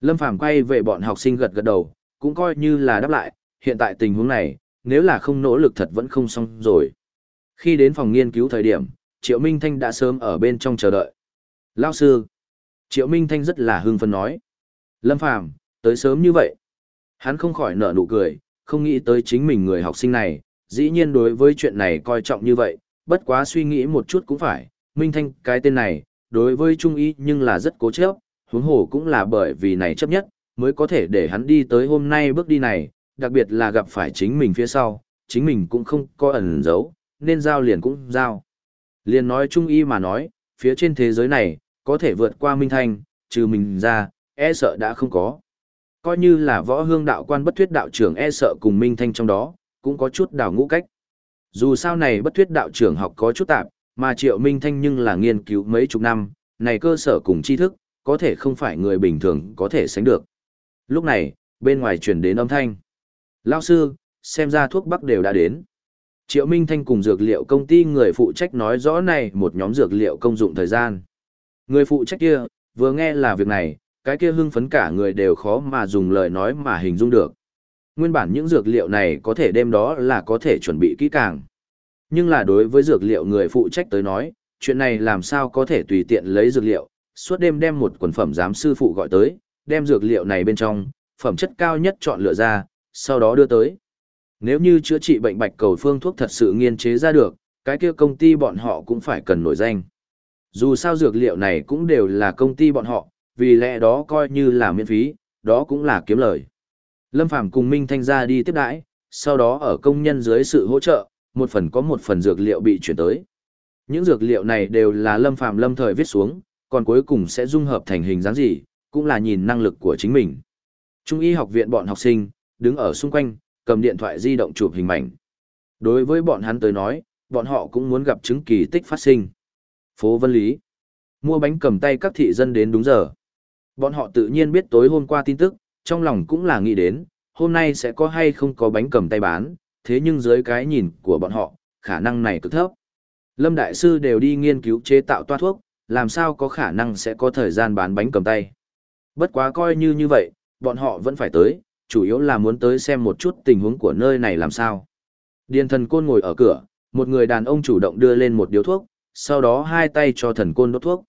Lâm Phàm quay về bọn học sinh gật gật đầu, cũng coi như là đáp lại, hiện tại tình huống này, nếu là không nỗ lực thật vẫn không xong rồi. Khi đến phòng nghiên cứu thời điểm, Triệu Minh Thanh đã sớm ở bên trong chờ đợi. Lao sư. Triệu Minh Thanh rất là hưng phấn nói. Lâm Phàm tới sớm như vậy. Hắn không khỏi nở nụ cười, không nghĩ tới chính mình người học sinh này, dĩ nhiên đối với chuyện này coi trọng như vậy, bất quá suy nghĩ một chút cũng phải, Minh Thanh cái tên này, đối với Trung Y nhưng là rất cố chấp, huống hồ cũng là bởi vì này chấp nhất, mới có thể để hắn đi tới hôm nay bước đi này, đặc biệt là gặp phải chính mình phía sau, chính mình cũng không có ẩn giấu, nên giao liền cũng giao. Liền nói Trung Y mà nói, phía trên thế giới này, có thể vượt qua Minh Thanh, trừ mình ra, e sợ đã không có. Coi như là võ hương đạo quan bất thuyết đạo trưởng e sợ cùng Minh Thanh trong đó, cũng có chút đảo ngũ cách. Dù sao này bất thuyết đạo trưởng học có chút tạp, mà Triệu Minh Thanh nhưng là nghiên cứu mấy chục năm, này cơ sở cùng tri thức, có thể không phải người bình thường có thể sánh được. Lúc này, bên ngoài truyền đến âm thanh. Lao sư, xem ra thuốc bắc đều đã đến. Triệu Minh Thanh cùng dược liệu công ty người phụ trách nói rõ này một nhóm dược liệu công dụng thời gian. Người phụ trách kia, vừa nghe là việc này, cái kia hưng phấn cả người đều khó mà dùng lời nói mà hình dung được. Nguyên bản những dược liệu này có thể đem đó là có thể chuẩn bị kỹ càng. Nhưng là đối với dược liệu người phụ trách tới nói, chuyện này làm sao có thể tùy tiện lấy dược liệu, suốt đêm đem một quần phẩm giám sư phụ gọi tới, đem dược liệu này bên trong, phẩm chất cao nhất chọn lựa ra, sau đó đưa tới. Nếu như chữa trị bệnh bạch cầu phương thuốc thật sự nghiên chế ra được, cái kia công ty bọn họ cũng phải cần nổi danh. Dù sao dược liệu này cũng đều là công ty bọn họ, vì lẽ đó coi như là miễn phí, đó cũng là kiếm lời. Lâm Phàm cùng Minh Thanh ra đi tiếp đãi, sau đó ở công nhân dưới sự hỗ trợ, một phần có một phần dược liệu bị chuyển tới. Những dược liệu này đều là Lâm Phàm lâm thời viết xuống, còn cuối cùng sẽ dung hợp thành hình dáng gì, cũng là nhìn năng lực của chính mình. Trung y học viện bọn học sinh, đứng ở xung quanh, cầm điện thoại di động chụp hình mảnh. Đối với bọn hắn tới nói, bọn họ cũng muốn gặp chứng kỳ tích phát sinh. Phố Vân Lý. Mua bánh cầm tay các thị dân đến đúng giờ. Bọn họ tự nhiên biết tối hôm qua tin tức, trong lòng cũng là nghĩ đến, hôm nay sẽ có hay không có bánh cầm tay bán, thế nhưng dưới cái nhìn của bọn họ, khả năng này cực thấp. Lâm Đại Sư đều đi nghiên cứu chế tạo toa thuốc, làm sao có khả năng sẽ có thời gian bán bánh cầm tay. Bất quá coi như như vậy, bọn họ vẫn phải tới, chủ yếu là muốn tới xem một chút tình huống của nơi này làm sao. Điền thần côn ngồi ở cửa, một người đàn ông chủ động đưa lên một điếu thuốc, sau đó hai tay cho thần côn đốt thuốc.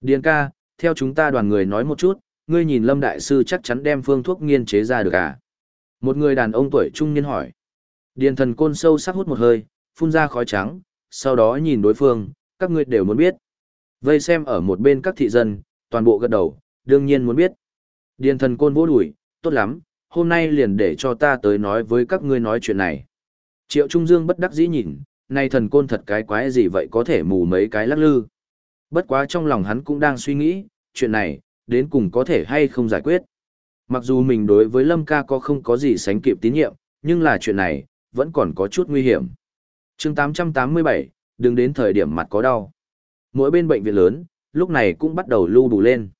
Điền ca, theo chúng ta đoàn người nói một chút, ngươi nhìn Lâm Đại Sư chắc chắn đem phương thuốc nghiên chế ra được à? Một người đàn ông tuổi trung niên hỏi. Điền thần côn sâu sắc hút một hơi, phun ra khói trắng, sau đó nhìn đối phương, các ngươi đều muốn biết. Vây xem ở một bên các thị dân, toàn bộ gật đầu, đương nhiên muốn biết. Điền thần côn vỗ đùi, tốt lắm, hôm nay liền để cho ta tới nói với các ngươi nói chuyện này. Triệu Trung Dương bất đắc dĩ nhìn, nay thần côn thật cái quái gì vậy có thể mù mấy cái lắc lư. Bất quá trong lòng hắn cũng đang suy nghĩ, chuyện này, đến cùng có thể hay không giải quyết. Mặc dù mình đối với Lâm ca có không có gì sánh kịp tín nhiệm, nhưng là chuyện này, vẫn còn có chút nguy hiểm. chương 887, đừng đến thời điểm mặt có đau. Mỗi bên bệnh viện lớn, lúc này cũng bắt đầu lưu đủ lên.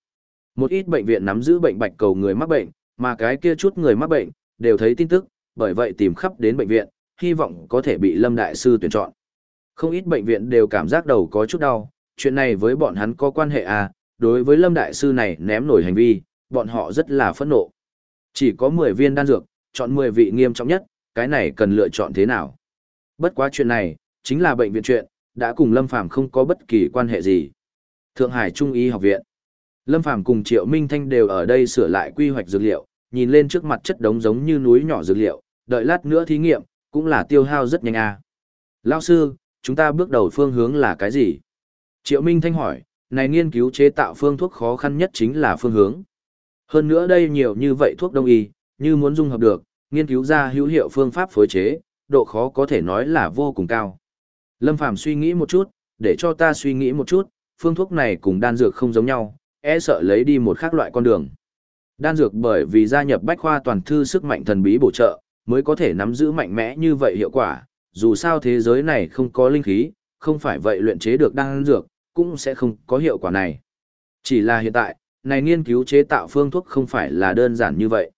Một ít bệnh viện nắm giữ bệnh bạch cầu người mắc bệnh, mà cái kia chút người mắc bệnh, đều thấy tin tức, bởi vậy tìm khắp đến bệnh viện, hy vọng có thể bị Lâm Đại Sư tuyển chọn. Không ít bệnh viện đều cảm giác đầu có chút đau, chuyện này với bọn hắn có quan hệ à, đối với Lâm Đại Sư này ném nổi hành vi, bọn họ rất là phẫn nộ. Chỉ có 10 viên đan dược, chọn 10 vị nghiêm trọng nhất, cái này cần lựa chọn thế nào. Bất quá chuyện này, chính là bệnh viện chuyện, đã cùng Lâm Phàm không có bất kỳ quan hệ gì. Thượng Hải Trung y học viện. Lâm Phàm cùng Triệu Minh Thanh đều ở đây sửa lại quy hoạch dược liệu, nhìn lên trước mặt chất đống giống như núi nhỏ dược liệu, đợi lát nữa thí nghiệm, cũng là tiêu hao rất nhanh à. Lão sư, chúng ta bước đầu phương hướng là cái gì? Triệu Minh Thanh hỏi, này nghiên cứu chế tạo phương thuốc khó khăn nhất chính là phương hướng. Hơn nữa đây nhiều như vậy thuốc đông y, như muốn dung hợp được, nghiên cứu ra hữu hiệu phương pháp phối chế, độ khó có thể nói là vô cùng cao. Lâm Phàm suy nghĩ một chút, để cho ta suy nghĩ một chút, phương thuốc này cùng đan dược không giống nhau, e sợ lấy đi một khác loại con đường. Đan dược bởi vì gia nhập bách khoa toàn thư sức mạnh thần bí bổ trợ, mới có thể nắm giữ mạnh mẽ như vậy hiệu quả, dù sao thế giới này không có linh khí, không phải vậy luyện chế được đan dược, cũng sẽ không có hiệu quả này. Chỉ là hiện tại, này nghiên cứu chế tạo phương thuốc không phải là đơn giản như vậy.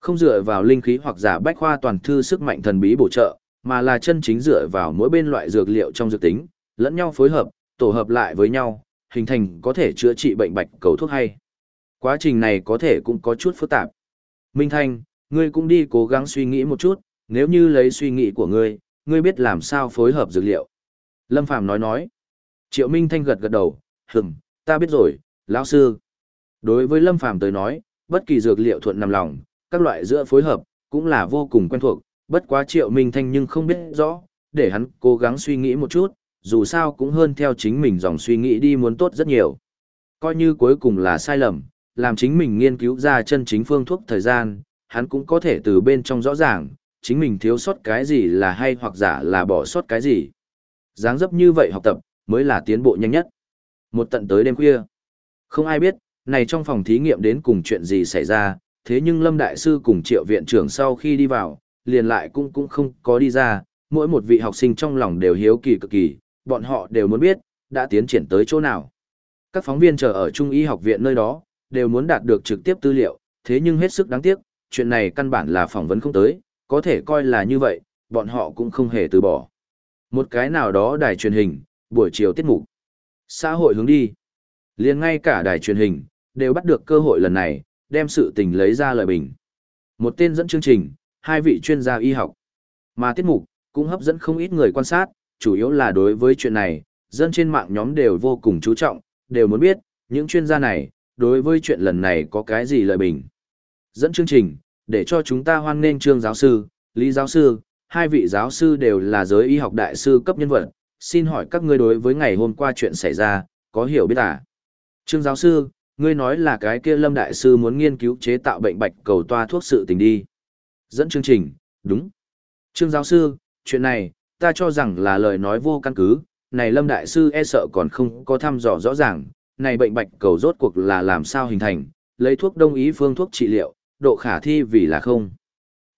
Không dựa vào linh khí hoặc giả bách khoa toàn thư sức mạnh thần bí bổ trợ, mà là chân chính dựa vào mỗi bên loại dược liệu trong dược tính, lẫn nhau phối hợp, tổ hợp lại với nhau, hình thành có thể chữa trị bệnh bạch cầu thuốc hay. Quá trình này có thể cũng có chút phức tạp. Minh Thanh, ngươi cũng đi cố gắng suy nghĩ một chút, nếu như lấy suy nghĩ của ngươi, ngươi biết làm sao phối hợp dược liệu. Lâm Phàm nói nói. Triệu Minh Thanh gật gật đầu, hừm, ta biết rồi, lão sư. Đối với Lâm Phàm tới nói, bất kỳ dược liệu thuận nằm lòng, các loại giữa phối hợp, cũng là vô cùng quen thuộc, bất quá Triệu Minh Thanh nhưng không biết rõ, để hắn cố gắng suy nghĩ một chút, dù sao cũng hơn theo chính mình dòng suy nghĩ đi muốn tốt rất nhiều. Coi như cuối cùng là sai lầm, làm chính mình nghiên cứu ra chân chính phương thuốc thời gian, hắn cũng có thể từ bên trong rõ ràng, chính mình thiếu sót cái gì là hay hoặc giả là bỏ sót cái gì. dáng dấp như vậy học tập, mới là tiến bộ nhanh nhất. Một tận tới đêm khuya, không ai biết, này trong phòng thí nghiệm đến cùng chuyện gì xảy ra, thế nhưng Lâm Đại Sư cùng Triệu Viện trưởng sau khi đi vào, liền lại cũng cũng không có đi ra, mỗi một vị học sinh trong lòng đều hiếu kỳ cực kỳ, bọn họ đều muốn biết, đã tiến triển tới chỗ nào. Các phóng viên chờ ở Trung y học viện nơi đó, đều muốn đạt được trực tiếp tư liệu, thế nhưng hết sức đáng tiếc, chuyện này căn bản là phỏng vấn không tới, có thể coi là như vậy, bọn họ cũng không hề từ bỏ. Một cái nào đó đài truyền hình, buổi chiều tiết mục. Xã hội hướng đi. liền ngay cả đài truyền hình, đều bắt được cơ hội lần này, đem sự tình lấy ra lời bình. Một tên dẫn chương trình, hai vị chuyên gia y học. Mà tiết mục, cũng hấp dẫn không ít người quan sát, chủ yếu là đối với chuyện này, dân trên mạng nhóm đều vô cùng chú trọng, đều muốn biết, những chuyên gia này, đối với chuyện lần này có cái gì lợi bình. Dẫn chương trình, để cho chúng ta hoan nghênh trương giáo sư, lý giáo sư, hai vị giáo sư đều là giới y học đại sư cấp nhân vật, xin hỏi các ngươi đối với ngày hôm qua chuyện xảy ra, có hiểu biết à? Trương giáo sư, ngươi nói là cái kia lâm đại sư muốn nghiên cứu chế tạo bệnh bạch cầu toa thuốc sự tình đi. Dẫn chương trình, đúng. Trương giáo sư, chuyện này, ta cho rằng là lời nói vô căn cứ, này lâm đại sư e sợ còn không có thăm dò rõ ràng, này bệnh bạch cầu rốt cuộc là làm sao hình thành, lấy thuốc đông ý phương thuốc trị liệu, độ khả thi vì là không.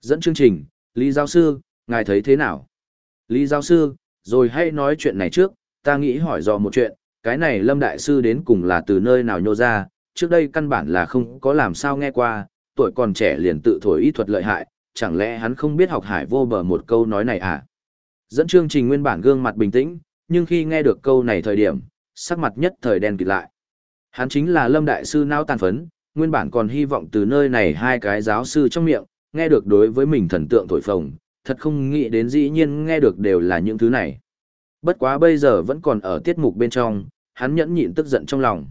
Dẫn chương trình, Lý giáo sư, ngài thấy thế nào? Lý giáo sư, rồi hãy nói chuyện này trước, ta nghĩ hỏi dò một chuyện, cái này Lâm Đại Sư đến cùng là từ nơi nào nhô ra, trước đây căn bản là không có làm sao nghe qua, tuổi còn trẻ liền tự thổi y thuật lợi hại, chẳng lẽ hắn không biết học hải vô bờ một câu nói này à? Dẫn chương trình nguyên bản gương mặt bình tĩnh, nhưng khi nghe được câu này thời điểm, sắc mặt nhất thời đen kịt lại. Hắn chính là Lâm Đại Sư nao tàn phấn, nguyên bản còn hy vọng từ nơi này hai cái giáo sư trong miệng, nghe được đối với mình thần tượng thổi phồng, thật không nghĩ đến dĩ nhiên nghe được đều là những thứ này. Bất quá bây giờ vẫn còn ở tiết mục bên trong, hắn nhẫn nhịn tức giận trong lòng.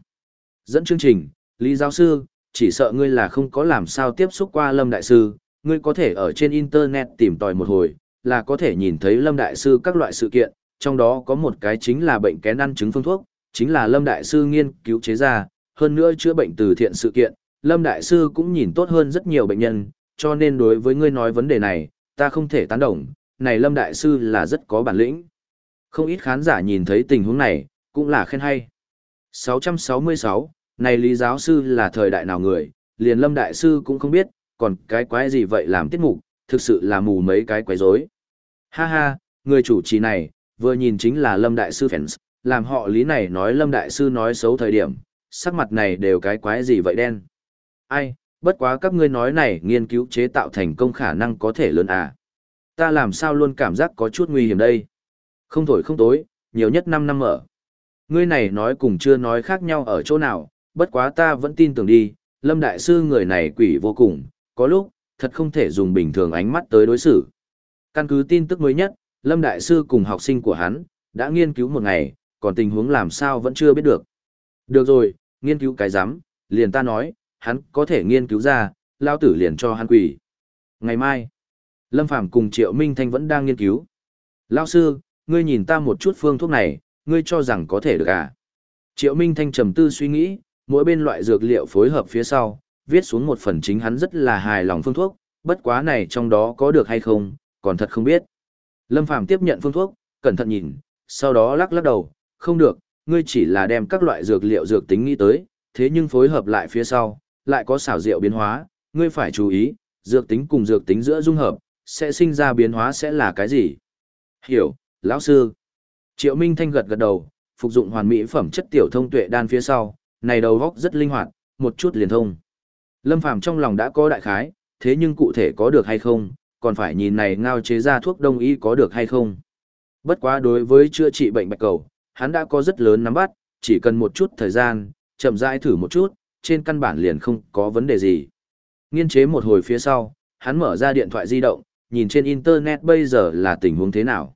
Dẫn chương trình, Lý giáo sư, chỉ sợ ngươi là không có làm sao tiếp xúc qua Lâm Đại Sư, ngươi có thể ở trên Internet tìm tòi một hồi, là có thể nhìn thấy Lâm Đại Sư các loại sự kiện, trong đó có một cái chính là bệnh kén ăn chứng phương thuốc, chính là Lâm Đại Sư nghiên cứu chế ra, hơn nữa chữa bệnh từ thiện sự kiện, Lâm Đại Sư cũng nhìn tốt hơn rất nhiều bệnh nhân, cho nên đối với ngươi nói vấn đề này, ta không thể tán đồng, này Lâm Đại Sư là rất có bản lĩnh. Không ít khán giả nhìn thấy tình huống này, cũng là khen hay. 666, này Lý Giáo Sư là thời đại nào người, liền Lâm Đại Sư cũng không biết, còn cái quái gì vậy làm tiết mục, thực sự là mù mấy cái quái rối. Ha ha, người chủ trì này, vừa nhìn chính là Lâm Đại Sư fans, làm họ Lý này nói Lâm Đại Sư nói xấu thời điểm, sắc mặt này đều cái quái gì vậy đen. Ai, bất quá các ngươi nói này nghiên cứu chế tạo thành công khả năng có thể lớn à. Ta làm sao luôn cảm giác có chút nguy hiểm đây. Không thổi không tối, nhiều nhất 5 năm ở. Ngươi này nói cùng chưa nói khác nhau ở chỗ nào, bất quá ta vẫn tin tưởng đi, Lâm Đại Sư người này quỷ vô cùng, có lúc, thật không thể dùng bình thường ánh mắt tới đối xử. Căn cứ tin tức mới nhất, Lâm Đại Sư cùng học sinh của hắn, đã nghiên cứu một ngày, còn tình huống làm sao vẫn chưa biết được. Được rồi, nghiên cứu cái giám, liền ta nói, hắn có thể nghiên cứu ra, lao tử liền cho hắn quỷ. Ngày mai, Lâm Phàm cùng Triệu Minh Thanh vẫn đang nghiên cứu. Lao sư, ngươi nhìn ta một chút phương thuốc này, ngươi cho rằng có thể được à? Triệu Minh Thanh trầm tư suy nghĩ, mỗi bên loại dược liệu phối hợp phía sau, viết xuống một phần chính hắn rất là hài lòng phương thuốc, bất quá này trong đó có được hay không, còn thật không biết. Lâm Phàm tiếp nhận phương thuốc, cẩn thận nhìn, sau đó lắc lắc đầu, không được, ngươi chỉ là đem các loại dược liệu dược tính nghĩ tới, thế nhưng phối hợp lại phía sau, lại có xảo diệu biến hóa, ngươi phải chú ý, dược tính cùng dược tính giữa dung hợp, sẽ sinh ra biến hóa sẽ là cái gì? Hiểu, lão sư. Triệu Minh Thanh gật gật đầu, phục dụng hoàn mỹ phẩm chất tiểu thông tuệ đan phía sau, này đầu góc rất linh hoạt, một chút liền thông. Lâm Phàm trong lòng đã có đại khái, thế nhưng cụ thể có được hay không, còn phải nhìn này ngao chế ra thuốc đông y có được hay không. Bất quá đối với chữa trị bệnh bạch cầu, hắn đã có rất lớn nắm bắt, chỉ cần một chút thời gian, chậm rãi thử một chút, trên căn bản liền không có vấn đề gì. Nghiên chế một hồi phía sau, hắn mở ra điện thoại di động, nhìn trên Internet bây giờ là tình huống thế nào.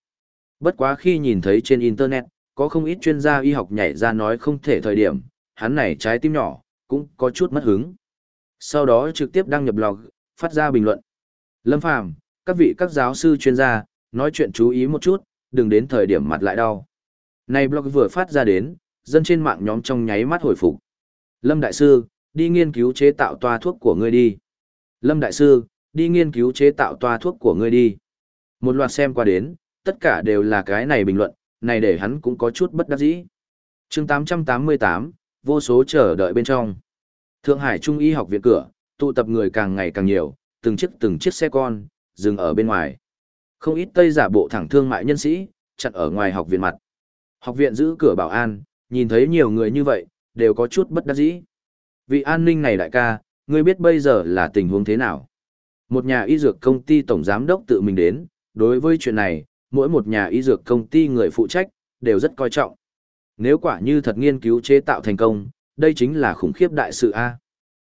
Bất quá khi nhìn thấy trên Internet, có không ít chuyên gia y học nhảy ra nói không thể thời điểm, hắn này trái tim nhỏ, cũng có chút mất hứng. Sau đó trực tiếp đăng nhập blog, phát ra bình luận. Lâm Phàm, các vị các giáo sư chuyên gia, nói chuyện chú ý một chút, đừng đến thời điểm mặt lại đau. Này blog vừa phát ra đến, dân trên mạng nhóm trong nháy mắt hồi phục. Lâm Đại Sư, đi nghiên cứu chế tạo toa thuốc của ngươi đi. Lâm Đại Sư, đi nghiên cứu chế tạo toa thuốc của ngươi đi. Một loạt xem qua đến, tất cả đều là cái này bình luận, này để hắn cũng có chút bất đắc dĩ. chương 888, vô số chờ đợi bên trong. Thượng Hải Trung y học viện cửa, tụ tập người càng ngày càng nhiều, từng chiếc từng chiếc xe con, dừng ở bên ngoài. Không ít tây giả bộ thẳng thương mại nhân sĩ, chặn ở ngoài học viện mặt. Học viện giữ cửa bảo an, nhìn thấy nhiều người như vậy, đều có chút bất đắc dĩ. Vị an ninh này đại ca, ngươi biết bây giờ là tình huống thế nào? Một nhà y dược công ty tổng giám đốc tự mình đến, đối với chuyện này, mỗi một nhà y dược công ty người phụ trách, đều rất coi trọng. Nếu quả như thật nghiên cứu chế tạo thành công, đây chính là khủng khiếp đại sự A.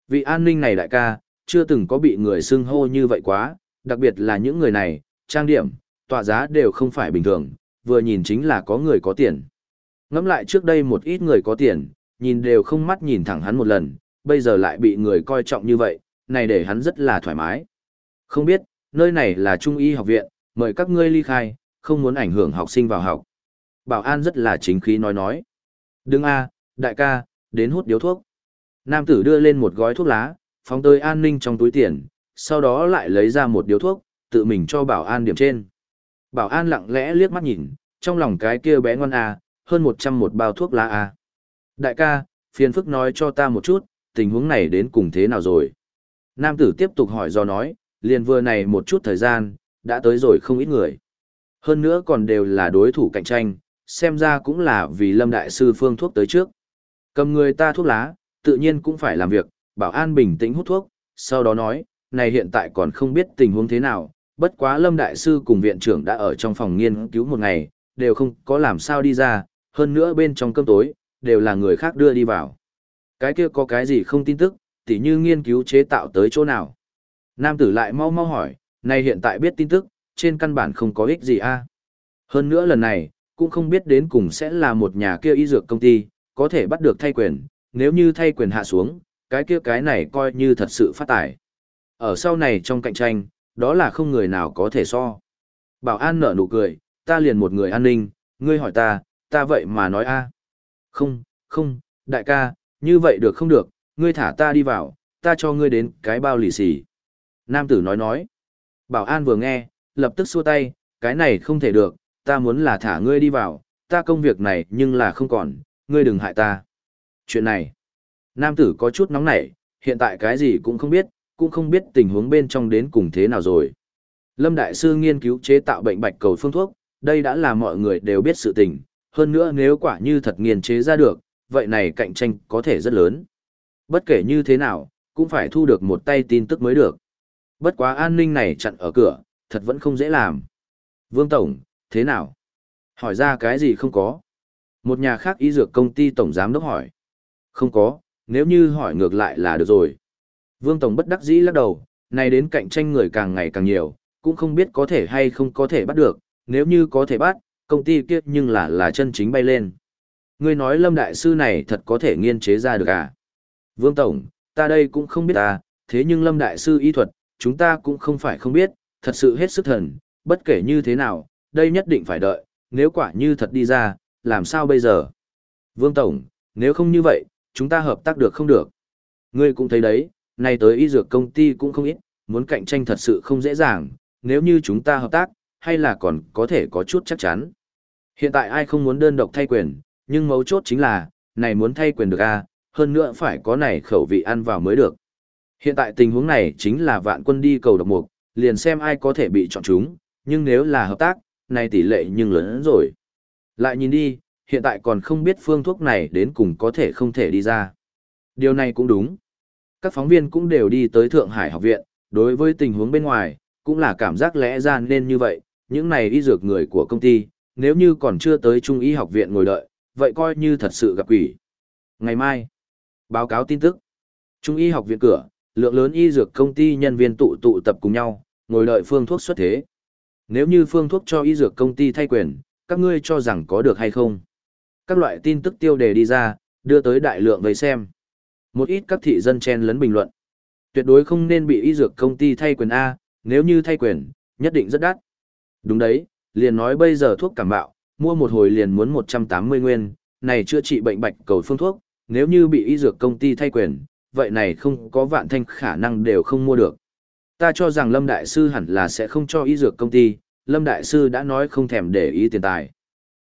Vị an ninh này đại ca, chưa từng có bị người xưng hô như vậy quá, đặc biệt là những người này, trang điểm, tọa giá đều không phải bình thường, vừa nhìn chính là có người có tiền. Ngắm lại trước đây một ít người có tiền, nhìn đều không mắt nhìn thẳng hắn một lần, bây giờ lại bị người coi trọng như vậy, này để hắn rất là thoải mái. Không biết, nơi này là Trung y học viện, mời các ngươi ly khai, không muốn ảnh hưởng học sinh vào học. Bảo an rất là chính khí nói nói. Đừng a, đại ca, đến hút điếu thuốc. Nam tử đưa lên một gói thuốc lá, phóng tới an ninh trong túi tiền, sau đó lại lấy ra một điếu thuốc, tự mình cho bảo an điểm trên. Bảo an lặng lẽ liếc mắt nhìn, trong lòng cái kia bé ngon à, hơn một trăm một bao thuốc lá à. Đại ca, phiền phức nói cho ta một chút, tình huống này đến cùng thế nào rồi? Nam tử tiếp tục hỏi do nói, liền vừa này một chút thời gian, đã tới rồi không ít người. Hơn nữa còn đều là đối thủ cạnh tranh, xem ra cũng là vì Lâm Đại Sư phương thuốc tới trước. Cầm người ta thuốc lá, tự nhiên cũng phải làm việc, bảo an bình tĩnh hút thuốc, sau đó nói, này hiện tại còn không biết tình huống thế nào, bất quá Lâm Đại Sư cùng viện trưởng đã ở trong phòng nghiên cứu một ngày, đều không có làm sao đi ra, hơn nữa bên trong cơm tối, đều là người khác đưa đi vào. Cái kia có cái gì không tin tức, tỉ như nghiên cứu chế tạo tới chỗ nào. Nam tử lại mau mau hỏi, này hiện tại biết tin tức, trên căn bản không có ích gì a. Hơn nữa lần này, cũng không biết đến cùng sẽ là một nhà kia y dược công ty, có thể bắt được thay quyền, nếu như thay quyền hạ xuống, cái kia cái này coi như thật sự phát tải. Ở sau này trong cạnh tranh, đó là không người nào có thể so. Bảo an nở nụ cười, ta liền một người an ninh, ngươi hỏi ta, ta vậy mà nói a. Không, không, đại ca, như vậy được không được, ngươi thả ta đi vào, ta cho ngươi đến cái bao lì xì. Nam tử nói nói. Bảo an vừa nghe, lập tức xua tay, cái này không thể được, ta muốn là thả ngươi đi vào, ta công việc này nhưng là không còn, ngươi đừng hại ta. Chuyện này, nam tử có chút nóng nảy, hiện tại cái gì cũng không biết, cũng không biết tình huống bên trong đến cùng thế nào rồi. Lâm Đại Sư nghiên cứu chế tạo bệnh bạch cầu phương thuốc, đây đã là mọi người đều biết sự tình, hơn nữa nếu quả như thật nghiên chế ra được, vậy này cạnh tranh có thể rất lớn. Bất kể như thế nào, cũng phải thu được một tay tin tức mới được. Bất quá an ninh này chặn ở cửa, thật vẫn không dễ làm. Vương Tổng, thế nào? Hỏi ra cái gì không có? Một nhà khác y dược công ty tổng giám đốc hỏi. Không có, nếu như hỏi ngược lại là được rồi. Vương Tổng bất đắc dĩ lắc đầu, này đến cạnh tranh người càng ngày càng nhiều, cũng không biết có thể hay không có thể bắt được, nếu như có thể bắt, công ty kia nhưng là là chân chính bay lên. Ngươi nói Lâm Đại Sư này thật có thể nghiên chế ra được à? Vương Tổng, ta đây cũng không biết ta, thế nhưng Lâm Đại Sư y thuật, chúng ta cũng không phải không biết, thật sự hết sức thần, bất kể như thế nào, đây nhất định phải đợi, nếu quả như thật đi ra, làm sao bây giờ? Vương Tổng, nếu không như vậy, chúng ta hợp tác được không được? Ngươi cũng thấy đấy, nay tới y dược công ty cũng không ít, muốn cạnh tranh thật sự không dễ dàng, nếu như chúng ta hợp tác, hay là còn có thể có chút chắc chắn. Hiện tại ai không muốn đơn độc thay quyền, nhưng mấu chốt chính là, này muốn thay quyền được a, à, hơn nữa phải có này khẩu vị ăn vào mới được. Hiện tại tình huống này chính là vạn quân đi cầu độc mục, liền xem ai có thể bị chọn chúng, nhưng nếu là hợp tác, này tỷ lệ nhưng lớn hơn rồi. Lại nhìn đi, hiện tại còn không biết phương thuốc này đến cùng có thể không thể đi ra. Điều này cũng đúng. Các phóng viên cũng đều đi tới Thượng Hải học viện, đối với tình huống bên ngoài, cũng là cảm giác lẽ ra nên như vậy, những này y dược người của công ty, nếu như còn chưa tới Trung y học viện ngồi đợi, vậy coi như thật sự gặp quỷ. Ngày mai, báo cáo tin tức. Trung y học viện cửa, lượng lớn y dược công ty nhân viên tụ tụ tập cùng nhau, ngồi đợi phương thuốc xuất thế. Nếu như phương thuốc cho y dược công ty thay quyền, các ngươi cho rằng có được hay không? Các loại tin tức tiêu đề đi ra, đưa tới đại lượng vây xem. Một ít các thị dân chen lấn bình luận. Tuyệt đối không nên bị y dược công ty thay quyền A, nếu như thay quyền, nhất định rất đắt. Đúng đấy, liền nói bây giờ thuốc cảm bạo, mua một hồi liền muốn 180 nguyên, này chữa trị bệnh bạch cầu phương thuốc, nếu như bị y dược công ty thay quyền, vậy này không có vạn thanh khả năng đều không mua được. Ta cho rằng Lâm Đại Sư hẳn là sẽ không cho y dược công ty, Lâm Đại Sư đã nói không thèm để ý tiền tài.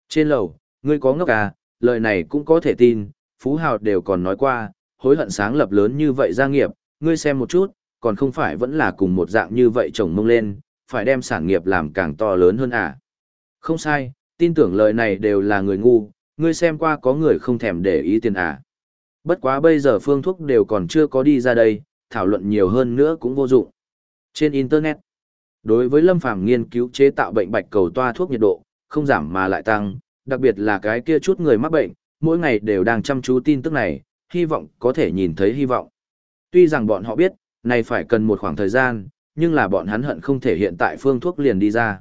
Trên lầu, ngươi có ngốc à, lời này cũng có thể tin, Phú Hào đều còn nói qua, hối hận sáng lập lớn như vậy gia nghiệp, ngươi xem một chút, còn không phải vẫn là cùng một dạng như vậy chồng mông lên, phải đem sản nghiệp làm càng to lớn hơn à. Không sai, tin tưởng lời này đều là người ngu, ngươi xem qua có người không thèm để ý tiền à. Bất quá bây giờ phương thuốc đều còn chưa có đi ra đây, thảo luận nhiều hơn nữa cũng vô dụng. Trên Internet, đối với Lâm Phàm nghiên cứu chế tạo bệnh bạch cầu toa thuốc nhiệt độ, không giảm mà lại tăng, đặc biệt là cái kia chút người mắc bệnh, mỗi ngày đều đang chăm chú tin tức này, hy vọng có thể nhìn thấy hy vọng. Tuy rằng bọn họ biết, này phải cần một khoảng thời gian, nhưng là bọn hắn hận không thể hiện tại phương thuốc liền đi ra.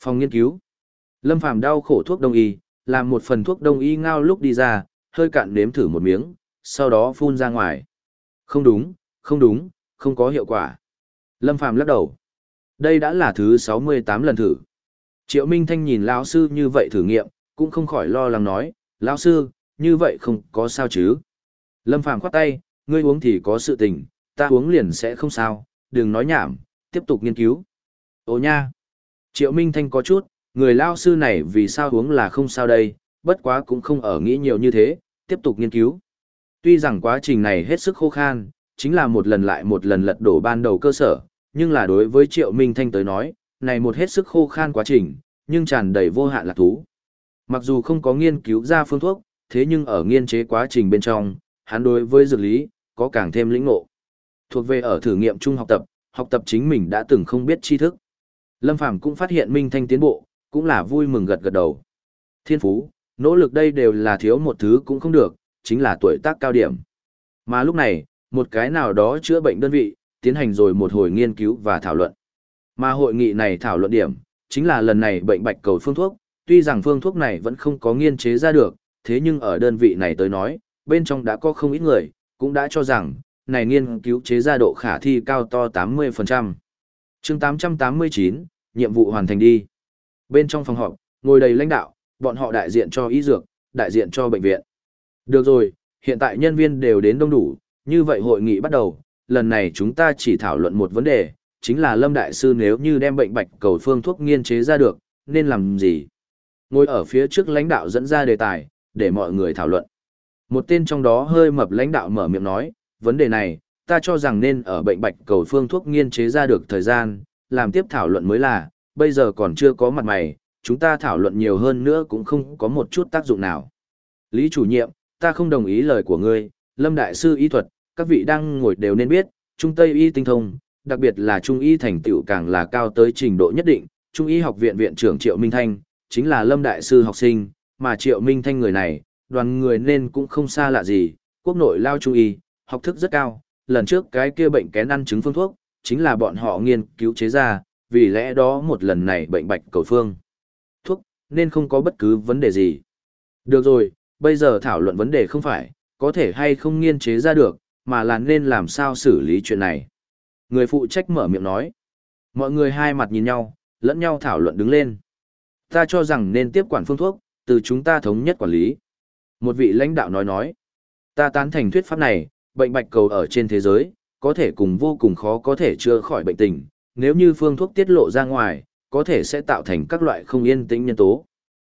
Phòng nghiên cứu. Lâm Phàm đau khổ thuốc đông y, làm một phần thuốc đông y ngao lúc đi ra, hơi cạn nếm thử một miếng, sau đó phun ra ngoài. Không đúng, không đúng, không có hiệu quả. Lâm Phàm lắc đầu. Đây đã là thứ 68 lần thử. Triệu Minh Thanh nhìn lão sư như vậy thử nghiệm, cũng không khỏi lo lắng nói, lão sư, như vậy không có sao chứ. Lâm Phàm khoát tay, ngươi uống thì có sự tình, ta uống liền sẽ không sao, đừng nói nhảm, tiếp tục nghiên cứu. Ồ nha! Triệu Minh Thanh có chút, người lao sư này vì sao uống là không sao đây, bất quá cũng không ở nghĩ nhiều như thế, tiếp tục nghiên cứu. Tuy rằng quá trình này hết sức khô khan, chính là một lần lại một lần lật đổ ban đầu cơ sở, nhưng là đối với Triệu Minh Thanh tới nói, này một hết sức khô khan quá trình, nhưng tràn đầy vô hạn lạc thú. Mặc dù không có nghiên cứu ra phương thuốc, thế nhưng ở nghiên chế quá trình bên trong, hắn đối với dược lý, có càng thêm lĩnh ngộ. Thuộc về ở thử nghiệm chung học tập, học tập chính mình đã từng không biết tri thức. Lâm Phàm cũng phát hiện Minh Thanh tiến bộ, cũng là vui mừng gật gật đầu. Thiên phú, nỗ lực đây đều là thiếu một thứ cũng không được, chính là tuổi tác cao điểm. Mà lúc này, một cái nào đó chữa bệnh đơn vị, tiến hành rồi một hồi nghiên cứu và thảo luận. Mà hội nghị này thảo luận điểm, chính là lần này bệnh bạch cầu phương thuốc, tuy rằng phương thuốc này vẫn không có nghiên chế ra được, thế nhưng ở đơn vị này tới nói, bên trong đã có không ít người, cũng đã cho rằng, này nghiên cứu chế ra độ khả thi cao to 80%. chương 889, nhiệm vụ hoàn thành đi. Bên trong phòng họp, ngồi đầy lãnh đạo, bọn họ đại diện cho y dược, đại diện cho bệnh viện. Được rồi, hiện tại nhân viên đều đến đông đủ, như vậy hội nghị bắt đầu, lần này chúng ta chỉ thảo luận một vấn đề, chính là Lâm Đại Sư nếu như đem bệnh bạch cầu phương thuốc nghiên chế ra được, nên làm gì? Ngồi ở phía trước lãnh đạo dẫn ra đề tài, để mọi người thảo luận. Một tên trong đó hơi mập lãnh đạo mở miệng nói, vấn đề này, ta cho rằng nên ở bệnh bạch cầu phương thuốc nghiên chế ra được thời gian, làm tiếp thảo luận mới là, bây giờ còn chưa có mặt mày, chúng ta thảo luận nhiều hơn nữa cũng không có một chút tác dụng nào. Lý chủ nhiệm, ta không đồng ý lời của ngươi, Lâm Đại sư y thuật, các vị đang ngồi đều nên biết, Trung Tây y tinh thông, đặc biệt là Trung y thành tựu càng là cao tới trình độ nhất định, Trung y học viện viện trưởng Triệu Minh Thanh, chính là Lâm Đại sư học sinh, mà Triệu Minh Thanh người này, đoàn người nên cũng không xa lạ gì, quốc nội lao Trung y, học thức rất cao, lần trước cái kia bệnh kén ăn chứng phương thuốc, chính là bọn họ nghiên cứu chế ra, vì lẽ đó một lần này bệnh bạch cầu phương. Thuốc, nên không có bất cứ vấn đề gì. Được rồi, bây giờ thảo luận vấn đề không phải, có thể hay không nghiên chế ra được, mà là nên làm sao xử lý chuyện này. Người phụ trách mở miệng nói. Mọi người hai mặt nhìn nhau, lẫn nhau thảo luận đứng lên. Ta cho rằng nên tiếp quản phương thuốc, từ chúng ta thống nhất quản lý. Một vị lãnh đạo nói nói. Ta tán thành thuyết pháp này, bệnh bạch cầu ở trên thế giới, có thể cùng vô cùng khó có thể chữa khỏi bệnh tình, nếu như phương thuốc tiết lộ ra ngoài, có thể sẽ tạo thành các loại không yên tĩnh nhân tố.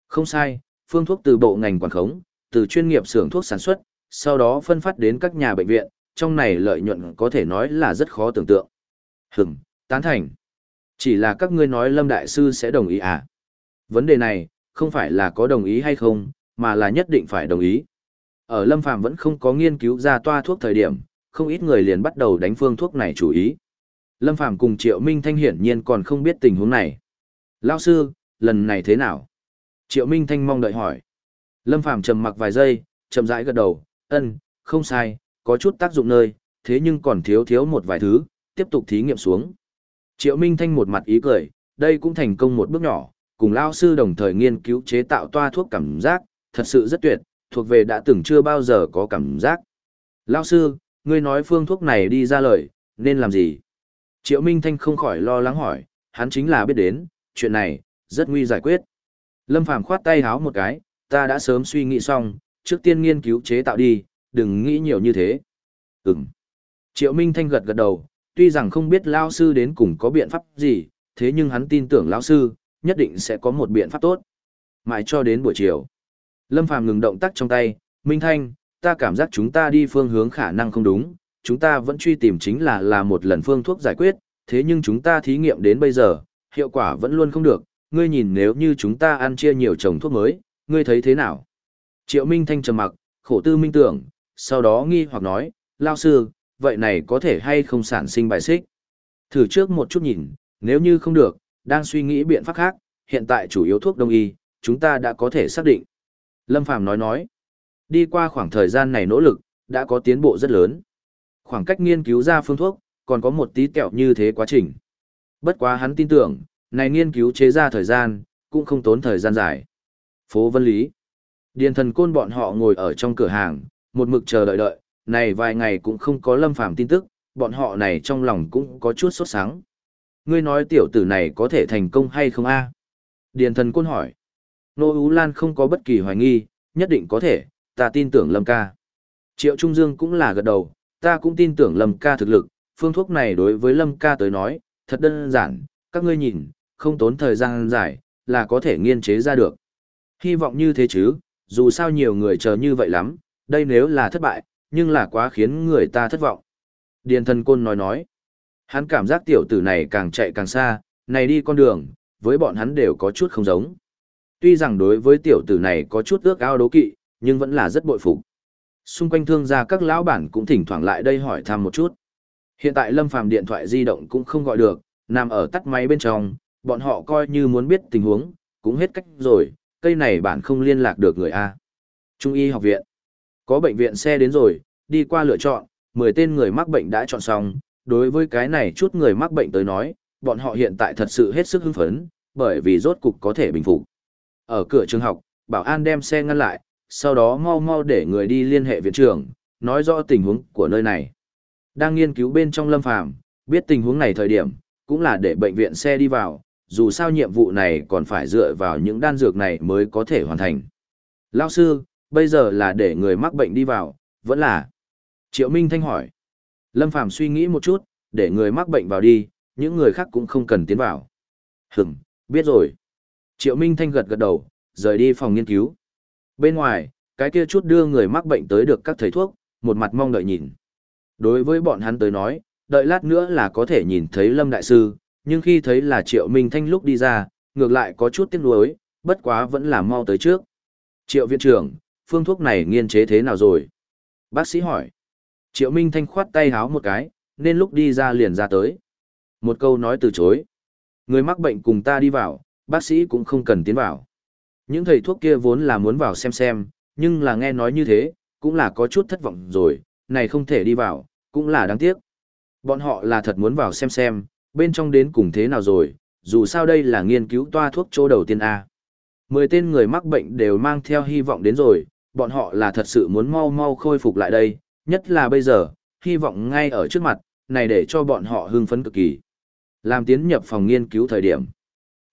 Không sai, phương thuốc từ bộ ngành quản khống, từ chuyên nghiệp xưởng thuốc sản xuất, sau đó phân phát đến các nhà bệnh viện, trong này lợi nhuận có thể nói là rất khó tưởng tượng. Hửm, tán thành. Chỉ là các ngươi nói Lâm Đại Sư sẽ đồng ý à? Vấn đề này, không phải là có đồng ý hay không, mà là nhất định phải đồng ý. Ở Lâm Phàm vẫn không có nghiên cứu ra toa thuốc thời điểm, không ít người liền bắt đầu đánh phương thuốc này chủ ý. Lâm Phàm cùng Triệu Minh Thanh hiển nhiên còn không biết tình huống này. Lão sư, lần này thế nào? Triệu Minh Thanh mong đợi hỏi. Lâm Phàm trầm mặc vài giây, chậm rãi gật đầu, ân, không sai, có chút tác dụng nơi, thế nhưng còn thiếu thiếu một vài thứ, tiếp tục thí nghiệm xuống. Triệu Minh Thanh một mặt ý cười, đây cũng thành công một bước nhỏ, cùng lao sư đồng thời nghiên cứu chế tạo toa thuốc cảm giác, thật sự rất tuyệt, thuộc về đã từng chưa bao giờ có cảm giác. Lao sư, ngươi nói phương thuốc này đi ra lời, nên làm gì? Triệu Minh Thanh không khỏi lo lắng hỏi, hắn chính là biết đến, chuyện này, rất nguy giải quyết. Lâm Phàm khoát tay háo một cái, ta đã sớm suy nghĩ xong, trước tiên nghiên cứu chế tạo đi, đừng nghĩ nhiều như thế. Ừm. Triệu Minh Thanh gật gật đầu, tuy rằng không biết Lao sư đến cùng có biện pháp gì, thế nhưng hắn tin tưởng Lao sư, nhất định sẽ có một biện pháp tốt. Mãi cho đến buổi chiều. Lâm Phàm ngừng động tác trong tay, Minh Thanh, ta cảm giác chúng ta đi phương hướng khả năng không đúng, chúng ta vẫn truy tìm chính là là một lần phương thuốc giải quyết, thế nhưng chúng ta thí nghiệm đến bây giờ, hiệu quả vẫn luôn không được, ngươi nhìn nếu như chúng ta ăn chia nhiều chồng thuốc mới, ngươi thấy thế nào? Triệu Minh Thanh trầm mặc, khổ tư minh tưởng, sau đó nghi hoặc nói, lao sư, vậy này có thể hay không sản sinh bài xích? Thử trước một chút nhìn, nếu như không được, đang suy nghĩ biện pháp khác, hiện tại chủ yếu thuốc đông y, chúng ta đã có thể xác định. Lâm Phàm nói nói, đi qua khoảng thời gian này nỗ lực, đã có tiến bộ rất lớn. Khoảng cách nghiên cứu ra phương thuốc, còn có một tí kẹo như thế quá trình. Bất quá hắn tin tưởng, này nghiên cứu chế ra thời gian, cũng không tốn thời gian dài. Phố Vân Lý. Điền thần côn bọn họ ngồi ở trong cửa hàng, một mực chờ đợi đợi, này vài ngày cũng không có lâm phàm tin tức, bọn họ này trong lòng cũng có chút sốt sáng. Ngươi nói tiểu tử này có thể thành công hay không a? Điền thần côn hỏi. Nô Ú Lan không có bất kỳ hoài nghi, nhất định có thể, ta tin tưởng lâm ca. Triệu Trung Dương cũng là gật đầu, ta cũng tin tưởng lâm ca thực lực, phương thuốc này đối với lâm ca tới nói, thật đơn giản, các ngươi nhìn, không tốn thời gian dài, là có thể nghiên chế ra được. Hy vọng như thế chứ, dù sao nhiều người chờ như vậy lắm, đây nếu là thất bại, nhưng là quá khiến người ta thất vọng. Điền thần côn nói nói, hắn cảm giác tiểu tử này càng chạy càng xa, này đi con đường, với bọn hắn đều có chút không giống. Tuy rằng đối với tiểu tử này có chút ước ao đố kỵ, nhưng vẫn là rất bội phục. Xung quanh thương gia các lão bản cũng thỉnh thoảng lại đây hỏi thăm một chút. Hiện tại Lâm Phàm điện thoại di động cũng không gọi được, nằm ở tắt máy bên trong, bọn họ coi như muốn biết tình huống, cũng hết cách rồi, cây này bạn không liên lạc được người A. Trung y học viện. Có bệnh viện xe đến rồi, đi qua lựa chọn, 10 tên người mắc bệnh đã chọn xong, đối với cái này chút người mắc bệnh tới nói, bọn họ hiện tại thật sự hết sức hưng phấn, bởi vì rốt cục có thể bình phục. Ở cửa trường học, bảo an đem xe ngăn lại, sau đó mau mau để người đi liên hệ viện trưởng, nói rõ tình huống của nơi này. Đang nghiên cứu bên trong lâm phàm, biết tình huống này thời điểm, cũng là để bệnh viện xe đi vào, dù sao nhiệm vụ này còn phải dựa vào những đan dược này mới có thể hoàn thành. Lao sư, bây giờ là để người mắc bệnh đi vào, vẫn là. Triệu Minh Thanh hỏi. Lâm Phàm suy nghĩ một chút, để người mắc bệnh vào đi, những người khác cũng không cần tiến vào. Hửm, biết rồi. Triệu Minh Thanh gật gật đầu, rời đi phòng nghiên cứu. Bên ngoài, cái kia chút đưa người mắc bệnh tới được các thầy thuốc, một mặt mong đợi nhìn. Đối với bọn hắn tới nói, đợi lát nữa là có thể nhìn thấy Lâm Đại Sư, nhưng khi thấy là Triệu Minh Thanh lúc đi ra, ngược lại có chút tiếc nuối, bất quá vẫn là mau tới trước. Triệu viện trưởng, phương thuốc này nghiên chế thế nào rồi? Bác sĩ hỏi. Triệu Minh Thanh khoát tay háo một cái, nên lúc đi ra liền ra tới. Một câu nói từ chối. Người mắc bệnh cùng ta đi vào, bác sĩ cũng không cần tiến vào. Những thầy thuốc kia vốn là muốn vào xem xem, nhưng là nghe nói như thế, cũng là có chút thất vọng rồi, này không thể đi vào, cũng là đáng tiếc. Bọn họ là thật muốn vào xem xem, bên trong đến cùng thế nào rồi, dù sao đây là nghiên cứu toa thuốc chỗ đầu tiên A. Mười tên người mắc bệnh đều mang theo hy vọng đến rồi, bọn họ là thật sự muốn mau mau khôi phục lại đây, nhất là bây giờ, hy vọng ngay ở trước mặt, này để cho bọn họ hưng phấn cực kỳ. Làm tiến nhập phòng nghiên cứu thời điểm.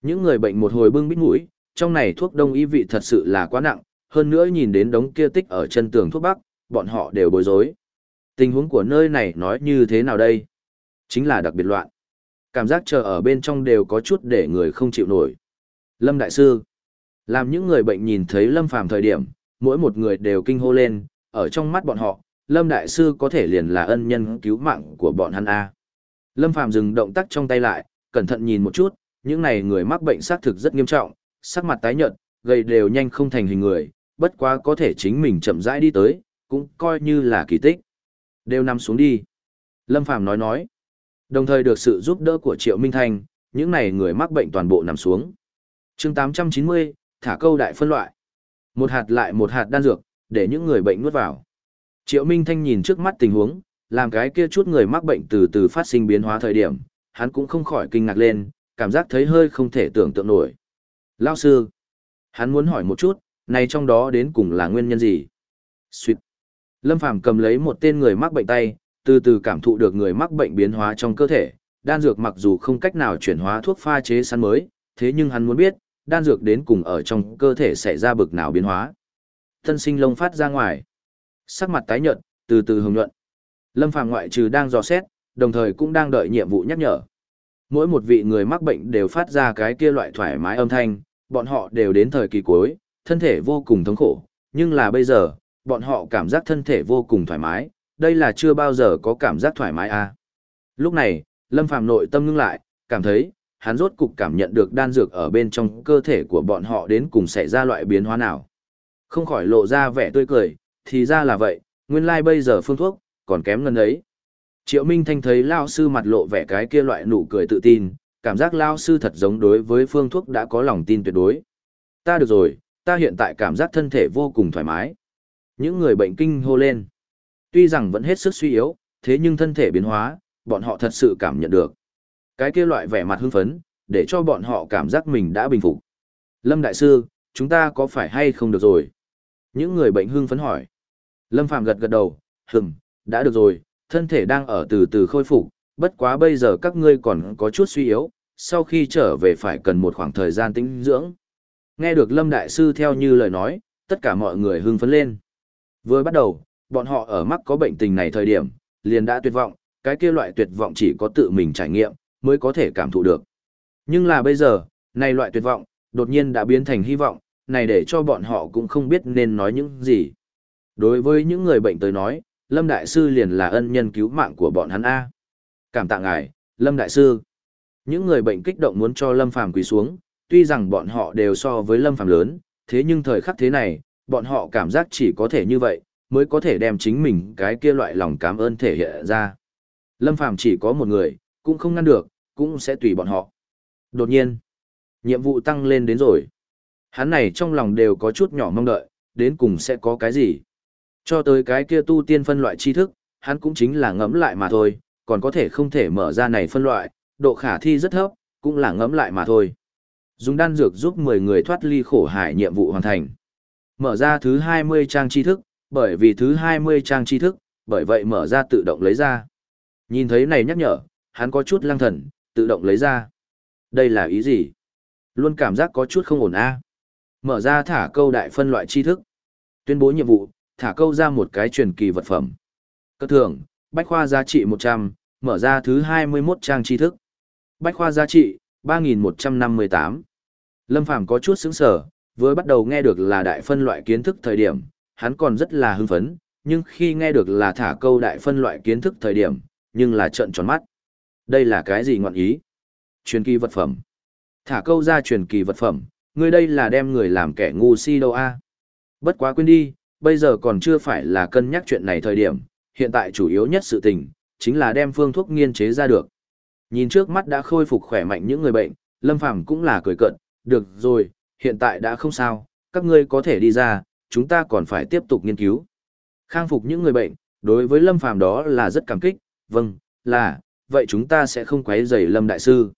Những người bệnh một hồi bưng bít mũi, trong này thuốc đông y vị thật sự là quá nặng, hơn nữa nhìn đến đống kia tích ở chân tường thuốc bắc, bọn họ đều bối rối. Tình huống của nơi này nói như thế nào đây? Chính là đặc biệt loạn. Cảm giác chờ ở bên trong đều có chút để người không chịu nổi. Lâm Đại Sư Làm những người bệnh nhìn thấy Lâm Phàm thời điểm, mỗi một người đều kinh hô lên, ở trong mắt bọn họ, Lâm Đại Sư có thể liền là ân nhân cứu mạng của bọn hắn A. Lâm Phàm dừng động tác trong tay lại, cẩn thận nhìn một chút, những này người mắc bệnh xác thực rất nghiêm trọng, sắc mặt tái nhợt, gầy đều nhanh không thành hình người, bất quá có thể chính mình chậm rãi đi tới, cũng coi như là kỳ tích. Đều nằm xuống đi. Lâm Phàm nói nói. Đồng thời được sự giúp đỡ của Triệu Minh Thành, những này người mắc bệnh toàn bộ nằm xuống. chương 890, thả câu đại phân loại. Một hạt lại một hạt đan dược, để những người bệnh nuốt vào. Triệu Minh Thanh nhìn trước mắt tình huống, làm cái kia chút người mắc bệnh từ từ phát sinh biến hóa thời điểm, hắn cũng không khỏi kinh ngạc lên, cảm giác thấy hơi không thể tưởng tượng nổi. Lao sư, hắn muốn hỏi một chút, này trong đó đến cùng là nguyên nhân gì? Xuyệt. Lâm Phàm cầm lấy một tên người mắc bệnh tay, từ từ cảm thụ được người mắc bệnh biến hóa trong cơ thể, đan dược mặc dù không cách nào chuyển hóa thuốc pha chế sẵn mới, thế nhưng hắn muốn biết, đan dược đến cùng ở trong cơ thể sẽ ra bực nào biến hóa. Thân sinh lông phát ra ngoài, sắc mặt tái nhợt, từ từ hồng nhuận. Lâm Phàm ngoại trừ đang dò xét, đồng thời cũng đang đợi nhiệm vụ nhắc nhở. Mỗi một vị người mắc bệnh đều phát ra cái kia loại thoải mái âm thanh, bọn họ đều đến thời kỳ cuối, thân thể vô cùng thống khổ, nhưng là bây giờ, bọn họ cảm giác thân thể vô cùng thoải mái, đây là chưa bao giờ có cảm giác thoải mái à. Lúc này, Lâm Phàm nội tâm ngưng lại, cảm thấy, hắn rốt cục cảm nhận được đan dược ở bên trong cơ thể của bọn họ đến cùng xảy ra loại biến hóa nào. Không khỏi lộ ra vẻ tươi cười, thì ra là vậy, nguyên lai like bây giờ phương thuốc, còn kém ngân ấy. Triệu Minh Thanh thấy Lao sư mặt lộ vẻ cái kia loại nụ cười tự tin, cảm giác Lao sư thật giống đối với phương thuốc đã có lòng tin tuyệt đối. Ta được rồi, ta hiện tại cảm giác thân thể vô cùng thoải mái. Những người bệnh kinh hô lên. Tuy rằng vẫn hết sức suy yếu, thế nhưng thân thể biến hóa, bọn họ thật sự cảm nhận được. Cái kia loại vẻ mặt hưng phấn, để cho bọn họ cảm giác mình đã bình phục. Lâm Đại Sư, chúng ta có phải hay không được rồi? Những người bệnh hưng phấn hỏi. Lâm Phạm gật gật đầu, hừng, đã được rồi, thân thể đang ở từ từ khôi phục, bất quá bây giờ các ngươi còn có chút suy yếu, sau khi trở về phải cần một khoảng thời gian tĩnh dưỡng. Nghe được Lâm Đại Sư theo như lời nói, tất cả mọi người hưng phấn lên. Vừa bắt đầu, bọn họ ở mắc có bệnh tình này thời điểm, liền đã tuyệt vọng, cái kia loại tuyệt vọng chỉ có tự mình trải nghiệm, mới có thể cảm thụ được. Nhưng là bây giờ, này loại tuyệt vọng, đột nhiên đã biến thành hy vọng, này để cho bọn họ cũng không biết nên nói những gì. Đối với những người bệnh tới nói, Lâm Đại Sư liền là ân nhân cứu mạng của bọn hắn A. Cảm tạ ngài, Lâm Đại Sư. Những người bệnh kích động muốn cho Lâm Phàm quỳ xuống, tuy rằng bọn họ đều so với Lâm Phàm lớn, thế nhưng thời khắc thế này, bọn họ cảm giác chỉ có thể như vậy, mới có thể đem chính mình cái kia loại lòng cảm ơn thể hiện ra. Lâm Phàm chỉ có một người, cũng không ngăn được, cũng sẽ tùy bọn họ. Đột nhiên, nhiệm vụ tăng lên đến rồi. Hắn này trong lòng đều có chút nhỏ mong đợi, đến cùng sẽ có cái gì. Cho tới cái kia tu tiên phân loại tri thức, hắn cũng chính là ngẫm lại mà thôi, còn có thể không thể mở ra này phân loại, độ khả thi rất thấp, cũng là ngẫm lại mà thôi. Dùng đan dược giúp 10 người thoát ly khổ hải nhiệm vụ hoàn thành. Mở ra thứ 20 trang tri thức, bởi vì thứ 20 trang tri thức, bởi vậy mở ra tự động lấy ra. Nhìn thấy này nhắc nhở, hắn có chút lăng thần, tự động lấy ra. Đây là ý gì? Luôn cảm giác có chút không ổn a. Mở ra thả câu đại phân loại tri thức. Tuyên bố nhiệm vụ, thả câu ra một cái truyền kỳ vật phẩm. Cơ thưởng, bách khoa giá trị 100, mở ra thứ 21 trang tri thức. Bách khoa giá trị, 3.158. Lâm Phàm có chút sững sở, vừa bắt đầu nghe được là đại phân loại kiến thức thời điểm, hắn còn rất là hưng phấn, nhưng khi nghe được là thả câu đại phân loại kiến thức thời điểm, nhưng là trợn tròn mắt. Đây là cái gì ngọn ý? Truyền kỳ vật phẩm. Thả câu ra truyền kỳ vật phẩm, ngươi đây là đem người làm kẻ ngu si đâu a? Bất quá quên đi, bây giờ còn chưa phải là cân nhắc chuyện này thời điểm, hiện tại chủ yếu nhất sự tình, chính là đem phương thuốc nghiên chế ra được. Nhìn trước mắt đã khôi phục khỏe mạnh những người bệnh, Lâm Phàm cũng là cười cận, được rồi, hiện tại đã không sao, các ngươi có thể đi ra, chúng ta còn phải tiếp tục nghiên cứu. Khang phục những người bệnh, đối với Lâm Phàm đó là rất cảm kích, vâng, là, vậy chúng ta sẽ không quấy rầy Lâm Đại Sư.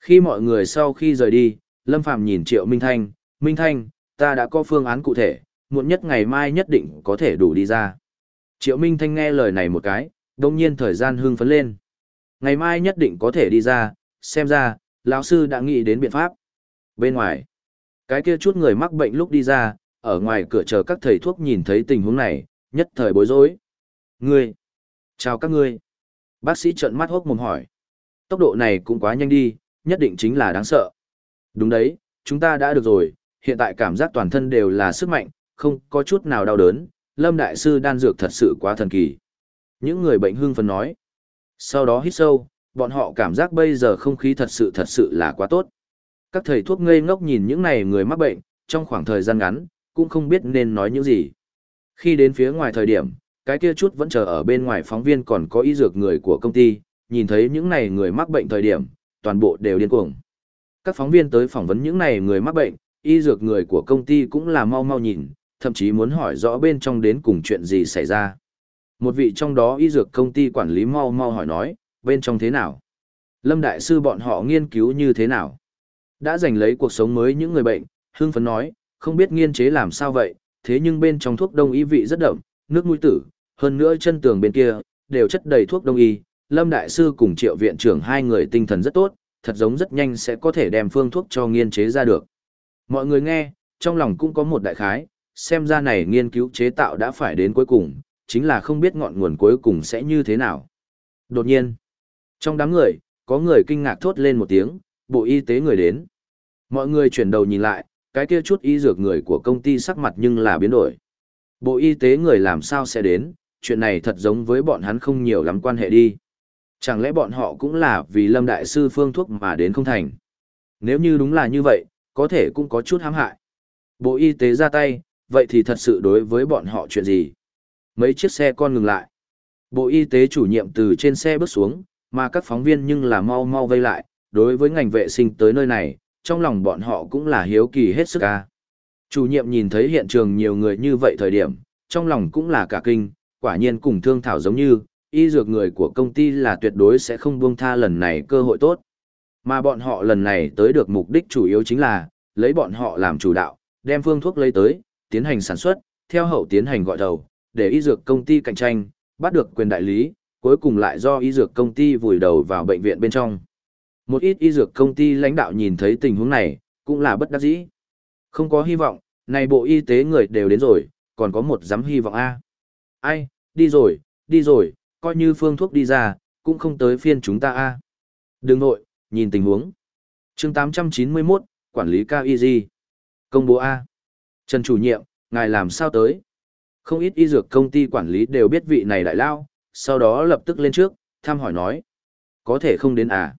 Khi mọi người sau khi rời đi, Lâm Phàm nhìn Triệu Minh Thanh, Minh Thanh, ta đã có phương án cụ thể, muộn nhất ngày mai nhất định có thể đủ đi ra. Triệu Minh Thanh nghe lời này một cái, đột nhiên thời gian hưng phấn lên. Ngày mai nhất định có thể đi ra, xem ra, lão sư đã nghĩ đến biện pháp. Bên ngoài, cái kia chút người mắc bệnh lúc đi ra, ở ngoài cửa chờ các thầy thuốc nhìn thấy tình huống này, nhất thời bối rối. Ngươi, chào các ngươi. Bác sĩ trợn mắt hốc mồm hỏi. Tốc độ này cũng quá nhanh đi, nhất định chính là đáng sợ. Đúng đấy, chúng ta đã được rồi, hiện tại cảm giác toàn thân đều là sức mạnh, không có chút nào đau đớn, Lâm Đại Sư đan dược thật sự quá thần kỳ. Những người bệnh hưng phấn nói. Sau đó hít sâu, bọn họ cảm giác bây giờ không khí thật sự thật sự là quá tốt. Các thầy thuốc ngây ngốc nhìn những này người mắc bệnh, trong khoảng thời gian ngắn, cũng không biết nên nói những gì. Khi đến phía ngoài thời điểm, cái kia chút vẫn chờ ở bên ngoài phóng viên còn có y dược người của công ty, nhìn thấy những này người mắc bệnh thời điểm, toàn bộ đều điên cuồng. Các phóng viên tới phỏng vấn những này người mắc bệnh, y dược người của công ty cũng là mau mau nhìn, thậm chí muốn hỏi rõ bên trong đến cùng chuyện gì xảy ra. Một vị trong đó y dược công ty quản lý mau mau hỏi nói, bên trong thế nào? Lâm Đại Sư bọn họ nghiên cứu như thế nào? Đã giành lấy cuộc sống mới những người bệnh, hương phấn nói, không biết nghiên chế làm sao vậy, thế nhưng bên trong thuốc đông y vị rất đậm, nước mũi tử, hơn nữa chân tường bên kia, đều chất đầy thuốc đông y. Lâm Đại Sư cùng triệu viện trưởng hai người tinh thần rất tốt, thật giống rất nhanh sẽ có thể đem phương thuốc cho nghiên chế ra được. Mọi người nghe, trong lòng cũng có một đại khái, xem ra này nghiên cứu chế tạo đã phải đến cuối cùng, chính là không biết ngọn nguồn cuối cùng sẽ như thế nào. Đột nhiên, trong đám người, có người kinh ngạc thốt lên một tiếng, bộ y tế người đến. Mọi người chuyển đầu nhìn lại, cái kia chút y dược người của công ty sắc mặt nhưng là biến đổi. Bộ y tế người làm sao sẽ đến, chuyện này thật giống với bọn hắn không nhiều lắm quan hệ đi. Chẳng lẽ bọn họ cũng là vì Lâm Đại Sư phương thuốc mà đến không thành? Nếu như đúng là như vậy, có thể cũng có chút hãm hại. Bộ y tế ra tay, vậy thì thật sự đối với bọn họ chuyện gì? Mấy chiếc xe con ngừng lại. Bộ y tế chủ nhiệm từ trên xe bước xuống, mà các phóng viên nhưng là mau mau vây lại, đối với ngành vệ sinh tới nơi này, trong lòng bọn họ cũng là hiếu kỳ hết sức ca. Chủ nhiệm nhìn thấy hiện trường nhiều người như vậy thời điểm, trong lòng cũng là cả kinh, quả nhiên cùng thương thảo giống như, y dược người của công ty là tuyệt đối sẽ không buông tha lần này cơ hội tốt. Mà bọn họ lần này tới được mục đích chủ yếu chính là, lấy bọn họ làm chủ đạo, đem phương thuốc lấy tới, tiến hành sản xuất, theo hậu tiến hành gọi đầu, để y dược công ty cạnh tranh, bắt được quyền đại lý, cuối cùng lại do y dược công ty vùi đầu vào bệnh viện bên trong. Một ít y dược công ty lãnh đạo nhìn thấy tình huống này, cũng là bất đắc dĩ. Không có hy vọng, này bộ y tế người đều đến rồi, còn có một giám hy vọng A. Ai, đi rồi, đi rồi, coi như phương thuốc đi ra, cũng không tới phiên chúng ta A. Đừng nội, nhìn tình huống. chương 891, quản lý cao y di. Công bố A. Trần chủ nhiệm, ngài làm sao tới? Không ít y dược công ty quản lý đều biết vị này đại lao, sau đó lập tức lên trước, thăm hỏi nói. Có thể không đến à?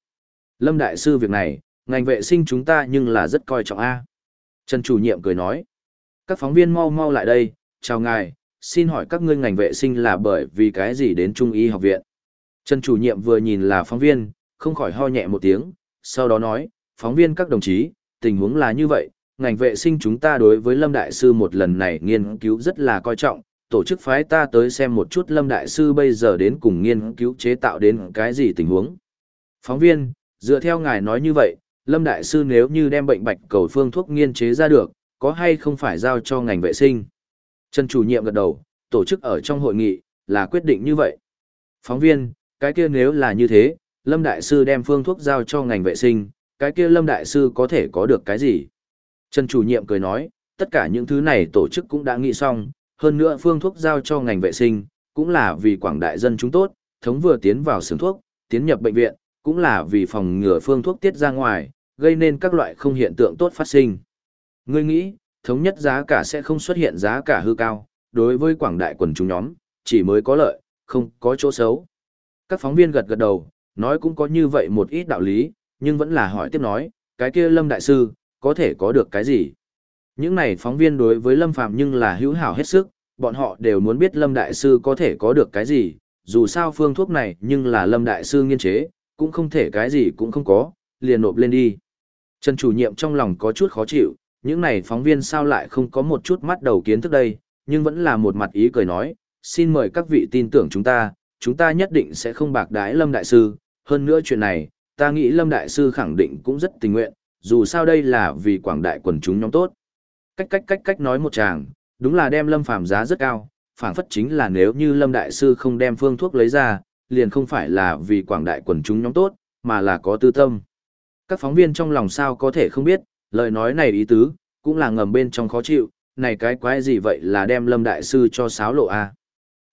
Lâm Đại Sư việc này, ngành vệ sinh chúng ta nhưng là rất coi trọng A. Trần chủ nhiệm cười nói. Các phóng viên mau mau lại đây, chào ngài, xin hỏi các ngươi ngành vệ sinh là bởi vì cái gì đến Trung y học viện? Trần chủ nhiệm vừa nhìn là phóng viên, không khỏi ho nhẹ một tiếng, sau đó nói, phóng viên các đồng chí, tình huống là như vậy, ngành vệ sinh chúng ta đối với Lâm Đại Sư một lần này nghiên cứu rất là coi trọng, tổ chức phái ta tới xem một chút Lâm Đại Sư bây giờ đến cùng nghiên cứu chế tạo đến cái gì tình huống. Phóng viên, dựa theo ngài nói như vậy, Lâm Đại Sư nếu như đem bệnh bạch cầu phương thuốc nghiên chế ra được, có hay không phải giao cho ngành vệ sinh? Trần chủ nhiệm gật đầu, tổ chức ở trong hội nghị, là quyết định như vậy. Phóng viên, cái kia nếu là như thế, Lâm Đại Sư đem phương thuốc giao cho ngành vệ sinh, cái kia Lâm Đại Sư có thể có được cái gì? Trần chủ nhiệm cười nói, tất cả những thứ này tổ chức cũng đã nghĩ xong, hơn nữa phương thuốc giao cho ngành vệ sinh, cũng là vì quảng đại dân chúng tốt, thống vừa tiến vào xưởng thuốc, tiến nhập bệnh viện, cũng là vì phòng ngừa phương thuốc tiết ra ngoài, gây nên các loại không hiện tượng tốt phát sinh. Ngươi nghĩ, thống nhất giá cả sẽ không xuất hiện giá cả hư cao, đối với quảng đại quần chúng nhóm, chỉ mới có lợi, không có chỗ xấu. Các phóng viên gật gật đầu, nói cũng có như vậy một ít đạo lý, nhưng vẫn là hỏi tiếp nói, cái kia Lâm Đại Sư, có thể có được cái gì? Những này phóng viên đối với Lâm Phàm nhưng là hữu hảo hết sức, bọn họ đều muốn biết Lâm Đại Sư có thể có được cái gì, dù sao phương thuốc này nhưng là Lâm Đại Sư nghiên chế, cũng không thể cái gì cũng không có, liền nộp lên đi. Trần chủ nhiệm trong lòng có chút khó chịu, những này phóng viên sao lại không có một chút mắt đầu kiến thức đây, nhưng vẫn là một mặt ý cười nói, xin mời các vị tin tưởng chúng ta, chúng ta nhất định sẽ không bạc đái Lâm Đại Sư, hơn nữa chuyện này, ta nghĩ Lâm Đại Sư khẳng định cũng rất tình nguyện, dù sao đây là vì quảng đại quần chúng nhóm tốt. Cách cách cách cách nói một chàng, đúng là đem Lâm Phàm giá rất cao, phảng phất chính là nếu như Lâm Đại Sư không đem phương thuốc lấy ra, liền không phải là vì quảng đại quần chúng nhóm tốt, mà là có tư tâm. Các phóng viên trong lòng sao có thể không biết, lời nói này ý tứ, cũng là ngầm bên trong khó chịu, này cái quái gì vậy là đem Lâm Đại Sư cho sáo lộ a à?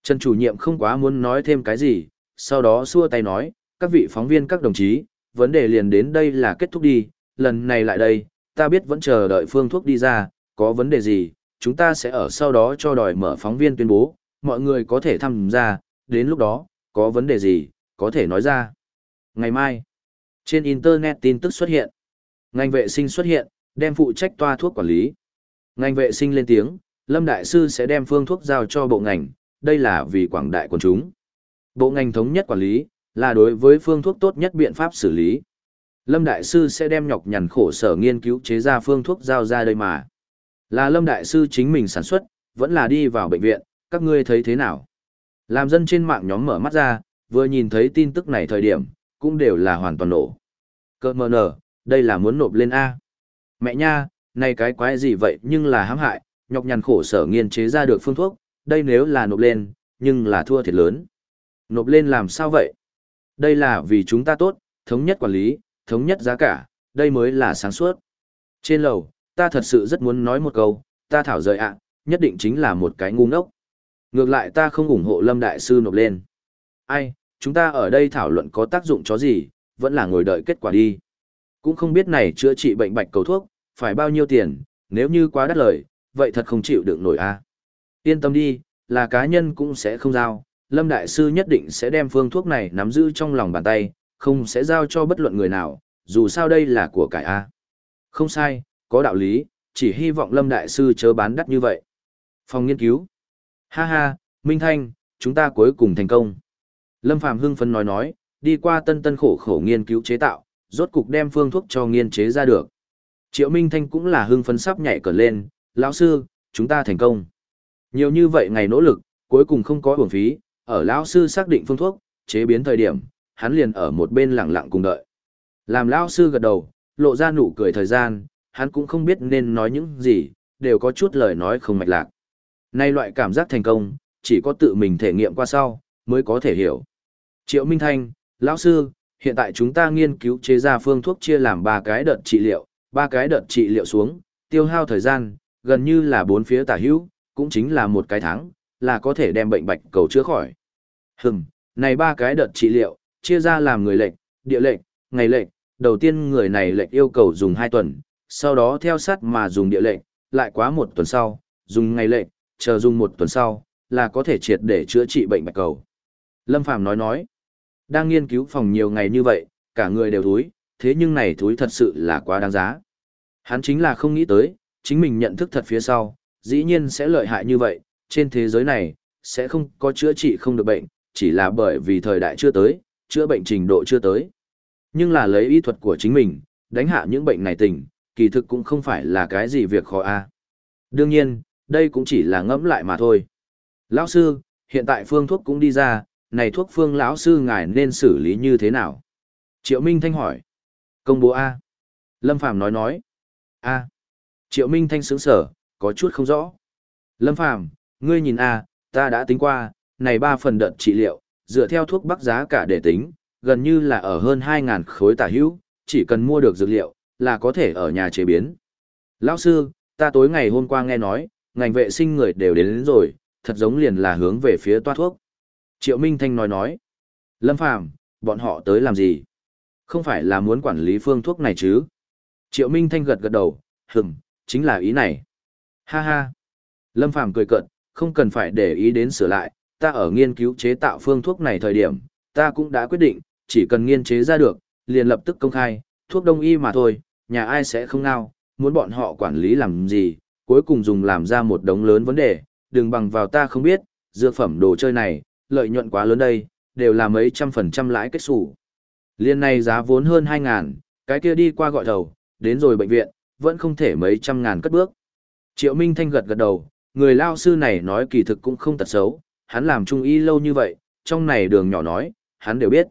Trần chủ nhiệm không quá muốn nói thêm cái gì, sau đó xua tay nói, các vị phóng viên các đồng chí, vấn đề liền đến đây là kết thúc đi, lần này lại đây, ta biết vẫn chờ đợi phương thuốc đi ra, có vấn đề gì, chúng ta sẽ ở sau đó cho đòi mở phóng viên tuyên bố, mọi người có thể tham gia, đến lúc đó, có vấn đề gì, có thể nói ra. Ngày mai, trên Internet tin tức xuất hiện, ngành vệ sinh xuất hiện, đem phụ trách toa thuốc quản lý. Ngành vệ sinh lên tiếng, Lâm Đại Sư sẽ đem phương thuốc giao cho bộ ngành, đây là vì quảng đại quần chúng. Bộ ngành thống nhất quản lý, là đối với phương thuốc tốt nhất biện pháp xử lý. Lâm Đại Sư sẽ đem nhọc nhằn khổ sở nghiên cứu chế ra phương thuốc giao ra đây mà. Là Lâm Đại Sư chính mình sản xuất, vẫn là đi vào bệnh viện, các ngươi thấy thế nào? Làm dân trên mạng nhóm mở mắt ra, vừa nhìn thấy tin tức này thời điểm, cũng đều là hoàn toàn nổ. Cơ mờ nở, đây là muốn nộp lên A. Mẹ nha, này cái quái gì vậy nhưng là hãm hại, nhọc nhằn khổ sở nghiên chế ra được phương thuốc, đây nếu là nộp lên, nhưng là thua thiệt lớn. Nộp lên làm sao vậy? Đây là vì chúng ta tốt, thống nhất quản lý, thống nhất giá cả, đây mới là sáng suốt. Trên lầu, ta thật sự rất muốn nói một câu, ta thảo rời ạ, nhất định chính là một cái ngu ngốc. Ngược lại ta không ủng hộ Lâm Đại Sư nộp lên. Ai, chúng ta ở đây thảo luận có tác dụng chó gì, vẫn là ngồi đợi kết quả đi. Cũng không biết này chữa trị bệnh bạch cầu thuốc, phải bao nhiêu tiền, nếu như quá đắt lời, vậy thật không chịu được nổi a. Yên tâm đi, là cá nhân cũng sẽ không giao, Lâm Đại Sư nhất định sẽ đem phương thuốc này nắm giữ trong lòng bàn tay, không sẽ giao cho bất luận người nào, dù sao đây là của cải A. Không sai, có đạo lý, chỉ hy vọng Lâm Đại Sư chớ bán đắt như vậy. Phòng nghiên cứu. Ha ha, Minh Thanh, chúng ta cuối cùng thành công. Lâm Phạm hưng phấn nói nói, đi qua tân tân khổ khổ nghiên cứu chế tạo, rốt cục đem phương thuốc cho nghiên chế ra được. Triệu Minh Thanh cũng là hưng phấn sắp nhảy cờ lên, lão sư, chúng ta thành công. Nhiều như vậy ngày nỗ lực, cuối cùng không có uổng phí, ở lão sư xác định phương thuốc, chế biến thời điểm, hắn liền ở một bên lặng lặng cùng đợi. Làm lão sư gật đầu, lộ ra nụ cười thời gian, hắn cũng không biết nên nói những gì, đều có chút lời nói không mạch lạc. Nay loại cảm giác thành công, chỉ có tự mình thể nghiệm qua sau, mới có thể hiểu. Triệu Minh Thanh, lão sư, hiện tại chúng ta nghiên cứu chế ra phương thuốc chia làm ba cái đợt trị liệu, ba cái đợt trị liệu xuống, tiêu hao thời gian, gần như là bốn phía tả hữu, cũng chính là một cái tháng, là có thể đem bệnh bạch cầu chữa khỏi. Hừm, này ba cái đợt trị liệu, chia ra làm người lệnh, địa lệnh, ngày lệnh, đầu tiên người này lệnh yêu cầu dùng 2 tuần, sau đó theo sát mà dùng địa lệnh, lại quá một tuần sau, dùng ngày lệnh, chờ dùng một tuần sau, là có thể triệt để chữa trị bệnh bạch cầu. Lâm Phàm nói nói, đang nghiên cứu phòng nhiều ngày như vậy, cả người đều thúi, thế nhưng này thúi thật sự là quá đáng giá. Hắn chính là không nghĩ tới, chính mình nhận thức thật phía sau, dĩ nhiên sẽ lợi hại như vậy, trên thế giới này, sẽ không có chữa trị không được bệnh, chỉ là bởi vì thời đại chưa tới, chữa bệnh trình độ chưa tới. Nhưng là lấy y thuật của chính mình, đánh hạ những bệnh này tình, kỳ thực cũng không phải là cái gì việc khó a. Đương nhiên, đây cũng chỉ là ngẫm lại mà thôi. Lão sư, hiện tại phương thuốc cũng đi ra, này thuốc phương lão sư ngài nên xử lý như thế nào? Triệu Minh Thanh hỏi. Công bố A. Lâm Phàm nói nói. A. Triệu Minh Thanh sướng sở, có chút không rõ. Lâm Phàm ngươi nhìn A, ta đã tính qua, này ba phần đợt trị liệu, dựa theo thuốc bắc giá cả để tính, gần như là ở hơn 2.000 khối tả hữu, chỉ cần mua được dược liệu, là có thể ở nhà chế biến. Lão sư, ta tối ngày hôm qua nghe nói, ngành vệ sinh người đều đến, đến rồi, thật giống liền là hướng về phía toa thuốc. Triệu Minh Thanh nói nói, Lâm Phàm bọn họ tới làm gì? Không phải là muốn quản lý phương thuốc này chứ? Triệu Minh Thanh gật gật đầu, hừng, chính là ý này. Ha ha. Lâm Phàm cười cợt, không cần phải để ý đến sửa lại, ta ở nghiên cứu chế tạo phương thuốc này thời điểm, ta cũng đã quyết định, chỉ cần nghiên chế ra được, liền lập tức công khai, thuốc đông y mà thôi, nhà ai sẽ không nào, muốn bọn họ quản lý làm gì, cuối cùng dùng làm ra một đống lớn vấn đề, đừng bằng vào ta không biết, dược phẩm đồ chơi này, lợi nhuận quá lớn đây, đều là mấy trăm phần trăm lãi kết sủ. Liên này giá vốn hơn 2 ngàn, cái kia đi qua gọi đầu, đến rồi bệnh viện, vẫn không thể mấy trăm ngàn cất bước. Triệu Minh Thanh gật gật đầu, người lao sư này nói kỳ thực cũng không tật xấu, hắn làm trung y lâu như vậy, trong này đường nhỏ nói, hắn đều biết.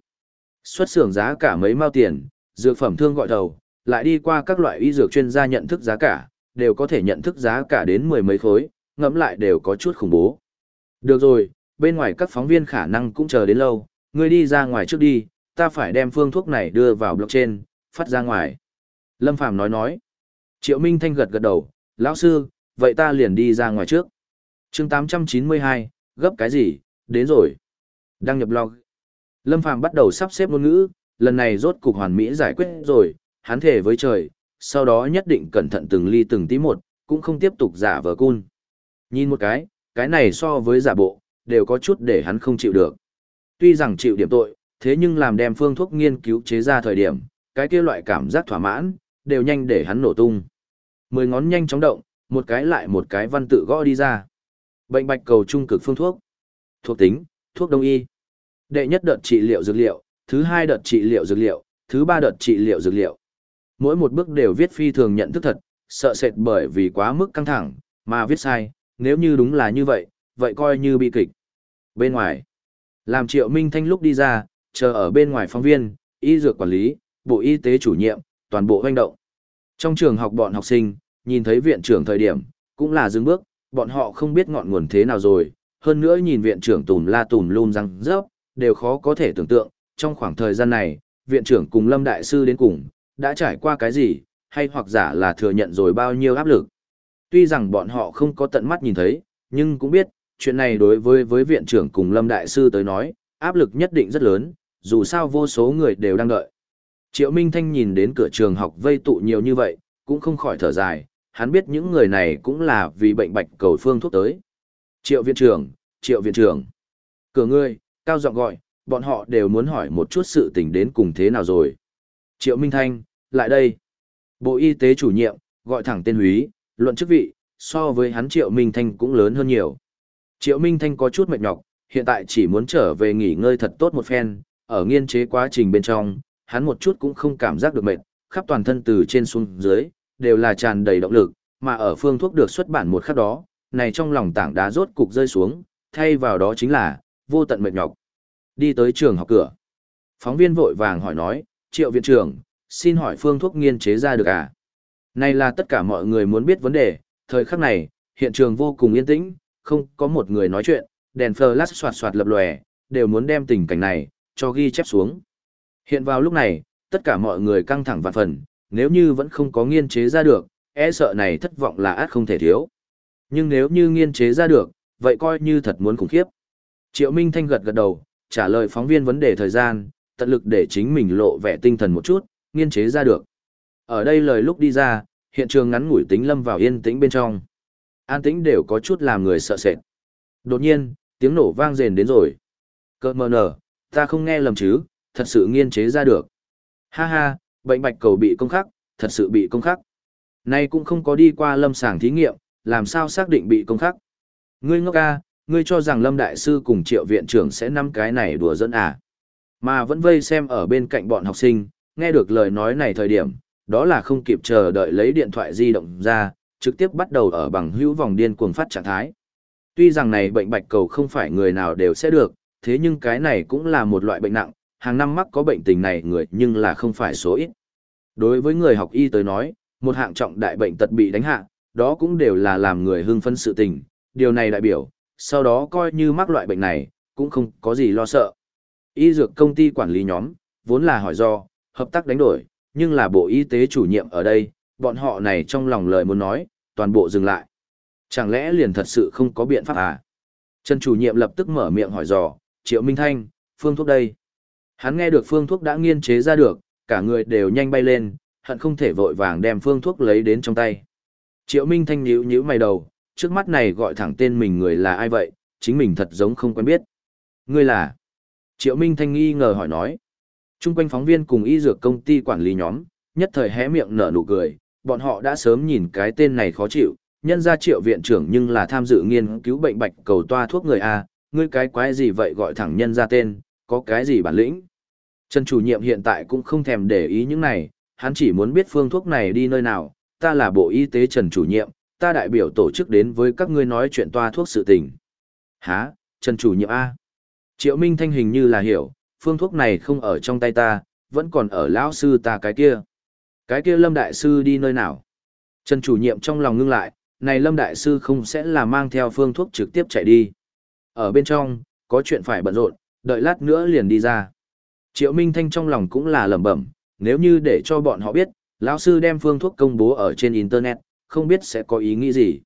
Xuất xưởng giá cả mấy mao tiền, dược phẩm thương gọi đầu, lại đi qua các loại y dược chuyên gia nhận thức giá cả, đều có thể nhận thức giá cả đến mười mấy khối, ngẫm lại đều có chút khủng bố. Được rồi, bên ngoài các phóng viên khả năng cũng chờ đến lâu, ngươi đi ra ngoài trước đi, ta phải đem phương thuốc này đưa vào blockchain, phát ra ngoài. Lâm Phàm nói nói. Triệu Minh Thanh gật gật đầu, lão sư, vậy ta liền đi ra ngoài trước. chương 892, gấp cái gì, đến rồi. Đăng nhập blog. Lâm Phàm bắt đầu sắp xếp ngôn ngữ, lần này rốt cục hoàn mỹ giải quyết rồi, hắn thề với trời, sau đó nhất định cẩn thận từng ly từng tí một, cũng không tiếp tục giả vờ cun. Nhìn một cái, cái này so với giả bộ, đều có chút để hắn không chịu được. Tuy rằng chịu điểm tội, thế nhưng làm đem phương thuốc nghiên cứu chế ra thời điểm, cái kia loại cảm giác thỏa mãn, đều nhanh để hắn nổ tung. Mười ngón nhanh chóng động, một cái lại một cái văn tự gõ đi ra. Bệnh bạch cầu trung cực phương thuốc. Thuộc tính, thuốc đông y. Đệ nhất đợt trị liệu dược liệu, thứ hai đợt trị liệu dược liệu, thứ ba đợt trị liệu dược liệu. Mỗi một bước đều viết phi thường nhận thức thật, sợ sệt bởi vì quá mức căng thẳng, mà viết sai, nếu như đúng là như vậy, vậy coi như bi kịch. Bên ngoài, làm Triệu Minh Thanh lúc đi ra, chờ ở bên ngoài phóng viên, y dược quản lý, bộ y tế chủ nhiệm, toàn bộ hoành động. Trong trường học bọn học sinh, nhìn thấy viện trưởng thời điểm, cũng là dừng bước, bọn họ không biết ngọn nguồn thế nào rồi, hơn nữa nhìn viện trưởng tùm la tùm lum răng rớp, đều khó có thể tưởng tượng, trong khoảng thời gian này, viện trưởng cùng Lâm Đại Sư đến cùng, đã trải qua cái gì, hay hoặc giả là thừa nhận rồi bao nhiêu áp lực. Tuy rằng bọn họ không có tận mắt nhìn thấy, nhưng cũng biết, chuyện này đối với với viện trưởng cùng Lâm Đại Sư tới nói, áp lực nhất định rất lớn, dù sao vô số người đều đang đợi. Triệu Minh Thanh nhìn đến cửa trường học vây tụ nhiều như vậy, cũng không khỏi thở dài, hắn biết những người này cũng là vì bệnh bạch cầu phương thuốc tới. Triệu viện trưởng, triệu viện trưởng. Cửa ngươi, cao giọng gọi, bọn họ đều muốn hỏi một chút sự tình đến cùng thế nào rồi. Triệu Minh Thanh, lại đây. Bộ Y tế chủ nhiệm, gọi thẳng tên húy, luận chức vị, so với hắn Triệu Minh Thanh cũng lớn hơn nhiều. Triệu Minh Thanh có chút mệt nhọc, hiện tại chỉ muốn trở về nghỉ ngơi thật tốt một phen, ở nghiên chế quá trình bên trong, hắn một chút cũng không cảm giác được mệt, khắp toàn thân từ trên xuống dưới, đều là tràn đầy động lực, mà ở phương thuốc được xuất bản một khắc đó, này trong lòng tảng đá rốt cục rơi xuống, thay vào đó chính là, vô tận mệt nhọc. Đi tới trường học cửa. Phóng viên vội vàng hỏi nói, triệu viện trưởng, xin hỏi phương thuốc nghiên chế ra được à? Này là tất cả mọi người muốn biết vấn đề, thời khắc này, hiện trường vô cùng yên tĩnh, không có một người nói chuyện, đèn flash soạt soạt lập lòe, đều muốn đem tình cảnh này, cho ghi chép xuống. Hiện vào lúc này, tất cả mọi người căng thẳng vạn phần, nếu như vẫn không có nghiên chế ra được, e sợ này thất vọng là át không thể thiếu. Nhưng nếu như nghiên chế ra được, vậy coi như thật muốn khủng khiếp. Triệu Minh Thanh gật gật đầu, trả lời phóng viên vấn đề thời gian, tận lực để chính mình lộ vẻ tinh thần một chút, nghiên chế ra được. Ở đây lời lúc đi ra, hiện trường ngắn ngủi tính lâm vào yên tĩnh bên trong. An tĩnh đều có chút làm người sợ sệt. Đột nhiên, tiếng nổ vang rền đến rồi. Cơ mờ nở, ta không nghe lầm chứ, thật sự nghiên chế ra được. Ha ha, bệnh bạch cầu bị công khắc, thật sự bị công khắc. Nay cũng không có đi qua lâm sàng thí nghiệm, làm sao xác định bị công khắc. Ngươi ngốc ca, ngươi cho rằng lâm đại sư cùng triệu viện trưởng sẽ năm cái này đùa dẫn à. Mà vẫn vây xem ở bên cạnh bọn học sinh, nghe được lời nói này thời điểm, đó là không kịp chờ đợi lấy điện thoại di động ra, trực tiếp bắt đầu ở bằng hữu vòng điên cuồng phát trạng thái. Tuy rằng này bệnh bạch cầu không phải người nào đều sẽ được, thế nhưng cái này cũng là một loại bệnh nặng, hàng năm mắc có bệnh tình này người nhưng là không phải số ít. Đối với người học y tới nói, một hạng trọng đại bệnh tật bị đánh hạ, đó cũng đều là làm người hưng phân sự tình, điều này đại biểu, sau đó coi như mắc loại bệnh này, cũng không có gì lo sợ. Y dược công ty quản lý nhóm, vốn là hỏi do, hợp tác đánh đổi, nhưng là bộ y tế chủ nhiệm ở đây, bọn họ này trong lòng lời muốn nói, toàn bộ dừng lại. Chẳng lẽ liền thật sự không có biện pháp à? Trần chủ nhiệm lập tức mở miệng hỏi dò, Triệu Minh Thanh, phương thuốc đây. Hắn nghe được phương thuốc đã nghiên chế ra được, cả người đều nhanh bay lên, hận không thể vội vàng đem phương thuốc lấy đến trong tay. Triệu Minh Thanh nhíu nhíu mày đầu, trước mắt này gọi thẳng tên mình người là ai vậy, chính mình thật giống không quen biết. Ngươi là? Triệu Minh Thanh nghi ngờ hỏi nói. Trung quanh phóng viên cùng y dược công ty quản lý nhóm, nhất thời hé miệng nở nụ cười, bọn họ đã sớm nhìn cái tên này khó chịu, nhân ra triệu viện trưởng nhưng là tham dự nghiên cứu bệnh bạch cầu toa thuốc người A, ngươi cái quái gì vậy gọi thẳng nhân ra tên, có cái gì bản lĩnh. Trần chủ nhiệm hiện tại cũng không thèm để ý những này, hắn chỉ muốn biết phương thuốc này đi nơi nào, ta là bộ y tế Trần chủ nhiệm, ta đại biểu tổ chức đến với các ngươi nói chuyện toa thuốc sự tình. Hả, Trần chủ nhiệm A. Triệu Minh Thanh hình như là hiểu, phương thuốc này không ở trong tay ta, vẫn còn ở lão sư ta cái kia. Cái kia Lâm Đại Sư đi nơi nào? Trần chủ nhiệm trong lòng ngưng lại, này Lâm Đại Sư không sẽ là mang theo phương thuốc trực tiếp chạy đi. Ở bên trong, có chuyện phải bận rộn, đợi lát nữa liền đi ra. Triệu Minh Thanh trong lòng cũng là lẩm bẩm, nếu như để cho bọn họ biết, lão sư đem phương thuốc công bố ở trên Internet, không biết sẽ có ý nghĩ gì.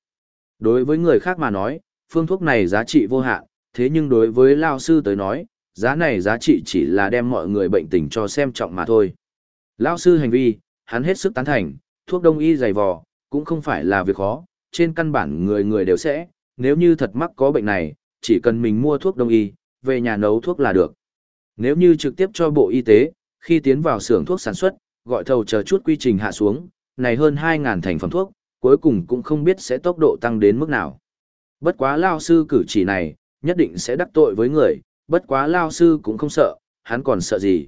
Đối với người khác mà nói, phương thuốc này giá trị vô hạn, thế nhưng đối với lão sư tới nói, giá này giá trị chỉ là đem mọi người bệnh tình cho xem trọng mà thôi. Lão sư hành vi, hắn hết sức tán thành, thuốc đông y dày vò, cũng không phải là việc khó, trên căn bản người người đều sẽ, nếu như thật mắc có bệnh này, chỉ cần mình mua thuốc đông y, về nhà nấu thuốc là được. Nếu như trực tiếp cho Bộ Y tế, khi tiến vào xưởng thuốc sản xuất, gọi thầu chờ chút quy trình hạ xuống, này hơn 2.000 thành phẩm thuốc, cuối cùng cũng không biết sẽ tốc độ tăng đến mức nào. Bất quá Lao Sư cử chỉ này, nhất định sẽ đắc tội với người, bất quá Lao Sư cũng không sợ, hắn còn sợ gì.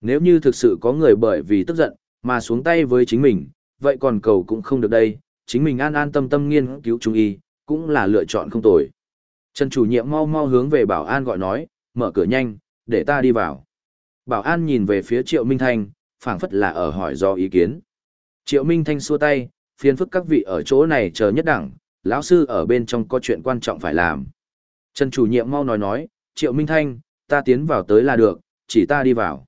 Nếu như thực sự có người bởi vì tức giận, mà xuống tay với chính mình, vậy còn cầu cũng không được đây, chính mình an an tâm tâm nghiên cứu trung y, cũng là lựa chọn không tồi. Trần chủ nhiệm mau mau hướng về bảo an gọi nói, mở cửa nhanh, để ta đi vào. Bảo an nhìn về phía Triệu Minh Thanh, phảng phất là ở hỏi do ý kiến. Triệu Minh Thanh xua tay, phiền phức các vị ở chỗ này chờ nhất đẳng, lão sư ở bên trong có chuyện quan trọng phải làm. Trần chủ nhiệm mau nói nói, Triệu Minh Thanh, ta tiến vào tới là được, chỉ ta đi vào.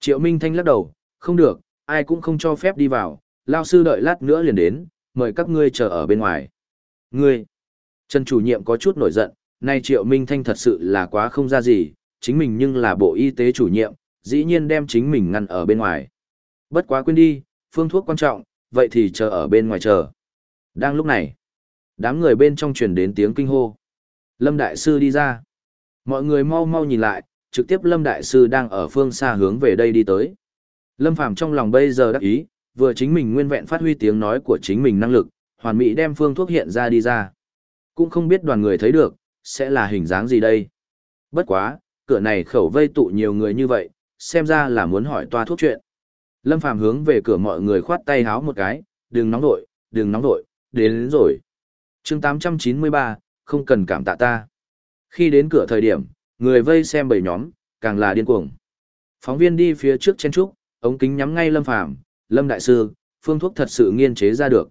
Triệu Minh Thanh lắc đầu, không được, ai cũng không cho phép đi vào, lão sư đợi lát nữa liền đến, mời các ngươi chờ ở bên ngoài. Ngươi, Trần chủ nhiệm có chút nổi giận, nay Triệu Minh Thanh thật sự là quá không ra gì, chính mình nhưng là bộ y tế chủ nhiệm, dĩ nhiên đem chính mình ngăn ở bên ngoài. Bất quá quên đi, phương thuốc quan trọng, vậy thì chờ ở bên ngoài chờ. Đang lúc này, đám người bên trong truyền đến tiếng kinh hô. Lâm Đại Sư đi ra. Mọi người mau mau nhìn lại, trực tiếp Lâm Đại Sư đang ở phương xa hướng về đây đi tới. Lâm Phàm trong lòng bây giờ đắc ý, vừa chính mình nguyên vẹn phát huy tiếng nói của chính mình năng lực, hoàn mỹ đem phương thuốc hiện ra đi ra. Cũng không biết đoàn người thấy được, sẽ là hình dáng gì đây. Bất quá, cửa này khẩu vây tụ nhiều người như vậy, xem ra là muốn hỏi toa thuốc chuyện. Lâm Phàm hướng về cửa mọi người khoát tay háo một cái, đừng nóng nội, đừng nóng nội, đến, đến rồi. chương 893, không cần cảm tạ ta. Khi đến cửa thời điểm, người vây xem bảy nhóm, càng là điên cuồng. Phóng viên đi phía trước chen trúc, ống kính nhắm ngay Lâm Phàm Lâm Đại Sư, phương thuốc thật sự nghiên chế ra được.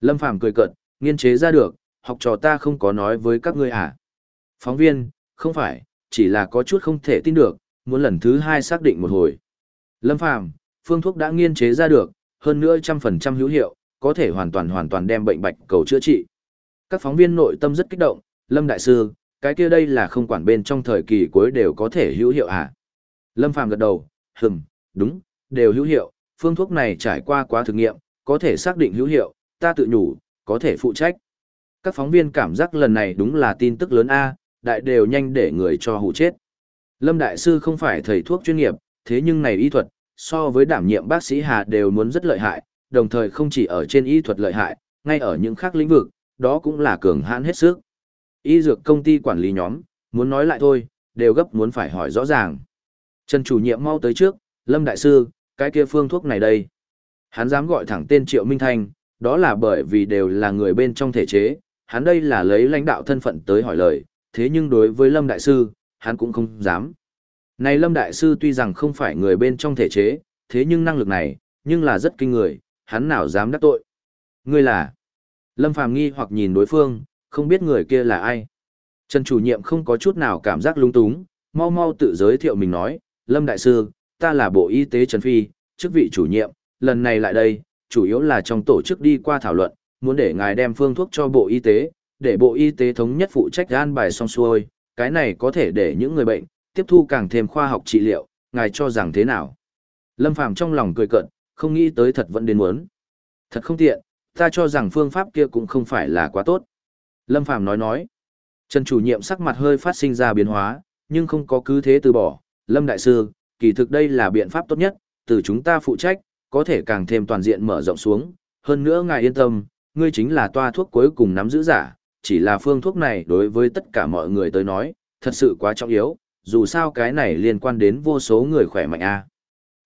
Lâm Phàm cười cợt, nghiên chế ra được, học trò ta không có nói với các ngươi à. Phóng viên, không phải, chỉ là có chút không thể tin được, muốn lần thứ hai xác định một hồi. Lâm Phàm phương thuốc đã nghiên chế ra được, hơn nữa trăm phần trăm hữu hiệu, có thể hoàn toàn hoàn toàn đem bệnh bạch cầu chữa trị. Các phóng viên nội tâm rất kích động, Lâm Đại Sư, cái kia đây là không quản bên trong thời kỳ cuối đều có thể hữu hiệu à? Lâm Phàm gật đầu, hừm, đúng, đều hữu hiệu, phương thuốc này trải qua quá thử nghiệm, có thể xác định hữu hiệu, ta tự nhủ, có thể phụ trách. Các phóng viên cảm giác lần này đúng là tin tức lớn A, đại đều nhanh để người cho hụ chết. Lâm Đại Sư không phải thầy thuốc chuyên nghiệp, thế nhưng này y thuật, so với đảm nhiệm bác sĩ Hà đều muốn rất lợi hại, đồng thời không chỉ ở trên y thuật lợi hại, ngay ở những khác lĩnh vực, đó cũng là cường hãn hết sức. Y dược công ty quản lý nhóm, muốn nói lại thôi, đều gấp muốn phải hỏi rõ ràng. Trần chủ nhiệm mau tới trước, Lâm Đại Sư, cái kia phương thuốc này đây. Hắn dám gọi thẳng tên Triệu Minh Thanh, đó là bởi vì đều là người bên trong thể chế, hắn đây là lấy lãnh đạo thân phận tới hỏi lời, thế nhưng đối với Lâm Đại Sư, hắn cũng không dám. Này Lâm Đại Sư tuy rằng không phải người bên trong thể chế, thế nhưng năng lực này, nhưng là rất kinh người, hắn nào dám đắc tội. Ngươi là? Lâm Phàm nghi hoặc nhìn đối phương, không biết người kia là ai. Trần chủ nhiệm không có chút nào cảm giác lung túng, mau mau tự giới thiệu mình nói, Lâm Đại Sư, ta là Bộ Y tế Trần Phi, chức vị chủ nhiệm, lần này lại đây, chủ yếu là trong tổ chức đi qua thảo luận, muốn để ngài đem phương thuốc cho Bộ Y tế, để Bộ Y tế thống nhất phụ trách an bài xong xuôi, cái này có thể để những người bệnh, tiếp thu càng thêm khoa học trị liệu, ngài cho rằng thế nào? Lâm Phàm trong lòng cười cận, không nghĩ tới thật vẫn đến muốn. Thật không tiện, ta cho rằng phương pháp kia cũng không phải là quá tốt. Lâm Phàm nói nói. Trần chủ nhiệm sắc mặt hơi phát sinh ra biến hóa, nhưng không có cứ thế từ bỏ. Lâm Đại Sư, kỳ thực đây là biện pháp tốt nhất, từ chúng ta phụ trách, có thể càng thêm toàn diện mở rộng xuống. Hơn nữa ngài yên tâm, ngươi chính là toa thuốc cuối cùng nắm giữ giả, chỉ là phương thuốc này đối với tất cả mọi người tới nói, thật sự quá trọng yếu, dù sao cái này liên quan đến vô số người khỏe mạnh a.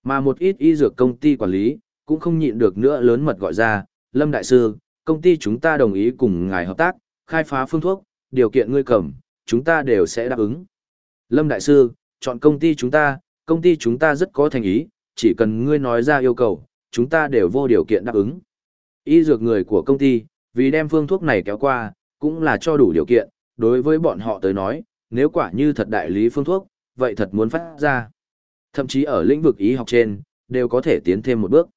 Mà một ít y dược công ty quản lý, cũng không nhịn được nữa lớn mật gọi ra, Lâm Đại Sư, công ty chúng ta đồng ý cùng ngài hợp tác, khai phá phương thuốc, điều kiện ngươi cầm, chúng ta đều sẽ đáp ứng. Lâm Đại Sư, chọn công ty chúng ta, công ty chúng ta rất có thành ý, chỉ cần ngươi nói ra yêu cầu, chúng ta đều vô điều kiện đáp ứng. Y dược người của công ty, vì đem phương thuốc này kéo qua, cũng là cho đủ điều kiện, đối với bọn họ tới nói, nếu quả như thật đại lý phương thuốc, vậy thật muốn phát ra. Thậm chí ở lĩnh vực y học trên, đều có thể tiến thêm một bước.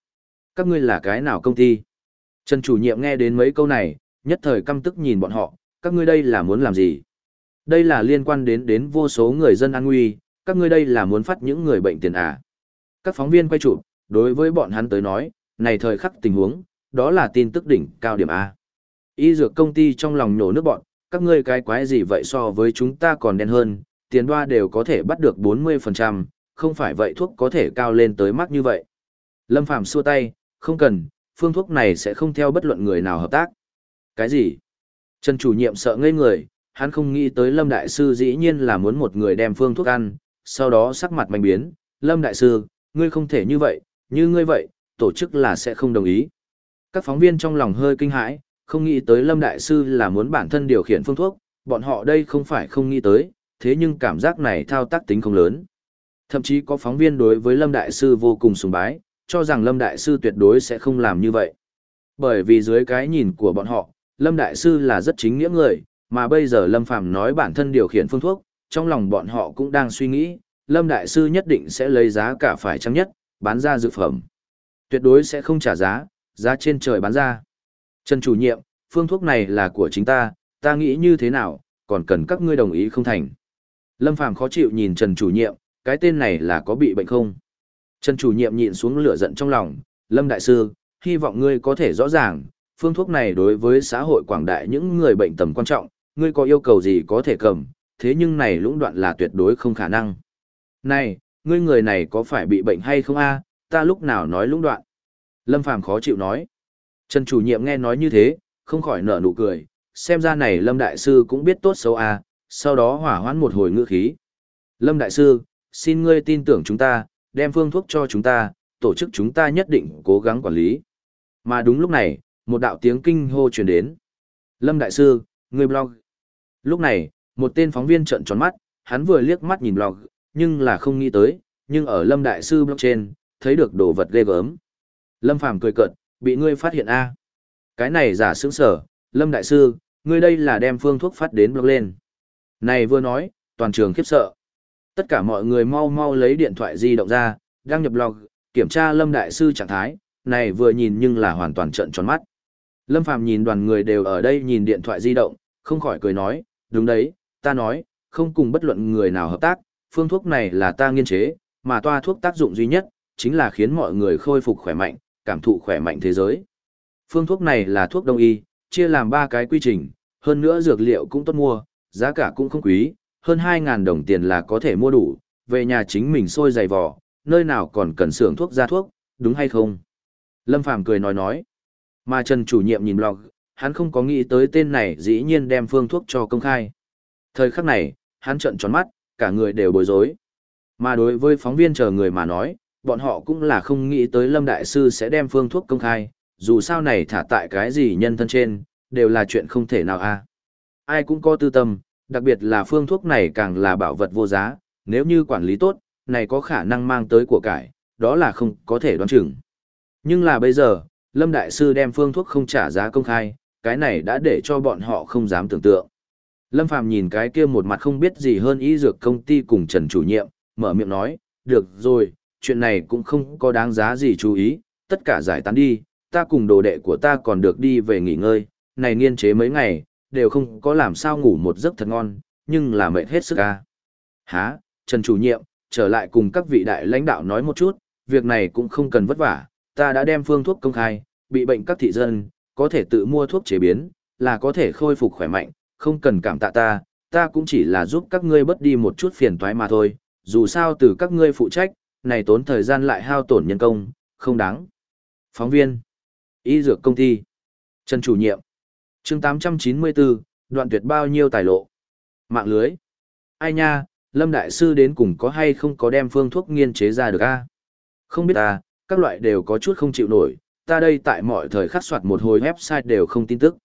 Các ngươi là cái nào công ty? Trần chủ nhiệm nghe đến mấy câu này, nhất thời căm tức nhìn bọn họ, các ngươi đây là muốn làm gì? Đây là liên quan đến đến vô số người dân an nguy, các ngươi đây là muốn phát những người bệnh tiền à? Các phóng viên quay chụp, đối với bọn hắn tới nói, này thời khắc tình huống, đó là tin tức đỉnh cao điểm A. Y dược công ty trong lòng nhổ nước bọn, các ngươi cái quái gì vậy so với chúng ta còn đen hơn, tiền đoa đều có thể bắt được 40%, không phải vậy thuốc có thể cao lên tới mắt như vậy. Lâm Phàm xua tay, không cần, phương thuốc này sẽ không theo bất luận người nào hợp tác. Cái gì? Trần chủ nhiệm sợ ngây người, hắn không nghĩ tới Lâm Đại Sư dĩ nhiên là muốn một người đem phương thuốc ăn, sau đó sắc mặt manh biến, Lâm Đại Sư, ngươi không thể như vậy, như ngươi vậy, tổ chức là sẽ không đồng ý. Các phóng viên trong lòng hơi kinh hãi, không nghĩ tới Lâm Đại Sư là muốn bản thân điều khiển phương thuốc, bọn họ đây không phải không nghĩ tới, thế nhưng cảm giác này thao tác tính không lớn. Thậm chí có phóng viên đối với Lâm Đại Sư vô cùng sùng bái, cho rằng Lâm Đại Sư tuyệt đối sẽ không làm như vậy. Bởi vì dưới cái nhìn của bọn họ, Lâm Đại Sư là rất chính nghĩa người, mà bây giờ Lâm Phàm nói bản thân điều khiển phương thuốc, trong lòng bọn họ cũng đang suy nghĩ, Lâm Đại Sư nhất định sẽ lấy giá cả phải chăng nhất, bán ra dược phẩm. Tuyệt đối sẽ không trả giá, giá trên trời bán ra. Trần chủ nhiệm, phương thuốc này là của chính ta, ta nghĩ như thế nào, còn cần các ngươi đồng ý không thành. Lâm Phàm khó chịu nhìn Trần chủ nhiệm, cái tên này là có bị bệnh không? Trần chủ nhiệm nhịn xuống lửa giận trong lòng, Lâm Đại Sư, hy vọng ngươi có thể rõ ràng, phương thuốc này đối với xã hội quảng đại những người bệnh tầm quan trọng, ngươi có yêu cầu gì có thể cầm, thế nhưng này lũng đoạn là tuyệt đối không khả năng. Này, ngươi người này có phải bị bệnh hay không a? ta lúc nào nói lũng đoạn. Lâm Phàm khó chịu nói. Trần chủ nhiệm nghe nói như thế, không khỏi nở nụ cười, xem ra này Lâm Đại Sư cũng biết tốt xấu a, sau đó hỏa hoãn một hồi ngữ khí. Lâm Đại Sư, xin ngươi tin tưởng chúng ta, đem phương thuốc cho chúng ta, tổ chức chúng ta nhất định cố gắng quản lý. Mà đúng lúc này, một đạo tiếng kinh hô truyền đến. Lâm Đại Sư, ngươi blog. Lúc này, một tên phóng viên trợn tròn mắt, hắn vừa liếc mắt nhìn blog, nhưng là không nghĩ tới, nhưng ở Lâm Đại Sư blog trên, thấy được đồ vật ghê gớm. Lâm Phàm cười cợt, bị ngươi phát hiện a. À. Cái này giả xứng sở, Lâm Đại Sư, ngươi đây là đem phương thuốc phát đến blog lên. Này vừa nói, toàn trường khiếp sợ. Tất cả mọi người mau mau lấy điện thoại di động ra, đăng nhập blog, kiểm tra Lâm Đại Sư trạng thái, này vừa nhìn nhưng là hoàn toàn trợn tròn mắt. Lâm Phàm nhìn đoàn người đều ở đây nhìn điện thoại di động, không khỏi cười nói, đúng đấy, ta nói, không cùng bất luận người nào hợp tác, phương thuốc này là ta nghiên chế, mà toa thuốc tác dụng duy nhất, chính là khiến mọi người khôi phục khỏe mạnh, cảm thụ khỏe mạnh thế giới. Phương thuốc này là thuốc đông y, chia làm 3 cái quy trình, hơn nữa dược liệu cũng tốt mua, giá cả cũng không quý, hơn 2.000 đồng tiền là có thể mua đủ, về nhà chính mình sôi dày vò, nơi nào còn cần xưởng thuốc ra thuốc, đúng hay không? Lâm Phàm cười nói nói. Mà Trần chủ nhiệm nhìn blog, hắn không có nghĩ tới tên này dĩ nhiên đem phương thuốc cho công khai. Thời khắc này, hắn trợn tròn mắt, cả người đều bối rối. Mà đối với phóng viên chờ người mà nói, bọn họ cũng là không nghĩ tới Lâm Đại Sư sẽ đem phương thuốc công khai, dù sao này thả tại cái gì nhân thân trên, đều là chuyện không thể nào a. Ai cũng có tư tâm, đặc biệt là phương thuốc này càng là bảo vật vô giá, nếu như quản lý tốt, này có khả năng mang tới của cải, đó là không có thể đoán chừng. Nhưng là bây giờ, Lâm Đại Sư đem phương thuốc không trả giá công khai, cái này đã để cho bọn họ không dám tưởng tượng. Lâm Phàm nhìn cái kia một mặt không biết gì hơn ý dược công ty cùng Trần chủ nhiệm, mở miệng nói, được rồi, chuyện này cũng không có đáng giá gì chú ý, tất cả giải tán đi, ta cùng đồ đệ của ta còn được đi về nghỉ ngơi, này nghiên chế mấy ngày, đều không có làm sao ngủ một giấc thật ngon, nhưng là mệt hết sức ca. Hả, Trần chủ nhiệm, trở lại cùng các vị đại lãnh đạo nói một chút, việc này cũng không cần vất vả, ta đã đem phương thuốc công khai, bị bệnh các thị dân, có thể tự mua thuốc chế biến, là có thể khôi phục khỏe mạnh, không cần cảm tạ ta, ta cũng chỉ là giúp các ngươi bớt đi một chút phiền toái mà thôi, dù sao từ các ngươi phụ trách, này tốn thời gian lại hao tổn nhân công, không đáng. Phóng viên, y dược công ty, Trần chủ nhiệm, chương 894, đoạn tuyệt bao nhiêu tài lộ. Mạng lưới, ai nha, Lâm Đại Sư đến cùng có hay không có đem phương thuốc nghiên chế ra được a Không biết ta, các loại đều có chút không chịu nổi, ta đây tại mọi thời khắc soạt một hồi website đều không tin tức.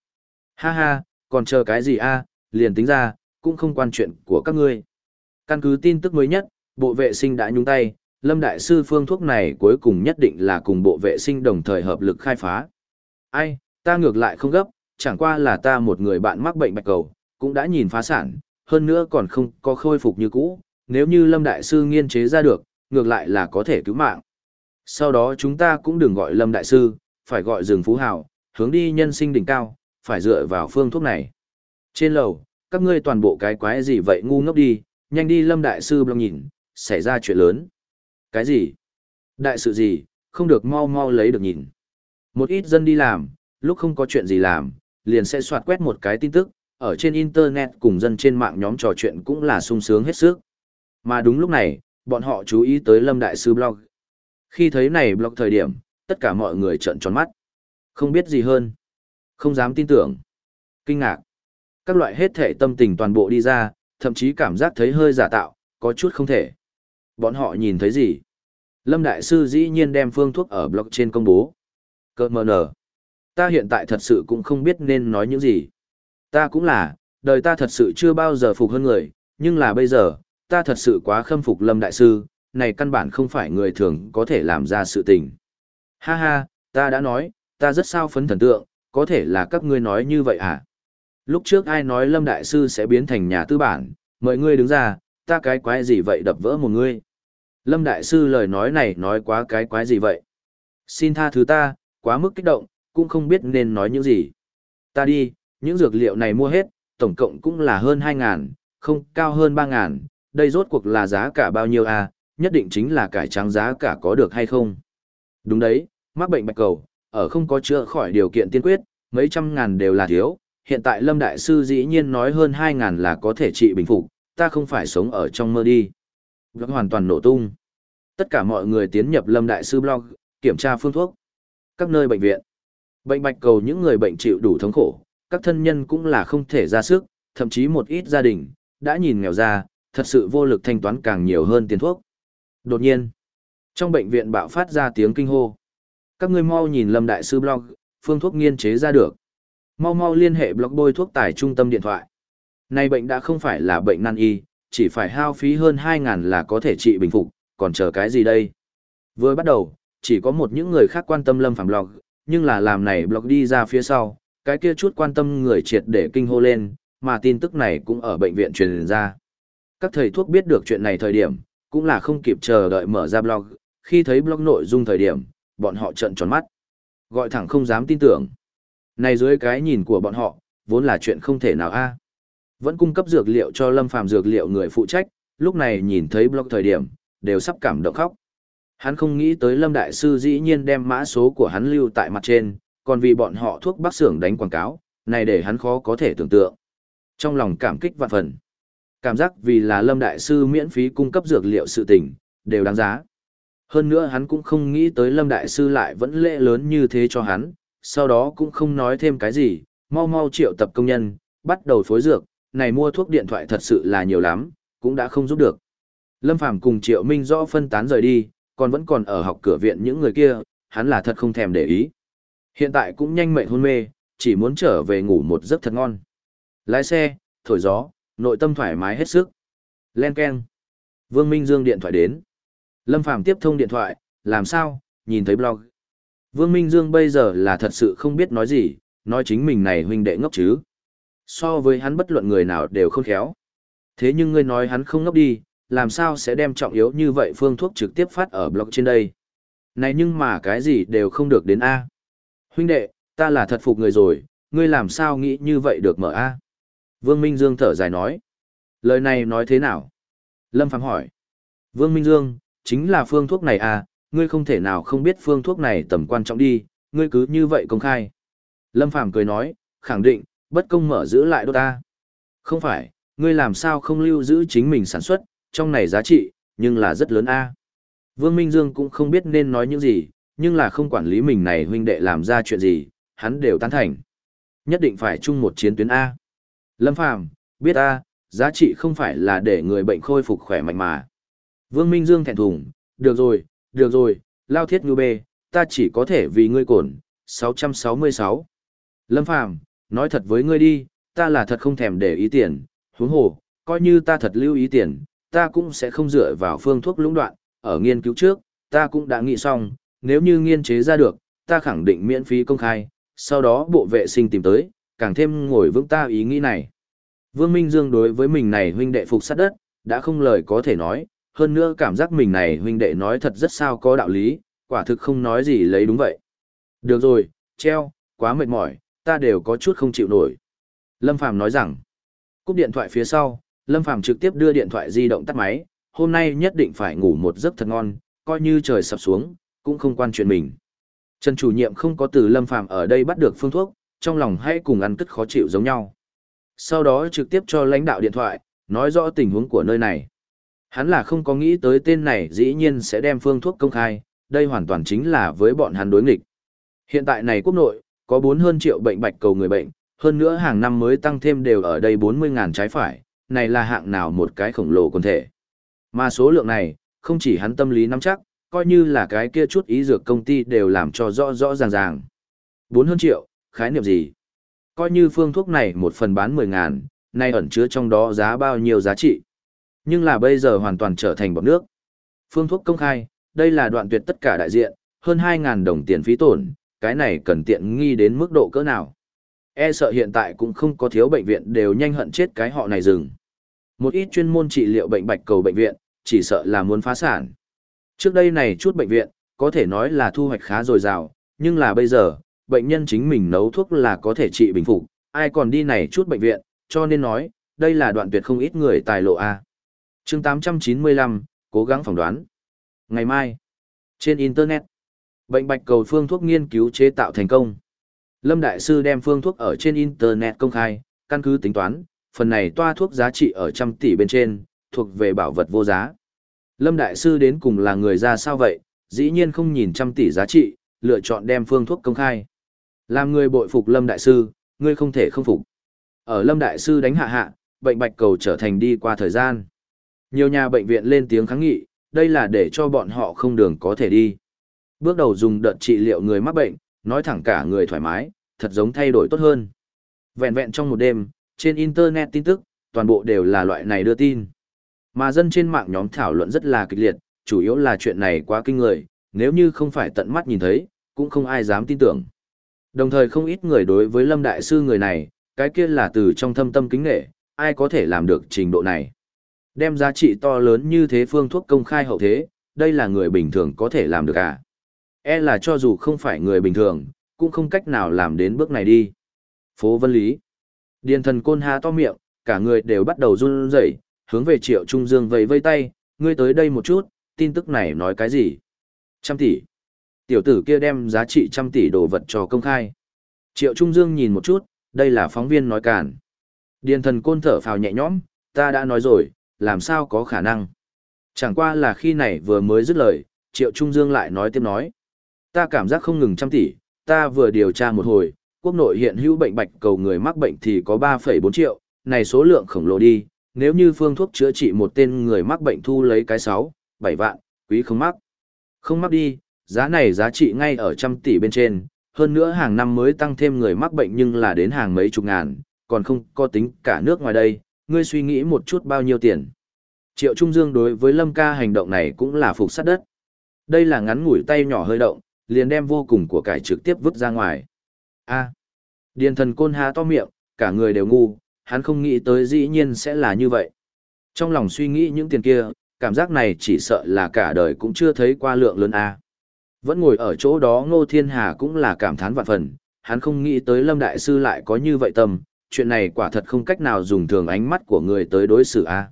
Ha ha, còn chờ cái gì a liền tính ra, cũng không quan chuyện của các ngươi. Căn cứ tin tức mới nhất, Bộ vệ sinh đã nhúng tay, Lâm Đại Sư phương thuốc này cuối cùng nhất định là cùng Bộ vệ sinh đồng thời hợp lực khai phá. Ai, ta ngược lại không gấp, chẳng qua là ta một người bạn mắc bệnh bạch cầu, cũng đã nhìn phá sản, hơn nữa còn không có khôi phục như cũ, nếu như Lâm Đại Sư nghiên chế ra được, ngược lại là có thể cứu mạng. Sau đó chúng ta cũng đừng gọi Lâm Đại Sư, phải gọi rừng Phú Hào, hướng đi nhân sinh đỉnh cao, phải dựa vào phương thuốc này. Trên lầu, các ngươi toàn bộ cái quái gì vậy ngu ngốc đi, nhanh đi Lâm Đại Sư blog nhìn, xảy ra chuyện lớn. Cái gì? Đại sự gì, không được mau mau lấy được nhìn. Một ít dân đi làm, lúc không có chuyện gì làm, liền sẽ soạt quét một cái tin tức, ở trên Internet cùng dân trên mạng nhóm trò chuyện cũng là sung sướng hết sức. Mà đúng lúc này, bọn họ chú ý tới Lâm Đại Sư blog. Khi thấy này blog thời điểm, tất cả mọi người trợn tròn mắt. Không biết gì hơn. Không dám tin tưởng. Kinh ngạc. Các loại hết thể tâm tình toàn bộ đi ra, thậm chí cảm giác thấy hơi giả tạo, có chút không thể. Bọn họ nhìn thấy gì? Lâm Đại Sư dĩ nhiên đem phương thuốc ở blog trên công bố. Cơ mờ nở. Ta hiện tại thật sự cũng không biết nên nói những gì. Ta cũng là, đời ta thật sự chưa bao giờ phục hơn người, nhưng là bây giờ, ta thật sự quá khâm phục Lâm Đại Sư, này căn bản không phải người thường có thể làm ra sự tình. Ha ha, ta đã nói, ta rất sao phấn thần tượng, có thể là các ngươi nói như vậy à? Lúc trước ai nói Lâm Đại Sư sẽ biến thành nhà tư bản, mời ngươi đứng ra, ta cái quái gì vậy đập vỡ một ngươi. Lâm Đại Sư lời nói này nói quá cái quái gì vậy? Xin tha thứ ta, quá mức kích động, cũng không biết nên nói những gì. Ta đi, những dược liệu này mua hết, tổng cộng cũng là hơn 2.000, không cao hơn 3.000, đây rốt cuộc là giá cả bao nhiêu à, nhất định chính là cải trắng giá cả có được hay không. Đúng đấy, mắc bệnh bạch cầu, ở không có chữa khỏi điều kiện tiên quyết, mấy trăm ngàn đều là thiếu, hiện tại Lâm Đại Sư dĩ nhiên nói hơn hai ngàn là có thể trị bình phục, ta không phải sống ở trong mơ đi. Blog hoàn toàn nổ tung. Tất cả mọi người tiến nhập Lâm Đại Sư blog, kiểm tra phương thuốc. Các nơi bệnh viện. Bệnh bạch cầu những người bệnh chịu đủ thống khổ, các thân nhân cũng là không thể ra sức, thậm chí một ít gia đình, đã nhìn nghèo ra, thật sự vô lực thanh toán càng nhiều hơn tiền thuốc. Đột nhiên, trong bệnh viện bạo phát ra tiếng kinh hô. Các ngươi mau nhìn Lâm Đại Sư blog, phương thuốc nghiên chế ra được. Mau mau liên hệ blog bôi thuốc tại trung tâm điện thoại. nay bệnh đã không phải là bệnh nan y, chỉ phải hao phí hơn hai ngàn là có thể trị bình phục, còn chờ cái gì đây? Vừa bắt đầu, chỉ có một những người khác quan tâm Lâm Phàm blog, nhưng là làm này blog đi ra phía sau, cái kia chút quan tâm người triệt để kinh hô lên, mà tin tức này cũng ở bệnh viện truyền ra. Các thầy thuốc biết được chuyện này thời điểm, cũng là không kịp chờ đợi mở ra blog, khi thấy blog nội dung thời điểm, bọn họ trợn tròn mắt. Gọi thẳng không dám tin tưởng. Này dưới cái nhìn của bọn họ, vốn là chuyện không thể nào a. Vẫn cung cấp dược liệu cho Lâm Phàm dược liệu người phụ trách, lúc này nhìn thấy blog thời điểm, đều sắp cảm động khóc. Hắn không nghĩ tới Lâm Đại Sư dĩ nhiên đem mã số của hắn lưu tại mặt trên, còn vì bọn họ thuốc bắc xưởng đánh quảng cáo, này để hắn khó có thể tưởng tượng. Trong lòng cảm kích vạn phần. Cảm giác vì là Lâm Đại Sư miễn phí cung cấp dược liệu sự tình, đều đáng giá. Hơn nữa hắn cũng không nghĩ tới Lâm Đại Sư lại vẫn lễ lớn như thế cho hắn, sau đó cũng không nói thêm cái gì, mau mau triệu tập công nhân, bắt đầu phối dược, này mua thuốc điện thoại thật sự là nhiều lắm, cũng đã không giúp được. Lâm Phàm cùng Triệu Minh rõ phân tán rời đi, còn vẫn còn ở học cửa viện những người kia, hắn là thật không thèm để ý. Hiện tại cũng nhanh mệnh hôn mê, chỉ muốn trở về ngủ một giấc thật ngon. Lái xe, thổi gió, nội tâm thoải mái hết sức. Len keng. Vương Minh Dương điện thoại đến. Lâm Phàm tiếp thông điện thoại, làm sao, nhìn thấy blog. Vương Minh Dương bây giờ là thật sự không biết nói gì, nói chính mình này huynh đệ ngốc chứ. So với hắn bất luận người nào đều không khéo. Thế nhưng ngươi nói hắn không ngốc đi, làm sao sẽ đem trọng yếu như vậy phương thuốc trực tiếp phát ở blog trên đây. Này nhưng mà cái gì đều không được đến A. Huynh đệ, ta là thật phục người rồi, ngươi làm sao nghĩ như vậy được mở A. Vương Minh Dương thở dài nói. Lời này nói thế nào? Lâm Phàm hỏi. Vương Minh Dương, chính là phương thuốc này à, ngươi không thể nào không biết phương thuốc này tầm quan trọng đi, ngươi cứ như vậy công khai. Lâm Phàm cười nói, khẳng định, bất công mở giữ lại đô ta. Không phải, ngươi làm sao không lưu giữ chính mình sản xuất, trong này giá trị, nhưng là rất lớn a. Vương Minh Dương cũng không biết nên nói những gì, nhưng là không quản lý mình này huynh đệ làm ra chuyện gì, hắn đều tán thành. Nhất định phải chung một chiến tuyến A. Lâm Phàm biết A, giá trị không phải là để người bệnh khôi phục khỏe mạnh mà. Vương Minh Dương thẹn thùng, được rồi, được rồi, lao thiết ngư bê, ta chỉ có thể vì ngươi cổn, 666. Lâm Phàm nói thật với ngươi đi, ta là thật không thèm để ý tiền, huống hồ, coi như ta thật lưu ý tiền, ta cũng sẽ không dựa vào phương thuốc lũng đoạn, ở nghiên cứu trước, ta cũng đã nghĩ xong, nếu như nghiên chế ra được, ta khẳng định miễn phí công khai, sau đó bộ vệ sinh tìm tới, càng thêm ngồi vững ta ý nghĩ này. Vương Minh Dương đối với mình này huynh đệ phục sát đất, đã không lời có thể nói, hơn nữa cảm giác mình này huynh đệ nói thật rất sao có đạo lý, quả thực không nói gì lấy đúng vậy. Được rồi, treo, quá mệt mỏi, ta đều có chút không chịu nổi. Lâm Phàm nói rằng, cúp điện thoại phía sau, Lâm Phàm trực tiếp đưa điện thoại di động tắt máy, hôm nay nhất định phải ngủ một giấc thật ngon, coi như trời sập xuống, cũng không quan chuyện mình. Trần chủ nhiệm không có từ Lâm Phàm ở đây bắt được phương thuốc, trong lòng hãy cùng ăn cất khó chịu giống nhau. Sau đó trực tiếp cho lãnh đạo điện thoại, nói rõ tình huống của nơi này. Hắn là không có nghĩ tới tên này dĩ nhiên sẽ đem phương thuốc công khai, đây hoàn toàn chính là với bọn hắn đối nghịch. Hiện tại này quốc nội, có 4 hơn triệu bệnh bạch cầu người bệnh, hơn nữa hàng năm mới tăng thêm đều ở đây 40.000 trái phải, này là hạng nào một cái khổng lồ quần thể. Mà số lượng này, không chỉ hắn tâm lý nắm chắc, coi như là cái kia chút ý dược công ty đều làm cho rõ rõ ràng ràng. 4 hơn triệu, khái niệm gì? Coi như phương thuốc này một phần bán 10 ngàn, nay ẩn chứa trong đó giá bao nhiêu giá trị. Nhưng là bây giờ hoàn toàn trở thành bọc nước. Phương thuốc công khai, đây là đoạn tuyệt tất cả đại diện, hơn 2.000 đồng tiền phí tổn, cái này cần tiện nghi đến mức độ cỡ nào. E sợ hiện tại cũng không có thiếu bệnh viện đều nhanh hận chết cái họ này dừng. Một ít chuyên môn trị liệu bệnh bạch cầu bệnh viện, chỉ sợ là muốn phá sản. Trước đây này chút bệnh viện, có thể nói là thu hoạch khá dồi dào, nhưng là bây giờ, bệnh nhân chính mình nấu thuốc là có thể trị bình phục, ai còn đi này chút bệnh viện, cho nên nói, đây là đoạn tuyệt không ít người tài lộ A chương 895, cố gắng phỏng đoán. Ngày mai, trên Internet, bệnh bạch cầu phương thuốc nghiên cứu chế tạo thành công. Lâm Đại Sư đem phương thuốc ở trên Internet công khai, căn cứ tính toán, phần này toa thuốc giá trị ở trăm tỷ bên trên, thuộc về bảo vật vô giá. Lâm Đại Sư đến cùng là người ra sao vậy, dĩ nhiên không nhìn trăm tỷ giá trị, lựa chọn đem phương thuốc công khai. Làm người bội phục Lâm Đại Sư, ngươi không thể không phục. Ở Lâm Đại Sư đánh hạ hạ, bệnh bạch cầu trở thành đi qua thời gian. Nhiều nhà bệnh viện lên tiếng kháng nghị, đây là để cho bọn họ không đường có thể đi. Bước đầu dùng đợt trị liệu người mắc bệnh, nói thẳng cả người thoải mái, thật giống thay đổi tốt hơn. Vẹn vẹn trong một đêm, trên Internet tin tức, toàn bộ đều là loại này đưa tin. Mà dân trên mạng nhóm thảo luận rất là kịch liệt, chủ yếu là chuyện này quá kinh người, nếu như không phải tận mắt nhìn thấy, cũng không ai dám tin tưởng. Đồng thời không ít người đối với Lâm Đại Sư người này, cái kia là từ trong thâm tâm kính nghệ, ai có thể làm được trình độ này. Đem giá trị to lớn như thế phương thuốc công khai hậu thế, đây là người bình thường có thể làm được à? E là cho dù không phải người bình thường, cũng không cách nào làm đến bước này đi. Phố Vân Lý. Điền thần côn há to miệng, cả người đều bắt đầu run rẩy, hướng về Triệu Trung Dương vẫy vây tay, ngươi tới đây một chút, tin tức này nói cái gì? Trăm tỷ. Tiểu tử kia đem giá trị trăm tỷ đồ vật cho công khai. Triệu Trung Dương nhìn một chút, đây là phóng viên nói cản. Điền thần côn thở phào nhẹ nhõm, ta đã nói rồi, làm sao có khả năng. Chẳng qua là khi này vừa mới dứt lời, Triệu Trung Dương lại nói tiếp nói. Ta cảm giác không ngừng trăm tỷ, ta vừa điều tra một hồi, quốc nội hiện hữu bệnh bạch cầu người mắc bệnh thì có 3,4 triệu, này số lượng khổng lồ đi, nếu như phương thuốc chữa trị một tên người mắc bệnh thu lấy cái 6, 7 vạn, quý không mắc. Không mắc đi, giá này giá trị ngay ở trăm tỷ bên trên, hơn nữa hàng năm mới tăng thêm người mắc bệnh nhưng là đến hàng mấy chục ngàn, còn không có tính cả nước ngoài đây, ngươi suy nghĩ một chút bao nhiêu tiền. Triệu Trung Dương đối với Lâm ca hành động này cũng là phục sát đất. Đây là ngắn ngủi tay nhỏ hơi động, liền đem vô cùng của cải trực tiếp vứt ra ngoài. A. Điền thần côn há to miệng, cả người đều ngu, hắn không nghĩ tới dĩ nhiên sẽ là như vậy. Trong lòng suy nghĩ những tiền kia, cảm giác này chỉ sợ là cả đời cũng chưa thấy qua lượng lớn A. Vẫn ngồi ở chỗ đó Ngô Thiên Hà cũng là cảm thán vạn phần, hắn không nghĩ tới Lâm Đại Sư lại có như vậy tâm, chuyện này quả thật không cách nào dùng thường ánh mắt của người tới đối xử A.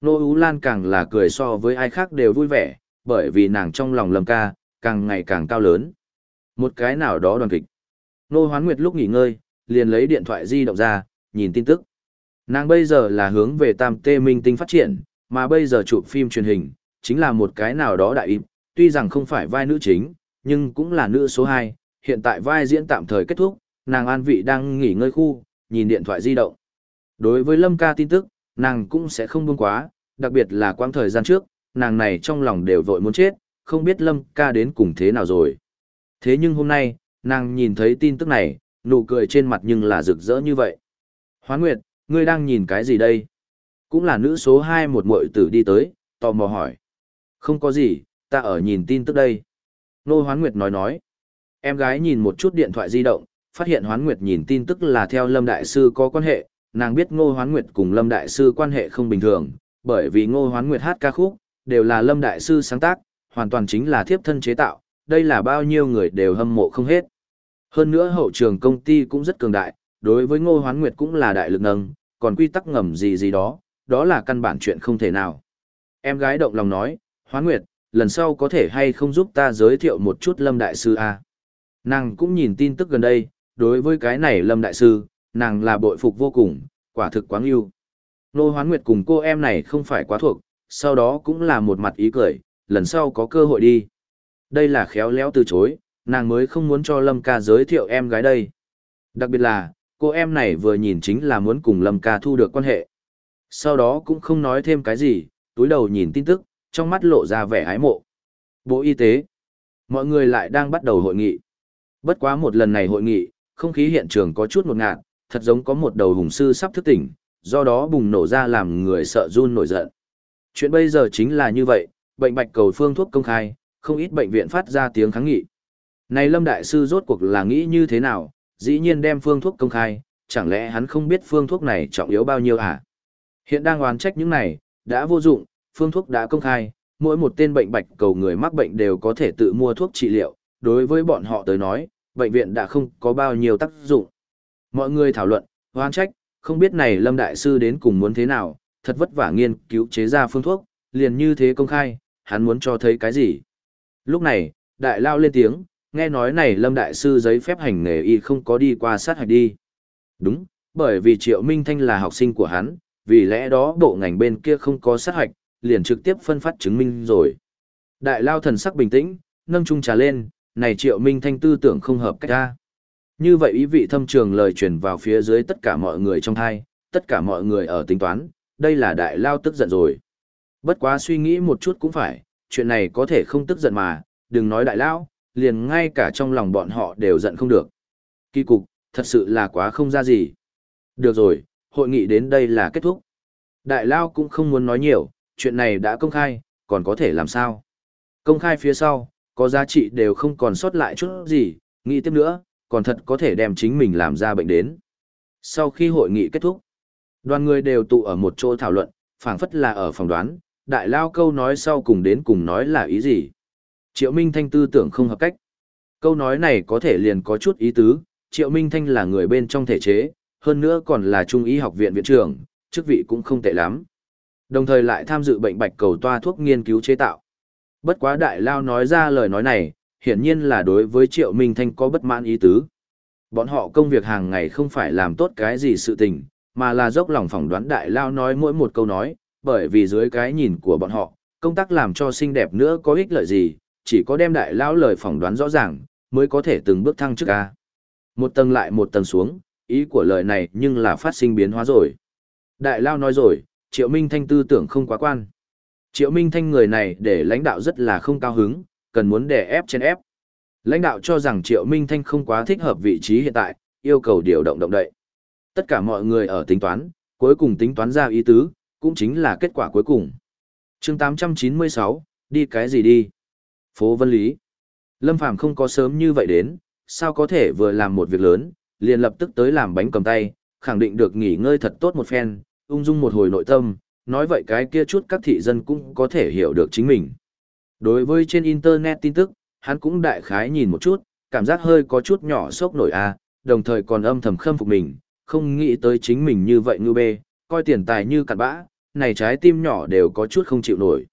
Nô Ú Lan càng là cười so với ai khác đều vui vẻ, bởi vì nàng trong lòng Lâm ca, càng ngày càng cao lớn. Một cái nào đó đoàn kịch. Nô Hoán Nguyệt lúc nghỉ ngơi, liền lấy điện thoại di động ra, nhìn tin tức. Nàng bây giờ là hướng về tam tê minh tinh phát triển, mà bây giờ chụp phim truyền hình, chính là một cái nào đó đại im, tuy rằng không phải vai nữ chính, nhưng cũng là nữ số 2, hiện tại vai diễn tạm thời kết thúc, nàng an vị đang nghỉ ngơi khu, nhìn điện thoại di động. Đối với Lâm ca tin tức, nàng cũng sẽ không buông quá, đặc biệt là quãng thời gian trước, nàng này trong lòng đều vội muốn chết, không biết Lâm ca đến cùng thế nào rồi. Thế nhưng hôm nay, nàng nhìn thấy tin tức này, nụ cười trên mặt nhưng là rực rỡ như vậy. Hoán Nguyệt, ngươi đang nhìn cái gì đây? Cũng là nữ số 2 một muội tử đi tới, tò mò hỏi. Không có gì, ta ở nhìn tin tức đây. Nô Hoán Nguyệt nói nói. Em gái nhìn một chút điện thoại di động, phát hiện Hoán Nguyệt nhìn tin tức là theo Lâm Đại Sư có quan hệ, nàng biết Ngô Hoán Nguyệt cùng Lâm Đại Sư quan hệ không bình thường, bởi vì Ngô Hoán Nguyệt hát ca khúc, đều là Lâm Đại Sư sáng tác, hoàn toàn chính là thiếp thân chế tạo, đây là bao nhiêu người đều hâm mộ không hết. Hơn nữa hậu trường công ty cũng rất cường đại, đối với Ngô Hoán Nguyệt cũng là đại lực nâng, còn quy tắc ngầm gì gì đó, đó là căn bản chuyện không thể nào. Em gái động lòng nói, Hoán Nguyệt, lần sau có thể hay không giúp ta giới thiệu một chút Lâm Đại Sư A. Nàng cũng nhìn tin tức gần đây, đối với cái này Lâm Đại Sư, nàng là bội phục vô cùng, quả thực quá yêu. Nô Hoán Nguyệt cùng cô em này không phải quá thuộc, sau đó cũng là một mặt ý cười, lần sau có cơ hội đi. Đây là khéo léo từ chối, nàng mới không muốn cho Lâm ca giới thiệu em gái đây. Đặc biệt là, cô em này vừa nhìn chính là muốn cùng Lâm ca thu được quan hệ. Sau đó cũng không nói thêm cái gì, túi đầu nhìn tin tức, trong mắt lộ ra vẻ ái mộ. Bộ Y tế. Mọi người lại đang bắt đầu hội nghị. Bất quá một lần này hội nghị, không khí hiện trường có chút ngột ngạt, thật giống có một đầu hùng sư sắp thức tỉnh, do đó bùng nổ ra làm người sợ run nổi giận. Chuyện bây giờ chính là như vậy, bệnh bạch cầu phương thuốc công khai, không ít bệnh viện phát ra tiếng kháng nghị. Này Lâm Đại Sư rốt cuộc là nghĩ như thế nào, dĩ nhiên đem phương thuốc công khai, chẳng lẽ hắn không biết phương thuốc này trọng yếu bao nhiêu à? Hiện đang oán trách những này, đã vô dụng, phương thuốc đã công khai, mỗi một tên bệnh bạch cầu người mắc bệnh đều có thể tự mua thuốc trị liệu, đối với bọn họ tới nói, bệnh viện đã không có bao nhiêu tác dụng. Mọi người thảo luận, hoang trách, không biết này Lâm Đại Sư đến cùng muốn thế nào, thật vất vả nghiên cứu chế ra phương thuốc, liền như thế công khai, hắn muốn cho thấy cái gì. Lúc này, Đại Lao lên tiếng, nghe nói này Lâm Đại Sư giấy phép hành nghề y không có đi qua sát hạch đi. Đúng, bởi vì Triệu Minh Thanh là học sinh của hắn, vì lẽ đó bộ ngành bên kia không có sát hạch, liền trực tiếp phân phát chứng minh rồi. Đại Lao thần sắc bình tĩnh, nâng chung trà lên, này Triệu Minh Thanh tư tưởng không hợp cách ra. Như vậy ý vị thâm trường lời truyền vào phía dưới tất cả mọi người trong thai, tất cả mọi người ở tính toán, đây là Đại Lao tức giận rồi. Bất quá suy nghĩ một chút cũng phải, chuyện này có thể không tức giận mà, đừng nói Đại Lao, liền ngay cả trong lòng bọn họ đều giận không được. Kỳ cục, thật sự là quá không ra gì. Được rồi, hội nghị đến đây là kết thúc. Đại Lao cũng không muốn nói nhiều, chuyện này đã công khai, còn có thể làm sao. Công khai phía sau, có giá trị đều không còn sót lại chút gì, nghĩ tiếp nữa, còn thật có thể đem chính mình làm ra bệnh đến. Sau khi hội nghị kết thúc, đoàn người đều tụ ở một chỗ thảo luận, phảng phất là ở phòng đoán, đại lao câu nói sau cùng đến cùng nói là ý gì. Triệu Minh Thanh tư tưởng không hợp cách. Câu nói này có thể liền có chút ý tứ, Triệu Minh Thanh là người bên trong thể chế, hơn nữa còn là Trung y học viện viện trưởng, chức vị cũng không tệ lắm. Đồng thời lại tham dự bệnh bạch cầu toa thuốc nghiên cứu chế tạo. Bất quá đại lao nói ra lời nói này, hiển nhiên là đối với Triệu Minh Thanh có bất mãn ý tứ. Bọn họ công việc hàng ngày không phải làm tốt cái gì sự tình, mà là dốc lòng phỏng đoán đại lao nói mỗi một câu nói, bởi vì dưới cái nhìn của bọn họ, công tác làm cho xinh đẹp nữa có ích lợi gì, chỉ có đem đại lao lời phỏng đoán rõ ràng, mới có thể từng bước thăng chức ca. Một tầng lại một tầng xuống, ý của lời này nhưng là phát sinh biến hóa rồi. Đại lao nói rồi, Triệu Minh Thanh tư tưởng không quá quan. Triệu Minh Thanh người này để lãnh đạo rất là không cao hứng, cần muốn đè ép trên ép. Lãnh đạo cho rằng Triệu Minh Thanh không quá thích hợp vị trí hiện tại, yêu cầu điều động động đậy. Tất cả mọi người ở tính toán, cuối cùng tính toán ra ý tứ, cũng chính là kết quả cuối cùng. chương 896, đi cái gì đi? Phố Vân Lý. Lâm Phàm không có sớm như vậy đến, sao có thể vừa làm một việc lớn, liền lập tức tới làm bánh cầm tay, khẳng định được nghỉ ngơi thật tốt một phen, ung dung một hồi nội tâm, nói vậy cái kia chút các thị dân cũng có thể hiểu được chính mình. Đối với trên Internet tin tức, hắn cũng đại khái nhìn một chút, cảm giác hơi có chút nhỏ sốc nổi a, đồng thời còn âm thầm khâm phục mình, không nghĩ tới chính mình như vậy ngư bê, coi tiền tài như cặn bã, này trái tim nhỏ đều có chút không chịu nổi.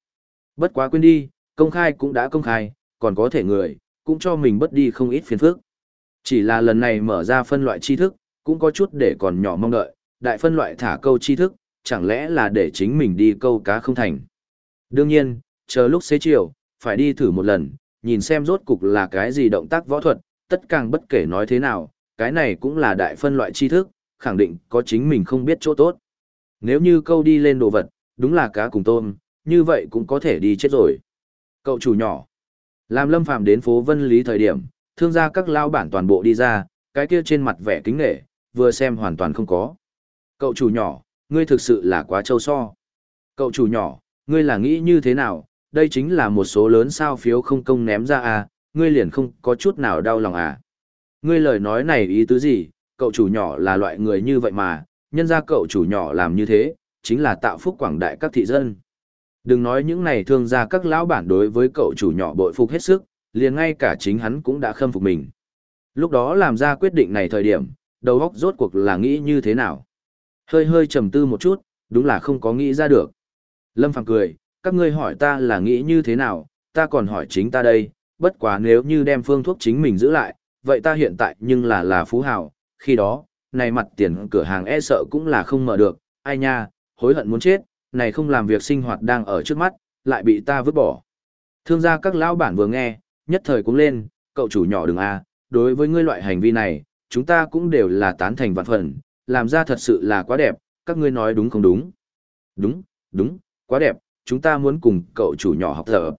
Bất quá quên đi, công khai cũng đã công khai, còn có thể người, cũng cho mình bất đi không ít phiền phức. Chỉ là lần này mở ra phân loại tri thức, cũng có chút để còn nhỏ mong đợi, đại phân loại thả câu tri thức, chẳng lẽ là để chính mình đi câu cá không thành. Đương nhiên, chờ lúc xế chiều, phải đi thử một lần, nhìn xem rốt cục là cái gì động tác võ thuật, tất càng bất kể nói thế nào, cái này cũng là đại phân loại tri thức, khẳng định có chính mình không biết chỗ tốt. Nếu như câu đi lên đồ vật, đúng là cá cùng tôm, như vậy cũng có thể đi chết rồi. Cậu chủ nhỏ, làm lâm phàm đến phố Vân Lý thời điểm, thương gia các lao bản toàn bộ đi ra, cái kia trên mặt vẻ kính nghệ, vừa xem hoàn toàn không có. Cậu chủ nhỏ, ngươi thực sự là quá trâu so. Cậu chủ nhỏ, ngươi là nghĩ như thế nào, đây chính là một số lớn sao phiếu không công ném ra à, ngươi liền không có chút nào đau lòng à. Ngươi lời nói này ý tứ gì, cậu chủ nhỏ là loại người như vậy mà, nhân ra cậu chủ nhỏ làm như thế, chính là tạo phúc quảng đại các thị dân. Đừng nói những này thương ra các lão bản đối với cậu chủ nhỏ bội phục hết sức, liền ngay cả chính hắn cũng đã khâm phục mình. Lúc đó làm ra quyết định này thời điểm, đầu óc rốt cuộc là nghĩ như thế nào. Hơi hơi trầm tư một chút, đúng là không có nghĩ ra được. Lâm Phàm cười, các ngươi hỏi ta là nghĩ như thế nào, ta còn hỏi chính ta đây, bất quá nếu như đem phương thuốc chính mình giữ lại, vậy ta hiện tại nhưng là là phú hào, khi đó, này mặt tiền cửa hàng e sợ cũng là không mở được, ai nha, hối hận muốn chết, này không làm việc sinh hoạt đang ở trước mắt, lại bị ta vứt bỏ. Thương gia các lão bản vừa nghe, nhất thời cũng lên, cậu chủ nhỏ đừng a, đối với ngươi loại hành vi này, chúng ta cũng đều là tán thành vạn phần, làm ra thật sự là quá đẹp, các ngươi nói đúng không đúng? Đúng, đúng, quá đẹp, chúng ta muốn cùng cậu chủ nhỏ học tập.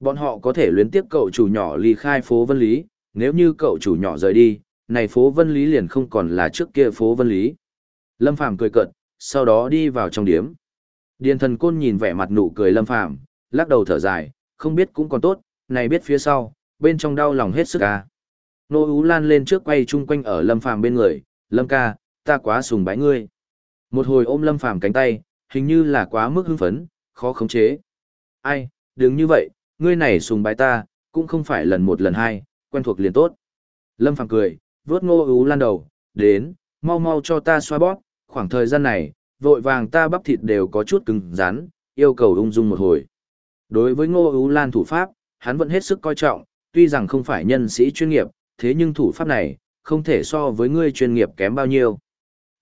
Bọn họ có thể luyến tiếp cậu chủ nhỏ ly khai phố Vân Lý, nếu như cậu chủ nhỏ rời đi, này phố Vân Lý liền không còn là trước kia phố Vân Lý. Lâm Phàm cười cợt, sau đó đi vào trong điếm. Điền thần côn nhìn vẻ mặt nụ cười lâm phàm, lắc đầu thở dài, không biết cũng còn tốt, này biết phía sau, bên trong đau lòng hết sức à. Nô Ú Lan lên trước quay chung quanh ở lâm phàm bên người, lâm ca, ta quá sùng bái ngươi. Một hồi ôm lâm phàm cánh tay, hình như là quá mức hưng phấn, khó khống chế. Ai, đừng như vậy, ngươi này sùng bái ta, cũng không phải lần một lần hai, quen thuộc liền tốt. Lâm phàm cười, vớt ngô ú lan đầu, đến, mau mau cho ta xoa bóp, khoảng thời gian này, vội vàng ta bắp thịt đều có chút cứng rắn, yêu cầu ung dung một hồi. Đối với ngô ú lan thủ pháp, hắn vẫn hết sức coi trọng, tuy rằng không phải nhân sĩ chuyên nghiệp, thế nhưng thủ pháp này, không thể so với ngươi chuyên nghiệp kém bao nhiêu.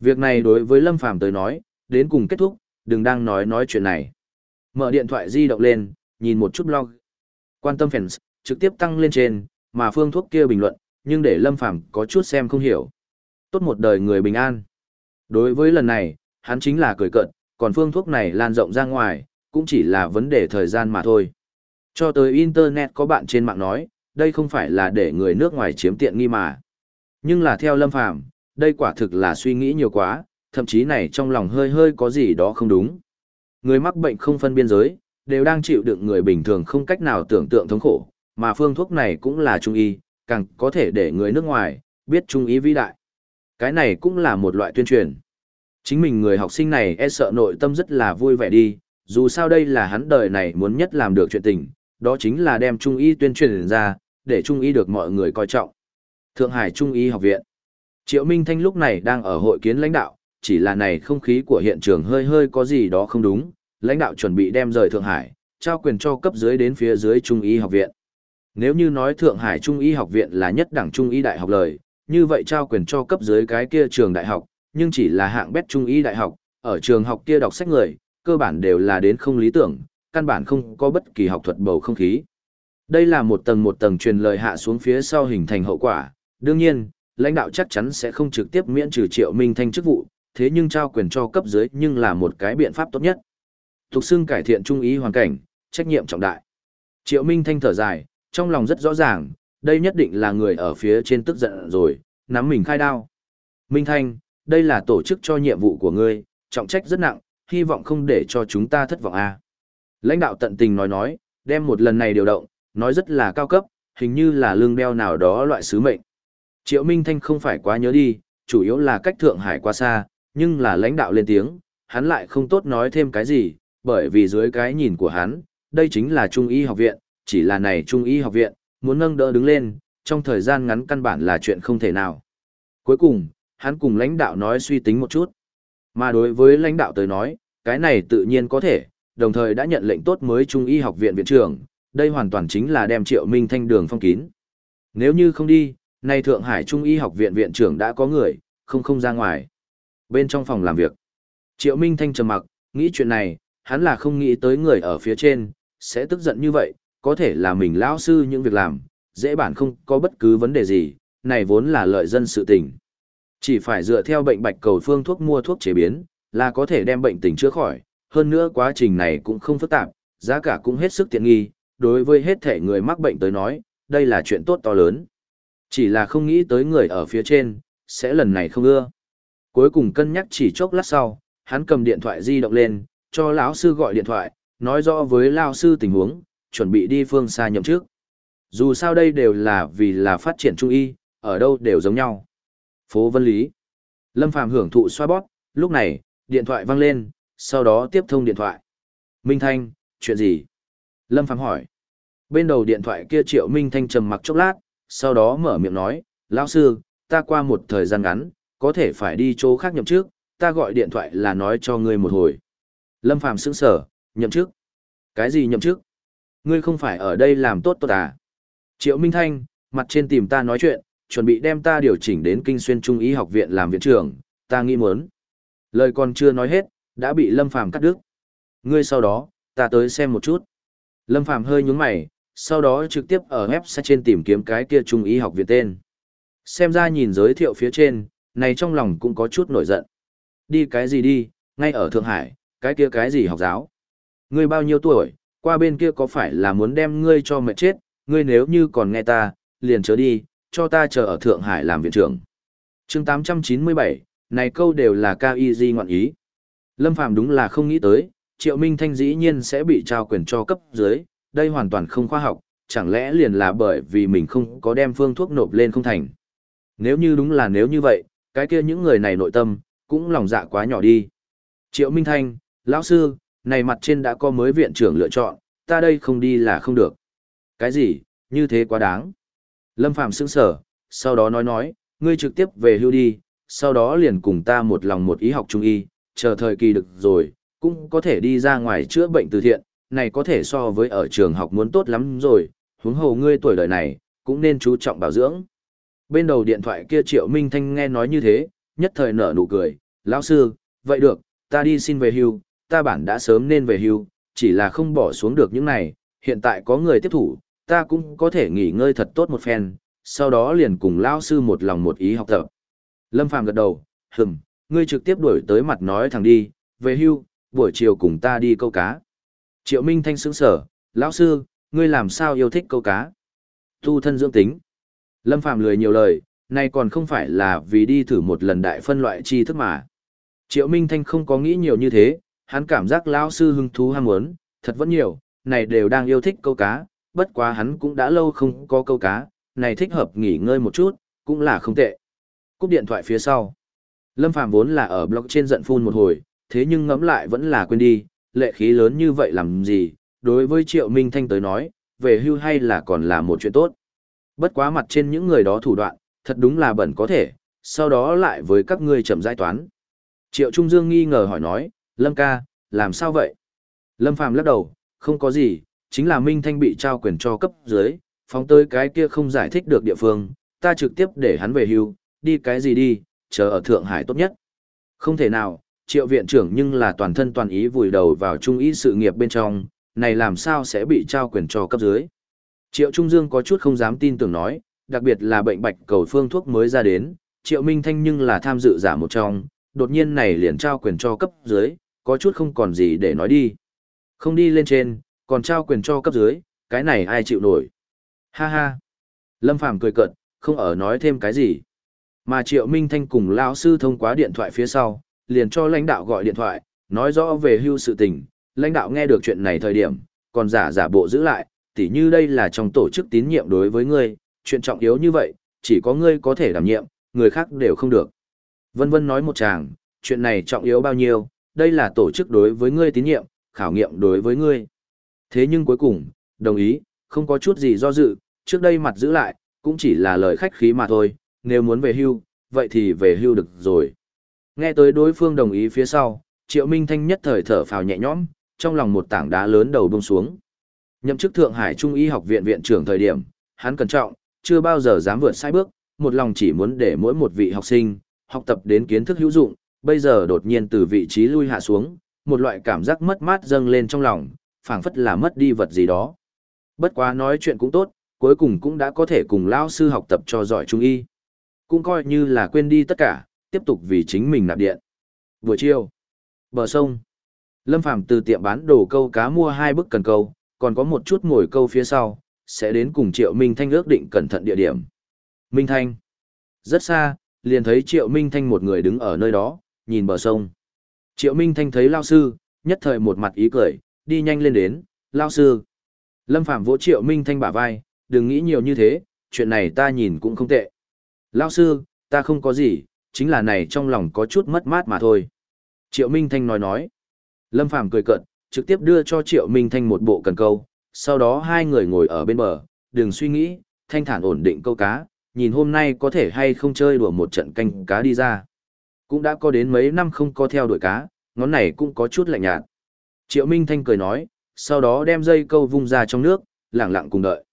Việc này đối với Lâm Phàm tới nói, đến cùng kết thúc, đừng đang nói nói chuyện này. Mở điện thoại di động lên, nhìn một chút blog. Quan tâm fans, trực tiếp tăng lên trên, mà phương thuốc kia bình luận, nhưng để Lâm Phàm có chút xem không hiểu. Tốt một đời người bình an. Đối với lần này, hắn chính là cười cợt, còn phương thuốc này lan rộng ra ngoài, cũng chỉ là vấn đề thời gian mà thôi. Cho tới Internet có bạn trên mạng nói, đây không phải là để người nước ngoài chiếm tiện nghi mà. Nhưng là theo Lâm Phàm đây quả thực là suy nghĩ nhiều quá, thậm chí này trong lòng hơi hơi có gì đó không đúng. Người mắc bệnh không phân biên giới, đều đang chịu đựng người bình thường không cách nào tưởng tượng thống khổ, mà phương thuốc này cũng là trung y, càng có thể để người nước ngoài biết trung y vĩ đại. Cái này cũng là một loại tuyên truyền. Chính mình người học sinh này e sợ nội tâm rất là vui vẻ đi, dù sao đây là hắn đời này muốn nhất làm được chuyện tình, đó chính là đem trung y tuyên truyền ra, để trung y được mọi người coi trọng. Thượng Hải Trung y học viện. Triệu Minh Thanh lúc này đang ở hội kiến lãnh đạo, chỉ là này không khí của hiện trường hơi hơi có gì đó không đúng, lãnh đạo chuẩn bị đem rời Thượng Hải, trao quyền cho cấp dưới đến phía dưới Trung y học viện. Nếu như nói Thượng Hải Trung y học viện là nhất đẳng Trung y đại học lời, như vậy trao quyền cho cấp dưới cái kia trường đại học, nhưng chỉ là hạng bét Trung y đại học, ở trường học kia đọc sách người, cơ bản đều là đến không lý tưởng, căn bản không có bất kỳ học thuật bầu không khí. Đây là một tầng một tầng truyền lời hạ xuống phía sau hình thành hậu quả, đương nhiên, lãnh đạo chắc chắn sẽ không trực tiếp miễn trừ Triệu Minh Thanh chức vụ, thế nhưng trao quyền cho cấp dưới nhưng là một cái biện pháp tốt nhất. Tục xưng cải thiện trung ý hoàn cảnh, trách nhiệm trọng đại. Triệu Minh Thanh thở dài, trong lòng rất rõ ràng, đây nhất định là người ở phía trên tức giận rồi, nắm mình khai đao. Minh Thanh, đây là tổ chức cho nhiệm vụ của ngươi, trọng trách rất nặng, hy vọng không để cho chúng ta thất vọng a. À. Lãnh đạo tận tình nói nói, đem một lần này điều động, nói rất là cao cấp, hình như là lương đeo nào đó loại sứ mệnh. Triệu Minh Thanh không phải quá nhớ đi, chủ yếu là cách Thượng Hải quá xa, nhưng là lãnh đạo lên tiếng, hắn lại không tốt nói thêm cái gì, bởi vì dưới cái nhìn của hắn, đây chính là Trung y học viện, chỉ là này Trung y học viện, muốn nâng đỡ đứng lên, trong thời gian ngắn căn bản là chuyện không thể nào. Cuối cùng, hắn cùng lãnh đạo nói suy tính một chút. Mà đối với lãnh đạo tới nói, cái này tự nhiên có thể, đồng thời đã nhận lệnh tốt mới Trung y học viện viện trưởng, đây hoàn toàn chính là đem Triệu Minh Thanh đường phong kín. Nếu như không đi, nay Thượng Hải Trung y học viện viện trưởng đã có người, không không ra ngoài. Bên trong phòng làm việc, Triệu Minh Thanh trầm mặc, nghĩ chuyện này, hắn là không nghĩ tới người ở phía trên, sẽ tức giận như vậy, có thể là mình lão sư những việc làm, dễ bản không có bất cứ vấn đề gì, này vốn là lợi dân sự tình. Chỉ phải dựa theo bệnh bạch cầu phương thuốc mua thuốc chế biến, là có thể đem bệnh tình chữa khỏi, hơn nữa quá trình này cũng không phức tạp, giá cả cũng hết sức tiện nghi, đối với hết thể người mắc bệnh tới nói, đây là chuyện tốt to lớn. Chỉ là không nghĩ tới người ở phía trên, sẽ lần này không ưa. Cuối cùng cân nhắc chỉ chốc lát sau, hắn cầm điện thoại di động lên, cho lão sư gọi điện thoại, nói rõ với lão sư tình huống, chuẩn bị đi phương xa nhậm trước. Dù sao đây đều là vì là phát triển trung y, ở đâu đều giống nhau. Phố Vân Lý. Lâm Phàm hưởng thụ xoa bóp, lúc này, điện thoại vang lên, sau đó tiếp thông điện thoại. Minh Thanh, chuyện gì? Lâm Phàm hỏi. Bên đầu điện thoại kia Triệu Minh Thanh trầm mặc chốc lát, sau đó mở miệng nói, lão sư, ta qua một thời gian ngắn, có thể phải đi chỗ khác nhậm trước, ta gọi điện thoại là nói cho ngươi một hồi. Lâm Phàm sững sở, nhậm chức. Cái gì nhậm chức? Ngươi không phải ở đây làm tốt tốt à? Triệu Minh Thanh, mặt trên tìm ta nói chuyện, chuẩn bị đem ta điều chỉnh đến Kinh Xuyên Trung Y học viện làm viện trưởng, ta nghĩ muốn. Lời còn chưa nói hết, đã bị Lâm Phàm cắt đứt. Ngươi sau đó, ta tới xem một chút. Lâm Phàm hơi nhướng mày, sau đó trực tiếp ở website trên tìm kiếm cái kia Trung Y học viện tên. Xem ra nhìn giới thiệu phía trên, này trong lòng cũng có chút nổi giận. Đi cái gì đi, ngay ở Thượng Hải, cái kia cái gì học giáo. Ngươi bao nhiêu tuổi, qua bên kia có phải là muốn đem ngươi cho mẹ chết, ngươi nếu như còn nghe ta, liền chớ đi, cho ta chờ ở Thượng Hải làm viện trưởng. chương 897, này câu đều là cao y di ngoạn ý. Lâm Phàm đúng là không nghĩ tới, Triệu Minh Thanh dĩ nhiên sẽ bị trao quyền cho cấp dưới, đây hoàn toàn không khoa học, chẳng lẽ liền là bởi vì mình không có đem phương thuốc nộp lên không thành. Nếu như đúng là nếu như vậy, cái kia những người này nội tâm, cũng lòng dạ quá nhỏ đi. Triệu Minh Thanh, lão sư, này mặt trên đã có mới viện trưởng lựa chọn, ta đây không đi là không được. Cái gì, như thế quá đáng. Lâm Phạm sững sở, sau đó nói nói, ngươi trực tiếp về hưu đi, sau đó liền cùng ta một lòng một ý học trung y, chờ thời kỳ được rồi, cũng có thể đi ra ngoài chữa bệnh từ thiện, này có thể so với ở trường học muốn tốt lắm rồi, huống hồ ngươi tuổi đời này, cũng nên chú trọng bảo dưỡng. Bên đầu điện thoại kia Triệu Minh Thanh nghe nói như thế, nhất thời nở nụ cười, lão sư, vậy được, ta đi xin về hưu, ta bản đã sớm nên về hưu, chỉ là không bỏ xuống được những này, hiện tại có người tiếp thủ, ta cũng có thể nghỉ ngơi thật tốt một phen, sau đó liền cùng lão sư một lòng một ý học tập. Lâm Phàm gật đầu, hừm, ngươi trực tiếp đuổi tới mặt nói thẳng đi, về hưu, buổi chiều cùng ta đi câu cá. Triệu Minh Thanh sững sở, lão sư, ngươi làm sao yêu thích câu cá? Tu thân dưỡng tính. Lâm Phạm lười nhiều lời, này còn không phải là vì đi thử một lần đại phân loại tri thức mà. Triệu Minh Thanh không có nghĩ nhiều như thế, hắn cảm giác lão sư hứng thú ham muốn, thật vẫn nhiều, này đều đang yêu thích câu cá, bất quá hắn cũng đã lâu không có câu cá, này thích hợp nghỉ ngơi một chút, cũng là không tệ. Cúp điện thoại phía sau. Lâm Phàm vốn là ở blog trên giận phun một hồi, thế nhưng ngẫm lại vẫn là quên đi, lệ khí lớn như vậy làm gì, đối với Triệu Minh Thanh tới nói, về hưu hay là còn là một chuyện tốt. Bất quá mặt trên những người đó thủ đoạn, thật đúng là bẩn có thể, sau đó lại với các ngươi chậm giải toán. Triệu Trung Dương nghi ngờ hỏi nói, Lâm ca, làm sao vậy? Lâm Phàm lắc đầu, không có gì, chính là Minh Thanh bị trao quyền cho cấp dưới, phóng tới cái kia không giải thích được địa phương, ta trực tiếp để hắn về hưu, đi cái gì đi, chờ ở Thượng Hải tốt nhất. Không thể nào, triệu viện trưởng nhưng là toàn thân toàn ý vùi đầu vào trung ý sự nghiệp bên trong, này làm sao sẽ bị trao quyền cho cấp dưới. Triệu Trung Dương có chút không dám tin tưởng nói, đặc biệt là bệnh bạch cầu phương thuốc mới ra đến, Triệu Minh Thanh nhưng là tham dự giả một trong, đột nhiên này liền trao quyền cho cấp dưới, có chút không còn gì để nói đi. Không đi lên trên, còn trao quyền cho cấp dưới, cái này ai chịu nổi. Ha ha. Lâm Phàm cười cợt, không ở nói thêm cái gì. Mà Triệu Minh Thanh cùng lão sư thông qua điện thoại phía sau, liền cho lãnh đạo gọi điện thoại, nói rõ về hưu sự tình. Lãnh đạo nghe được chuyện này thời điểm, còn giả giả bộ giữ lại, tỉ như đây là trong tổ chức tín nhiệm đối với ngươi, chuyện trọng yếu như vậy, chỉ có ngươi có thể đảm nhiệm, người khác đều không được. Vân vân nói một chàng, chuyện này trọng yếu bao nhiêu, đây là tổ chức đối với ngươi tín nhiệm, khảo nghiệm đối với ngươi. Thế nhưng cuối cùng, đồng ý, không có chút gì do dự, trước đây mặt giữ lại, cũng chỉ là lời khách khí mà thôi, nếu muốn về hưu, vậy thì về hưu được rồi. Nghe tới đối phương đồng ý phía sau, Triệu Minh Thanh nhất thời thở phào nhẹ nhõm, trong lòng một tảng đá lớn đầu buông xuống. Nhậm chức Thượng Hải Trung y học viện viện trưởng thời điểm, hắn cẩn trọng, chưa bao giờ dám vượt sai bước, một lòng chỉ muốn để mỗi một vị học sinh học tập đến kiến thức hữu dụng, bây giờ đột nhiên từ vị trí lui hạ xuống, một loại cảm giác mất mát dâng lên trong lòng, phảng phất là mất đi vật gì đó. Bất quá nói chuyện cũng tốt, cuối cùng cũng đã có thể cùng lao sư học tập cho giỏi trung y. Cũng coi như là quên đi tất cả, tiếp tục vì chính mình nạp điện. Buổi chiều, bờ sông. Lâm Phàm từ tiệm bán đồ câu cá mua hai bức cần câu, còn có một chút ngồi câu phía sau, sẽ đến cùng Triệu Minh Thanh ước định cẩn thận địa điểm. Minh Thanh. Rất xa, liền thấy Triệu Minh Thanh một người đứng ở nơi đó, nhìn bờ sông. Triệu Minh Thanh thấy Lao Sư, nhất thời một mặt ý cười, đi nhanh lên đến, Lao Sư. Lâm Phàm vỗ Triệu Minh Thanh bả vai, đừng nghĩ nhiều như thế, chuyện này ta nhìn cũng không tệ. Lao Sư, ta không có gì, chính là này trong lòng có chút mất mát mà thôi. Triệu Minh Thanh nói nói. Lâm Phàm cười cợt, trực tiếp đưa cho Triệu Minh Thanh một bộ cần câu, sau đó hai người ngồi ở bên bờ, đừng suy nghĩ, thanh thản ổn định câu cá, nhìn hôm nay có thể hay không chơi đùa một trận canh cá đi ra. Cũng đã có đến mấy năm không có theo đuổi cá, ngón này cũng có chút lạnh nhạt. Triệu Minh Thanh cười nói, sau đó đem dây câu vung ra trong nước, lặng lặng cùng đợi.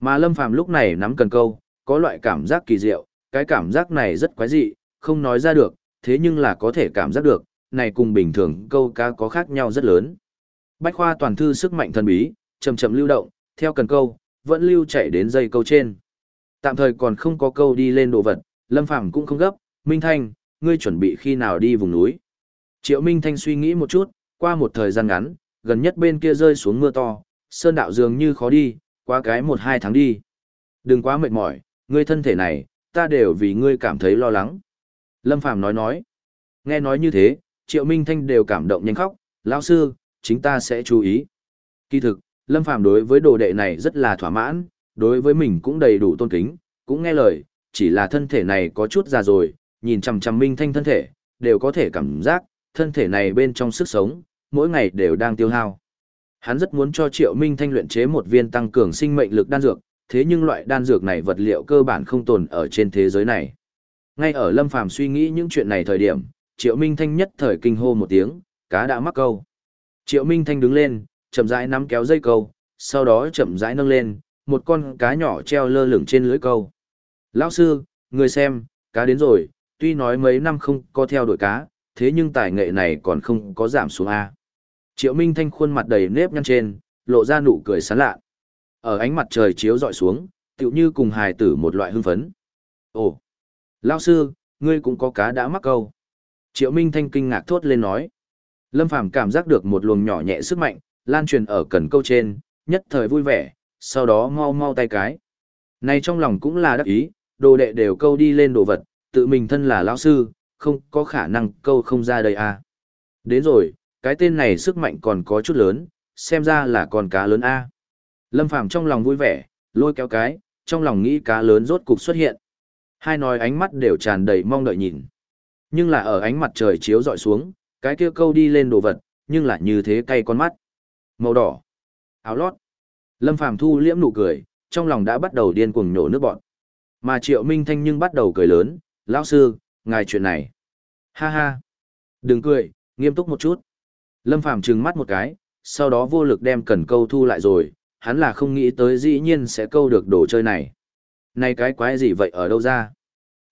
Mà Lâm Phàm lúc này nắm cần câu, có loại cảm giác kỳ diệu, cái cảm giác này rất quái dị, không nói ra được, thế nhưng là có thể cảm giác được, này cùng bình thường câu cá có khác nhau rất lớn. Bách khoa toàn thư sức mạnh thần bí, chậm chậm lưu động, theo cần câu, vẫn lưu chạy đến dây câu trên. Tạm thời còn không có câu đi lên đồ vật, Lâm Phàm cũng không gấp, Minh Thanh, ngươi chuẩn bị khi nào đi vùng núi. Triệu Minh Thanh suy nghĩ một chút, qua một thời gian ngắn, gần nhất bên kia rơi xuống mưa to, sơn đạo dường như khó đi, qua cái một hai tháng đi. Đừng quá mệt mỏi, ngươi thân thể này, ta đều vì ngươi cảm thấy lo lắng. Lâm Phàm nói nói. Nghe nói như thế, Triệu Minh Thanh đều cảm động nhanh khóc, lão sư, chính ta sẽ chú ý. Kỳ thực, Lâm Phàm đối với đồ đệ này rất là thỏa mãn, đối với mình cũng đầy đủ tôn kính, cũng nghe lời, chỉ là thân thể này có chút già rồi, nhìn chằm chằm Minh Thanh thân thể, đều có thể cảm giác, thân thể này bên trong sức sống, mỗi ngày đều đang tiêu hao. Hắn rất muốn cho Triệu Minh Thanh luyện chế một viên tăng cường sinh mệnh lực đan dược, thế nhưng loại đan dược này vật liệu cơ bản không tồn ở trên thế giới này. Ngay ở Lâm Phàm suy nghĩ những chuyện này thời điểm, Triệu Minh Thanh nhất thời kinh hô một tiếng, cá đã mắc câu. Triệu Minh Thanh đứng lên, chậm rãi nắm kéo dây câu, sau đó chậm rãi nâng lên, một con cá nhỏ treo lơ lửng trên lưới câu. Lão sư, người xem, cá đến rồi, tuy nói mấy năm không có theo đuổi cá, thế nhưng tài nghệ này còn không có giảm xuống A. Triệu Minh Thanh khuôn mặt đầy nếp nhăn trên, lộ ra nụ cười sán lạ. Ở ánh mặt trời chiếu dọi xuống, tựu như cùng hài tử một loại hưng phấn. Ồ, lão sư, ngươi cũng có cá đã mắc câu. Triệu Minh Thanh kinh ngạc thốt lên nói. Lâm Phàm cảm giác được một luồng nhỏ nhẹ sức mạnh, lan truyền ở cần câu trên, nhất thời vui vẻ, sau đó mau mau tay cái. Này trong lòng cũng là đắc ý, đồ đệ đều câu đi lên đồ vật, tự mình thân là lão sư, không có khả năng câu không ra đây à. Đến rồi, cái tên này sức mạnh còn có chút lớn, xem ra là con cá lớn A. Lâm Phàm trong lòng vui vẻ, lôi kéo cái, trong lòng nghĩ cá lớn rốt cục xuất hiện. Hai nói ánh mắt đều tràn đầy mong đợi nhìn. Nhưng là ở ánh mặt trời chiếu dọi xuống, cái kia câu đi lên đồ vật, nhưng là như thế cay con mắt. Màu đỏ, áo lót. Lâm Phàm thu liễm nụ cười, trong lòng đã bắt đầu điên cuồng nhổ nước bọn. Mà Triệu Minh Thanh nhưng bắt đầu cười lớn, lão sư, ngài chuyện này. Ha ha. Đừng cười, nghiêm túc một chút. Lâm Phàm trừng mắt một cái, sau đó vô lực đem cần câu thu lại rồi, hắn là không nghĩ tới dĩ nhiên sẽ câu được đồ chơi này. Này cái quái gì vậy ở đâu ra?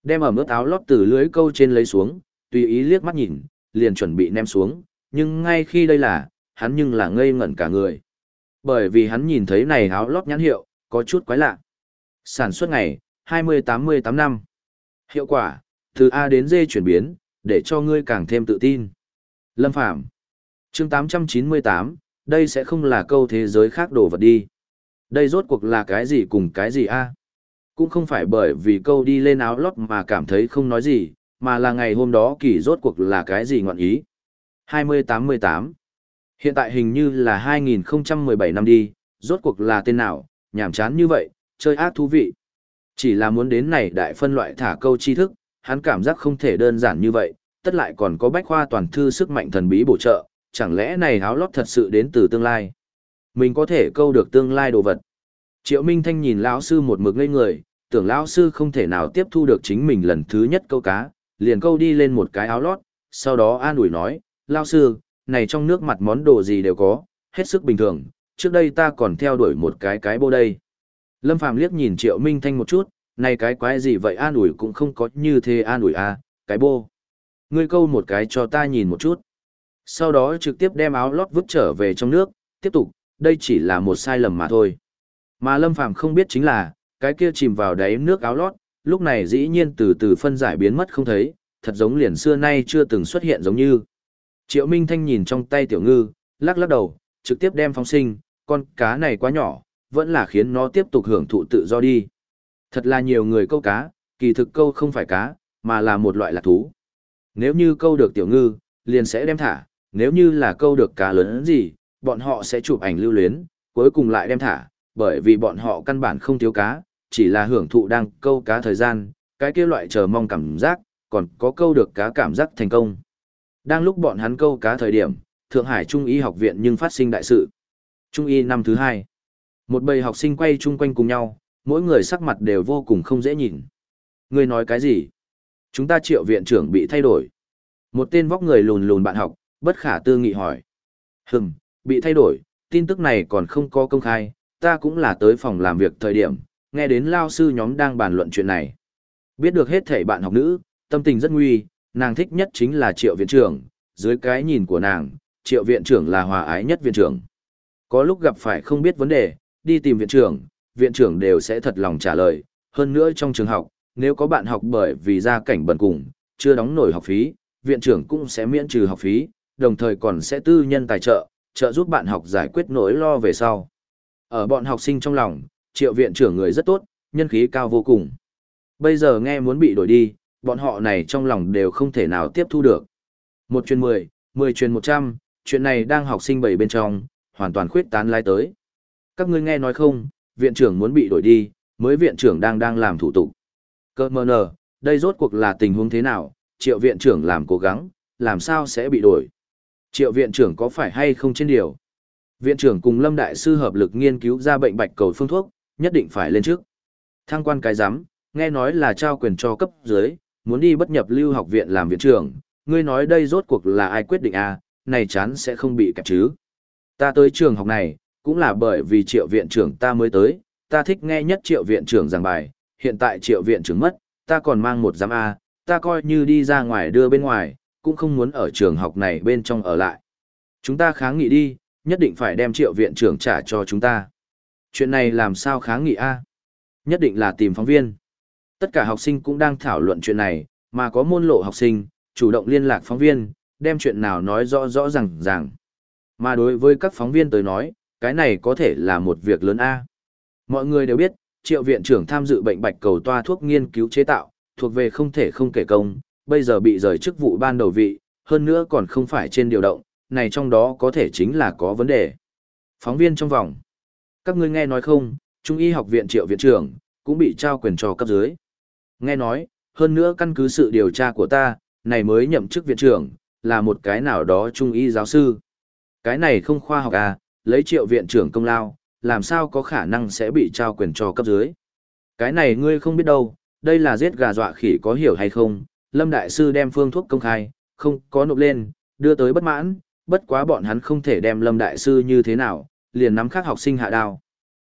Đem ở mức áo lót từ lưới câu trên lấy xuống, tùy ý liếc mắt nhìn, liền chuẩn bị ném xuống, nhưng ngay khi đây là, hắn nhưng là ngây ngẩn cả người. Bởi vì hắn nhìn thấy này áo lót nhãn hiệu, có chút quái lạ. Sản xuất ngày, 20-88 năm. Hiệu quả, từ A đến D chuyển biến, để cho ngươi càng thêm tự tin. Lâm Phạm chương 898, đây sẽ không là câu thế giới khác đồ vật đi. Đây rốt cuộc là cái gì cùng cái gì a? Cũng không phải bởi vì câu đi lên áo lót mà cảm thấy không nói gì, mà là ngày hôm đó kỳ rốt cuộc là cái gì ngọn ý. 2088 Hiện tại hình như là 2017 năm đi, rốt cuộc là tên nào, nhảm chán như vậy, chơi ác thú vị. Chỉ là muốn đến này đại phân loại thả câu tri thức, hắn cảm giác không thể đơn giản như vậy, tất lại còn có bách khoa toàn thư sức mạnh thần bí bổ trợ, chẳng lẽ này áo lót thật sự đến từ tương lai. Mình có thể câu được tương lai đồ vật. Triệu Minh Thanh nhìn lão sư một mực ngây người, tưởng lão sư không thể nào tiếp thu được chính mình lần thứ nhất câu cá, liền câu đi lên một cái áo lót, sau đó an ủi nói, lão sư, này trong nước mặt món đồ gì đều có, hết sức bình thường, trước đây ta còn theo đuổi một cái cái bô đây. Lâm Phàm liếc nhìn Triệu Minh Thanh một chút, này cái quái gì vậy an ủi cũng không có như thế an ủi à, cái bô. Ngươi câu một cái cho ta nhìn một chút. Sau đó trực tiếp đem áo lót vứt trở về trong nước, tiếp tục, đây chỉ là một sai lầm mà thôi. Mà Lâm Phàm không biết chính là, cái kia chìm vào đáy nước áo lót, lúc này dĩ nhiên từ từ phân giải biến mất không thấy, thật giống liền xưa nay chưa từng xuất hiện giống như. Triệu Minh Thanh nhìn trong tay tiểu ngư, lắc lắc đầu, trực tiếp đem phóng sinh, con cá này quá nhỏ, vẫn là khiến nó tiếp tục hưởng thụ tự do đi. Thật là nhiều người câu cá, kỳ thực câu không phải cá, mà là một loại lạc thú. Nếu như câu được tiểu ngư, liền sẽ đem thả, nếu như là câu được cá lớn gì, bọn họ sẽ chụp ảnh lưu luyến, cuối cùng lại đem thả, bởi vì bọn họ căn bản không thiếu cá, chỉ là hưởng thụ đang câu cá thời gian, cái kia loại chờ mong cảm giác, còn có câu được cá cảm giác thành công. Đang lúc bọn hắn câu cá thời điểm, Thượng Hải Trung y học viện nhưng phát sinh đại sự. Trung y năm thứ hai. Một bầy học sinh quay chung quanh cùng nhau, mỗi người sắc mặt đều vô cùng không dễ nhìn. Người nói cái gì? Chúng ta triệu viện trưởng bị thay đổi. Một tên vóc người lùn lùn bạn học, bất khả tư nghị hỏi. Hừm, bị thay đổi, tin tức này còn không có công khai, ta cũng là tới phòng làm việc thời điểm, nghe đến lao sư nhóm đang bàn luận chuyện này. Biết được hết thể bạn học nữ, tâm tình rất nguy, nàng thích nhất chính là triệu viện trưởng, dưới cái nhìn của nàng, triệu viện trưởng là hòa ái nhất viện trưởng. Có lúc gặp phải không biết vấn đề, đi tìm viện trưởng, viện trưởng đều sẽ thật lòng trả lời, hơn nữa trong trường học, nếu có bạn học bởi vì gia cảnh bần cùng, chưa đóng nổi học phí, viện trưởng cũng sẽ miễn trừ học phí, đồng thời còn sẽ tư nhân tài trợ, trợ giúp bạn học giải quyết nỗi lo về sau. Ở bọn học sinh trong lòng, triệu viện trưởng người rất tốt, nhân khí cao vô cùng. Bây giờ nghe muốn bị đổi đi, bọn họ này trong lòng đều không thể nào tiếp thu được. Một truyền mười, mười truyền một trăm, chuyện này đang học sinh bảy bên trong, hoàn toàn khuyết tán lai tới. Các ngươi nghe nói không, viện trưởng muốn bị đổi đi, mới viện trưởng đang đang làm thủ tục. Cơ mơ nờ, đây rốt cuộc là tình huống thế nào, triệu viện trưởng làm cố gắng, làm sao sẽ bị đổi. Triệu viện trưởng có phải hay không trên điều? Viện trưởng cùng Lâm Đại Sư hợp lực nghiên cứu ra bệnh bạch cầu phương thuốc, nhất định phải lên trước. Thăng quan cái giám, nghe nói là trao quyền cho cấp dưới, muốn đi bất nhập lưu học viện làm viện trưởng, ngươi nói đây rốt cuộc là ai quyết định à, này chán sẽ không bị kẹp chứ. Ta tới trường học này, cũng là bởi vì triệu viện trưởng ta mới tới, ta thích nghe nhất triệu viện trưởng giảng bài, hiện tại triệu viện trưởng mất, ta còn mang một giám A, ta coi như đi ra ngoài đưa bên ngoài, cũng không muốn ở trường học này bên trong ở lại. Chúng ta kháng nghị đi, nhất định phải đem triệu viện trưởng trả cho chúng ta. Chuyện này làm sao kháng nghị A? À? Nhất định là tìm phóng viên. Tất cả học sinh cũng đang thảo luận chuyện này, mà có môn lộ học sinh, chủ động liên lạc phóng viên, đem chuyện nào nói rõ rõ ràng ràng. Mà đối với các phóng viên tới nói, cái này có thể là một việc lớn A. Mọi người đều biết, triệu viện trưởng tham dự bệnh bạch cầu toa thuốc nghiên cứu chế tạo, thuộc về không thể không kể công, bây giờ bị rời chức vụ ban đầu vị, hơn nữa còn không phải trên điều động, này trong đó có thể chính là có vấn đề. Phóng viên trong vòng. Các ngươi nghe nói không, Trung y học viện triệu viện trưởng, cũng bị trao quyền cho cấp dưới. Nghe nói, hơn nữa căn cứ sự điều tra của ta, này mới nhậm chức viện trưởng, là một cái nào đó trung y giáo sư. Cái này không khoa học à, lấy triệu viện trưởng công lao, làm sao có khả năng sẽ bị trao quyền cho cấp dưới. Cái này ngươi không biết đâu, đây là giết gà dọa khỉ có hiểu hay không, Lâm Đại Sư đem phương thuốc công khai, không có nộp lên, đưa tới bất mãn, bất quá bọn hắn không thể đem Lâm Đại Sư như thế nào, liền nắm khác học sinh hạ đao.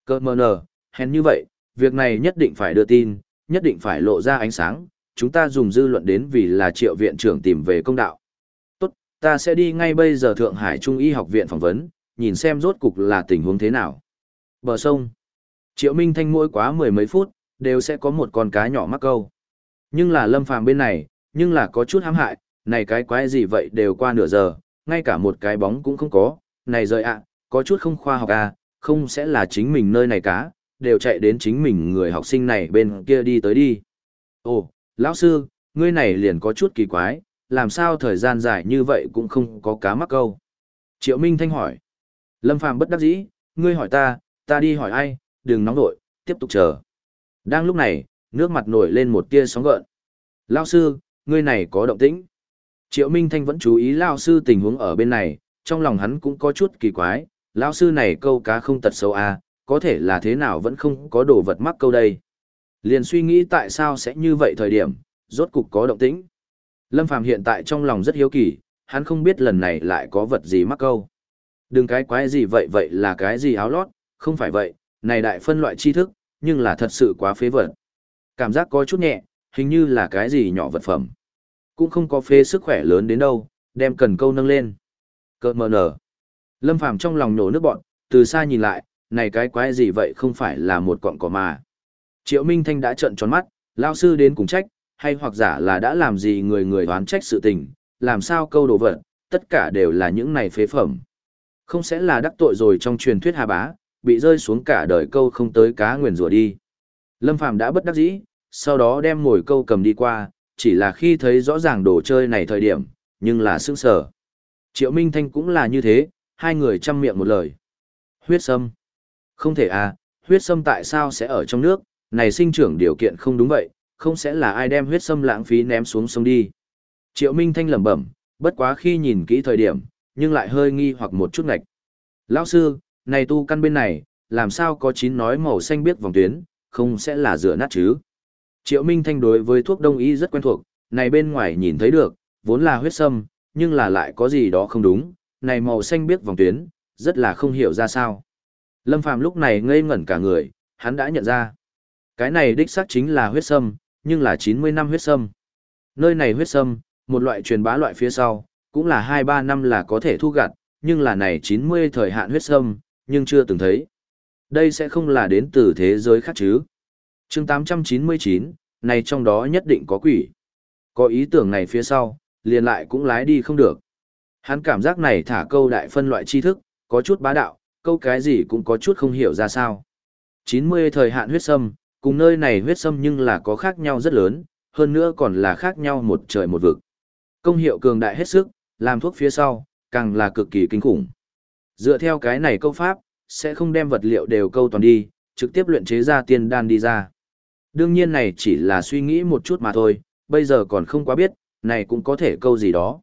Cơ mờ nở, hèn như vậy, việc này nhất định phải đưa tin, nhất định phải lộ ra ánh sáng, chúng ta dùng dư luận đến vì là triệu viện trưởng tìm về công đạo. Tốt, ta sẽ đi ngay bây giờ Thượng Hải Trung y học viện phỏng vấn, nhìn xem rốt cục là tình huống thế nào. Bờ sông. Triệu Minh Thanh mỗi quá mười mấy phút, đều sẽ có một con cá nhỏ mắc câu. Nhưng là lâm phàm bên này, nhưng là có chút hãm hại, này cái quái gì vậy đều qua nửa giờ, ngay cả một cái bóng cũng không có, này rời ạ, có chút không khoa học à, không sẽ là chính mình nơi này cá, đều chạy đến chính mình người học sinh này bên kia đi tới đi. Ồ, lão sư, ngươi này liền có chút kỳ quái, làm sao thời gian dài như vậy cũng không có cá mắc câu. Triệu Minh Thanh hỏi. Lâm Phàm bất đắc dĩ, ngươi hỏi ta, ta đi hỏi ai, đừng nóng nổi, tiếp tục chờ. Đang lúc này, nước mặt nổi lên một tia sóng gợn. Lao sư, ngươi này có động tĩnh. Triệu Minh Thanh vẫn chú ý Lao sư tình huống ở bên này, trong lòng hắn cũng có chút kỳ quái, Lão sư này câu cá không tật xấu à, có thể là thế nào vẫn không có đồ vật mắc câu đây. Liền suy nghĩ tại sao sẽ như vậy thời điểm, rốt cục có động tĩnh. Lâm Phàm hiện tại trong lòng rất hiếu kỳ, hắn không biết lần này lại có vật gì mắc câu. Đừng cái quái gì vậy vậy là cái gì áo lót, không phải vậy, này đại phân loại tri thức, nhưng là thật sự quá phế vật. Cảm giác có chút nhẹ, hình như là cái gì nhỏ vật phẩm. Cũng không có phế sức khỏe lớn đến đâu, đem cần câu nâng lên. Cơ mờ nở. Lâm Phàm trong lòng nổ nước bọn, từ xa nhìn lại, này cái quái gì vậy không phải là một cọng cỏ mà. Triệu Minh Thanh đã trợn tròn mắt, lao sư đến cùng trách, hay hoặc giả là đã làm gì người người đoán trách sự tình, làm sao câu đồ vật, tất cả đều là những này phế phẩm. Không sẽ là đắc tội rồi trong truyền thuyết hà bá, bị rơi xuống cả đời câu không tới cá nguyền rủa đi. Lâm Phàm đã bất đắc dĩ, sau đó đem ngồi câu cầm đi qua, chỉ là khi thấy rõ ràng đồ chơi này thời điểm, nhưng là sững sờ. Triệu Minh Thanh cũng là như thế, hai người chăm miệng một lời. Huyết sâm. Không thể à, huyết sâm tại sao sẽ ở trong nước, này sinh trưởng điều kiện không đúng vậy, không sẽ là ai đem huyết sâm lãng phí ném xuống sông đi. Triệu Minh Thanh lẩm bẩm, bất quá khi nhìn kỹ thời điểm, nhưng lại hơi nghi hoặc một chút ngạch. Lão sư, này tu căn bên này, làm sao có chín nói màu xanh biếc vòng tuyến, không sẽ là rửa nát chứ. Triệu Minh Thanh đối với thuốc đông y rất quen thuộc, này bên ngoài nhìn thấy được, vốn là huyết sâm, nhưng là lại có gì đó không đúng, này màu xanh biếc vòng tuyến, rất là không hiểu ra sao. Lâm Phàm lúc này ngây ngẩn cả người, hắn đã nhận ra. Cái này đích xác chính là huyết sâm, nhưng là 90 năm huyết sâm. Nơi này huyết sâm, một loại truyền bá loại phía sau, cũng là 2-3 năm là có thể thu gặt, nhưng là này 90 thời hạn huyết sâm, nhưng chưa từng thấy. Đây sẽ không là đến từ thế giới khác chứ. chương 899, này trong đó nhất định có quỷ. Có ý tưởng này phía sau, liền lại cũng lái đi không được. Hắn cảm giác này thả câu đại phân loại tri thức, có chút bá đạo, câu cái gì cũng có chút không hiểu ra sao. 90 thời hạn huyết sâm, cùng nơi này huyết sâm nhưng là có khác nhau rất lớn, hơn nữa còn là khác nhau một trời một vực. Công hiệu cường đại hết sức, làm thuốc phía sau, càng là cực kỳ kinh khủng. Dựa theo cái này câu pháp, sẽ không đem vật liệu đều câu toàn đi, trực tiếp luyện chế ra tiên đan đi ra. Đương nhiên này chỉ là suy nghĩ một chút mà thôi, bây giờ còn không quá biết, này cũng có thể câu gì đó.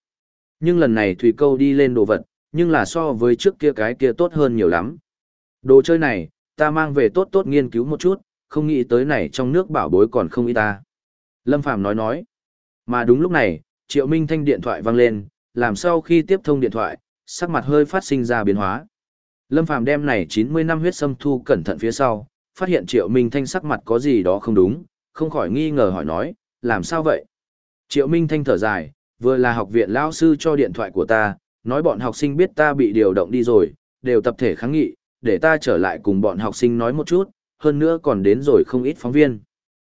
Nhưng lần này thủy câu đi lên đồ vật, nhưng là so với trước kia cái kia tốt hơn nhiều lắm. Đồ chơi này, ta mang về tốt tốt nghiên cứu một chút, không nghĩ tới này trong nước bảo bối còn không ý ta. Lâm Phàm nói nói. Mà đúng lúc này, Triệu Minh Thanh điện thoại vang lên, làm sau khi tiếp thông điện thoại, sắc mặt hơi phát sinh ra biến hóa. Lâm Phàm đem này 90 năm huyết sâm thu cẩn thận phía sau, phát hiện Triệu Minh Thanh sắc mặt có gì đó không đúng, không khỏi nghi ngờ hỏi nói, làm sao vậy? Triệu Minh Thanh thở dài, vừa là học viện lao sư cho điện thoại của ta, nói bọn học sinh biết ta bị điều động đi rồi, đều tập thể kháng nghị, để ta trở lại cùng bọn học sinh nói một chút, hơn nữa còn đến rồi không ít phóng viên.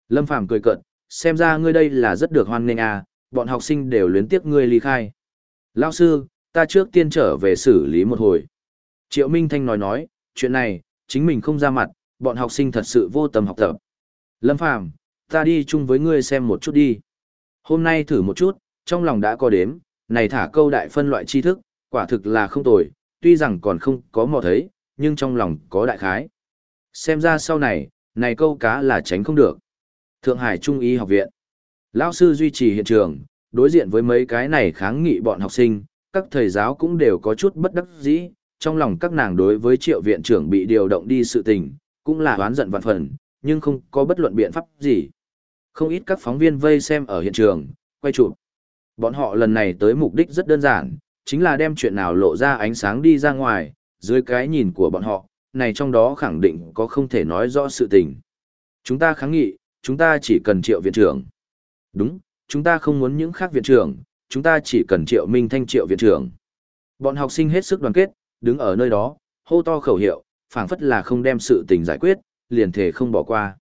Lâm Phàm cười cợt, xem ra ngươi đây là rất được hoan nghênh à, bọn học sinh đều luyến tiếc ngươi ly khai. Lao sư, ta trước tiên trở về xử lý một hồi. Triệu Minh Thanh nói nói, chuyện này, chính mình không ra mặt, bọn học sinh thật sự vô tâm học tập. Lâm Phàm, ta đi chung với ngươi xem một chút đi. Hôm nay thử một chút, trong lòng đã có đếm, này thả câu đại phân loại tri thức, quả thực là không tồi, tuy rằng còn không có mò thấy, nhưng trong lòng có đại khái. Xem ra sau này, này câu cá là tránh không được. Thượng Hải Trung y học viện. Lão sư duy trì hiện trường, đối diện với mấy cái này kháng nghị bọn học sinh, các thầy giáo cũng đều có chút bất đắc dĩ, trong lòng các nàng đối với triệu viện trưởng bị điều động đi sự tình, cũng là oán giận vạn phần, nhưng không có bất luận biện pháp gì. Không ít các phóng viên vây xem ở hiện trường, quay chụp. Bọn họ lần này tới mục đích rất đơn giản, chính là đem chuyện nào lộ ra ánh sáng đi ra ngoài, dưới cái nhìn của bọn họ, này trong đó khẳng định có không thể nói rõ sự tình. Chúng ta kháng nghị, chúng ta chỉ cần triệu viện trưởng. Đúng, chúng ta không muốn những khác viện trưởng, chúng ta chỉ cần triệu minh thanh triệu viện trưởng. Bọn học sinh hết sức đoàn kết, đứng ở nơi đó, hô to khẩu hiệu, phảng phất là không đem sự tình giải quyết, liền thể không bỏ qua.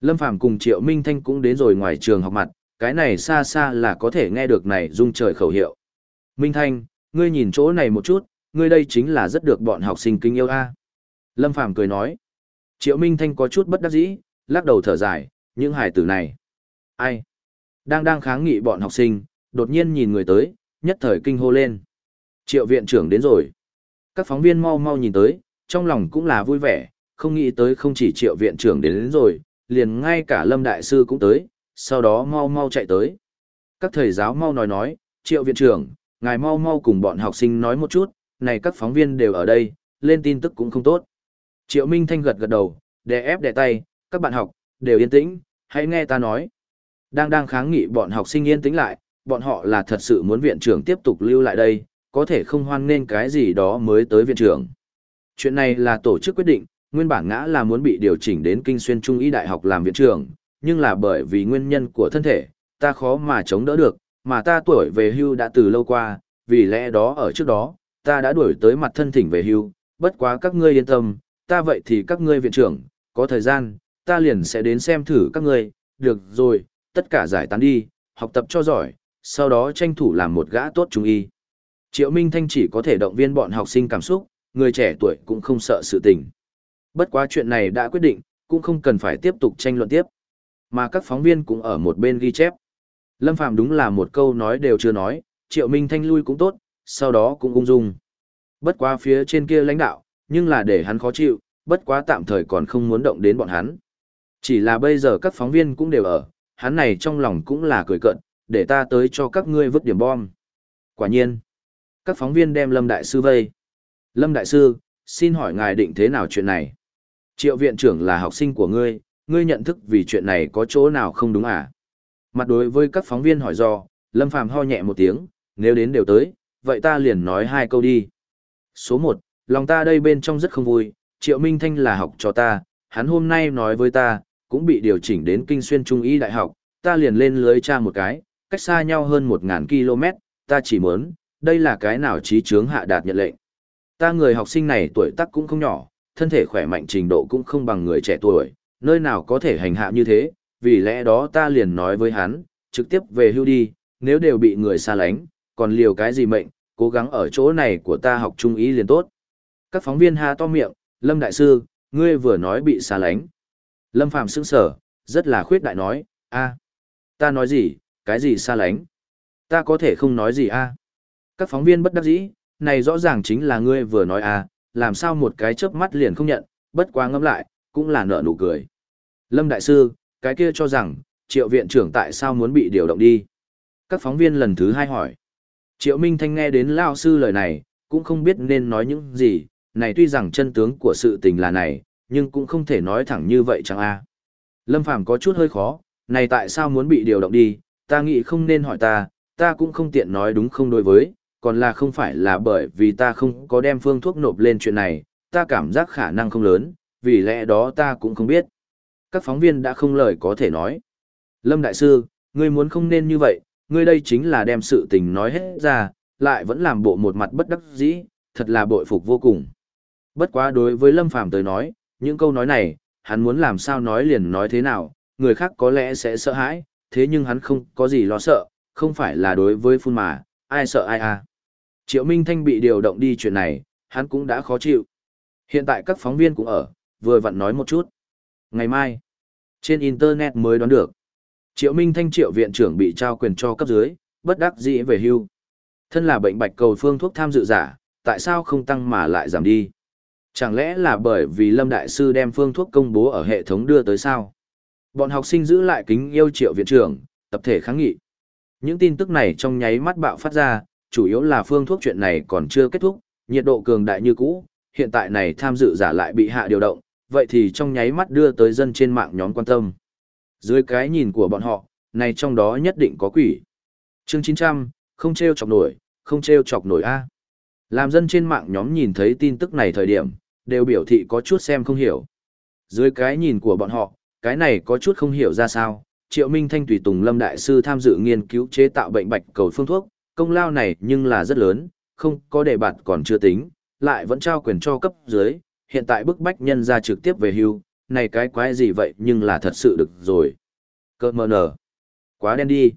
Lâm Phàm cùng Triệu Minh Thanh cũng đến rồi ngoài trường học mặt, cái này xa xa là có thể nghe được này rung trời khẩu hiệu. Minh Thanh, ngươi nhìn chỗ này một chút, ngươi đây chính là rất được bọn học sinh kinh yêu a. Lâm Phàm cười nói. Triệu Minh Thanh có chút bất đắc dĩ, lắc đầu thở dài, những hài tử này. Ai? Đang đang kháng nghị bọn học sinh, đột nhiên nhìn người tới, nhất thời kinh hô lên. Triệu viện trưởng đến rồi. Các phóng viên mau mau nhìn tới, trong lòng cũng là vui vẻ, không nghĩ tới không chỉ triệu viện trưởng đến, đến rồi, liền ngay cả lâm đại sư cũng tới, sau đó mau mau chạy tới. Các thầy giáo mau nói nói, triệu viện trưởng, ngài mau mau cùng bọn học sinh nói một chút, này các phóng viên đều ở đây, lên tin tức cũng không tốt. Triệu Minh Thanh gật gật đầu, đè ép đè tay, các bạn học, đều yên tĩnh, hãy nghe ta nói. Đang đang kháng nghị bọn học sinh yên tĩnh lại, bọn họ là thật sự muốn viện trưởng tiếp tục lưu lại đây, có thể không hoan nên cái gì đó mới tới viện trưởng. Chuyện này là tổ chức quyết định, nguyên bản ngã là muốn bị điều chỉnh đến Kinh Xuyên Trung y Đại học làm viện trưởng, nhưng là bởi vì nguyên nhân của thân thể, ta khó mà chống đỡ được, mà ta tuổi về hưu đã từ lâu qua, vì lẽ đó ở trước đó, ta đã đuổi tới mặt thân thỉnh về hưu, bất quá các ngươi yên tâm, ta vậy thì các ngươi viện trưởng, có thời gian, ta liền sẽ đến xem thử các ngươi, được rồi, tất cả giải tán đi, học tập cho giỏi, sau đó tranh thủ làm một gã tốt trung y. Triệu Minh Thanh chỉ có thể động viên bọn học sinh cảm xúc, người trẻ tuổi cũng không sợ sự tình. Bất quá chuyện này đã quyết định, cũng không cần phải tiếp tục tranh luận tiếp. Mà các phóng viên cũng ở một bên ghi chép. Lâm Phàm đúng là một câu nói đều chưa nói, Triệu Minh Thanh lui cũng tốt, sau đó cũng ung dung. Bất quá phía trên kia lãnh đạo, nhưng là để hắn khó chịu, bất quá tạm thời còn không muốn động đến bọn hắn. Chỉ là bây giờ các phóng viên cũng đều ở, hắn này trong lòng cũng là cười cận, để ta tới cho các ngươi vứt điểm bom. Quả nhiên, các phóng viên đem Lâm Đại Sư vây. Lâm Đại Sư, xin hỏi ngài định thế nào chuyện này? Triệu viện trưởng là học sinh của ngươi, ngươi nhận thức vì chuyện này có chỗ nào không đúng à? Mặt đối với các phóng viên hỏi do, Lâm Phàm ho nhẹ một tiếng, nếu đến đều tới, vậy ta liền nói hai câu đi. Số một, lòng ta đây bên trong rất không vui, Triệu Minh Thanh là học cho ta, hắn hôm nay nói với ta, cũng bị điều chỉnh đến Kinh Xuyên Trung Y Đại học, ta liền lên lưới tra một cái, cách xa nhau hơn 1.000 km, ta chỉ muốn, đây là cái nào trí chướng hạ đạt nhận lệnh. Ta người học sinh này tuổi tác cũng không nhỏ, thân thể khỏe mạnh trình độ cũng không bằng người trẻ tuổi, nơi nào có thể hành hạ như thế, vì lẽ đó ta liền nói với hắn, trực tiếp về hưu đi, nếu đều bị người xa lánh, còn liều cái gì mệnh, cố gắng ở chỗ này của ta học trung ý liền tốt. Các phóng viên ha to miệng, Lâm Đại Sư, ngươi vừa nói bị xa lánh. Lâm Phạm sững sở, rất là khuyết đại nói, a ta nói gì, cái gì xa lánh? Ta có thể không nói gì a Các phóng viên bất đắc dĩ, này rõ ràng chính là ngươi vừa nói à, làm sao một cái chớp mắt liền không nhận, bất quá ngẫm lại, cũng là nợ nụ cười. Lâm Đại Sư, cái kia cho rằng, triệu viện trưởng tại sao muốn bị điều động đi? Các phóng viên lần thứ hai hỏi. Triệu Minh Thanh nghe đến Lao Sư lời này, cũng không biết nên nói những gì, này tuy rằng chân tướng của sự tình là này, nhưng cũng không thể nói thẳng như vậy chẳng a. Lâm Phàm có chút hơi khó, này tại sao muốn bị điều động đi, ta nghĩ không nên hỏi ta, ta cũng không tiện nói đúng không đối với, còn là không phải là bởi vì ta không có đem phương thuốc nộp lên chuyện này, ta cảm giác khả năng không lớn, vì lẽ đó ta cũng không biết. Các phóng viên đã không lời có thể nói. Lâm Đại Sư, ngươi muốn không nên như vậy, ngươi đây chính là đem sự tình nói hết ra, lại vẫn làm bộ một mặt bất đắc dĩ, thật là bội phục vô cùng. Bất quá đối với Lâm Phàm tới nói, những câu nói này, hắn muốn làm sao nói liền nói thế nào, người khác có lẽ sẽ sợ hãi, thế nhưng hắn không có gì lo sợ, không phải là đối với phun mà, ai sợ ai à. Triệu Minh Thanh bị điều động đi chuyện này, hắn cũng đã khó chịu. Hiện tại các phóng viên cũng ở, vừa vặn nói một chút. Ngày mai, trên Internet mới đoán được. Triệu Minh Thanh triệu viện trưởng bị trao quyền cho cấp dưới, bất đắc dĩ về hưu. Thân là bệnh bạch cầu phương thuốc tham dự giả, tại sao không tăng mà lại giảm đi? Chẳng lẽ là bởi vì Lâm Đại Sư đem phương thuốc công bố ở hệ thống đưa tới sao? Bọn học sinh giữ lại kính yêu triệu viện trưởng, tập thể kháng nghị. Những tin tức này trong nháy mắt bạo phát ra, chủ yếu là phương thuốc chuyện này còn chưa kết thúc, nhiệt độ cường đại như cũ, hiện tại này tham dự giả lại bị hạ điều động, vậy thì trong nháy mắt đưa tới dân trên mạng nhóm quan tâm. Dưới cái nhìn của bọn họ, này trong đó nhất định có quỷ. Chương 900, không treo chọc nổi, không treo chọc nổi A. Làm dân trên mạng nhóm nhìn thấy tin tức này thời điểm, đều biểu thị có chút xem không hiểu. Dưới cái nhìn của bọn họ, cái này có chút không hiểu ra sao. Triệu Minh Thanh tùy tùng Lâm Đại Sư tham dự nghiên cứu chế tạo bệnh bạch cầu phương thuốc, công lao này nhưng là rất lớn, không có đề bạt còn chưa tính, lại vẫn trao quyền cho cấp dưới, hiện tại bức bách nhân ra trực tiếp về hưu, này cái quái gì vậy nhưng là thật sự được rồi. Cơ mờ nở. Quá đen đi.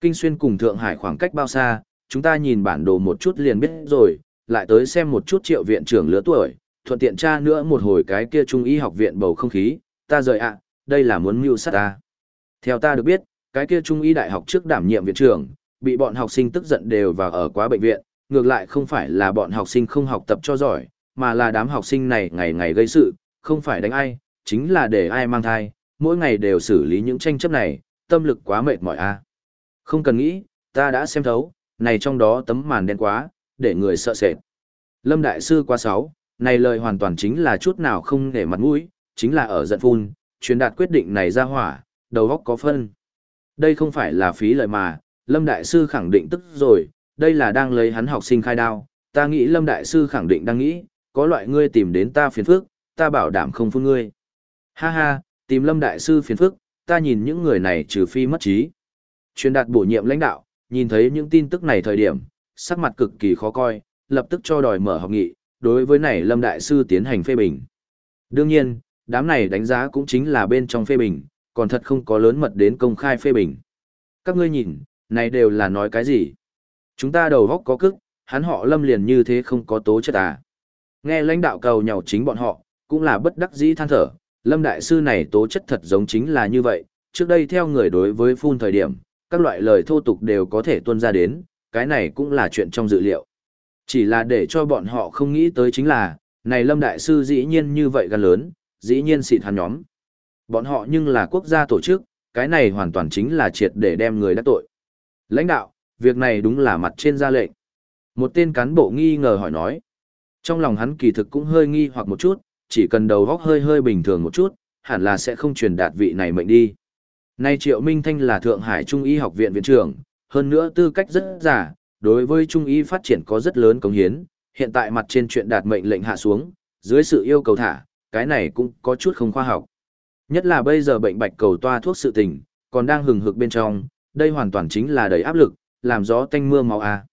Kinh xuyên cùng Thượng Hải khoảng cách bao xa, chúng ta nhìn bản đồ một chút liền biết rồi, lại tới xem một chút triệu viện trưởng lứa tuổi, thuận tiện tra nữa một hồi cái kia trung y học viện bầu không khí, ta rời ạ, đây là muốn mưu sát ta. Theo ta được biết, cái kia trung y đại học trước đảm nhiệm viện trưởng, bị bọn học sinh tức giận đều vào ở quá bệnh viện, ngược lại không phải là bọn học sinh không học tập cho giỏi, mà là đám học sinh này ngày ngày gây sự, không phải đánh ai, chính là để ai mang thai, mỗi ngày đều xử lý những tranh chấp này, tâm lực quá mệt mỏi a. Không cần nghĩ, ta đã xem thấu, này trong đó tấm màn đen quá, để người sợ sệt. Lâm Đại Sư qua sáu, này lời hoàn toàn chính là chút nào không để mặt mũi, chính là ở giận phun, truyền đạt quyết định này ra hỏa, đầu góc có phân. Đây không phải là phí lời mà, Lâm Đại Sư khẳng định tức rồi, đây là đang lấy hắn học sinh khai đao, ta nghĩ Lâm Đại Sư khẳng định đang nghĩ, có loại ngươi tìm đến ta phiền phức, ta bảo đảm không phun ngươi. Ha ha, tìm Lâm Đại Sư phiền phức, ta nhìn những người này trừ phi mất trí. Truyền đạt bổ nhiệm lãnh đạo, nhìn thấy những tin tức này thời điểm, sắc mặt cực kỳ khó coi, lập tức cho đòi mở học nghị, đối với này Lâm Đại Sư tiến hành phê bình. Đương nhiên, đám này đánh giá cũng chính là bên trong phê bình, còn thật không có lớn mật đến công khai phê bình. Các ngươi nhìn, này đều là nói cái gì? Chúng ta đầu góc có cức, hắn họ Lâm liền như thế không có tố chất à. Nghe lãnh đạo cầu nhàu chính bọn họ, cũng là bất đắc dĩ than thở, Lâm Đại Sư này tố chất thật giống chính là như vậy, trước đây theo người đối với phun thời điểm, các loại lời thô tục đều có thể tuôn ra đến, cái này cũng là chuyện trong dự liệu. Chỉ là để cho bọn họ không nghĩ tới chính là, này Lâm Đại Sư dĩ nhiên như vậy gan lớn, dĩ nhiên xịt hắn nhóm. Bọn họ nhưng là quốc gia tổ chức, cái này hoàn toàn chính là triệt để đem người đắc tội. Lãnh đạo, việc này đúng là mặt trên ra lệnh. Một tên cán bộ nghi ngờ hỏi nói. Trong lòng hắn kỳ thực cũng hơi nghi hoặc một chút, chỉ cần đầu góc hơi hơi bình thường một chút, hẳn là sẽ không truyền đạt vị này mệnh đi. Nay Triệu Minh Thanh là Thượng Hải Trung y học viện viện trưởng, hơn nữa tư cách rất giả, đối với Trung y phát triển có rất lớn cống hiến, hiện tại mặt trên chuyện đạt mệnh lệnh hạ xuống, dưới sự yêu cầu thả, cái này cũng có chút không khoa học. Nhất là bây giờ bệnh bạch cầu toa thuốc sự tình, còn đang hừng hực bên trong, đây hoàn toàn chính là đầy áp lực, làm gió tanh mưa máu a.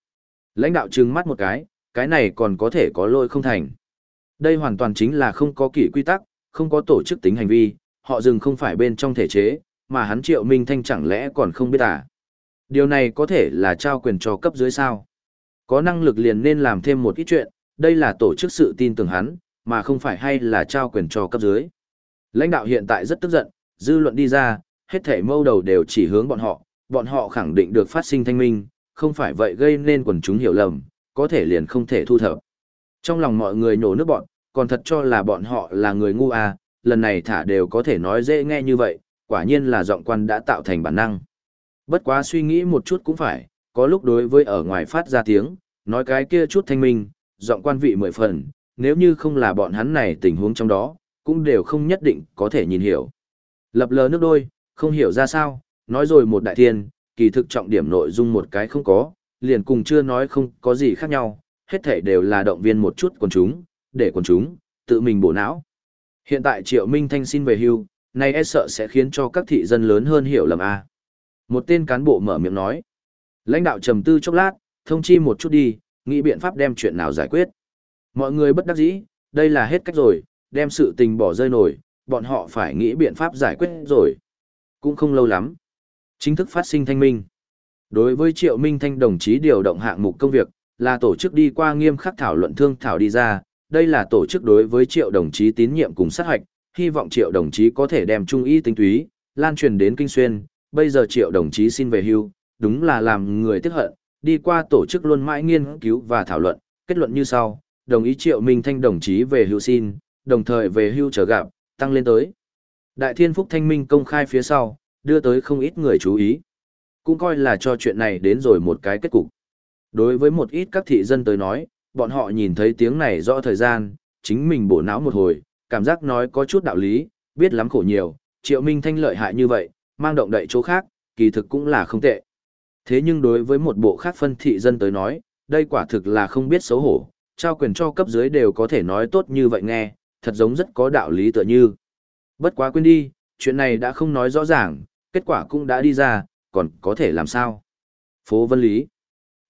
Lãnh đạo trừng mắt một cái, cái này còn có thể có lỗi không thành. Đây hoàn toàn chính là không có kỷ quy tắc, không có tổ chức tính hành vi, họ dừng không phải bên trong thể chế, mà hắn triệu minh thanh chẳng lẽ còn không biết à. Điều này có thể là trao quyền cho cấp dưới sao. Có năng lực liền nên làm thêm một ít chuyện, đây là tổ chức sự tin tưởng hắn, mà không phải hay là trao quyền cho cấp dưới. Lãnh đạo hiện tại rất tức giận, dư luận đi ra, hết thể mâu đầu đều chỉ hướng bọn họ, bọn họ khẳng định được phát sinh thanh minh, không phải vậy gây nên quần chúng hiểu lầm, có thể liền không thể thu thập. Trong lòng mọi người nổ nước bọn, còn thật cho là bọn họ là người ngu à, lần này thả đều có thể nói dễ nghe như vậy, quả nhiên là giọng quan đã tạo thành bản năng. Bất quá suy nghĩ một chút cũng phải, có lúc đối với ở ngoài phát ra tiếng, nói cái kia chút thanh minh, giọng quan vị mười phần, nếu như không là bọn hắn này tình huống trong đó, cũng đều không nhất định có thể nhìn hiểu. Lập lờ nước đôi, không hiểu ra sao, nói rồi một đại thiên, kỳ thực trọng điểm nội dung một cái không có, liền cùng chưa nói không có gì khác nhau, hết thể đều là động viên một chút quần chúng, để quần chúng, tự mình bổ não. Hiện tại Triệu Minh Thanh xin về hưu, này e sợ sẽ khiến cho các thị dân lớn hơn hiểu lầm a. Một tên cán bộ mở miệng nói. Lãnh đạo trầm tư chốc lát, thông chi một chút đi, nghĩ biện pháp đem chuyện nào giải quyết. Mọi người bất đắc dĩ, đây là hết cách rồi, đem sự tình bỏ rơi nổi, bọn họ phải nghĩ biện pháp giải quyết rồi. Cũng không lâu lắm. Chính thức phát sinh thanh minh. Đối với Triệu Minh Thanh đồng chí điều động hạng mục công việc, là tổ chức đi qua nghiêm khắc thảo luận thương thảo đi ra, đây là tổ chức đối với Triệu đồng chí tín nhiệm cùng sát hạch hy vọng Triệu đồng chí có thể đem trung y tinh túy, lan truyền đến Kinh Xuyên, bây giờ Triệu đồng chí xin về hưu, đúng là làm người tiếc hận, đi qua tổ chức luôn mãi nghiên cứu và thảo luận, kết luận như sau, đồng ý Triệu Minh Thanh đồng chí về hưu xin, đồng thời về hưu trở gặp, tăng lên tới. Đại Thiên Phúc Thanh Minh công khai phía sau, đưa tới không ít người chú ý. Cũng coi là cho chuyện này đến rồi một cái kết cục. Đối với một ít các thị dân tới nói, bọn họ nhìn thấy tiếng này rõ thời gian, chính mình bổ não một hồi, cảm giác nói có chút đạo lý, biết lắm khổ nhiều, triệu minh thanh lợi hại như vậy, mang động đậy chỗ khác, kỳ thực cũng là không tệ. Thế nhưng đối với một bộ khác phân thị dân tới nói, đây quả thực là không biết xấu hổ, trao quyền cho cấp dưới đều có thể nói tốt như vậy nghe, thật giống rất có đạo lý tựa như. Bất quá quên đi, chuyện này đã không nói rõ ràng, kết quả cũng đã đi ra, còn có thể làm sao? Phố Vân Lý.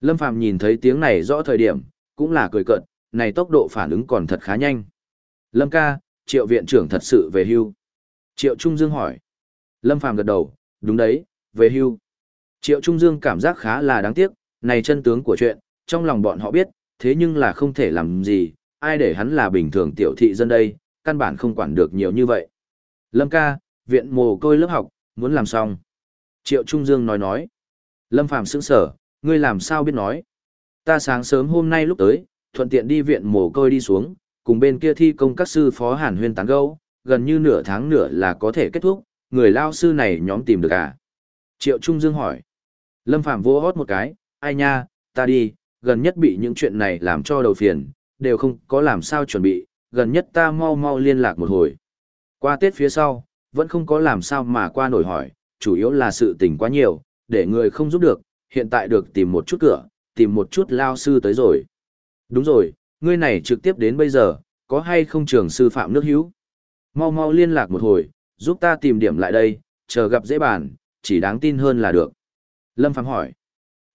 Lâm Phàm nhìn thấy tiếng này rõ thời điểm, cũng là cười cợt, này tốc độ phản ứng còn thật khá nhanh. Lâm ca, triệu viện trưởng thật sự về hưu. Triệu Trung Dương hỏi. Lâm Phàm gật đầu, đúng đấy, về hưu. Triệu Trung Dương cảm giác khá là đáng tiếc, này chân tướng của chuyện, trong lòng bọn họ biết, thế nhưng là không thể làm gì, ai để hắn là bình thường tiểu thị dân đây, căn bản không quản được nhiều như vậy. Lâm ca, viện mồ côi lớp học, muốn làm xong. Triệu Trung Dương nói nói. Lâm Phàm sững sở, ngươi làm sao biết nói. Ta sáng sớm hôm nay lúc tới, thuận tiện đi viện mồ côi đi xuống, cùng bên kia thi công các sư phó hàn huyên tán gẫu, gần như nửa tháng nữa là có thể kết thúc, người lao sư này nhóm tìm được à? Triệu Trung Dương hỏi. Lâm Phạm vô hót một cái, ai nha, ta đi, gần nhất bị những chuyện này làm cho đầu phiền, đều không có làm sao chuẩn bị, gần nhất ta mau mau liên lạc một hồi. Qua Tết phía sau, vẫn không có làm sao mà qua nổi hỏi, chủ yếu là sự tình quá nhiều, để người không giúp được, hiện tại được tìm một chút cửa, tìm một chút lao sư tới rồi. Đúng rồi, ngươi này trực tiếp đến bây giờ, có hay không trường sư phạm nước hữu? Mau mau liên lạc một hồi, giúp ta tìm điểm lại đây, chờ gặp dễ bàn, chỉ đáng tin hơn là được. Lâm Phạm hỏi.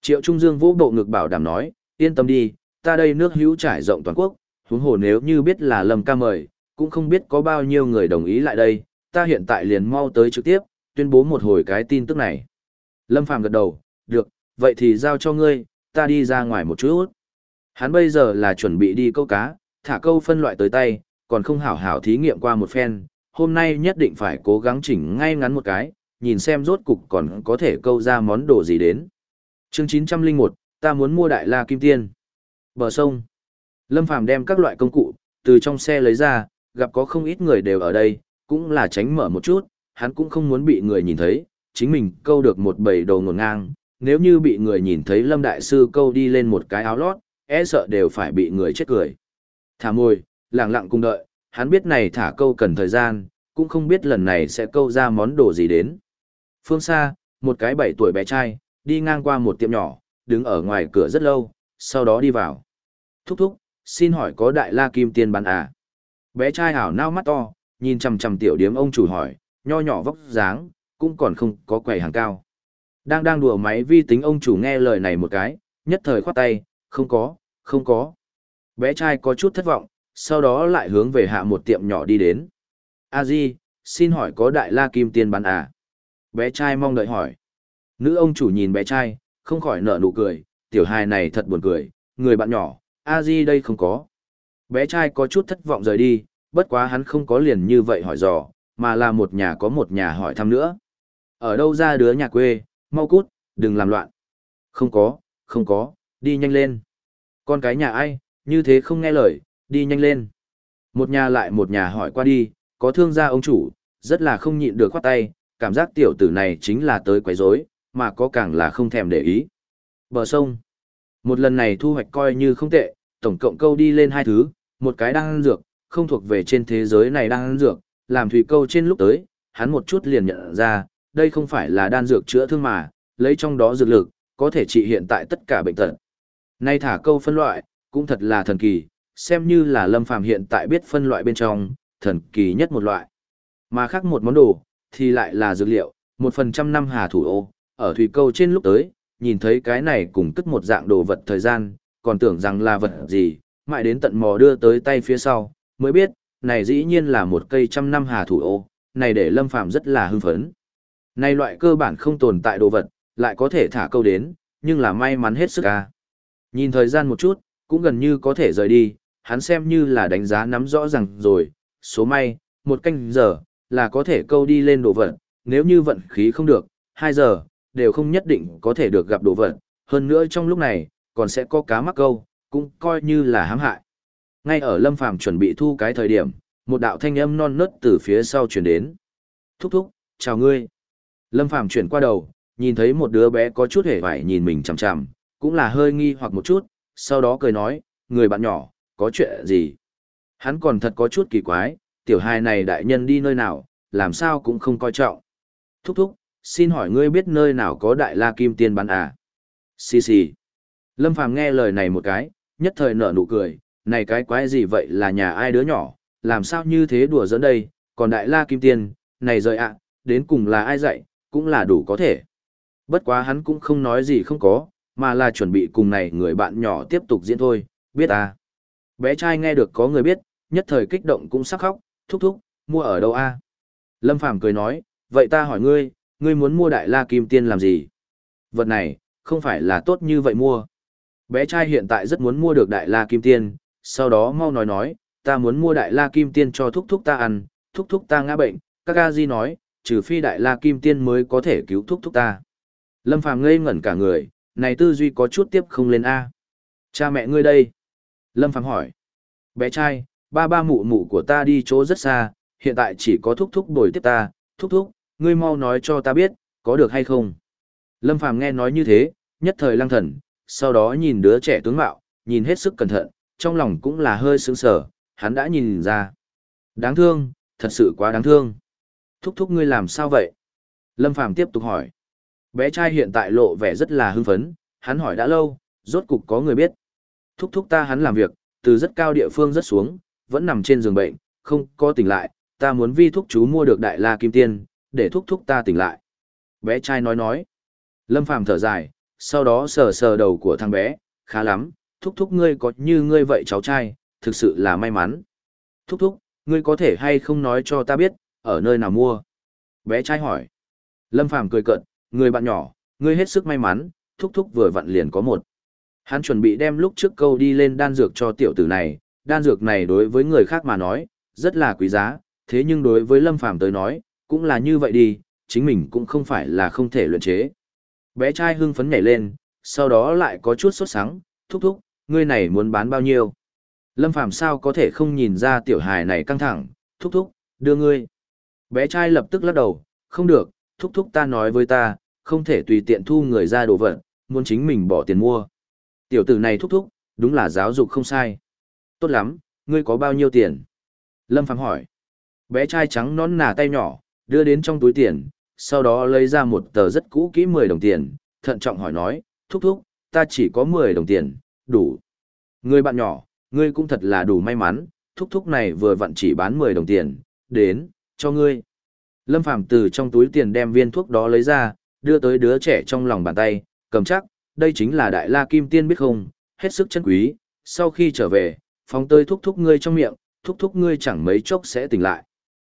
Triệu Trung Dương vũ bộ ngực bảo đảm nói, yên tâm đi, ta đây nước hữu trải rộng toàn quốc, huống hồ nếu như biết là Lâm ca mời, cũng không biết có bao nhiêu người đồng ý lại đây, ta hiện tại liền mau tới trực tiếp, tuyên bố một hồi cái tin tức này. Lâm Phàm gật đầu, được, vậy thì giao cho ngươi, ta đi ra ngoài một chút. Hắn bây giờ là chuẩn bị đi câu cá, thả câu phân loại tới tay, còn không hảo hảo thí nghiệm qua một phen, hôm nay nhất định phải cố gắng chỉnh ngay ngắn một cái, nhìn xem rốt cục còn có thể câu ra món đồ gì đến. Chương 901, ta muốn mua đại la kim tiên. Bờ sông. Lâm Phàm đem các loại công cụ từ trong xe lấy ra, gặp có không ít người đều ở đây, cũng là tránh mở một chút, hắn cũng không muốn bị người nhìn thấy, chính mình câu được một bầy đầu ngổn ngang, nếu như bị người nhìn thấy Lâm Đại Sư câu đi lên một cái áo lót, e sợ đều phải bị người chết cười. Thả môi, lặng lặng cùng đợi, hắn biết này thả câu cần thời gian, cũng không biết lần này sẽ câu ra món đồ gì đến. Phương xa, một cái bảy tuổi bé trai, đi ngang qua một tiệm nhỏ, đứng ở ngoài cửa rất lâu, sau đó đi vào. Thúc thúc, xin hỏi có đại la kim tiên bán à? Bé trai hảo nao mắt to, nhìn chằm chằm tiểu điếm ông chủ hỏi, nho nhỏ vóc dáng, cũng còn không có quầy hàng cao. Đang đang đùa máy vi tính ông chủ nghe lời này một cái, nhất thời khoát tay, không có, không có. Bé trai có chút thất vọng, sau đó lại hướng về hạ một tiệm nhỏ đi đến. A Di, xin hỏi có đại la kim tiên bán à? Bé trai mong đợi hỏi. Nữ ông chủ nhìn bé trai, không khỏi nở nụ cười, tiểu hài này thật buồn cười, người bạn nhỏ, A Di đây không có. Bé trai có chút thất vọng rời đi, bất quá hắn không có liền như vậy hỏi dò, mà là một nhà có một nhà hỏi thăm nữa. Ở đâu ra đứa nhà quê, mau cút, đừng làm loạn. Không có, không có, đi nhanh lên. Con cái nhà ai, như thế không nghe lời, đi nhanh lên. Một nhà lại một nhà hỏi qua đi, có thương gia ông chủ, rất là không nhịn được khoát tay, cảm giác tiểu tử này chính là tới quấy rối, mà có càng là không thèm để ý. Bờ sông. Một lần này thu hoạch coi như không tệ, tổng cộng câu đi lên hai thứ, một cái đang ăn dược, không thuộc về trên thế giới này đang ăn dược, làm thủy câu trên lúc tới, hắn một chút liền nhận ra, đây không phải là đan dược chữa thương mà, lấy trong đó dược lực, có thể trị hiện tại tất cả bệnh tật. Nay thả câu phân loại, cũng thật là thần kỳ, xem như là Lâm Phàm hiện tại biết phân loại bên trong, thần kỳ nhất một loại. Mà khác một món đồ, thì lại là dược liệu, một phần trăm năm hà thủ ô, ở thủy câu trên lúc tới, nhìn thấy cái này cùng cất một dạng đồ vật thời gian, còn tưởng rằng là vật gì, mãi đến tận mò đưa tới tay phía sau, mới biết, này dĩ nhiên là một cây trăm năm hà thủ ô, này để Lâm Phàm rất là hưng phấn. Này loại cơ bản không tồn tại đồ vật, lại có thể thả câu đến, nhưng là may mắn hết sức a. Nhìn thời gian một chút, cũng gần như có thể rời đi, hắn xem như là đánh giá nắm rõ rằng rồi, số may, một canh giờ, là có thể câu đi lên đồ vật, nếu như vận khí không được, 2 giờ, đều không nhất định có thể được gặp đồ vật, hơn nữa trong lúc này, còn sẽ có cá mắc câu, cũng coi như là hãm hại. Ngay ở Lâm Phàm chuẩn bị thu cái thời điểm, một đạo thanh âm non nớt từ phía sau chuyển đến. Thúc thúc, chào ngươi. Lâm Phàm chuyển qua đầu, nhìn thấy một đứa bé có chút hề vải nhìn mình chằm chằm, cũng là hơi nghi hoặc một chút, sau đó cười nói, người bạn nhỏ, có chuyện gì? Hắn còn thật có chút kỳ quái, tiểu hài này đại nhân đi nơi nào, làm sao cũng không coi trọng. Thúc thúc, xin hỏi ngươi biết nơi nào có đại la kim tiên bán à? Xì xì. Lâm Phàm nghe lời này một cái, nhất thời nở nụ cười, này cái quái gì vậy là nhà ai đứa nhỏ, làm sao như thế đùa dẫn đây, còn đại la kim tiên, này rời ạ, đến cùng là ai dạy, cũng là đủ có thể. Bất quá hắn cũng không nói gì không có, mà là chuẩn bị cùng này người bạn nhỏ tiếp tục diễn thôi, biết à. Bé trai nghe được có người biết, nhất thời kích động cũng sắc khóc, thúc thúc, mua ở đâu a? Lâm Phàm cười nói, vậy ta hỏi ngươi, ngươi muốn mua đại la kim tiên làm gì? Vật này, không phải là tốt như vậy mua. Bé trai hiện tại rất muốn mua được đại la kim tiên, sau đó mau nói nói, ta muốn mua đại la kim tiên cho thúc thúc ta ăn, thúc thúc ta ngã bệnh, các ga di nói, trừ phi đại la kim tiên mới có thể cứu thúc thúc ta. Lâm Phàm ngây ngẩn cả người, này tư duy có chút tiếp không lên A. Cha mẹ ngươi đây? Lâm Phàm hỏi. Bé trai, ba ba mụ mụ của ta đi chỗ rất xa, hiện tại chỉ có thúc thúc đổi tiếp ta, thúc thúc, ngươi mau nói cho ta biết, có được hay không? Lâm Phàm nghe nói như thế, nhất thời lăng thần, sau đó nhìn đứa trẻ tướng mạo, nhìn hết sức cẩn thận, trong lòng cũng là hơi sướng sờ hắn đã nhìn ra. Đáng thương, thật sự quá đáng thương. Thúc thúc ngươi làm sao vậy? Lâm Phàm tiếp tục hỏi. Bé trai hiện tại lộ vẻ rất là hưng phấn, hắn hỏi đã lâu, rốt cục có người biết. Thúc thúc ta hắn làm việc, từ rất cao địa phương rất xuống, vẫn nằm trên giường bệnh, không có tỉnh lại, ta muốn vi thúc chú mua được đại la kim tiên, để thúc thúc ta tỉnh lại. Bé trai nói nói. Lâm Phàm thở dài, sau đó sờ sờ đầu của thằng bé, khá lắm, thúc thúc ngươi có như ngươi vậy cháu trai, thực sự là may mắn. Thúc thúc, ngươi có thể hay không nói cho ta biết, ở nơi nào mua? Bé trai hỏi. Lâm Phàm cười cợt, người bạn nhỏ, ngươi hết sức may mắn, thúc thúc vừa vặn liền có một. Hắn chuẩn bị đem lúc trước câu đi lên đan dược cho tiểu tử này, đan dược này đối với người khác mà nói, rất là quý giá, thế nhưng đối với Lâm Phàm tới nói, cũng là như vậy đi, chính mình cũng không phải là không thể luyện chế. Bé trai hưng phấn nhảy lên, sau đó lại có chút sốt sắng, thúc thúc, ngươi này muốn bán bao nhiêu? Lâm Phàm sao có thể không nhìn ra tiểu hài này căng thẳng, thúc thúc, đưa ngươi. Bé trai lập tức lắc đầu, không được, thúc thúc ta nói với ta, không thể tùy tiện thu người ra đồ vật, muốn chính mình bỏ tiền mua. Tiểu tử này thúc thúc, đúng là giáo dục không sai. Tốt lắm, ngươi có bao nhiêu tiền? Lâm Phàm hỏi. Bé trai trắng nón nà tay nhỏ, đưa đến trong túi tiền, sau đó lấy ra một tờ rất cũ kỹ 10 đồng tiền, thận trọng hỏi nói, thúc thúc, ta chỉ có 10 đồng tiền, đủ. người bạn nhỏ, ngươi cũng thật là đủ may mắn, thúc thúc này vừa vặn chỉ bán 10 đồng tiền, đến, cho ngươi. Lâm Phàm từ trong túi tiền đem viên thuốc đó lấy ra, đưa tới đứa trẻ trong lòng bàn tay, cầm chắc, đây chính là đại la kim tiên biết không, hết sức chân quý, sau khi trở về, phóng tơi thúc thúc ngươi trong miệng, thúc thúc ngươi chẳng mấy chốc sẽ tỉnh lại.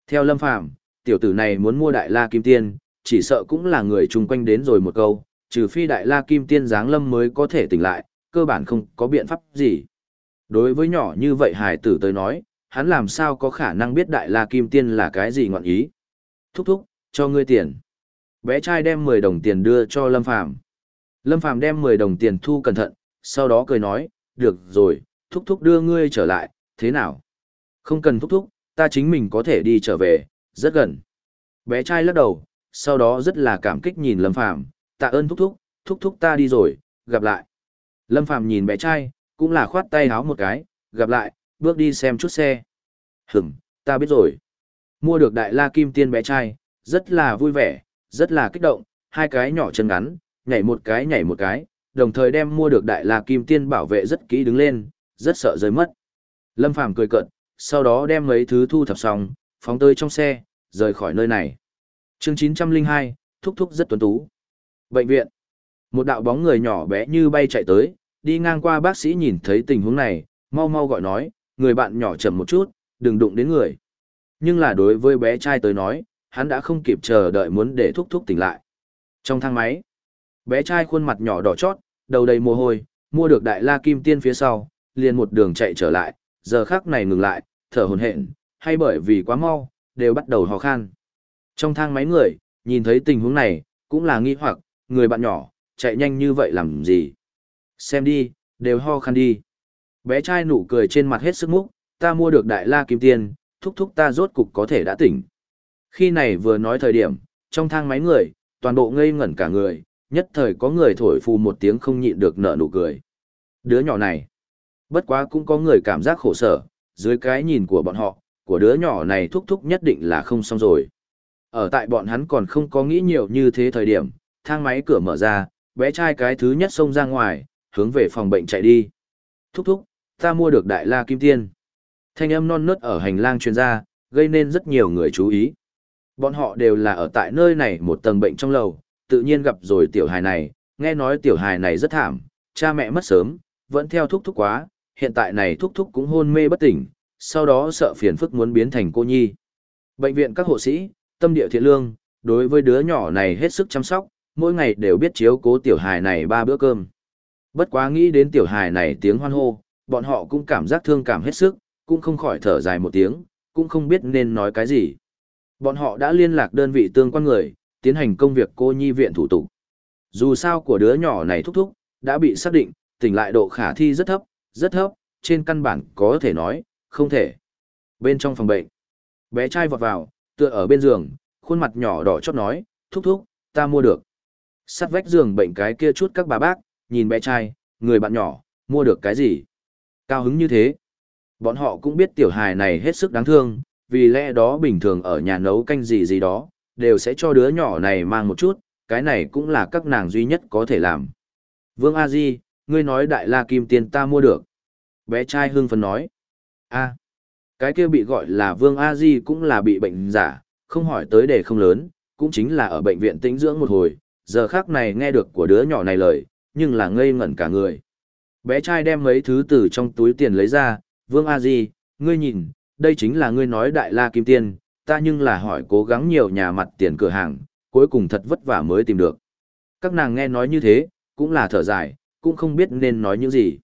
Theo Lâm Phàm tiểu tử này muốn mua đại la kim tiên, chỉ sợ cũng là người chung quanh đến rồi một câu, trừ phi đại la kim tiên giáng lâm mới có thể tỉnh lại, cơ bản không có biện pháp gì. Đối với nhỏ như vậy hải tử tới nói, hắn làm sao có khả năng biết đại la kim tiên là cái gì ngọn ý. Thúc thúc, cho ngươi tiền. Bé trai đem 10 đồng tiền đưa cho Lâm Phàm Lâm Phàm đem 10 đồng tiền thu cẩn thận, sau đó cười nói, được rồi, thúc thúc đưa ngươi trở lại, thế nào? Không cần thúc thúc, ta chính mình có thể đi trở về, rất gần. Bé trai lắc đầu, sau đó rất là cảm kích nhìn Lâm Phàm tạ ơn thúc thúc, thúc thúc ta đi rồi, gặp lại. Lâm Phàm nhìn bé trai, cũng là khoát tay háo một cái, gặp lại, bước đi xem chút xe. Hửm, ta biết rồi. Mua được đại la kim tiên bé trai, rất là vui vẻ, rất là kích động, hai cái nhỏ chân ngắn, nhảy một cái nhảy một cái, đồng thời đem mua được đại la kim tiên bảo vệ rất kỹ đứng lên, rất sợ rơi mất. Lâm Phàm cười cợt, sau đó đem mấy thứ thu thập xong, phóng tới trong xe, rời khỏi nơi này. Chương 902, thúc thúc rất tuấn tú. Bệnh viện. Một đạo bóng người nhỏ bé như bay chạy tới, đi ngang qua bác sĩ nhìn thấy tình huống này, mau mau gọi nói, người bạn nhỏ chậm một chút, đừng đụng đến người. Nhưng là đối với bé trai tới nói, hắn đã không kịp chờ đợi muốn để thúc thúc tỉnh lại. Trong thang máy, bé trai khuôn mặt nhỏ đỏ chót, đầu đầy mồ hôi, mua được đại la kim tiên phía sau, liền một đường chạy trở lại, giờ khắc này ngừng lại, thở hổn hển, hay bởi vì quá mau, đều bắt đầu hò khan. Trong thang máy người, nhìn thấy tình huống này, cũng là nghi hoặc, người bạn nhỏ, chạy nhanh như vậy làm gì? Xem đi, đều ho khăn đi. Bé trai nụ cười trên mặt hết sức múc, ta mua được đại la kim tiên, thúc thúc ta rốt cục có thể đã tỉnh. Khi này vừa nói thời điểm, trong thang máy người, toàn bộ ngây ngẩn cả người, nhất thời có người thổi phù một tiếng không nhịn được nở nụ cười. Đứa nhỏ này, bất quá cũng có người cảm giác khổ sở, dưới cái nhìn của bọn họ, của đứa nhỏ này thúc thúc nhất định là không xong rồi. Ở tại bọn hắn còn không có nghĩ nhiều như thế thời điểm, thang máy cửa mở ra, bé trai cái thứ nhất xông ra ngoài, hướng về phòng bệnh chạy đi. Thúc thúc, ta mua được đại la kim tiên. Thanh âm non nớt ở hành lang truyền ra, gây nên rất nhiều người chú ý. Bọn họ đều là ở tại nơi này một tầng bệnh trong lầu, tự nhiên gặp rồi tiểu hài này, nghe nói tiểu hài này rất thảm, cha mẹ mất sớm, vẫn theo thúc thúc quá, hiện tại này thúc thúc cũng hôn mê bất tỉnh, sau đó sợ phiền phức muốn biến thành cô nhi. Bệnh viện các hộ sĩ, tâm địa thiện lương, đối với đứa nhỏ này hết sức chăm sóc, mỗi ngày đều biết chiếu cố tiểu hài này ba bữa cơm. Bất quá nghĩ đến tiểu hài này tiếng hoan hô, bọn họ cũng cảm giác thương cảm hết sức, cũng không khỏi thở dài một tiếng, cũng không biết nên nói cái gì. Bọn họ đã liên lạc đơn vị tương quan người, tiến hành công việc cô nhi viện thủ tục. Dù sao của đứa nhỏ này thúc thúc, đã bị xác định, tỉnh lại độ khả thi rất thấp, rất thấp, trên căn bản có thể nói, không thể. Bên trong phòng bệnh, bé trai vọt vào, tựa ở bên giường, khuôn mặt nhỏ đỏ chót nói, thúc thúc, ta mua được. Sắt vách giường bệnh cái kia chút các bà bác, nhìn bé trai, người bạn nhỏ, mua được cái gì? Cao hứng như thế. Bọn họ cũng biết tiểu hài này hết sức đáng thương, vì lẽ đó bình thường ở nhà nấu canh gì gì đó, đều sẽ cho đứa nhỏ này mang một chút, cái này cũng là các nàng duy nhất có thể làm. Vương A Di, ngươi nói đại la kim tiền ta mua được. Bé trai hưng phấn nói. a cái kia bị gọi là Vương A Di cũng là bị bệnh giả, không hỏi tới đề không lớn, cũng chính là ở bệnh viện tĩnh dưỡng một hồi, giờ khác này nghe được của đứa nhỏ này lời, nhưng là ngây ngẩn cả người. Bé trai đem mấy thứ từ trong túi tiền lấy ra, Vương A Di, ngươi nhìn, đây chính là ngươi nói đại la kim tiên, ta nhưng là hỏi cố gắng nhiều nhà mặt tiền cửa hàng, cuối cùng thật vất vả mới tìm được. Các nàng nghe nói như thế, cũng là thở dài, cũng không biết nên nói những gì.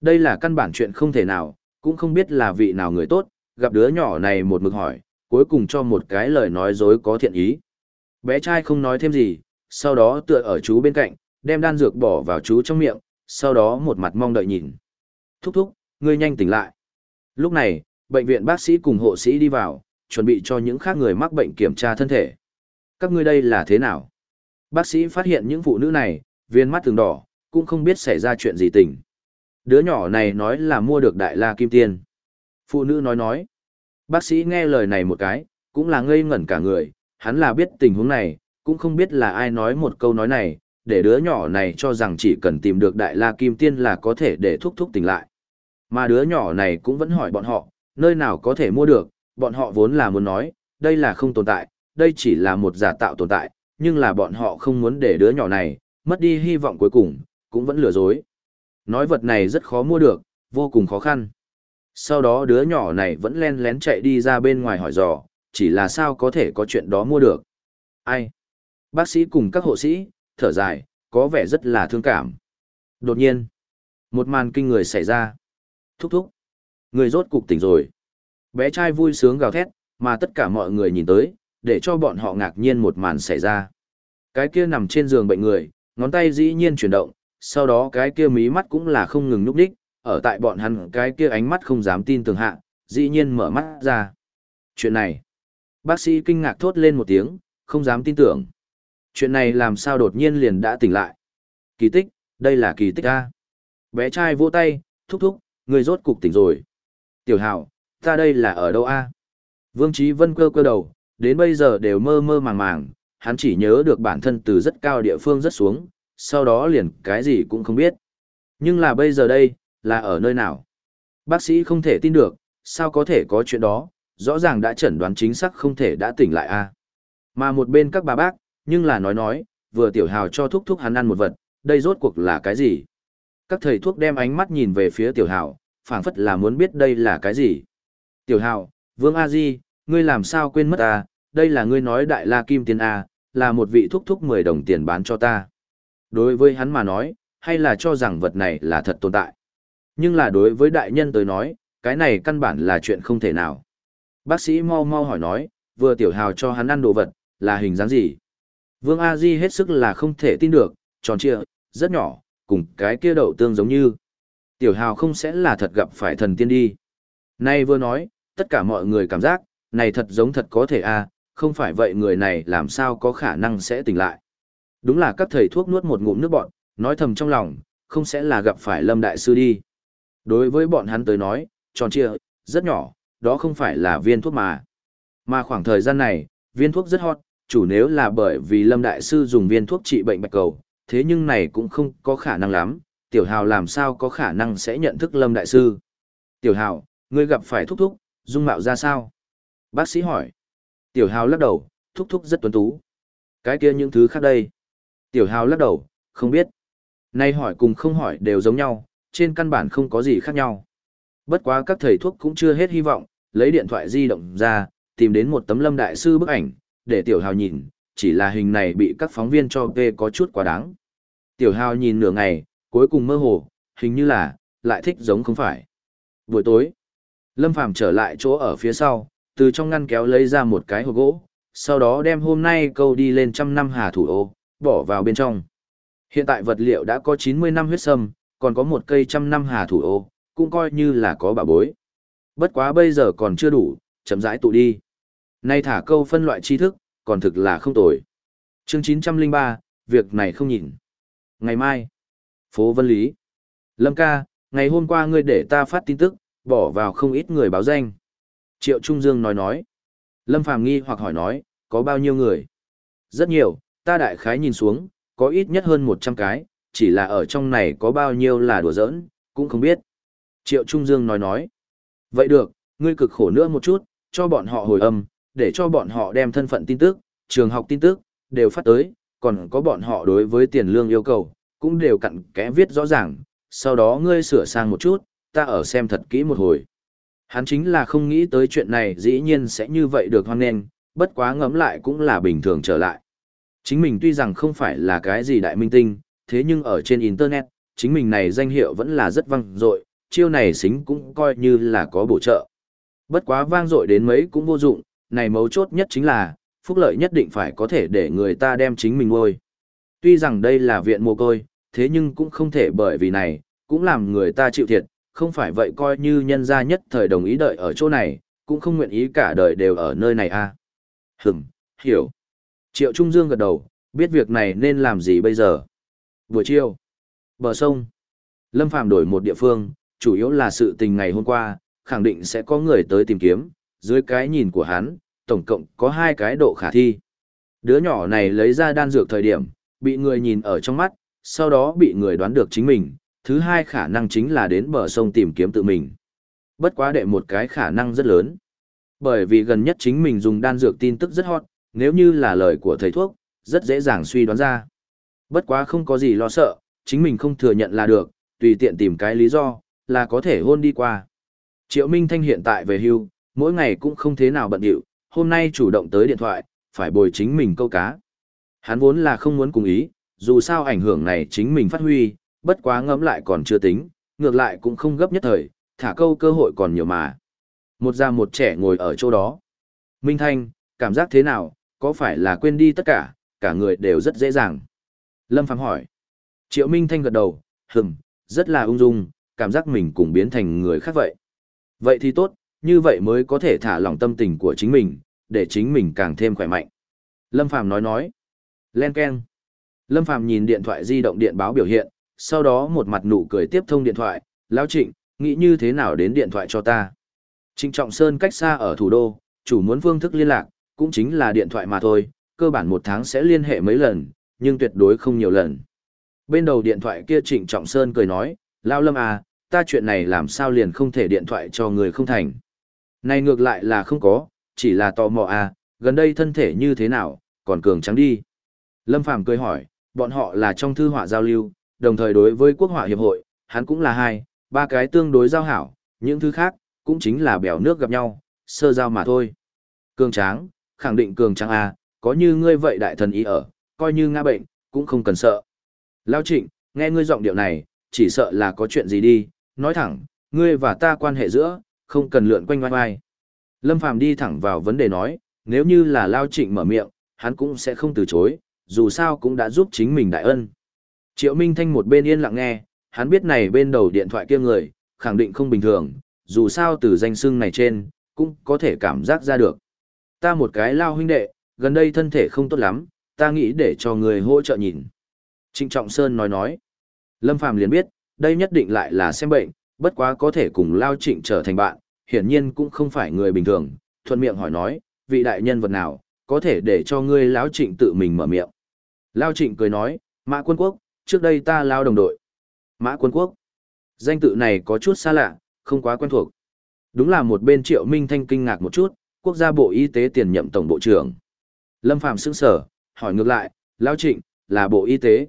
Đây là căn bản chuyện không thể nào, cũng không biết là vị nào người tốt, gặp đứa nhỏ này một mực hỏi, cuối cùng cho một cái lời nói dối có thiện ý. Bé trai không nói thêm gì, sau đó tựa ở chú bên cạnh, đem đan dược bỏ vào chú trong miệng, sau đó một mặt mong đợi nhìn. Thúc thúc, ngươi nhanh tỉnh lại. Lúc này, bệnh viện bác sĩ cùng hộ sĩ đi vào, chuẩn bị cho những khác người mắc bệnh kiểm tra thân thể. Các ngươi đây là thế nào? Bác sĩ phát hiện những phụ nữ này, viên mắt từng đỏ, cũng không biết xảy ra chuyện gì tình. Đứa nhỏ này nói là mua được đại la kim tiền. Phụ nữ nói nói. Bác sĩ nghe lời này một cái, cũng là ngây ngẩn cả người, hắn là biết tình huống này, cũng không biết là ai nói một câu nói này, để đứa nhỏ này cho rằng chỉ cần tìm được đại la kim tiên là có thể để thúc thúc tỉnh lại. Mà đứa nhỏ này cũng vẫn hỏi bọn họ, nơi nào có thể mua được, bọn họ vốn là muốn nói, đây là không tồn tại, đây chỉ là một giả tạo tồn tại, nhưng là bọn họ không muốn để đứa nhỏ này, mất đi hy vọng cuối cùng, cũng vẫn lừa dối. Nói vật này rất khó mua được, vô cùng khó khăn. Sau đó đứa nhỏ này vẫn len lén chạy đi ra bên ngoài hỏi dò, chỉ là sao có thể có chuyện đó mua được. Ai? Bác sĩ cùng các hộ sĩ, thở dài, có vẻ rất là thương cảm. Đột nhiên, một màn kinh người xảy ra. Thúc thúc. Người rốt cục tỉnh rồi. Bé trai vui sướng gào thét, mà tất cả mọi người nhìn tới, để cho bọn họ ngạc nhiên một màn xảy ra. Cái kia nằm trên giường bệnh người, ngón tay dĩ nhiên chuyển động, sau đó cái kia mí mắt cũng là không ngừng núp đích, ở tại bọn hắn cái kia ánh mắt không dám tin tưởng hạ, dĩ nhiên mở mắt ra. Chuyện này, bác sĩ kinh ngạc thốt lên một tiếng, không dám tin tưởng. Chuyện này làm sao đột nhiên liền đã tỉnh lại. Kỳ tích, đây là kỳ tích a. Bé trai vỗ tay, thúc thúc, người rốt cục tỉnh rồi. Tiểu hảo, ta đây là ở đâu a? Vương Trí Vân cơ cơ đầu, đến bây giờ đều mơ mơ màng màng, hắn chỉ nhớ được bản thân từ rất cao địa phương rất xuống, sau đó liền cái gì cũng không biết. Nhưng là bây giờ đây, là ở nơi nào? Bác sĩ không thể tin được, sao có thể có chuyện đó, rõ ràng đã chẩn đoán chính xác không thể đã tỉnh lại a. Mà một bên các bà bác, nhưng là nói nói, vừa tiểu hào cho thúc thúc hắn ăn một vật, đây rốt cuộc là cái gì? Các thầy thuốc đem ánh mắt nhìn về phía tiểu hào, phảng phất là muốn biết đây là cái gì. Tiểu hào, Vương A Di, ngươi làm sao quên mất à, đây là ngươi nói đại la kim tiền A, là một vị thúc thúc 10 đồng tiền bán cho ta. Đối với hắn mà nói, hay là cho rằng vật này là thật tồn tại. Nhưng là đối với đại nhân tới nói, cái này căn bản là chuyện không thể nào. Bác sĩ mau mau hỏi nói, vừa tiểu hào cho hắn ăn đồ vật, là hình dáng gì? Vương A Di hết sức là không thể tin được, tròn trịa, rất nhỏ, cùng cái kia đậu tương giống như. Tiểu hào không sẽ là thật gặp phải thần tiên đi. Nay vừa nói, tất cả mọi người cảm giác, này thật giống thật có thể a, không phải vậy người này làm sao có khả năng sẽ tỉnh lại. Đúng là các thầy thuốc nuốt một ngụm nước bọn, nói thầm trong lòng, không sẽ là gặp phải Lâm Đại Sư đi. Đối với bọn hắn tới nói, tròn trịa, rất nhỏ, đó không phải là viên thuốc mà. Mà khoảng thời gian này, viên thuốc rất hot, chủ nếu là bởi vì Lâm Đại Sư dùng viên thuốc trị bệnh bạch cầu, thế nhưng này cũng không có khả năng lắm, Tiểu Hào làm sao có khả năng sẽ nhận thức Lâm Đại Sư. Tiểu Hào, ngươi gặp phải thúc thúc, dung mạo ra sao? Bác sĩ hỏi. Tiểu Hào lắc đầu, thúc thúc rất tuấn tú. Cái kia những thứ khác đây. Tiểu Hào lắc đầu, không biết. Nay hỏi cùng không hỏi đều giống nhau, trên căn bản không có gì khác nhau. Bất quá các thầy thuốc cũng chưa hết hy vọng, lấy điện thoại di động ra, tìm đến một tấm lâm đại sư bức ảnh, để Tiểu Hào nhìn, chỉ là hình này bị các phóng viên cho kê có chút quá đáng. Tiểu Hào nhìn nửa ngày, cuối cùng mơ hồ, hình như là, lại thích giống không phải. Buổi tối, Lâm Phàm trở lại chỗ ở phía sau, từ trong ngăn kéo lấy ra một cái hộp gỗ, sau đó đem hôm nay câu đi lên trăm năm hà thủ ô, bỏ vào bên trong. Hiện tại vật liệu đã có 90 năm huyết sâm, còn có một cây trăm năm hà thủ ô, cũng coi như là có bà bối. Bất quá bây giờ còn chưa đủ, chậm rãi tụ đi. Nay thả câu phân loại tri thức, còn thực là không tồi. Chương 903, việc này không nhìn. Ngày mai, phố Vân Lý. Lâm ca, ngày hôm qua ngươi để ta phát tin tức, bỏ vào không ít người báo danh. Triệu Trung Dương nói nói. Lâm Phàm nghi hoặc hỏi nói, có bao nhiêu người? Rất nhiều, ta đại khái nhìn xuống, có ít nhất hơn 100 cái, chỉ là ở trong này có bao nhiêu là đùa giỡn, cũng không biết. Triệu Trung Dương nói nói. Vậy được, ngươi cực khổ nữa một chút, cho bọn họ hồi âm, để cho bọn họ đem thân phận tin tức, trường học tin tức, đều phát tới, còn có bọn họ đối với tiền lương yêu cầu, cũng đều cặn kẽ viết rõ ràng, sau đó ngươi sửa sang một chút, ta ở xem thật kỹ một hồi. Hắn chính là không nghĩ tới chuyện này dĩ nhiên sẽ như vậy được hoan nghênh, bất quá ngẫm lại cũng là bình thường trở lại. Chính mình tuy rằng không phải là cái gì đại minh tinh, thế nhưng ở trên Internet, chính mình này danh hiệu vẫn là rất vang dội, chiêu này xính cũng coi như là có bổ trợ. Bất quá vang dội đến mấy cũng vô dụng, này mấu chốt nhất chính là, phúc lợi nhất định phải có thể để người ta đem chính mình nuôi. Tuy rằng đây là viện mồ côi, thế nhưng cũng không thể bởi vì này, cũng làm người ta chịu thiệt, không phải vậy coi như nhân gia nhất thời đồng ý đợi ở chỗ này, cũng không nguyện ý cả đời đều ở nơi này a. À. Hừm, hiểu. Triệu Trung Dương gật đầu, biết việc này nên làm gì bây giờ. Buổi chiều, bờ sông. Lâm Phàm đổi một địa phương, chủ yếu là sự tình ngày hôm qua, khẳng định sẽ có người tới tìm kiếm, dưới cái nhìn của hắn, tổng cộng có hai cái độ khả thi. Đứa nhỏ này lấy ra đan dược thời điểm, bị người nhìn ở trong mắt, sau đó bị người đoán được chính mình, thứ hai khả năng chính là đến bờ sông tìm kiếm tự mình. Bất quá đệ một cái khả năng rất lớn. Bởi vì gần nhất chính mình dùng đan dược tin tức rất hot, nếu như là lời của thầy thuốc, rất dễ dàng suy đoán ra. Bất quá không có gì lo sợ, chính mình không thừa nhận là được, tùy tiện tìm cái lý do, là có thể hôn đi qua. Triệu Minh Thanh hiện tại về hưu, mỗi ngày cũng không thế nào bận điệu, hôm nay chủ động tới điện thoại, phải bồi chính mình câu cá. Hắn vốn là không muốn cùng ý, dù sao ảnh hưởng này chính mình phát huy, bất quá ngẫm lại còn chưa tính, ngược lại cũng không gấp nhất thời, thả câu cơ hội còn nhiều mà. Một già một trẻ ngồi ở chỗ đó. Minh Thanh, cảm giác thế nào, có phải là quên đi tất cả, cả người đều rất dễ dàng. Lâm Phàm hỏi. Triệu Minh Thanh gật đầu, hừm, rất là ung dung, cảm giác mình cũng biến thành người khác vậy. Vậy thì tốt, như vậy mới có thể thả lỏng tâm tình của chính mình, để chính mình càng thêm khỏe mạnh. Lâm Phàm nói nói. Len Ken. Lâm Phàm nhìn điện thoại di động điện báo biểu hiện, sau đó một mặt nụ cười tiếp thông điện thoại, Lão Trịnh, nghĩ như thế nào đến điện thoại cho ta. Trịnh Trọng Sơn cách xa ở thủ đô, chủ muốn phương thức liên lạc, cũng chính là điện thoại mà thôi, cơ bản một tháng sẽ liên hệ mấy lần, nhưng tuyệt đối không nhiều lần. Bên đầu điện thoại kia Trịnh Trọng Sơn cười nói, Lao Lâm à, ta chuyện này làm sao liền không thể điện thoại cho người không thành. Này ngược lại là không có, chỉ là tò mò à, gần đây thân thể như thế nào, còn cường trắng đi. Lâm Phàm cười hỏi, bọn họ là trong thư họa giao lưu, đồng thời đối với quốc họa hiệp hội, hắn cũng là hai, ba cái tương đối giao hảo, những thứ khác, cũng chính là bèo nước gặp nhau, sơ giao mà thôi. Cường tráng, khẳng định cường tráng à, có như ngươi vậy đại thần ý ở, coi như ngã bệnh, cũng không cần sợ. Lao trịnh, nghe ngươi giọng điệu này, chỉ sợ là có chuyện gì đi, nói thẳng, ngươi và ta quan hệ giữa, không cần lượn quanh vai vai. Lâm Phàm đi thẳng vào vấn đề nói, nếu như là Lao trịnh mở miệng, hắn cũng sẽ không từ chối, dù sao cũng đã giúp chính mình đại ân. Triệu Minh Thanh một bên yên lặng nghe, hắn biết này bên đầu điện thoại kia người, khẳng định không bình thường, dù sao từ danh xưng này trên, cũng có thể cảm giác ra được. Ta một cái lao huynh đệ, gần đây thân thể không tốt lắm, ta nghĩ để cho người hỗ trợ nhìn. Trịnh Trọng Sơn nói nói. Lâm Phàm liền biết, đây nhất định lại là xem bệnh, bất quá có thể cùng Lao Trịnh trở thành bạn, hiển nhiên cũng không phải người bình thường, thuận miệng hỏi nói, vị đại nhân vật nào, có thể để cho ngươi Lão Trịnh tự mình mở miệng. Lao Trịnh cười nói, Mã Quân Quốc, trước đây ta lao đồng đội. Mã Quân Quốc. Danh tự này có chút xa lạ, không quá quen thuộc. Đúng là một bên Triệu Minh Thanh kinh ngạc một chút, quốc gia bộ y tế tiền nhậm tổng bộ trưởng. Lâm Phạm sững sở, hỏi ngược lại, Lao Trịnh, là bộ y tế.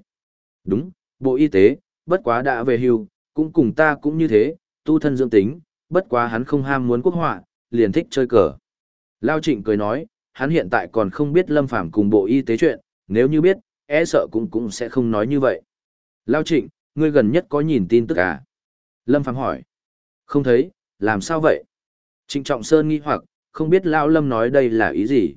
Đúng, bộ y tế, bất quá đã về hưu, cũng cùng ta cũng như thế, tu thân dưỡng tính, bất quá hắn không ham muốn quốc họa, liền thích chơi cờ. Lao Trịnh cười nói, hắn hiện tại còn không biết Lâm Phàm cùng bộ y tế chuyện, nếu như biết, e sợ cũng cũng sẽ không nói như vậy. Lao Trịnh, ngươi gần nhất có nhìn tin tức à? Lâm Phàm hỏi. Không thấy, làm sao vậy? Trịnh Trọng Sơn nghi hoặc, không biết Lao Lâm nói đây là ý gì.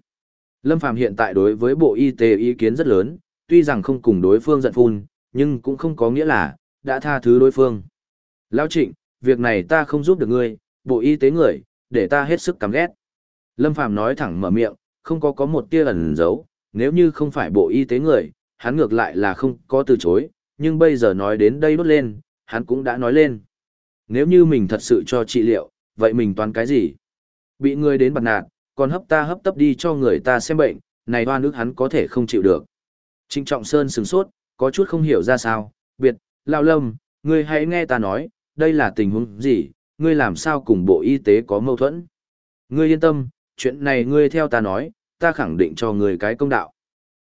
Lâm Phàm hiện tại đối với Bộ Y tế ý kiến rất lớn, tuy rằng không cùng đối phương giận phun, nhưng cũng không có nghĩa là, đã tha thứ đối phương. Lao Trịnh, việc này ta không giúp được ngươi, Bộ Y tế người, để ta hết sức căm ghét. Lâm Phàm nói thẳng mở miệng, không có có một tia ẩn giấu, nếu như không phải Bộ Y tế người, hắn ngược lại là không có từ chối, nhưng bây giờ nói đến đây đốt lên, hắn cũng đã nói lên. Nếu như mình thật sự cho trị liệu, vậy mình toán cái gì? Bị người đến bật nạt, còn hấp ta hấp tấp đi cho người ta xem bệnh, này hoa nước hắn có thể không chịu được. Trịnh Trọng Sơn sừng sốt, có chút không hiểu ra sao, biệt, lao lâm, ngươi hãy nghe ta nói, đây là tình huống gì, ngươi làm sao cùng bộ y tế có mâu thuẫn. Ngươi yên tâm, chuyện này ngươi theo ta nói, ta khẳng định cho ngươi cái công đạo.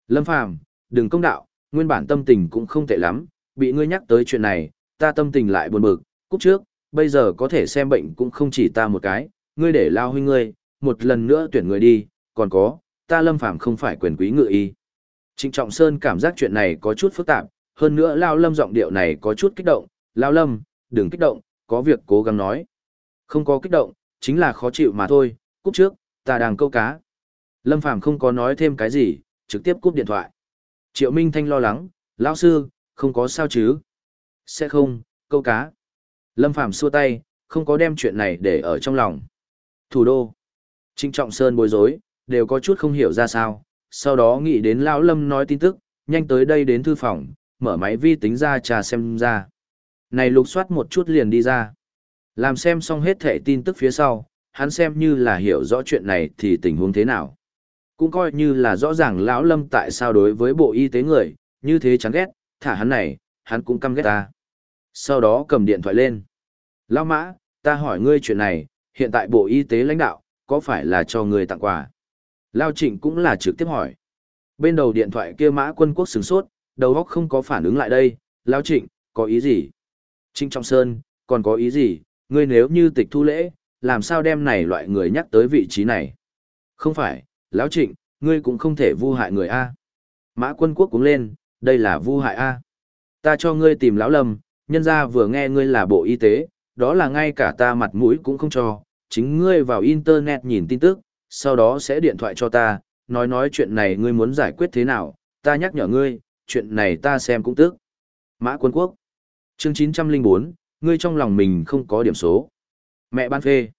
Lâm Phàm, đừng công đạo, nguyên bản tâm tình cũng không tệ lắm, bị ngươi nhắc tới chuyện này, ta tâm tình lại buồn bực, cúc trước, bây giờ có thể xem bệnh cũng không chỉ ta một cái, ngươi để lao huynh ngươi, một lần nữa tuyển người đi, còn có, ta lâm phàm không phải quyền quý ngự y. Trịnh Trọng Sơn cảm giác chuyện này có chút phức tạp, hơn nữa lao lâm giọng điệu này có chút kích động, lao lâm, đừng kích động, có việc cố gắng nói. Không có kích động, chính là khó chịu mà thôi, cúp trước, ta đang câu cá. Lâm Phàm không có nói thêm cái gì, trực tiếp cúp điện thoại. Triệu Minh Thanh lo lắng, lão sư, không có sao chứ? Sẽ không, câu cá. Lâm Phàm xua tay, không có đem chuyện này để ở trong lòng. Thủ đô. Trịnh Trọng Sơn bối rối, đều có chút không hiểu ra sao, sau đó nghĩ đến lão Lâm nói tin tức, nhanh tới đây đến thư phòng, mở máy vi tính ra trà xem ra. Này lục soát một chút liền đi ra. Làm xem xong hết thẻ tin tức phía sau, hắn xem như là hiểu rõ chuyện này thì tình huống thế nào. Cũng coi như là rõ ràng lão lâm tại sao đối với bộ y tế người, như thế chán ghét, thả hắn này, hắn cũng căm ghét ta. Sau đó cầm điện thoại lên. Lão mã, ta hỏi ngươi chuyện này, hiện tại bộ y tế lãnh đạo, có phải là cho ngươi tặng quà? Lao trịnh cũng là trực tiếp hỏi. Bên đầu điện thoại kia mã quân quốc sửng sốt, đầu óc không có phản ứng lại đây. Lao trịnh, có ý gì? Trịnh Trọng Sơn, còn có ý gì? Ngươi nếu như tịch thu lễ, làm sao đem này loại người nhắc tới vị trí này? Không phải, Lão Trịnh, ngươi cũng không thể vu hại người A. Mã quân quốc cũng lên, đây là vu hại A. Ta cho ngươi tìm Lão Lâm, nhân ra vừa nghe ngươi là bộ y tế, đó là ngay cả ta mặt mũi cũng không cho, chính ngươi vào internet nhìn tin tức, sau đó sẽ điện thoại cho ta, nói nói chuyện này ngươi muốn giải quyết thế nào, ta nhắc nhở ngươi, chuyện này ta xem cũng tức. Mã quân quốc. Chương 904, ngươi trong lòng mình không có điểm số. Mẹ ban phê.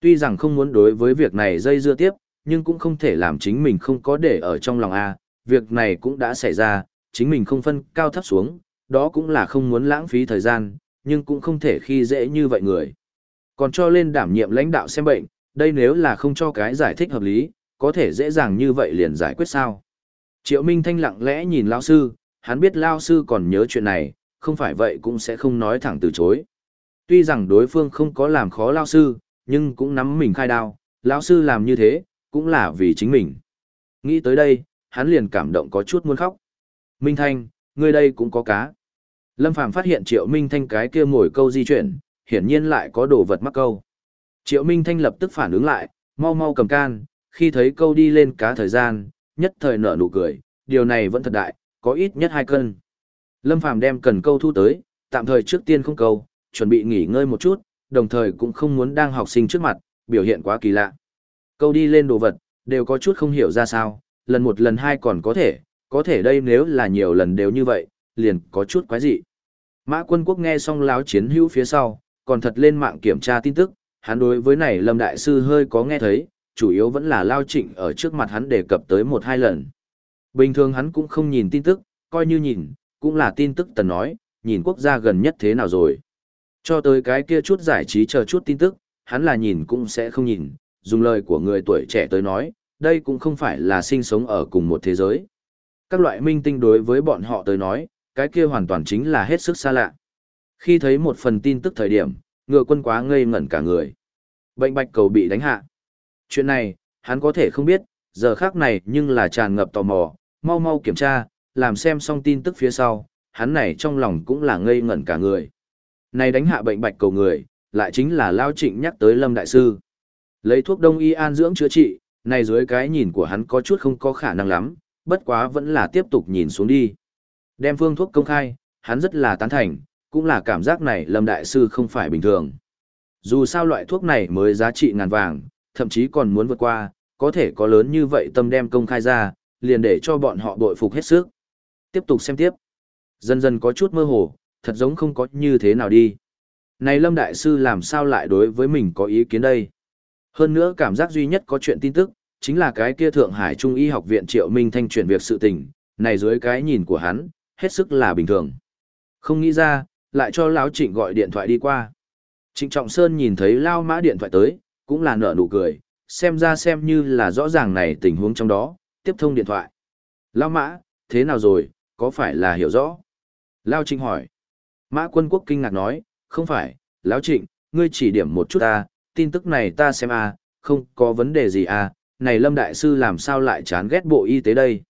Tuy rằng không muốn đối với việc này dây dưa tiếp, nhưng cũng không thể làm chính mình không có để ở trong lòng A, việc này cũng đã xảy ra, chính mình không phân cao thấp xuống, đó cũng là không muốn lãng phí thời gian, nhưng cũng không thể khi dễ như vậy người. Còn cho lên đảm nhiệm lãnh đạo xem bệnh, đây nếu là không cho cái giải thích hợp lý, có thể dễ dàng như vậy liền giải quyết sao. Triệu Minh Thanh lặng lẽ nhìn Lao Sư, hắn biết Lao Sư còn nhớ chuyện này, không phải vậy cũng sẽ không nói thẳng từ chối. Tuy rằng đối phương không có làm khó Lao Sư, nhưng cũng nắm mình khai đao, Lao Sư làm như thế, cũng là vì chính mình. Nghĩ tới đây, hắn liền cảm động có chút muốn khóc. Minh Thanh, ngươi đây cũng có cá. Lâm Phàm phát hiện Triệu Minh Thanh cái kia ngồi câu di chuyển, hiển nhiên lại có đồ vật mắc câu. Triệu Minh Thanh lập tức phản ứng lại, mau mau cầm can, khi thấy câu đi lên cá thời gian, nhất thời nở nụ cười, điều này vẫn thật đại, có ít nhất hai cân. Lâm Phàm đem cần câu thu tới, tạm thời trước tiên không câu, chuẩn bị nghỉ ngơi một chút, đồng thời cũng không muốn đang học sinh trước mặt, biểu hiện quá kỳ lạ. Câu đi lên đồ vật, đều có chút không hiểu ra sao, lần một lần hai còn có thể, có thể đây nếu là nhiều lần đều như vậy, liền có chút quái dị. Mã quân quốc nghe xong láo chiến hữu phía sau, còn thật lên mạng kiểm tra tin tức, hắn đối với này Lâm Đại Sư hơi có nghe thấy, chủ yếu vẫn là Lao Trịnh ở trước mặt hắn đề cập tới một hai lần. Bình thường hắn cũng không nhìn tin tức, coi như nhìn, cũng là tin tức tần nói, nhìn quốc gia gần nhất thế nào rồi. Cho tới cái kia chút giải trí chờ chút tin tức, hắn là nhìn cũng sẽ không nhìn, dùng lời của người tuổi trẻ tới nói, đây cũng không phải là sinh sống ở cùng một thế giới. Các loại minh tinh đối với bọn họ tới nói, cái kia hoàn toàn chính là hết sức xa lạ. Khi thấy một phần tin tức thời điểm, ngựa quân quá ngây ngẩn cả người. Bệnh bạch cầu bị đánh hạ. Chuyện này, hắn có thể không biết, giờ khác này nhưng là tràn ngập tò mò, mau mau kiểm tra, làm xem xong tin tức phía sau, hắn này trong lòng cũng là ngây ngẩn cả người. Này đánh hạ bệnh bạch cầu người, lại chính là Lao Trịnh nhắc tới Lâm Đại Sư. Lấy thuốc đông y an dưỡng chữa trị, này dưới cái nhìn của hắn có chút không có khả năng lắm, bất quá vẫn là tiếp tục nhìn xuống đi. Đem phương thuốc công khai, hắn rất là tán thành, cũng là cảm giác này Lâm Đại Sư không phải bình thường. Dù sao loại thuốc này mới giá trị ngàn vàng, thậm chí còn muốn vượt qua, có thể có lớn như vậy tâm đem công khai ra, liền để cho bọn họ bội phục hết sức. Tiếp tục xem tiếp. Dần dần có chút mơ hồ, thật giống không có như thế nào đi. Này Lâm Đại Sư làm sao lại đối với mình có ý kiến đây? Hơn nữa cảm giác duy nhất có chuyện tin tức, chính là cái kia Thượng Hải Trung y học viện Triệu Minh Thanh chuyển việc sự tình, này dưới cái nhìn của hắn, hết sức là bình thường. Không nghĩ ra, lại cho Lão Trịnh gọi điện thoại đi qua. Trịnh Trọng Sơn nhìn thấy Lao Mã điện thoại tới, cũng là nở nụ cười, xem ra xem như là rõ ràng này tình huống trong đó, tiếp thông điện thoại. Lao Mã, thế nào rồi, có phải là hiểu rõ? Lao Trịnh hỏi. Mã quân quốc kinh ngạc nói, không phải, Lão Trịnh, ngươi chỉ điểm một chút ta, tin tức này ta xem à, không có vấn đề gì à, này Lâm Đại Sư làm sao lại chán ghét bộ y tế đây?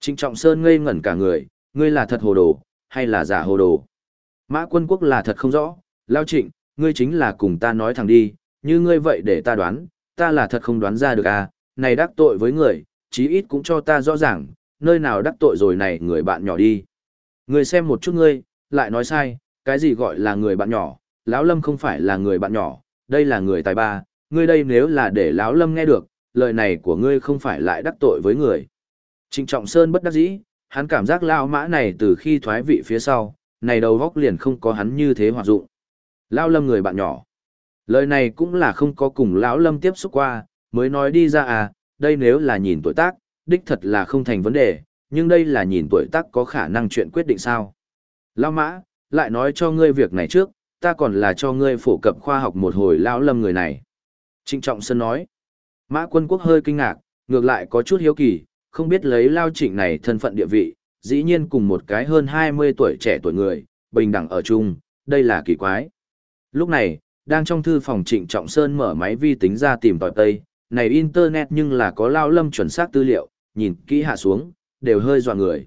Trịnh Trọng Sơn ngây ngẩn cả người, ngươi là thật hồ đồ, hay là giả hồ đồ? Mã quân quốc là thật không rõ, Lao Trịnh, ngươi chính là cùng ta nói thẳng đi, như ngươi vậy để ta đoán, ta là thật không đoán ra được à, này đắc tội với người, chí ít cũng cho ta rõ ràng, nơi nào đắc tội rồi này người bạn nhỏ đi. người xem một chút ngươi, lại nói sai, cái gì gọi là người bạn nhỏ, lão lâm không phải là người bạn nhỏ, đây là người tài ba, ngươi đây nếu là để lão lâm nghe được, lời này của ngươi không phải lại đắc tội với người. Trịnh Trọng Sơn bất đắc dĩ, hắn cảm giác lão mã này từ khi thoái vị phía sau, này đầu góc liền không có hắn như thế hoạt dụng. Lão lâm người bạn nhỏ. Lời này cũng là không có cùng lão lâm tiếp xúc qua, mới nói đi ra à, đây nếu là nhìn tuổi tác, đích thật là không thành vấn đề, nhưng đây là nhìn tuổi tác có khả năng chuyện quyết định sao. lao mã, lại nói cho ngươi việc này trước, ta còn là cho ngươi phổ cập khoa học một hồi lão lâm người này. Trịnh Trọng Sơn nói, Mã quân quốc hơi kinh ngạc, ngược lại có chút hiếu kỳ, không biết lấy lao trịnh này thân phận địa vị, dĩ nhiên cùng một cái hơn 20 tuổi trẻ tuổi người, bình đẳng ở chung, đây là kỳ quái. Lúc này, đang trong thư phòng trịnh Trọng Sơn mở máy vi tính ra tìm tòi tây, này internet nhưng là có lao lâm chuẩn xác tư liệu, nhìn kỹ hạ xuống, đều hơi dọa người.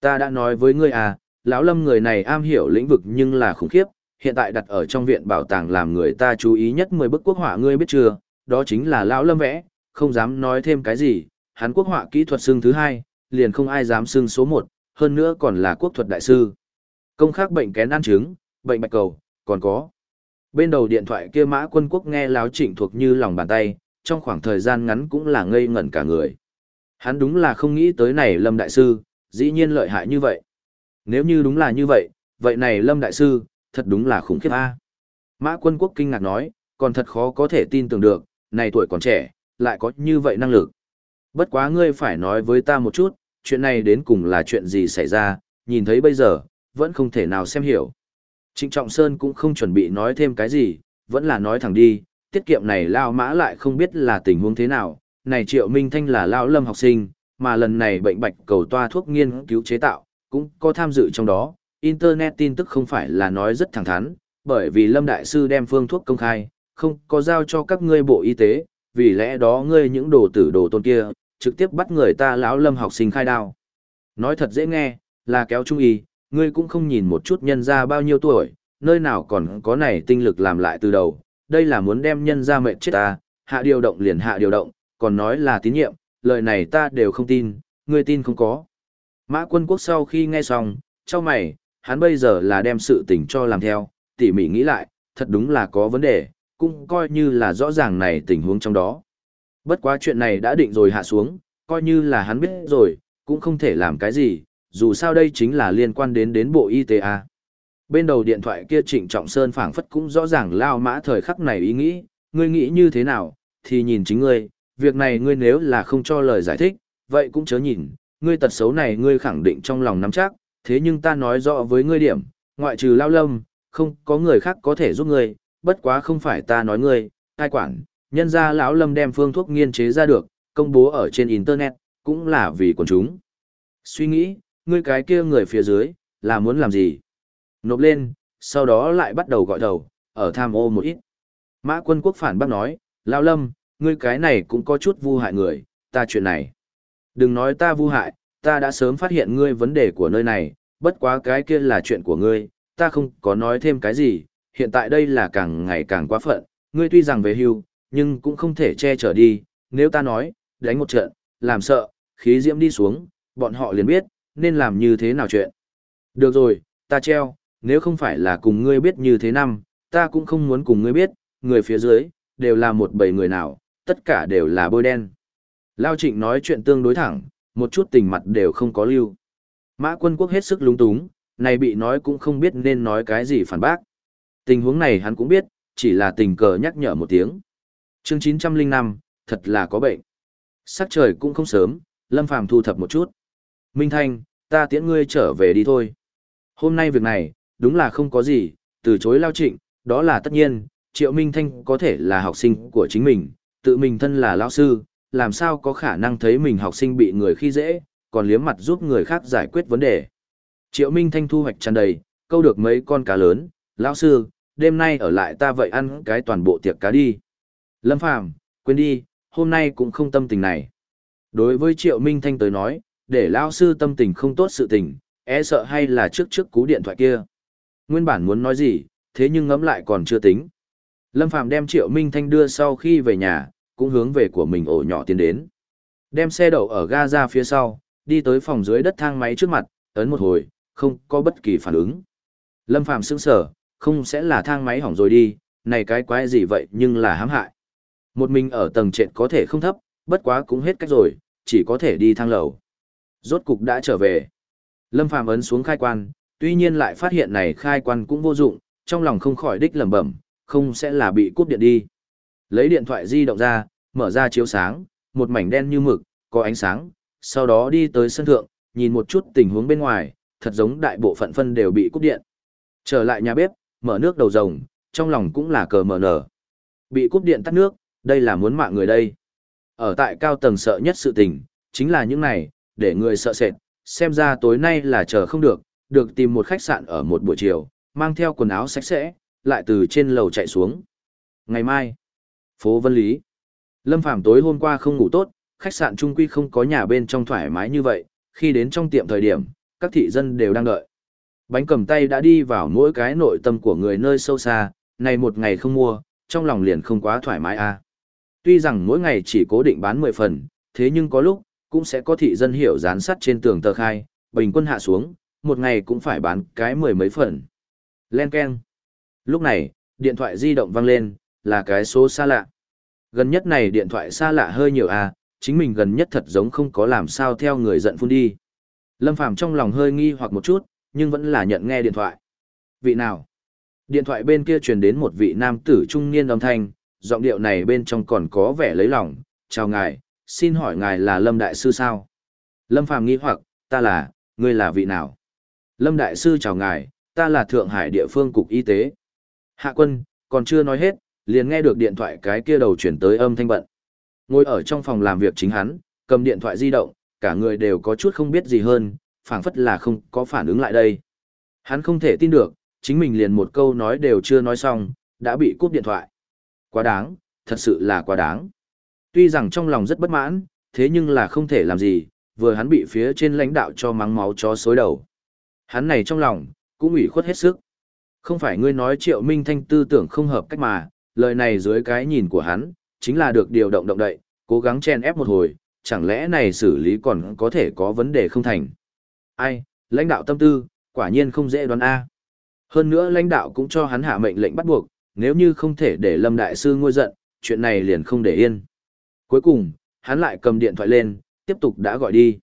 Ta đã nói với ngươi à, lão lâm người này am hiểu lĩnh vực nhưng là khủng khiếp, hiện tại đặt ở trong viện bảo tàng làm người ta chú ý nhất 10 bức quốc họa ngươi biết chưa, đó chính là lão lâm vẽ, không dám nói thêm cái gì, hắn quốc họa kỹ thuật xưng thứ hai, liền không ai dám xưng số một, hơn nữa còn là quốc thuật đại sư. Công khác bệnh kén ăn trứng, bệnh bạch cầu, còn có. Bên đầu điện thoại kia mã quân quốc nghe láo trịnh thuộc như lòng bàn tay, trong khoảng thời gian ngắn cũng là ngây ngẩn cả người. Hắn đúng là không nghĩ tới này lâm đại sư, dĩ nhiên lợi hại như vậy. Nếu như đúng là như vậy, vậy này Lâm Đại Sư, thật đúng là khủng khiếp a. Mã quân quốc kinh ngạc nói, còn thật khó có thể tin tưởng được, này tuổi còn trẻ, lại có như vậy năng lực. Bất quá ngươi phải nói với ta một chút, chuyện này đến cùng là chuyện gì xảy ra, nhìn thấy bây giờ, vẫn không thể nào xem hiểu. Trịnh Trọng Sơn cũng không chuẩn bị nói thêm cái gì, vẫn là nói thẳng đi, tiết kiệm này lao mã lại không biết là tình huống thế nào, này Triệu Minh Thanh là lao lâm học sinh, mà lần này bệnh bạch cầu toa thuốc nghiên cứu chế tạo, cũng có tham dự trong đó, Internet tin tức không phải là nói rất thẳng thắn, bởi vì Lâm Đại Sư đem phương thuốc công khai, không có giao cho các ngươi bộ y tế, vì lẽ đó ngươi những đồ tử đồ tôn kia, trực tiếp bắt người ta lão Lâm học sinh khai đao. Nói thật dễ nghe, là kéo trung y, ngươi cũng không nhìn một chút nhân ra bao nhiêu tuổi, nơi nào còn có này tinh lực làm lại từ đầu, đây là muốn đem nhân ra mệnh chết ta, hạ điều động liền hạ điều động, còn nói là tín nhiệm, lời này ta đều không tin, ngươi tin không có. Mã quân quốc sau khi nghe xong, cho mày, hắn bây giờ là đem sự tình cho làm theo, tỉ mỉ nghĩ lại, thật đúng là có vấn đề, cũng coi như là rõ ràng này tình huống trong đó. Bất quá chuyện này đã định rồi hạ xuống, coi như là hắn biết rồi, cũng không thể làm cái gì, dù sao đây chính là liên quan đến đến bộ y tế A. Bên đầu điện thoại kia Trịnh Trọng Sơn phảng phất cũng rõ ràng lao mã thời khắc này ý nghĩ, ngươi nghĩ như thế nào, thì nhìn chính ngươi, việc này ngươi nếu là không cho lời giải thích, vậy cũng chớ nhìn, ngươi tật xấu này ngươi khẳng định trong lòng nắm chắc, thế nhưng ta nói rõ với ngươi điểm, ngoại trừ lao lâm, không có người khác có thể giúp ngươi, bất quá không phải ta nói ngươi, ai quản, nhân ra lão lâm đem phương thuốc nghiên chế ra được, công bố ở trên internet, cũng là vì quần chúng. Suy nghĩ, ngươi cái kia người phía dưới, là muốn làm gì? Nộp lên, sau đó lại bắt đầu gọi đầu, ở tham ô một ít. Mã quân quốc phản bác nói, Lão lâm, ngươi cái này cũng có chút vu hại người, ta chuyện này. Đừng nói ta vu hại, ta đã sớm phát hiện ngươi vấn đề của nơi này, bất quá cái kia là chuyện của ngươi, ta không có nói thêm cái gì, hiện tại đây là càng ngày càng quá phận, ngươi tuy rằng về hưu, nhưng cũng không thể che chở đi, nếu ta nói, đánh một trận, làm sợ, khí diễm đi xuống, bọn họ liền biết, nên làm như thế nào chuyện. Được rồi, ta treo, nếu không phải là cùng ngươi biết như thế năm, ta cũng không muốn cùng ngươi biết, người phía dưới, đều là một bầy người nào, tất cả đều là bôi đen. Lao trịnh nói chuyện tương đối thẳng, một chút tình mặt đều không có lưu. Mã quân quốc hết sức lúng túng, này bị nói cũng không biết nên nói cái gì phản bác. Tình huống này hắn cũng biết, chỉ là tình cờ nhắc nhở một tiếng. chương 905, thật là có bệnh. Sắc trời cũng không sớm, Lâm Phàm thu thập một chút. Minh Thanh, ta tiễn ngươi trở về đi thôi. Hôm nay việc này, đúng là không có gì, từ chối lao trịnh, đó là tất nhiên, Triệu Minh Thanh có thể là học sinh của chính mình, tự mình thân là lão sư, làm sao có khả năng thấy mình học sinh bị người khi dễ, còn liếm mặt giúp người khác giải quyết vấn đề. Triệu Minh Thanh thu hoạch tràn đầy, câu được mấy con cá lớn, lão sư, đêm nay ở lại ta vậy ăn cái toàn bộ tiệc cá đi. Lâm Phàm quên đi, hôm nay cũng không tâm tình này. Đối với Triệu Minh Thanh tới nói, để lão sư tâm tình không tốt sự tình, e sợ hay là trước trước cú điện thoại kia. Nguyên bản muốn nói gì, thế nhưng ngẫm lại còn chưa tính. Lâm Phàm đem Triệu Minh Thanh đưa sau khi về nhà, cũng hướng về của mình ổ nhỏ tiến đến. Đem xe đậu ở ga ra phía sau, đi tới phòng dưới đất thang máy trước mặt, ấn một hồi, không có bất kỳ phản ứng. Lâm Phàm sững sờ, không sẽ là thang máy hỏng rồi đi, này cái quái gì vậy nhưng là hãm hại. Một mình ở tầng trệt có thể không thấp, bất quá cũng hết cách rồi, chỉ có thể đi thang lầu. Rốt cục đã trở về. Lâm Phàm ấn xuống khai quan, tuy nhiên lại phát hiện này khai quan cũng vô dụng, trong lòng không khỏi đích lẩm bẩm, không sẽ là bị cúp điện đi. Lấy điện thoại di động ra, mở ra chiếu sáng, một mảnh đen như mực, có ánh sáng, sau đó đi tới sân thượng, nhìn một chút tình huống bên ngoài, thật giống đại bộ phận phân đều bị cúp điện. Trở lại nhà bếp, mở nước đầu rồng, trong lòng cũng là cờ mở nở. Bị cúp điện tắt nước, đây là muốn mạng người đây. Ở tại cao tầng sợ nhất sự tình, chính là những này, để người sợ sệt, xem ra tối nay là chờ không được, được tìm một khách sạn ở một buổi chiều, mang theo quần áo sạch sẽ, lại từ trên lầu chạy xuống. Ngày mai, phố Vân Lý. Lâm Phàm tối hôm qua không ngủ tốt, khách sạn trung quy không có nhà bên trong thoải mái như vậy, khi đến trong tiệm thời điểm, các thị dân đều đang đợi. Bánh cầm tay đã đi vào mỗi cái nội tâm của người nơi sâu xa, này một ngày không mua, trong lòng liền không quá thoải mái à. Tuy rằng mỗi ngày chỉ cố định bán 10 phần, thế nhưng có lúc, cũng sẽ có thị dân hiểu dán sắt trên tường tờ khai, bình quân hạ xuống, một ngày cũng phải bán cái mười mấy phần. Len Ken. Lúc này, điện thoại di động vang lên, là cái số xa lạ. Gần nhất này điện thoại xa lạ hơi nhiều à, chính mình gần nhất thật giống không có làm sao theo người giận phun đi. Lâm Phàm trong lòng hơi nghi hoặc một chút, nhưng vẫn là nhận nghe điện thoại. Vị nào? Điện thoại bên kia truyền đến một vị nam tử trung niên âm thanh, giọng điệu này bên trong còn có vẻ lấy lòng. Chào ngài, xin hỏi ngài là Lâm Đại Sư sao? Lâm Phàm nghi hoặc, ta là, ngươi là vị nào? Lâm Đại Sư chào ngài, ta là Thượng Hải địa phương cục y tế. Hạ quân, còn chưa nói hết, liền nghe được điện thoại cái kia đầu chuyển tới âm thanh bận. Ngồi ở trong phòng làm việc chính hắn, cầm điện thoại di động, cả người đều có chút không biết gì hơn, phảng phất là không có phản ứng lại đây. Hắn không thể tin được, chính mình liền một câu nói đều chưa nói xong, đã bị cúp điện thoại. Quá đáng, thật sự là quá đáng. Tuy rằng trong lòng rất bất mãn, thế nhưng là không thể làm gì, vừa hắn bị phía trên lãnh đạo cho mắng máu chó xối đầu. Hắn này trong lòng, cũng ủy khuất hết sức. Không phải ngươi nói triệu minh thanh tư tưởng không hợp cách mà, lời này dưới cái nhìn của hắn, chính là được điều động động đậy, cố gắng chen ép một hồi, chẳng lẽ này xử lý còn có thể có vấn đề không thành. Ai, lãnh đạo tâm tư, quả nhiên không dễ đoán A. Hơn nữa lãnh đạo cũng cho hắn hạ mệnh lệnh bắt buộc, nếu như không thể để Lâm Đại Sư ngôi giận, chuyện này liền không để yên. Cuối cùng, hắn lại cầm điện thoại lên, tiếp tục đã gọi đi.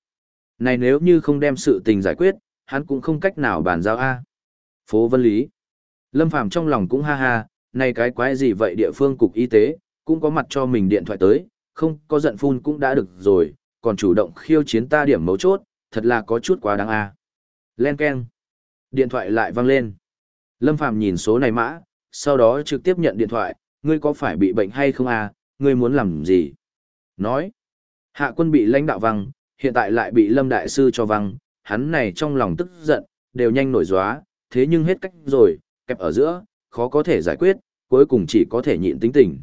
Này nếu như không đem sự tình giải quyết, hắn cũng không cách nào bàn giao A. Phố Vân Lý. Lâm Phàm trong lòng cũng ha ha, này cái quái gì vậy địa phương cục y tế, cũng có mặt cho mình điện thoại tới, không có giận phun cũng đã được rồi, còn chủ động khiêu chiến ta điểm mấu chốt, thật là có chút quá đáng a. Len keng. Điện thoại lại vang lên. Lâm Phàm nhìn số này mã, sau đó trực tiếp nhận điện thoại, ngươi có phải bị bệnh hay không a? ngươi muốn làm gì? Nói. Hạ quân bị lãnh đạo văng, hiện tại lại bị Lâm Đại Sư cho văng, hắn này trong lòng tức giận, đều nhanh nổi gióa, thế nhưng hết cách rồi, kẹp ở giữa, khó có thể giải quyết, cuối cùng chỉ có thể nhịn tính tình.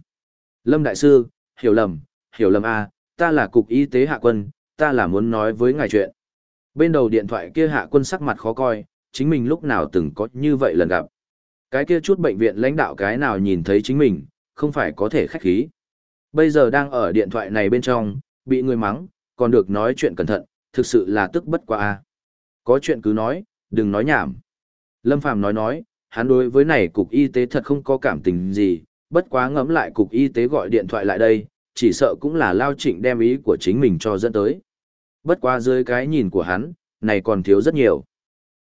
Lâm Đại Sư, hiểu lầm, hiểu lầm a, ta là cục y tế hạ quân, ta là muốn nói với ngài chuyện. Bên đầu điện thoại kia hạ quân sắc mặt khó coi, chính mình lúc nào từng có như vậy lần gặp. Cái kia chút bệnh viện lãnh đạo cái nào nhìn thấy chính mình, không phải có thể khách khí. Bây giờ đang ở điện thoại này bên trong, bị người mắng, còn được nói chuyện cẩn thận, thực sự là tức bất quá a. Có chuyện cứ nói, đừng nói nhảm. Lâm Phàm nói nói, hắn đối với này cục y tế thật không có cảm tình gì, bất quá ngẫm lại cục y tế gọi điện thoại lại đây, chỉ sợ cũng là lao trịnh đem ý của chính mình cho dẫn tới. Bất quá dưới cái nhìn của hắn, này còn thiếu rất nhiều.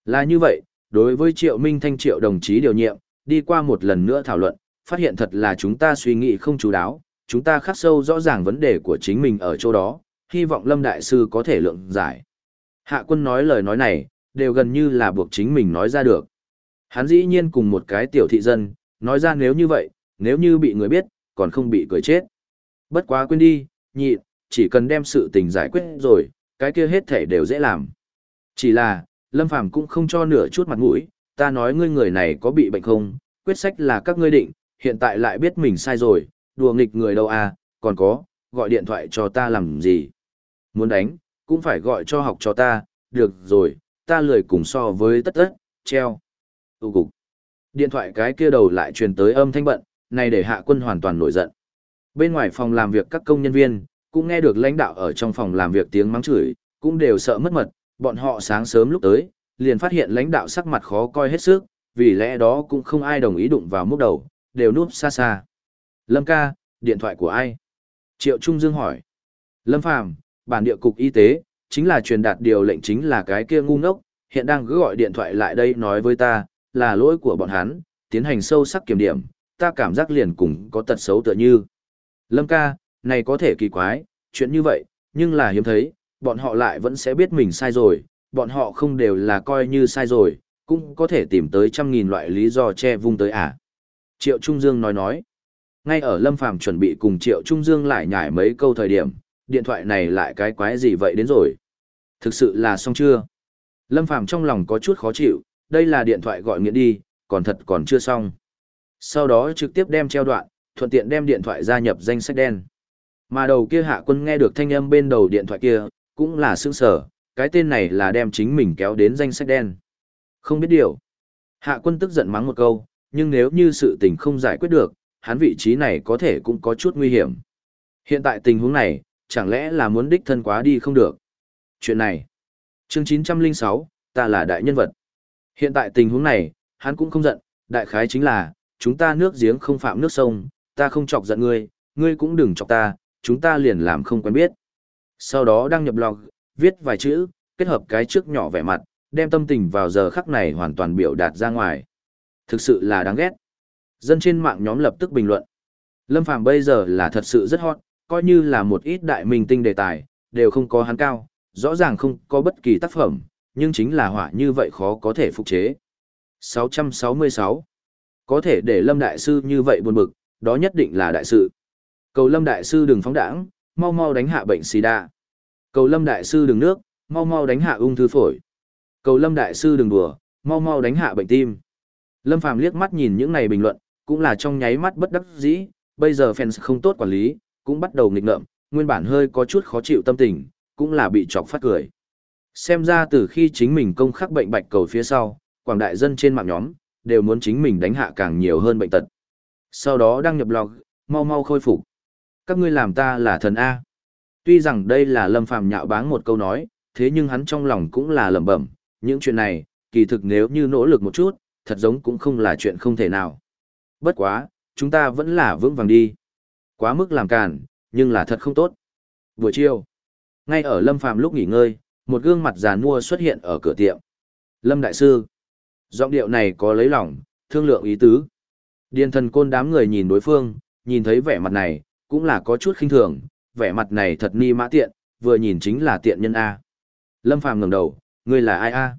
Là như vậy, đối với Triệu Minh Thanh Triệu đồng chí điều nhiệm, đi qua một lần nữa thảo luận, phát hiện thật là chúng ta suy nghĩ không chú đáo, chúng ta khắc sâu rõ ràng vấn đề của chính mình ở chỗ đó, hy vọng Lâm Đại Sư có thể lượng giải. Hạ quân nói lời nói này, đều gần như là buộc chính mình nói ra được. Hắn dĩ nhiên cùng một cái tiểu thị dân, nói ra nếu như vậy, nếu như bị người biết, còn không bị cười chết. Bất quá quên đi, nhị, chỉ cần đem sự tình giải quyết rồi, cái kia hết thể đều dễ làm. Chỉ là, Lâm Phàm cũng không cho nửa chút mặt mũi, ta nói ngươi người này có bị bệnh không, quyết sách là các ngươi định, hiện tại lại biết mình sai rồi, đùa nghịch người đâu à, còn có, gọi điện thoại cho ta làm gì. Muốn đánh, cũng phải gọi cho học cho ta, được rồi, ta lười cùng so với tất tất, treo. Tụ cục. Điện thoại cái kia đầu lại truyền tới âm thanh bận, này để hạ quân hoàn toàn nổi giận. Bên ngoài phòng làm việc các công nhân viên, cũng nghe được lãnh đạo ở trong phòng làm việc tiếng mắng chửi, cũng đều sợ mất mật, bọn họ sáng sớm lúc tới, liền phát hiện lãnh đạo sắc mặt khó coi hết sức, vì lẽ đó cũng không ai đồng ý đụng vào mức đầu, đều núp xa xa. Lâm ca, điện thoại của ai? Triệu Trung Dương hỏi. Lâm Phàm, bản địa cục y tế, chính là truyền đạt điều lệnh chính là cái kia ngu ngốc, hiện đang cứ gọi điện thoại lại đây nói với ta, là lỗi của bọn hắn, tiến hành sâu sắc kiểm điểm, ta cảm giác liền cùng có tật xấu tựa như. Lâm ca, này có thể kỳ quái, chuyện như vậy, nhưng là hiếm thấy, bọn họ lại vẫn sẽ biết mình sai rồi, bọn họ không đều là coi như sai rồi, cũng có thể tìm tới trăm nghìn loại lý do che vung tới à. Triệu Trung Dương nói nói, ngay ở Lâm Phàm chuẩn bị cùng Triệu Trung Dương lại nhải mấy câu thời điểm, điện thoại này lại cái quái gì vậy đến rồi. Thực sự là xong chưa? Lâm Phàm trong lòng có chút khó chịu, đây là điện thoại gọi nghiện đi, còn thật còn chưa xong. Sau đó trực tiếp đem treo đoạn, thuận tiện đem điện thoại gia nhập danh sách đen. Mà đầu kia hạ quân nghe được thanh âm bên đầu điện thoại kia, cũng là sững sở, cái tên này là đem chính mình kéo đến danh sách đen. Không biết điều. Hạ quân tức giận mắng một câu, nhưng nếu như sự tình không giải quyết được, hắn vị trí này có thể cũng có chút nguy hiểm. Hiện tại tình huống này, chẳng lẽ là muốn đích thân quá đi không được. Chuyện này. Chương 906, ta là đại nhân vật. Hiện tại tình huống này, hắn cũng không giận, đại khái chính là, chúng ta nước giếng không phạm nước sông, ta không chọc giận ngươi, ngươi cũng đừng chọc ta, chúng ta liền làm không quen biết. Sau đó đăng nhập log, viết vài chữ, kết hợp cái trước nhỏ vẻ mặt, đem tâm tình vào giờ khắc này hoàn toàn biểu đạt ra ngoài. Thực sự là đáng ghét. Dân trên mạng nhóm lập tức bình luận. Lâm Phàm bây giờ là thật sự rất hot, coi như là một ít đại minh tinh đề tài, đều không có hắn cao, rõ ràng không có bất kỳ tác phẩm, nhưng chính là hỏa như vậy khó có thể phục chế. 666. Có thể để Lâm Đại Sư như vậy buồn bực, đó nhất định là đại sự. Cầu Lâm Đại Sư đừng phóng đảng, mau mau đánh hạ bệnh xì đa Cầu Lâm Đại Sư đừng nước, mau mau đánh hạ ung thư phổi. Cầu Lâm Đại Sư đừng đùa, mau mau đánh hạ bệnh tim. Lâm Phàm liếc mắt nhìn những này bình luận, cũng là trong nháy mắt bất đắc dĩ, bây giờ fans không tốt quản lý, cũng bắt đầu nghịch ngợm, nguyên bản hơi có chút khó chịu tâm tình, cũng là bị chọc phát cười. Xem ra từ khi chính mình công khắc bệnh bạch cầu phía sau, quảng đại dân trên mạng nhóm, đều muốn chính mình đánh hạ càng nhiều hơn bệnh tật. Sau đó đăng nhập log, mau mau khôi phục. Các ngươi làm ta là thần A. Tuy rằng đây là lâm phàm nhạo báng một câu nói, thế nhưng hắn trong lòng cũng là lẩm bẩm, những chuyện này, kỳ thực nếu như nỗ lực một chút, thật giống cũng không là chuyện không thể nào. Bất quá, chúng ta vẫn là vững vàng đi. Quá mức làm càn, nhưng là thật không tốt. Buổi chiều, ngay ở Lâm Phàm lúc nghỉ ngơi, một gương mặt già nua xuất hiện ở cửa tiệm. Lâm Đại Sư, giọng điệu này có lấy lòng, thương lượng ý tứ. Điền thần côn đám người nhìn đối phương, nhìn thấy vẻ mặt này, cũng là có chút khinh thường, vẻ mặt này thật ni mã tiện, vừa nhìn chính là tiện nhân A. Lâm Phàm ngẩng đầu, ngươi là ai A?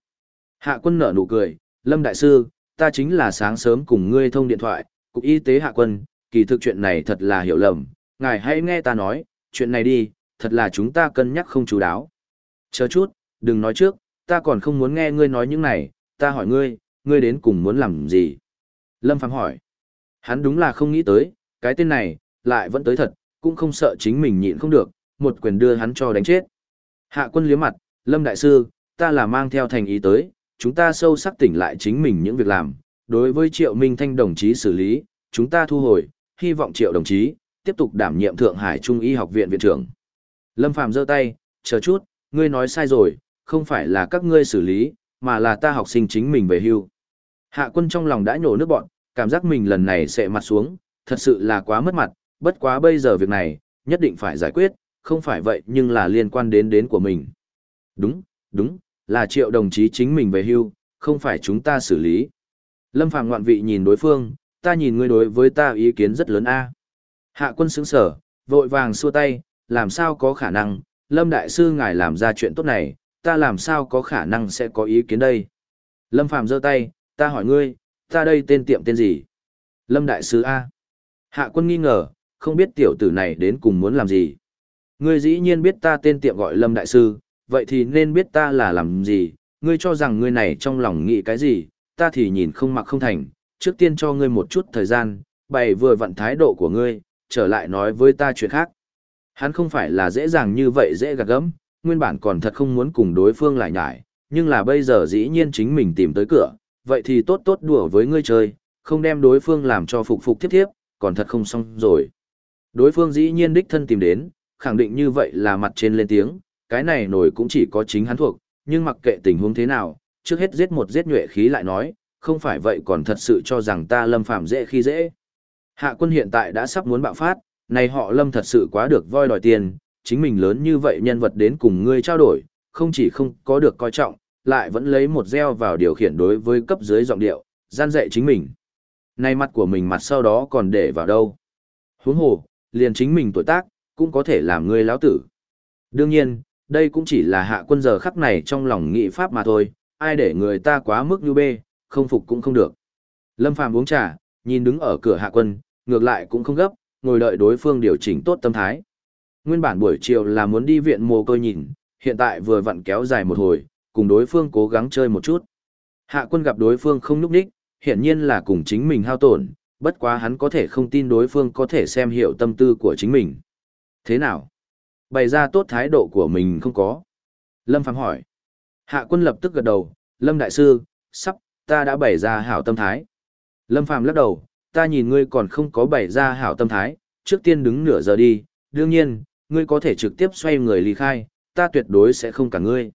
Hạ quân nở nụ cười, Lâm Đại Sư, ta chính là sáng sớm cùng ngươi thông điện thoại, cục y tế hạ quân, kỳ thực chuyện này thật là hiểu lầm, ngài hãy nghe ta nói, chuyện này đi, thật là chúng ta cân nhắc không chú đáo. Chờ chút, đừng nói trước, ta còn không muốn nghe ngươi nói những này, ta hỏi ngươi, ngươi đến cùng muốn làm gì? Lâm Phàm hỏi. Hắn đúng là không nghĩ tới, cái tên này, lại vẫn tới thật, cũng không sợ chính mình nhịn không được, một quyền đưa hắn cho đánh chết. Hạ quân liếm mặt, Lâm Đại Sư, ta là mang theo thành ý tới, chúng ta sâu sắc tỉnh lại chính mình những việc làm. Đối với Triệu Minh Thanh đồng chí xử lý, chúng ta thu hồi, hy vọng Triệu đồng chí, tiếp tục đảm nhiệm Thượng Hải Trung y học viện viện trưởng. Lâm Phàm giơ tay, chờ chút, ngươi nói sai rồi, không phải là các ngươi xử lý, mà là ta học sinh chính mình về hưu. Hạ quân trong lòng đã nhổ nước bọn, cảm giác mình lần này sẽ mặt xuống, thật sự là quá mất mặt, bất quá bây giờ việc này, nhất định phải giải quyết, không phải vậy nhưng là liên quan đến đến của mình. Đúng, đúng, là triệu đồng chí chính mình về hưu, không phải chúng ta xử lý. Lâm Phàm ngoạn vị nhìn đối phương, ta nhìn ngươi đối với ta ý kiến rất lớn a. Hạ quân sững sở, vội vàng xua tay, làm sao có khả năng, Lâm Đại Sư ngài làm ra chuyện tốt này, ta làm sao có khả năng sẽ có ý kiến đây. Lâm Phàm giơ tay, ta hỏi ngươi, ta đây tên tiệm tên gì? Lâm Đại Sư A. Hạ quân nghi ngờ, không biết tiểu tử này đến cùng muốn làm gì. Ngươi dĩ nhiên biết ta tên tiệm gọi Lâm Đại Sư, vậy thì nên biết ta là làm gì, ngươi cho rằng ngươi này trong lòng nghĩ cái gì, ta thì nhìn không mặc không thành, trước tiên cho ngươi một chút thời gian, bày vừa vặn thái độ của ngươi, trở lại nói với ta chuyện khác. Hắn không phải là dễ dàng như vậy dễ gạt gẫm, nguyên bản còn thật không muốn cùng đối phương lại nhải, nhưng là bây giờ dĩ nhiên chính mình tìm tới cửa, vậy thì tốt tốt đùa với ngươi chơi, không đem đối phương làm cho phục phục tiếp tiếp, còn thật không xong rồi. Đối phương dĩ nhiên đích thân tìm đến, khẳng định như vậy là mặt trên lên tiếng, cái này nổi cũng chỉ có chính hắn thuộc, nhưng mặc kệ tình huống thế nào, trước hết giết một giết nhuệ khí lại nói, không phải vậy còn thật sự cho rằng ta lâm phạm dễ khi dễ. Hạ quân hiện tại đã sắp muốn bạo phát, này họ lâm thật sự quá được voi đòi tiền, chính mình lớn như vậy nhân vật đến cùng ngươi trao đổi, không chỉ không có được coi trọng, lại vẫn lấy một gieo vào điều khiển đối với cấp dưới giọng điệu, gian dạy chính mình. Này mặt của mình mặt sau đó còn để vào đâu. Huống hồ, liền chính mình tuổi tác, cũng có thể làm ngươi lão tử. Đương nhiên, đây cũng chỉ là hạ quân giờ khắc này trong lòng nghị pháp mà thôi, ai để người ta quá mức như bê, không phục cũng không được. Lâm Phàm uống trà, nhìn đứng ở cửa hạ quân, ngược lại cũng không gấp, ngồi đợi đối phương điều chỉnh tốt tâm thái. Nguyên bản buổi chiều là muốn đi viện mồ côi nhìn, hiện tại vừa vặn kéo dài một hồi, cùng đối phương cố gắng chơi một chút. Hạ quân gặp đối phương không núp đích, hiện nhiên là cùng chính mình hao tổn, bất quá hắn có thể không tin đối phương có thể xem hiểu tâm tư của chính mình. Thế nào? Bày ra tốt thái độ của mình không có. Lâm Phạm hỏi. Hạ quân lập tức gật đầu, Lâm Đại Sư, sắp, ta đã bày ra hảo tâm thái. Lâm Phạm lắc đầu, ta nhìn ngươi còn không có bày ra hảo tâm thái, trước tiên đứng nửa giờ đi, đương nhiên, ngươi có thể trực tiếp xoay người ly khai, ta tuyệt đối sẽ không cả ngươi.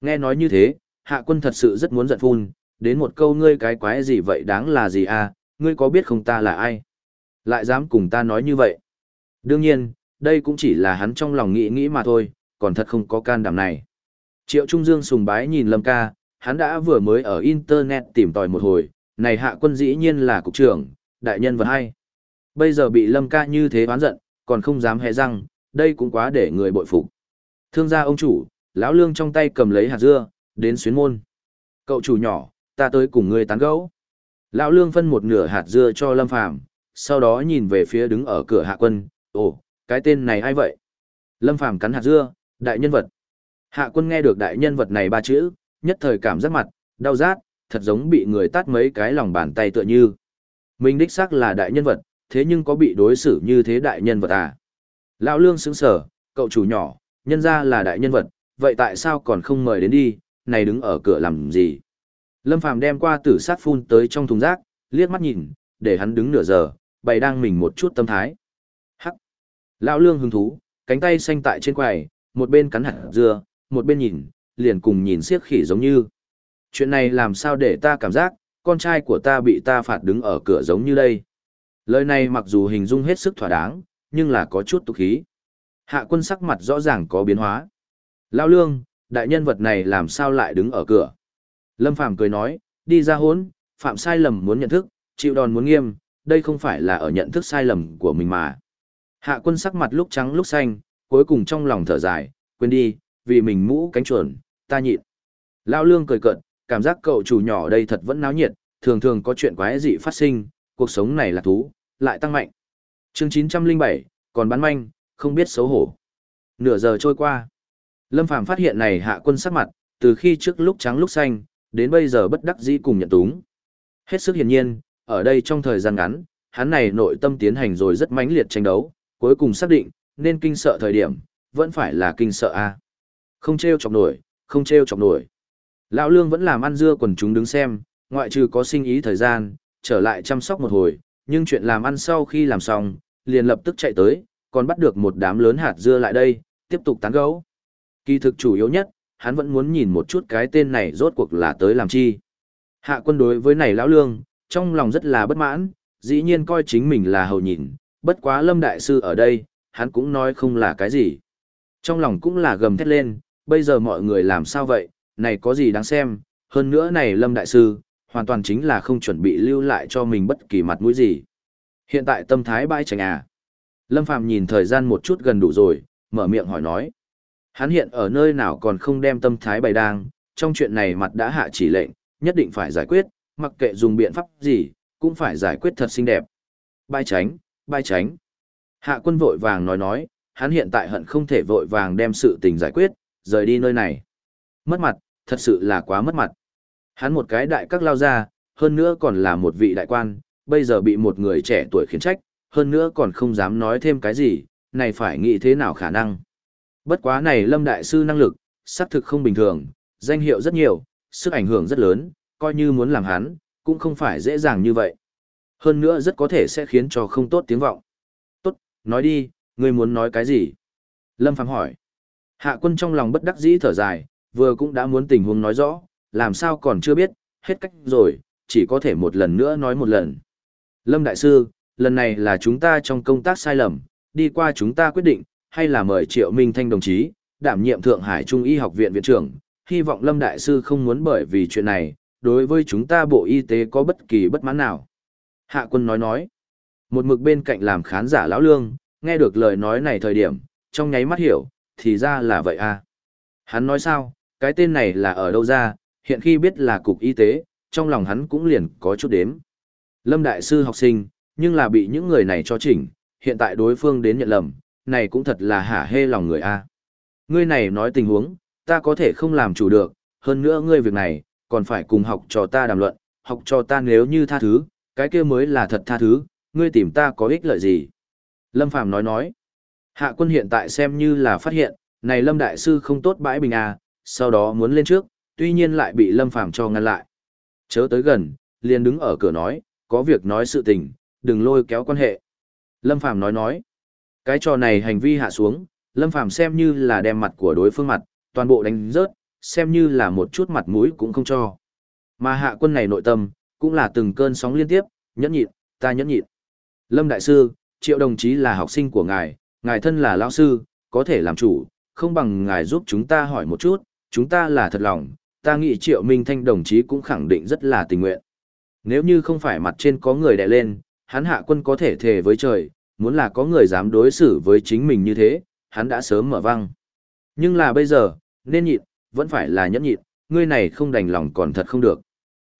Nghe nói như thế, hạ quân thật sự rất muốn giận phun, đến một câu ngươi cái quái gì vậy đáng là gì à, ngươi có biết không ta là ai? Lại dám cùng ta nói như vậy? Đương nhiên, đây cũng chỉ là hắn trong lòng nghĩ nghĩ mà thôi, còn thật không có can đảm này. Triệu Trung Dương sùng bái nhìn Lâm ca, hắn đã vừa mới ở Internet tìm tòi một hồi, này hạ quân dĩ nhiên là cục trưởng, đại nhân vật hay. Bây giờ bị Lâm ca như thế oán giận, còn không dám hé răng, đây cũng quá để người bội phục. Thương gia ông chủ, lão lương trong tay cầm lấy hạt dưa, đến xuyến môn. Cậu chủ nhỏ, ta tới cùng ngươi tán gẫu. Lão lương phân một nửa hạt dưa cho Lâm Phàm, sau đó nhìn về phía đứng ở cửa hạ quân, ồ, cái tên này ai vậy? Lâm Phàm cắn hạt dưa, đại nhân vật. Hạ quân nghe được đại nhân vật này ba chữ, nhất thời cảm giác mặt, đau rát, thật giống bị người tát mấy cái lòng bàn tay tựa như. Mình đích xác là đại nhân vật, thế nhưng có bị đối xử như thế đại nhân vật à? Lão Lương sững sở, cậu chủ nhỏ, nhân ra là đại nhân vật, vậy tại sao còn không mời đến đi, này đứng ở cửa làm gì? Lâm Phàm đem qua tử sát phun tới trong thùng rác, liếc mắt nhìn, để hắn đứng nửa giờ, bày đang mình một chút tâm thái. Hắc. Lão Lương hứng thú, cánh tay xanh tại trên quầy, một bên cắn hạt dưa, một bên nhìn, liền cùng nhìn siếc khỉ giống như. Chuyện này làm sao để ta cảm giác, con trai của ta bị ta phạt đứng ở cửa giống như đây. Lời này mặc dù hình dung hết sức thỏa đáng, nhưng là có chút tục khí. Hạ quân sắc mặt rõ ràng có biến hóa. Lao lương, đại nhân vật này làm sao lại đứng ở cửa. Lâm Phàm cười nói, đi ra hốn, phạm sai lầm muốn nhận thức, chịu đòn muốn nghiêm, đây không phải là ở nhận thức sai lầm của mình mà. Hạ quân sắc mặt lúc trắng lúc xanh, cuối cùng trong lòng thở dài, quên đi, vì mình mũ cánh chuồn, ta nhịn. Lao lương cười cợt, cảm giác cậu chủ nhỏ đây thật vẫn náo nhiệt, thường thường có chuyện quái dị phát sinh, cuộc sống này là thú, lại tăng mạnh. chương 907, còn bán manh, không biết xấu hổ. Nửa giờ trôi qua. Lâm Phàm phát hiện này hạ quân sắc mặt, từ khi trước lúc trắng lúc xanh, đến bây giờ bất đắc dĩ cùng nhận túng. Hết sức hiển nhiên, ở đây trong thời gian ngắn, hắn này nội tâm tiến hành rồi rất mãnh liệt tranh đấu, cuối cùng xác định, nên kinh sợ thời điểm, vẫn phải là kinh sợ A. Không treo chọc nổi, không treo chọc nổi. Lão Lương vẫn làm ăn dưa quần chúng đứng xem, ngoại trừ có sinh ý thời gian, trở lại chăm sóc một hồi, nhưng chuyện làm ăn sau khi làm xong, liền lập tức chạy tới, còn bắt được một đám lớn hạt dưa lại đây, tiếp tục tán gấu. Kỳ thực chủ yếu nhất, hắn vẫn muốn nhìn một chút cái tên này rốt cuộc là tới làm chi. Hạ quân đối với này lão lương, trong lòng rất là bất mãn, dĩ nhiên coi chính mình là hầu nhìn, bất quá lâm đại sư ở đây, hắn cũng nói không là cái gì. Trong lòng cũng là gầm thét lên, bây giờ mọi người làm sao vậy, này có gì đáng xem, hơn nữa này lâm đại sư, hoàn toàn chính là không chuẩn bị lưu lại cho mình bất kỳ mặt mũi gì. Hiện tại tâm thái bãi tránh à. Lâm Phàm nhìn thời gian một chút gần đủ rồi, mở miệng hỏi nói. Hắn hiện ở nơi nào còn không đem tâm thái bày đang, trong chuyện này mặt đã hạ chỉ lệnh, nhất định phải giải quyết, mặc kệ dùng biện pháp gì, cũng phải giải quyết thật xinh đẹp. Bãi tránh, bãi tránh. Hạ quân vội vàng nói nói, hắn hiện tại hận không thể vội vàng đem sự tình giải quyết, rời đi nơi này. Mất mặt, thật sự là quá mất mặt. Hắn một cái đại các lao ra, hơn nữa còn là một vị đại quan, bây giờ bị một người trẻ tuổi khiến trách, hơn nữa còn không dám nói thêm cái gì, này phải nghĩ thế nào khả năng. Bất quá này Lâm Đại Sư năng lực, xác thực không bình thường, danh hiệu rất nhiều, sức ảnh hưởng rất lớn, coi như muốn làm hắn, cũng không phải dễ dàng như vậy. Hơn nữa rất có thể sẽ khiến cho không tốt tiếng vọng. Tốt, nói đi, ngươi muốn nói cái gì? Lâm Phàm hỏi. Hạ quân trong lòng bất đắc dĩ thở dài, vừa cũng đã muốn tình huống nói rõ, làm sao còn chưa biết, hết cách rồi, chỉ có thể một lần nữa nói một lần. Lâm Đại Sư, lần này là chúng ta trong công tác sai lầm, đi qua chúng ta quyết định, hay là mời Triệu Minh Thanh đồng chí, đảm nhiệm Thượng Hải Trung y học viện viện trưởng, hy vọng Lâm Đại Sư không muốn bởi vì chuyện này, đối với chúng ta Bộ Y tế có bất kỳ bất mãn nào. Hạ quân nói nói, một mực bên cạnh làm khán giả lão lương, nghe được lời nói này thời điểm, trong nháy mắt hiểu, thì ra là vậy à. Hắn nói sao, cái tên này là ở đâu ra, hiện khi biết là cục y tế, trong lòng hắn cũng liền có chút đếm. Lâm Đại Sư học sinh, nhưng là bị những người này cho chỉnh, hiện tại đối phương đến nhận lầm, này cũng thật là hả hê lòng người a. Ngươi này nói tình huống, ta có thể không làm chủ được, hơn nữa ngươi việc này, còn phải cùng học cho ta đàm luận, học cho ta nếu như tha thứ, cái kia mới là thật tha thứ, ngươi tìm ta có ích lợi gì. Lâm Phàm nói nói, hạ quân hiện tại xem như là phát hiện, này Lâm Đại Sư không tốt bãi bình à, sau đó muốn lên trước, tuy nhiên lại bị Lâm Phàm cho ngăn lại. Chớ tới gần, liền đứng ở cửa nói, có việc nói sự tình, đừng lôi kéo quan hệ. Lâm Phàm nói nói, cái trò này hành vi hạ xuống, Lâm Phàm xem như là đem mặt của đối phương mặt, toàn bộ đánh rớt, xem như là một chút mặt mũi cũng không cho. Mà hạ quân này nội tâm, cũng là từng cơn sóng liên tiếp, nhẫn nhịn, ta nhẫn nhịn. Lâm Đại Sư, triệu đồng chí là học sinh của ngài, ngài thân là lão sư, có thể làm chủ, không bằng ngài giúp chúng ta hỏi một chút, chúng ta là thật lòng, ta nghĩ Triệu Minh Thanh đồng chí cũng khẳng định rất là tình nguyện. Nếu như không phải mặt trên có người đè lên, hắn hạ quân có thể thề với trời, muốn là có người dám đối xử với chính mình như thế, hắn đã sớm mở văng. Nhưng là bây giờ, nên nhịn, vẫn phải là nhẫn nhịn, ngươi này không đành lòng còn thật không được.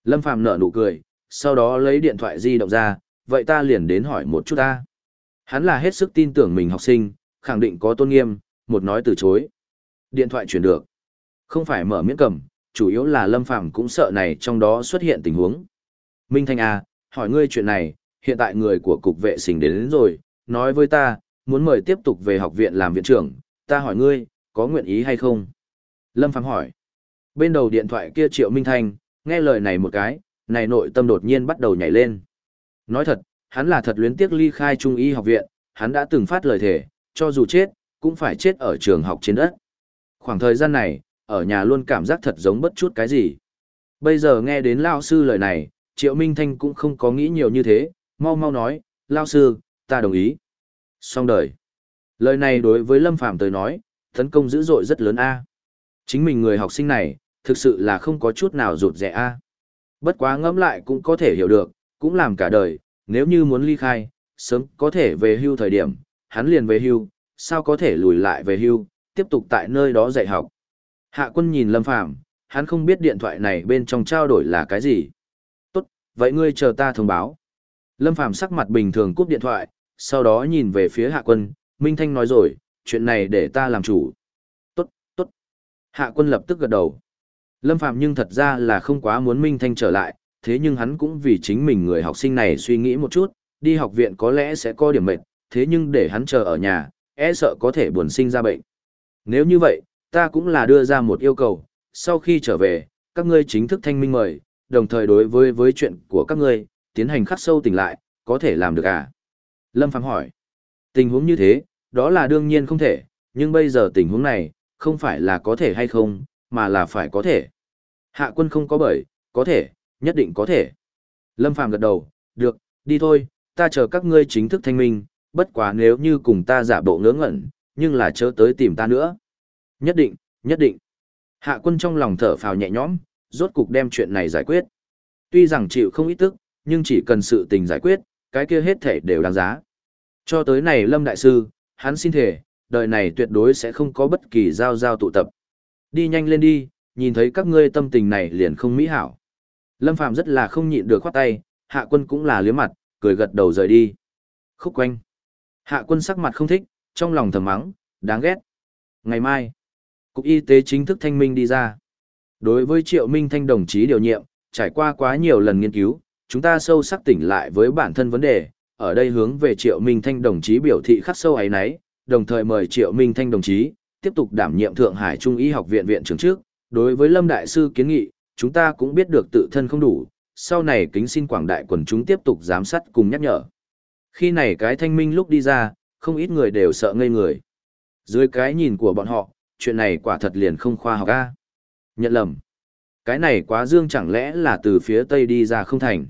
Lâm Phàm nở nụ cười, sau đó lấy điện thoại di động ra, vậy ta liền đến hỏi một chút ta. Hắn là hết sức tin tưởng mình học sinh, khẳng định có tôn nghiêm, một nói từ chối. Điện thoại chuyển được. Không phải mở miễn cầm, chủ yếu là Lâm Phàm cũng sợ này trong đó xuất hiện tình huống. Minh Thanh à, hỏi ngươi chuyện này, hiện tại người của cục vệ sinh đến, đến rồi, nói với ta, muốn mời tiếp tục về học viện làm viện trưởng, ta hỏi ngươi, có nguyện ý hay không? Lâm Phàm hỏi. Bên đầu điện thoại kia Triệu Minh Thanh, nghe lời này một cái, này nội tâm đột nhiên bắt đầu nhảy lên. Nói thật, hắn là thật luyến tiếc ly khai trung y học viện, hắn đã từng phát lời thề, cho dù chết, cũng phải chết ở trường học trên đất. Khoảng thời gian này, ở nhà luôn cảm giác thật giống bất chút cái gì. Bây giờ nghe đến Lao sư lời này, Triệu Minh Thanh cũng không có nghĩ nhiều như thế, mau mau nói, Lao sư, ta đồng ý. Xong đời. Lời này đối với Lâm Phàm tới nói, tấn công dữ dội rất lớn a. Chính mình người học sinh này, thực sự là không có chút nào rụt rẻ a. Bất quá ngẫm lại cũng có thể hiểu được, cũng làm cả đời, nếu như muốn ly khai, sớm có thể về hưu thời điểm, hắn liền về hưu, sao có thể lùi lại về hưu, tiếp tục tại nơi đó dạy học. Hạ quân nhìn Lâm Phàm hắn không biết điện thoại này bên trong trao đổi là cái gì. Tốt, vậy ngươi chờ ta thông báo. Lâm Phàm sắc mặt bình thường cúp điện thoại, sau đó nhìn về phía hạ quân, Minh Thanh nói rồi, chuyện này để ta làm chủ. Tốt, tốt. Hạ quân lập tức gật đầu. Lâm Phàm nhưng thật ra là không quá muốn Minh Thanh trở lại, thế nhưng hắn cũng vì chính mình người học sinh này suy nghĩ một chút, đi học viện có lẽ sẽ có điểm mệt, thế nhưng để hắn chờ ở nhà, e sợ có thể buồn sinh ra bệnh. Nếu như vậy, ta cũng là đưa ra một yêu cầu, sau khi trở về, các ngươi chính thức thanh minh mời, đồng thời đối với với chuyện của các ngươi, tiến hành khắc sâu tỉnh lại, có thể làm được à? Lâm Phàm hỏi. Tình huống như thế, đó là đương nhiên không thể, nhưng bây giờ tình huống này, không phải là có thể hay không, mà là phải có thể. Hạ quân không có bởi, có thể, nhất định có thể. Lâm Phàm gật đầu, được, đi thôi, ta chờ các ngươi chính thức thanh minh, bất quá nếu như cùng ta giả bộ ngớ ngẩn, nhưng là chớ tới tìm ta nữa. Nhất định, nhất định. Hạ quân trong lòng thở phào nhẹ nhõm, rốt cục đem chuyện này giải quyết. Tuy rằng chịu không ít tức, nhưng chỉ cần sự tình giải quyết, cái kia hết thể đều đáng giá. Cho tới này Lâm Đại Sư, hắn xin thể, đời này tuyệt đối sẽ không có bất kỳ giao giao tụ tập. Đi nhanh lên đi, nhìn thấy các ngươi tâm tình này liền không mỹ hảo. Lâm Phạm rất là không nhịn được khoát tay, hạ quân cũng là liếm mặt, cười gật đầu rời đi. Khúc quanh. Hạ quân sắc mặt không thích, trong lòng thầm mắng, đáng ghét. Ngày mai, Cục Y tế chính thức thanh minh đi ra. Đối với Triệu Minh Thanh đồng chí điều nhiệm, trải qua quá nhiều lần nghiên cứu, chúng ta sâu sắc tỉnh lại với bản thân vấn đề, ở đây hướng về Triệu Minh Thanh đồng chí biểu thị khắc sâu ấy nấy, đồng thời mời Triệu Minh Thanh đồng chí tiếp tục đảm nhiệm Thượng Hải Trung Y học viện viện trưởng trước. Đối với Lâm Đại Sư kiến nghị, chúng ta cũng biết được tự thân không đủ, sau này kính xin quảng đại quần chúng tiếp tục giám sát cùng nhắc nhở. Khi này cái thanh minh lúc đi ra, không ít người đều sợ ngây người. Dưới cái nhìn của bọn họ, chuyện này quả thật liền không khoa học a. Nhận lầm. Cái này quá dương chẳng lẽ là từ phía tây đi ra không thành.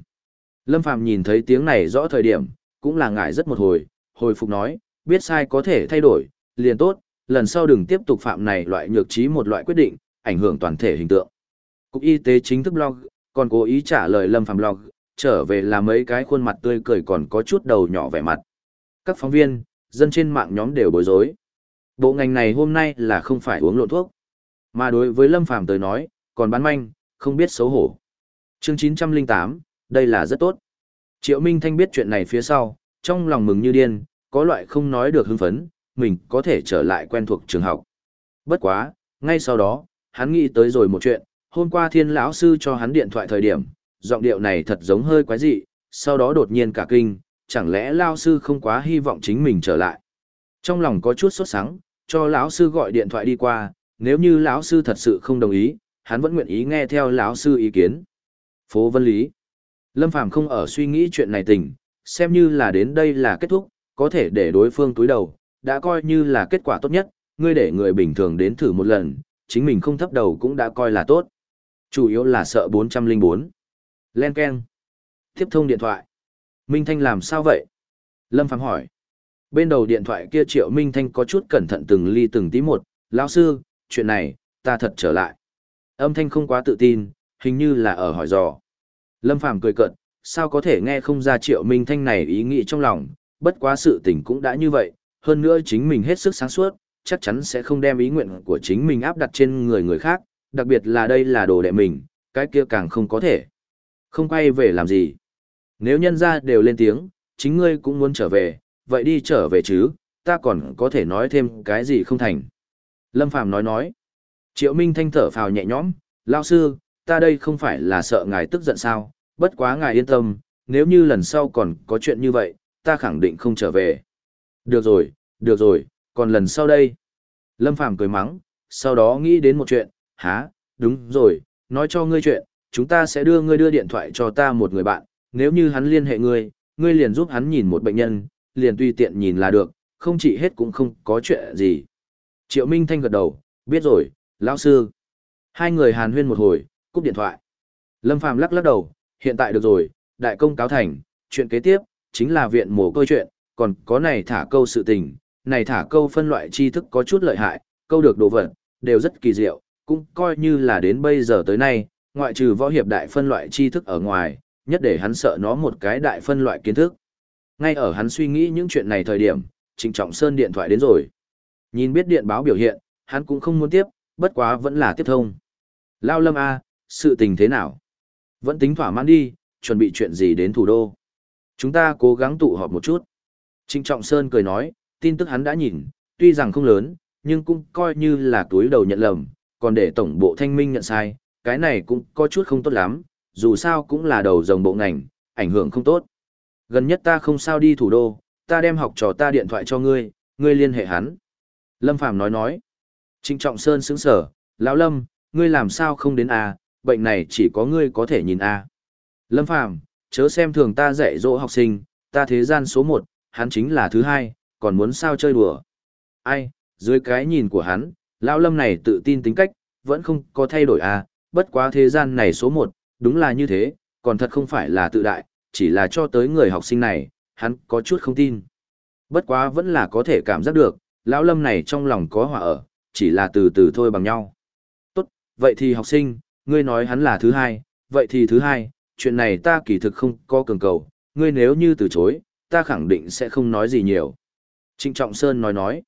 Lâm Phàm nhìn thấy tiếng này rõ thời điểm, cũng là ngại rất một hồi, hồi phục nói, biết sai có thể thay đổi, liền tốt, lần sau đừng tiếp tục phạm này loại nhược trí một loại quyết định, ảnh hưởng toàn thể hình tượng. Cục Y tế chính thức blog, còn cố ý trả lời Lâm Phàm blog, trở về là mấy cái khuôn mặt tươi cười còn có chút đầu nhỏ vẻ mặt. Các phóng viên, dân trên mạng nhóm đều bối rối. Bộ ngành này hôm nay là không phải uống lộn thuốc. Mà đối với Lâm Phàm tới nói, còn bán manh, không biết xấu hổ. Chương 908, đây là rất tốt. Triệu Minh Thanh biết chuyện này phía sau, trong lòng mừng như điên, có loại không nói được hưng phấn, mình có thể trở lại quen thuộc trường học. Bất quá, ngay sau đó, hắn nghĩ tới rồi một chuyện, hôm qua thiên lão sư cho hắn điện thoại thời điểm, giọng điệu này thật giống hơi quái dị, sau đó đột nhiên cả kinh, chẳng lẽ lao sư không quá hy vọng chính mình trở lại. Trong lòng có chút sốt sắng, cho lão sư gọi điện thoại đi qua, nếu như lão sư thật sự không đồng ý, hắn vẫn nguyện ý nghe theo lão sư ý kiến. Phố Vân Lý Lâm Phàm không ở suy nghĩ chuyện này tình, xem như là đến đây là kết thúc, có thể để đối phương túi đầu, đã coi như là kết quả tốt nhất, ngươi để người bình thường đến thử một lần, chính mình không thấp đầu cũng đã coi là tốt. Chủ yếu là sợ 404. Len Ken. Tiếp thông điện thoại. Minh Thanh làm sao vậy? Lâm Phàm hỏi. Bên đầu điện thoại kia Triệu Minh Thanh có chút cẩn thận từng ly từng tí một. Lão sư, chuyện này, ta thật trở lại. Âm thanh không quá tự tin, hình như là ở hỏi dò. Lâm Phàm cười cợt, sao có thể nghe không ra Triệu Minh Thanh này ý nghĩ trong lòng, bất quá sự tình cũng đã như vậy, hơn nữa chính mình hết sức sáng suốt, chắc chắn sẽ không đem ý nguyện của chính mình áp đặt trên người người khác, đặc biệt là đây là đồ đệ mình, cái kia càng không có thể. Không quay về làm gì. Nếu nhân ra đều lên tiếng, chính ngươi cũng muốn trở về, vậy đi trở về chứ, ta còn có thể nói thêm cái gì không thành. Lâm Phàm nói nói. Triệu Minh Thanh thở phào nhẹ nhõm, lao sư, ta đây không phải là sợ ngài tức giận sao, bất quá ngài yên tâm, nếu như lần sau còn có chuyện như vậy, ta khẳng định không trở về. Được rồi, được rồi, còn lần sau đây. Lâm Phàm cười mắng, sau đó nghĩ đến một chuyện, há, đúng rồi, nói cho ngươi chuyện, chúng ta sẽ đưa ngươi đưa điện thoại cho ta một người bạn, nếu như hắn liên hệ ngươi, ngươi liền giúp hắn nhìn một bệnh nhân, liền tùy tiện nhìn là được, không chỉ hết cũng không có chuyện gì. Triệu Minh Thanh gật đầu, biết rồi, lão sư. Hai người hàn huyên một hồi, cúp điện thoại. Lâm Phàm lắc lắc đầu, hiện tại được rồi, đại công cáo thành, chuyện kế tiếp, chính là viện mổ câu chuyện, còn có này thả câu sự tình, này thả câu phân loại tri thức có chút lợi hại, câu được đồ vật, đều rất kỳ diệu, cũng coi như là đến bây giờ tới nay, ngoại trừ võ hiệp đại phân loại tri thức ở ngoài, nhất để hắn sợ nó một cái đại phân loại kiến thức. Ngay ở hắn suy nghĩ những chuyện này thời điểm, Trịnh Trọng Sơn điện thoại đến rồi. Nhìn biết điện báo biểu hiện, hắn cũng không muốn tiếp, bất quá vẫn là tiếp thông. Lao Lâm A, sự tình thế nào? Vẫn tính thỏa mãn đi, chuẩn bị chuyện gì đến thủ đô. Chúng ta cố gắng tụ họp một chút. Trịnh Trọng Sơn cười nói, tin tức hắn đã nhìn, tuy rằng không lớn, nhưng cũng coi như là túi đầu nhận lầm, còn để tổng bộ thanh minh nhận sai, cái này cũng có chút không tốt lắm, dù sao cũng là đầu dòng bộ ngành, ảnh hưởng không tốt. Gần nhất ta không sao đi thủ đô, ta đem học trò ta điện thoại cho ngươi, ngươi liên hệ hắn. Lâm Phàm nói nói. Trịnh Trọng Sơn sững sở, lão Lâm, ngươi làm sao không đến a? bệnh này chỉ có ngươi có thể nhìn a. Lâm Phàm, chớ xem thường ta dạy dỗ học sinh, ta thế gian số một, hắn chính là thứ hai, còn muốn sao chơi đùa. Ai, dưới cái nhìn của hắn, lão Lâm này tự tin tính cách, vẫn không có thay đổi a, bất quá thế gian này số một, đúng là như thế, còn thật không phải là tự đại, chỉ là cho tới người học sinh này, hắn có chút không tin. Bất quá vẫn là có thể cảm giác được, lão lâm này trong lòng có hỏa ở, chỉ là từ từ thôi bằng nhau. Tốt, vậy thì học sinh, ngươi nói hắn là thứ hai, vậy thì thứ hai, chuyện này ta kỳ thực không có cường cầu, ngươi nếu như từ chối, ta khẳng định sẽ không nói gì nhiều. Trịnh Trọng Sơn nói nói.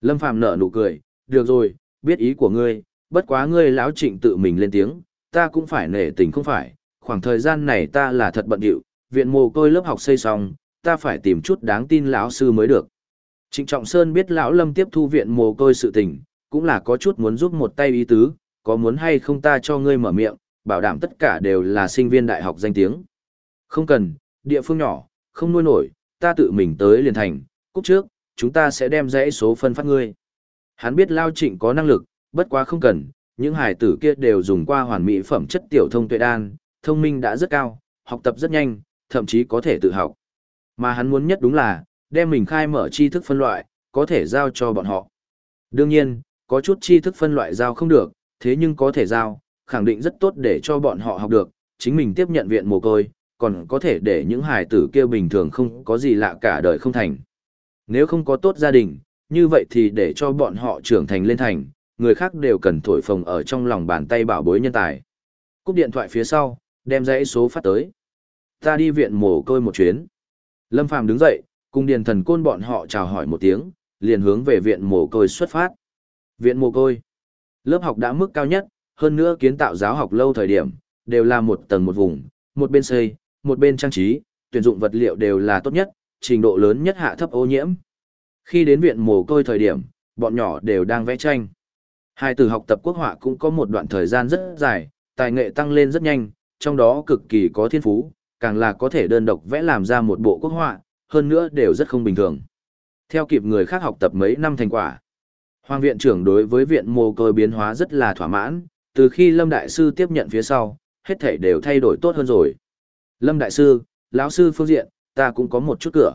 Lâm Phàm nở nụ cười, được rồi, biết ý của ngươi, bất quá ngươi lão trịnh tự mình lên tiếng, ta cũng phải nể tình không phải, khoảng thời gian này ta là thật bận điệu, viện mồ côi lớp học xây xong, ta phải tìm chút đáng tin lão sư mới được. Trịnh Trọng Sơn biết lão Lâm tiếp thu viện mồ côi sự tình, cũng là có chút muốn giúp một tay ý tứ, có muốn hay không ta cho ngươi mở miệng, bảo đảm tất cả đều là sinh viên đại học danh tiếng. Không cần, địa phương nhỏ, không nuôi nổi, ta tự mình tới liền thành, cúc trước, chúng ta sẽ đem dãy số phân phát ngươi. Hắn biết Lao Trịnh có năng lực, bất quá không cần, những hải tử kia đều dùng qua hoàn mỹ phẩm chất tiểu thông tuệ đan, thông minh đã rất cao, học tập rất nhanh, thậm chí có thể tự học. Mà hắn muốn nhất đúng là, đem mình khai mở tri thức phân loại, có thể giao cho bọn họ. Đương nhiên, có chút tri thức phân loại giao không được, thế nhưng có thể giao, khẳng định rất tốt để cho bọn họ học được, chính mình tiếp nhận viện mồ côi, còn có thể để những hài tử kia bình thường không có gì lạ cả đời không thành. Nếu không có tốt gia đình, như vậy thì để cho bọn họ trưởng thành lên thành, người khác đều cần thổi phồng ở trong lòng bàn tay bảo bối nhân tài. Cúp điện thoại phía sau, đem dãy số phát tới. Ta đi viện mồ côi một chuyến. Lâm Phàm đứng dậy, cùng điền thần côn bọn họ chào hỏi một tiếng, liền hướng về viện mồ côi xuất phát. Viện mồ côi. Lớp học đã mức cao nhất, hơn nữa kiến tạo giáo học lâu thời điểm, đều là một tầng một vùng, một bên xây, một bên trang trí, tuyển dụng vật liệu đều là tốt nhất, trình độ lớn nhất hạ thấp ô nhiễm. Khi đến viện mồ côi thời điểm, bọn nhỏ đều đang vẽ tranh. Hai từ học tập quốc họa cũng có một đoạn thời gian rất dài, tài nghệ tăng lên rất nhanh, trong đó cực kỳ có thiên phú, càng là có thể đơn độc vẽ làm ra một bộ quốc họa, hơn nữa đều rất không bình thường. Theo kịp người khác học tập mấy năm thành quả, Hoàng viện trưởng đối với viện mồ côi biến hóa rất là thỏa mãn, từ khi Lâm Đại Sư tiếp nhận phía sau, hết thảy đều thay đổi tốt hơn rồi. Lâm Đại Sư, lão sư phương diện, ta cũng có một chút cửa.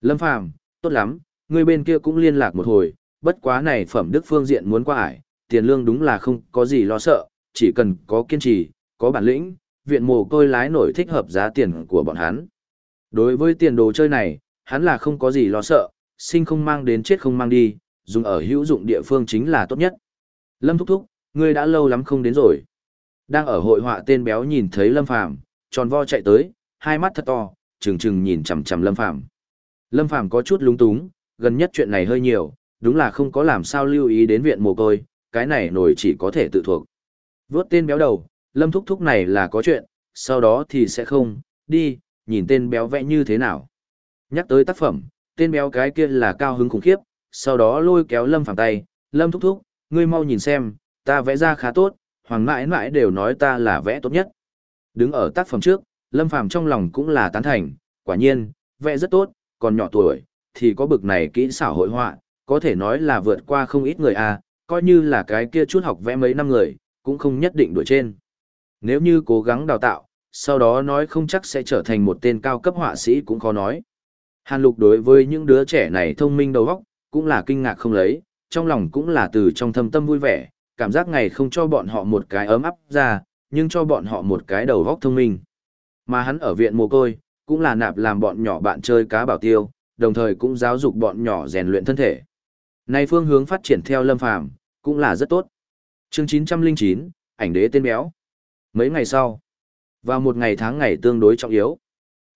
Lâm Phàm, tốt lắm, người bên kia cũng liên lạc một hồi, bất quá này phẩm đức phương diện muốn qua ải, tiền lương đúng là không có gì lo sợ, chỉ cần có kiên trì, có bản lĩnh, viện mồ côi lái nổi thích hợp giá tiền của bọn hắn. Đối với tiền đồ chơi này, hắn là không có gì lo sợ, sinh không mang đến chết không mang đi, dùng ở hữu dụng địa phương chính là tốt nhất. Lâm Thúc Thúc, Ngươi đã lâu lắm không đến rồi. Đang ở hội họa tên béo nhìn thấy Lâm Phàm, tròn vo chạy tới, hai mắt thật to, trừng trừng nhìn chằm chằm Lâm Phàm. Lâm Phàm có chút lúng túng, gần nhất chuyện này hơi nhiều, đúng là không có làm sao lưu ý đến viện mồ côi, cái này nổi chỉ có thể tự thuộc. Vớt tên béo đầu, Lâm thúc thúc này là có chuyện, sau đó thì sẽ không, đi, nhìn tên béo vẽ như thế nào. Nhắc tới tác phẩm, tên béo cái kia là cao hứng khủng khiếp, sau đó lôi kéo Lâm Phàm tay, Lâm thúc thúc, ngươi mau nhìn xem, ta vẽ ra khá tốt, hoàng mãi mãi đều nói ta là vẽ tốt nhất. Đứng ở tác phẩm trước, Lâm Phàm trong lòng cũng là tán thành, quả nhiên, vẽ rất tốt, còn nhỏ tuổi, thì có bực này kỹ xảo hội họa, có thể nói là vượt qua không ít người à, coi như là cái kia chút học vẽ mấy năm người, cũng không nhất định đuổi trên. Nếu như cố gắng đào tạo, sau đó nói không chắc sẽ trở thành một tên cao cấp họa sĩ cũng khó nói. Hàn Lục đối với những đứa trẻ này thông minh đầu óc, cũng là kinh ngạc không lấy, trong lòng cũng là từ trong thâm tâm vui vẻ, cảm giác ngày không cho bọn họ một cái ấm áp ra, nhưng cho bọn họ một cái đầu óc thông minh. Mà hắn ở viện mồ côi, cũng là nạp làm bọn nhỏ bạn chơi cá bảo tiêu, đồng thời cũng giáo dục bọn nhỏ rèn luyện thân thể. Này phương hướng phát triển theo lâm phàm, cũng là rất tốt. Chương 909, ảnh đế tên béo. Mấy ngày sau, vào một ngày tháng ngày tương đối trọng yếu.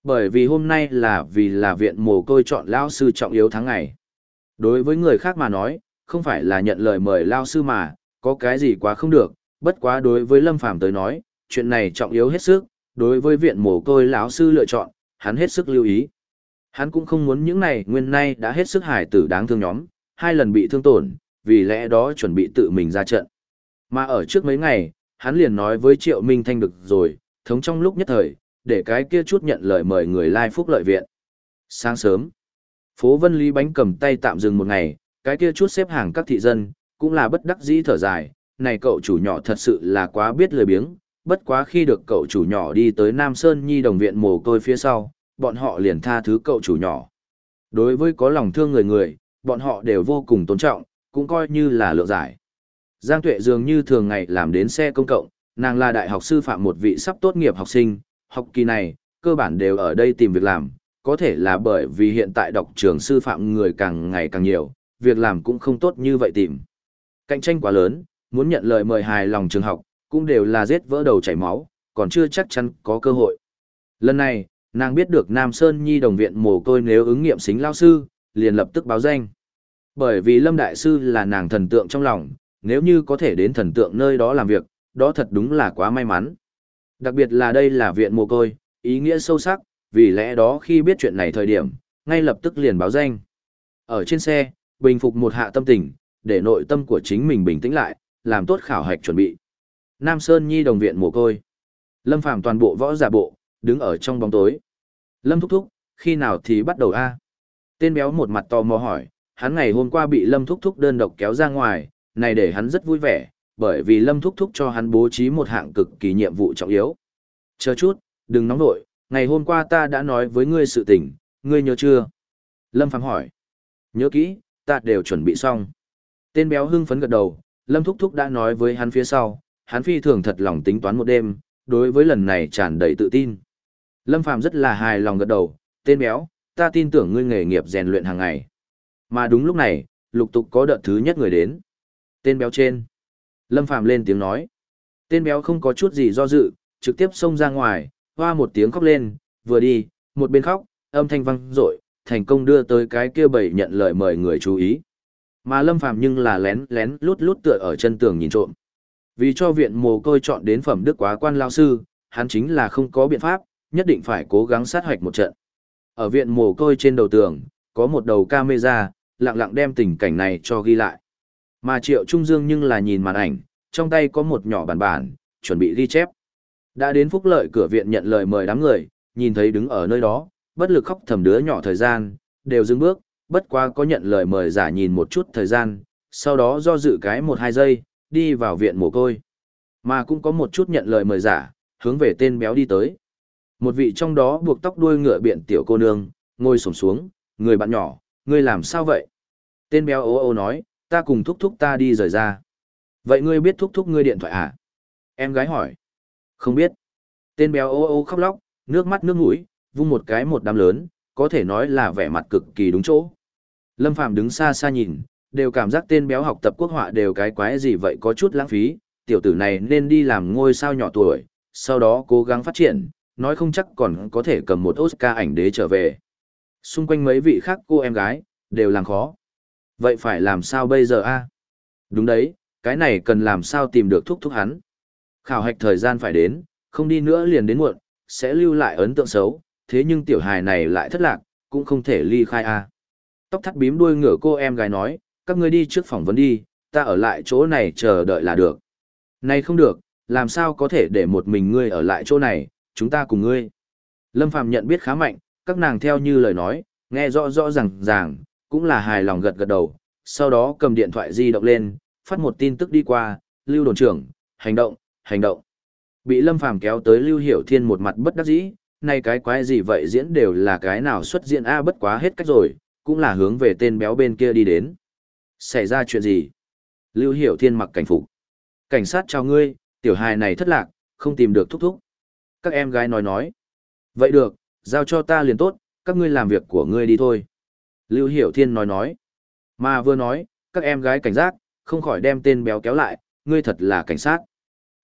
Bởi vì hôm nay là vì là viện mồ côi chọn lao sư trọng yếu tháng ngày. Đối với người khác mà nói, không phải là nhận lời mời lao sư mà, có cái gì quá không được, bất quá đối với Lâm Phàm tới nói, chuyện này trọng yếu hết sức, đối với viện mồ côi lão sư lựa chọn, hắn hết sức lưu ý. Hắn cũng không muốn những này nguyên nay đã hết sức hải tử đáng thương nhóm, hai lần bị thương tổn, vì lẽ đó chuẩn bị tự mình ra trận. Mà ở trước mấy ngày, hắn liền nói với Triệu Minh Thanh được rồi, thống trong lúc nhất thời, để cái kia chút nhận lời mời người lai phúc lợi viện. Sáng sớm, phố Vân Lý bánh cầm tay tạm dừng một ngày, cái kia chút xếp hàng các thị dân, cũng là bất đắc dĩ thở dài, này cậu chủ nhỏ thật sự là quá biết lười biếng, bất quá khi được cậu chủ nhỏ đi tới Nam Sơn Nhi đồng viện mồ côi phía sau, bọn họ liền tha thứ cậu chủ nhỏ. Đối với có lòng thương người người, bọn họ đều vô cùng tôn trọng, cũng coi như là lựa giải. Giang Tuệ dường như thường ngày làm đến xe công cộng, nàng là đại học sư phạm một vị sắp tốt nghiệp học sinh, học kỳ này, cơ bản đều ở đây tìm việc làm, có thể là bởi vì hiện tại đọc trường sư phạm người càng ngày càng nhiều, việc làm cũng không tốt như vậy tìm. Cạnh tranh quá lớn, muốn nhận lời mời hài lòng trường học, cũng đều là giết vỡ đầu chảy máu, còn chưa chắc chắn có cơ hội. Lần này, nàng biết được Nam Sơn Nhi đồng viện mồ côi nếu ứng nghiệm xính lao sư, liền lập tức báo danh. Bởi vì Lâm Đại Sư là nàng thần tượng trong lòng, nếu như có thể đến thần tượng nơi đó làm việc, đó thật đúng là quá may mắn. Đặc biệt là đây là viện mồ côi, ý nghĩa sâu sắc, vì lẽ đó khi biết chuyện này thời điểm, ngay lập tức liền báo danh. Ở trên xe, bình phục một hạ tâm tình, để nội tâm của chính mình bình tĩnh lại, làm tốt khảo hạch chuẩn bị. Nam Sơn Nhi đồng viện mồ côi. Lâm Phàm toàn bộ võ giả bộ, đứng ở trong bóng tối. Lâm thúc thúc, khi nào thì bắt đầu a? Tên béo một mặt to mò hỏi, hắn ngày hôm qua bị Lâm thúc thúc đơn độc kéo ra ngoài, này để hắn rất vui vẻ, bởi vì Lâm thúc thúc cho hắn bố trí một hạng cực kỳ nhiệm vụ trọng yếu. Chờ chút, đừng nóng nội, ngày hôm qua ta đã nói với ngươi sự tình, ngươi nhớ chưa? Lâm Phàm hỏi. Nhớ kỹ, ta đều chuẩn bị xong. Tên béo hưng phấn gật đầu, Lâm Thúc Thúc đã nói với hắn phía sau, hắn phi thường thật lòng tính toán một đêm, đối với lần này tràn đầy tự tin. Lâm Phàm rất là hài lòng gật đầu, tên béo, ta tin tưởng ngươi nghề nghiệp rèn luyện hàng ngày. Mà đúng lúc này, lục tục có đợt thứ nhất người đến. Tên béo trên. Lâm Phàm lên tiếng nói. Tên béo không có chút gì do dự, trực tiếp xông ra ngoài, hoa một tiếng khóc lên, vừa đi, một bên khóc, âm thanh vang dội, thành công đưa tới cái kia bảy nhận lời mời người chú ý. Mà Lâm Phàm nhưng là lén lén lút lút tựa ở chân tường nhìn trộm. Vì cho viện mồ côi chọn đến phẩm đức quá quan lao sư, hắn chính là không có biện pháp, nhất định phải cố gắng sát hoạch một trận. Ở viện mồ côi trên đầu tường, có một đầu camera, lặng lặng đem tình cảnh này cho ghi lại. Mà Triệu Trung Dương nhưng là nhìn màn ảnh, trong tay có một nhỏ bản bản, chuẩn bị ghi chép. Đã đến phúc lợi cửa viện nhận lời mời đám người, nhìn thấy đứng ở nơi đó, bất lực khóc thầm đứa nhỏ thời gian, đều dừng bước, bất quá có nhận lời mời giả nhìn một chút thời gian, sau đó do dự cái một hai giây, đi vào viện mồ côi. Mà cũng có một chút nhận lời mời giả, hướng về tên béo đi tới. Một vị trong đó buộc tóc đuôi ngựa biện tiểu cô nương, ngồi sổng xuống, người bạn nhỏ, ngươi làm sao vậy? Tên béo ố ô nói, ta cùng thúc thúc ta đi rời ra. Vậy ngươi biết thúc thúc ngươi điện thoại à? Em gái hỏi. Không biết. Tên béo ô ô khóc lóc, nước mắt nước mũi, vung một cái một đám lớn, có thể nói là vẻ mặt cực kỳ đúng chỗ. Lâm Phàm đứng xa xa nhìn, đều cảm giác tên béo học tập quốc họa đều cái quái gì vậy có chút lãng phí, tiểu tử này nên đi làm ngôi sao nhỏ tuổi, sau đó cố gắng phát triển, nói không chắc còn có thể cầm một Oscar ảnh đế trở về. Xung quanh mấy vị khác cô em gái, đều làng khó. Vậy phải làm sao bây giờ a? Đúng đấy, cái này cần làm sao tìm được thúc thúc hắn. Khảo hạch thời gian phải đến, không đi nữa liền đến muộn, sẽ lưu lại ấn tượng xấu, thế nhưng tiểu hài này lại thất lạc, cũng không thể ly khai a. Tóc thắt bím đuôi ngửa cô em gái nói, các ngươi đi trước phỏng vấn đi, ta ở lại chỗ này chờ đợi là được. Này không được, làm sao có thể để một mình ngươi ở lại chỗ này, chúng ta cùng ngươi. Lâm Phàm nhận biết khá mạnh, các nàng theo như lời nói, nghe rõ rõ ràng ràng, cũng là hài lòng gật gật đầu, sau đó cầm điện thoại di động lên, phát một tin tức đi qua, Lưu đồn trưởng, hành động, hành động. Bị Lâm Phàm kéo tới Lưu Hiểu Thiên một mặt bất đắc dĩ, nay cái quái gì vậy diễn đều là cái nào xuất diễn A bất quá hết cách rồi, cũng là hướng về tên béo bên kia đi đến. Xảy ra chuyện gì? Lưu Hiểu Thiên mặc cảnh phục. Cảnh sát chào ngươi, tiểu hài này thất lạc, không tìm được thúc thúc. Các em gái nói nói. Vậy được, giao cho ta liền tốt, các ngươi làm việc của ngươi đi thôi. Lưu Hiểu Thiên nói nói. Mà vừa nói, các em gái cảnh giác, không khỏi đem tên béo kéo lại, ngươi thật là cảnh sát.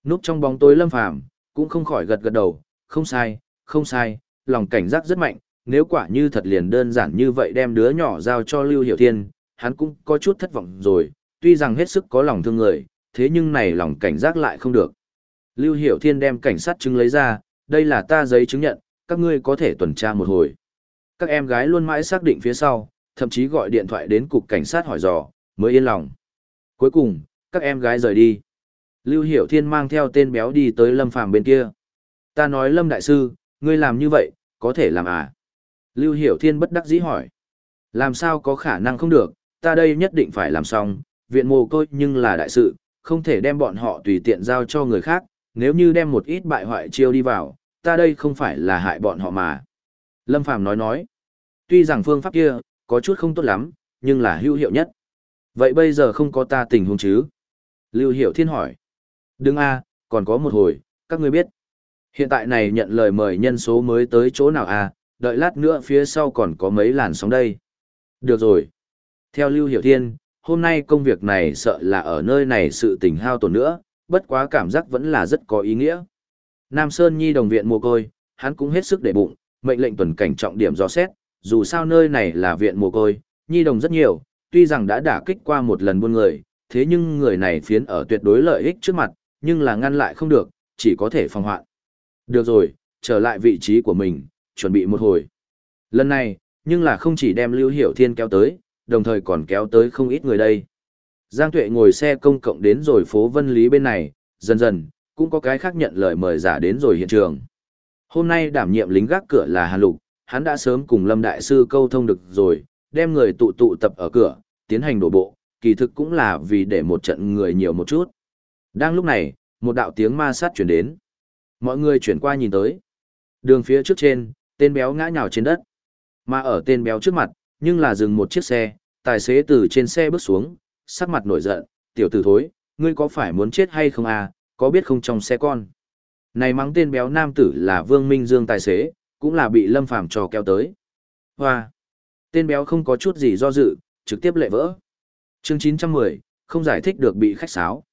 Núp trong bóng tối lâm phàm, cũng không khỏi gật gật đầu, không sai, không sai, lòng cảnh giác rất mạnh, nếu quả như thật liền đơn giản như vậy đem đứa nhỏ giao cho Lưu Hiểu Thiên, hắn cũng có chút thất vọng rồi, tuy rằng hết sức có lòng thương người, thế nhưng này lòng cảnh giác lại không được. Lưu Hiểu Thiên đem cảnh sát chứng lấy ra, đây là ta giấy chứng nhận, các ngươi có thể tuần tra một hồi. Các em gái luôn mãi xác định phía sau, thậm chí gọi điện thoại đến cục cảnh sát hỏi dò, mới yên lòng. Cuối cùng, các em gái rời đi. Lưu Hiểu Thiên mang theo tên béo đi tới Lâm Phàm bên kia. Ta nói Lâm Đại Sư, ngươi làm như vậy, có thể làm à? Lưu Hiểu Thiên bất đắc dĩ hỏi. Làm sao có khả năng không được, ta đây nhất định phải làm xong, viện mồ côi nhưng là đại sự, không thể đem bọn họ tùy tiện giao cho người khác, nếu như đem một ít bại hoại chiêu đi vào, ta đây không phải là hại bọn họ mà. Lâm Phàm nói nói, tuy rằng phương pháp kia, có chút không tốt lắm, nhưng là hữu hiệu nhất. Vậy bây giờ không có ta tình huống chứ? Lưu Hiệu Thiên hỏi. Đừng a, còn có một hồi, các ngươi biết. Hiện tại này nhận lời mời nhân số mới tới chỗ nào a, đợi lát nữa phía sau còn có mấy làn sóng đây. Được rồi. Theo Lưu Hiệu Thiên, hôm nay công việc này sợ là ở nơi này sự tình hao tổn nữa, bất quá cảm giác vẫn là rất có ý nghĩa. Nam Sơn Nhi đồng viện mồ côi, hắn cũng hết sức để bụng, mệnh lệnh tuần cảnh trọng điểm dò xét, dù sao nơi này là viện mồ côi, Nhi đồng rất nhiều, tuy rằng đã đả kích qua một lần buôn người, thế nhưng người này phiến ở tuyệt đối lợi ích trước mặt, nhưng là ngăn lại không được, chỉ có thể phòng hoạn. Được rồi, trở lại vị trí của mình, chuẩn bị một hồi. Lần này, nhưng là không chỉ đem Lưu Hiểu Thiên kéo tới, đồng thời còn kéo tới không ít người đây. Giang Tuệ ngồi xe công cộng đến rồi phố Vân Lý bên này, dần dần, cũng có cái khác nhận lời mời giả đến rồi hiện trường. Hôm nay đảm nhiệm lính gác cửa là Hàn Lục, hắn đã sớm cùng Lâm Đại Sư câu thông được rồi, đem người tụ tụ tập ở cửa, tiến hành đổ bộ, kỳ thực cũng là vì để một trận người nhiều một chút. Đang lúc này, một đạo tiếng ma sát chuyển đến. Mọi người chuyển qua nhìn tới. Đường phía trước trên, tên béo ngã nhào trên đất. Mà ở tên béo trước mặt, nhưng là dừng một chiếc xe, tài xế từ trên xe bước xuống, sắc mặt nổi giận, tiểu tử thối, ngươi có phải muốn chết hay không à, có biết không trong xe con. Này mắng tên béo nam tử là Vương Minh Dương tài xế, cũng là bị Lâm Phàm trò kéo tới. Hoa! Tên béo không có chút gì do dự, trực tiếp lệ vỡ. Chương 910, không giải thích được bị khách sáo.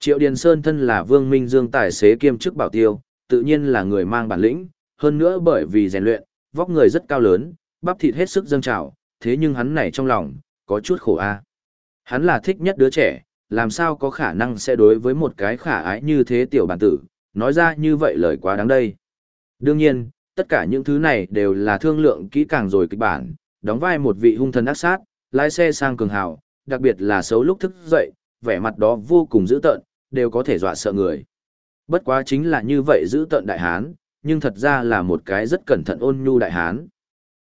Triệu Điền Sơn thân là Vương Minh Dương tài xế kiêm chức bảo tiêu, tự nhiên là người mang bản lĩnh, hơn nữa bởi vì rèn luyện, vóc người rất cao lớn, bắp thịt hết sức dâng trào, thế nhưng hắn này trong lòng, có chút khổ a. Hắn là thích nhất đứa trẻ, làm sao có khả năng sẽ đối với một cái khả ái như thế tiểu bản tử, nói ra như vậy lời quá đáng đây. Đương nhiên, tất cả những thứ này đều là thương lượng kỹ càng rồi kịch bản, đóng vai một vị hung thần ác sát, lái xe sang cường hào, đặc biệt là xấu lúc thức dậy, vẻ mặt đó vô cùng dữ tợn, đều có thể dọa sợ người. Bất quá chính là như vậy dữ tợn đại hán, nhưng thật ra là một cái rất cẩn thận ôn nhu đại hán.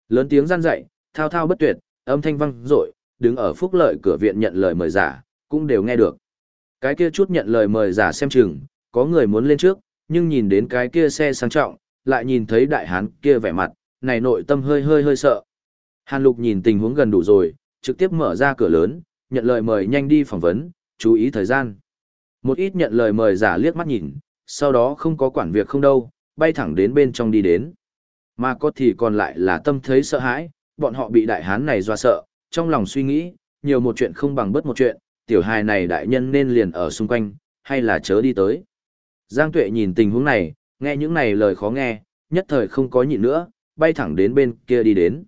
Lớn tiếng gian dạy, thao thao bất tuyệt, âm thanh vang dội, đứng ở phúc lợi cửa viện nhận lời mời giả, cũng đều nghe được. Cái kia chút nhận lời mời giả xem chừng, có người muốn lên trước, nhưng nhìn đến cái kia xe sang trọng, lại nhìn thấy đại hán kia vẻ mặt, này nội tâm hơi hơi hơi sợ. Hàn Lục nhìn tình huống gần đủ rồi, trực tiếp mở ra cửa lớn, nhận lời mời nhanh đi phỏng vấn, chú ý thời gian. Một ít nhận lời mời giả liếc mắt nhìn, sau đó không có quản việc không đâu, bay thẳng đến bên trong đi đến. Mà có thì còn lại là tâm thấy sợ hãi, bọn họ bị đại hán này doa sợ, trong lòng suy nghĩ, nhiều một chuyện không bằng bất một chuyện, tiểu hài này đại nhân nên liền ở xung quanh, hay là chớ đi tới. Giang Tuệ nhìn tình huống này, nghe những này lời khó nghe, nhất thời không có nhịn nữa, bay thẳng đến bên kia đi đến.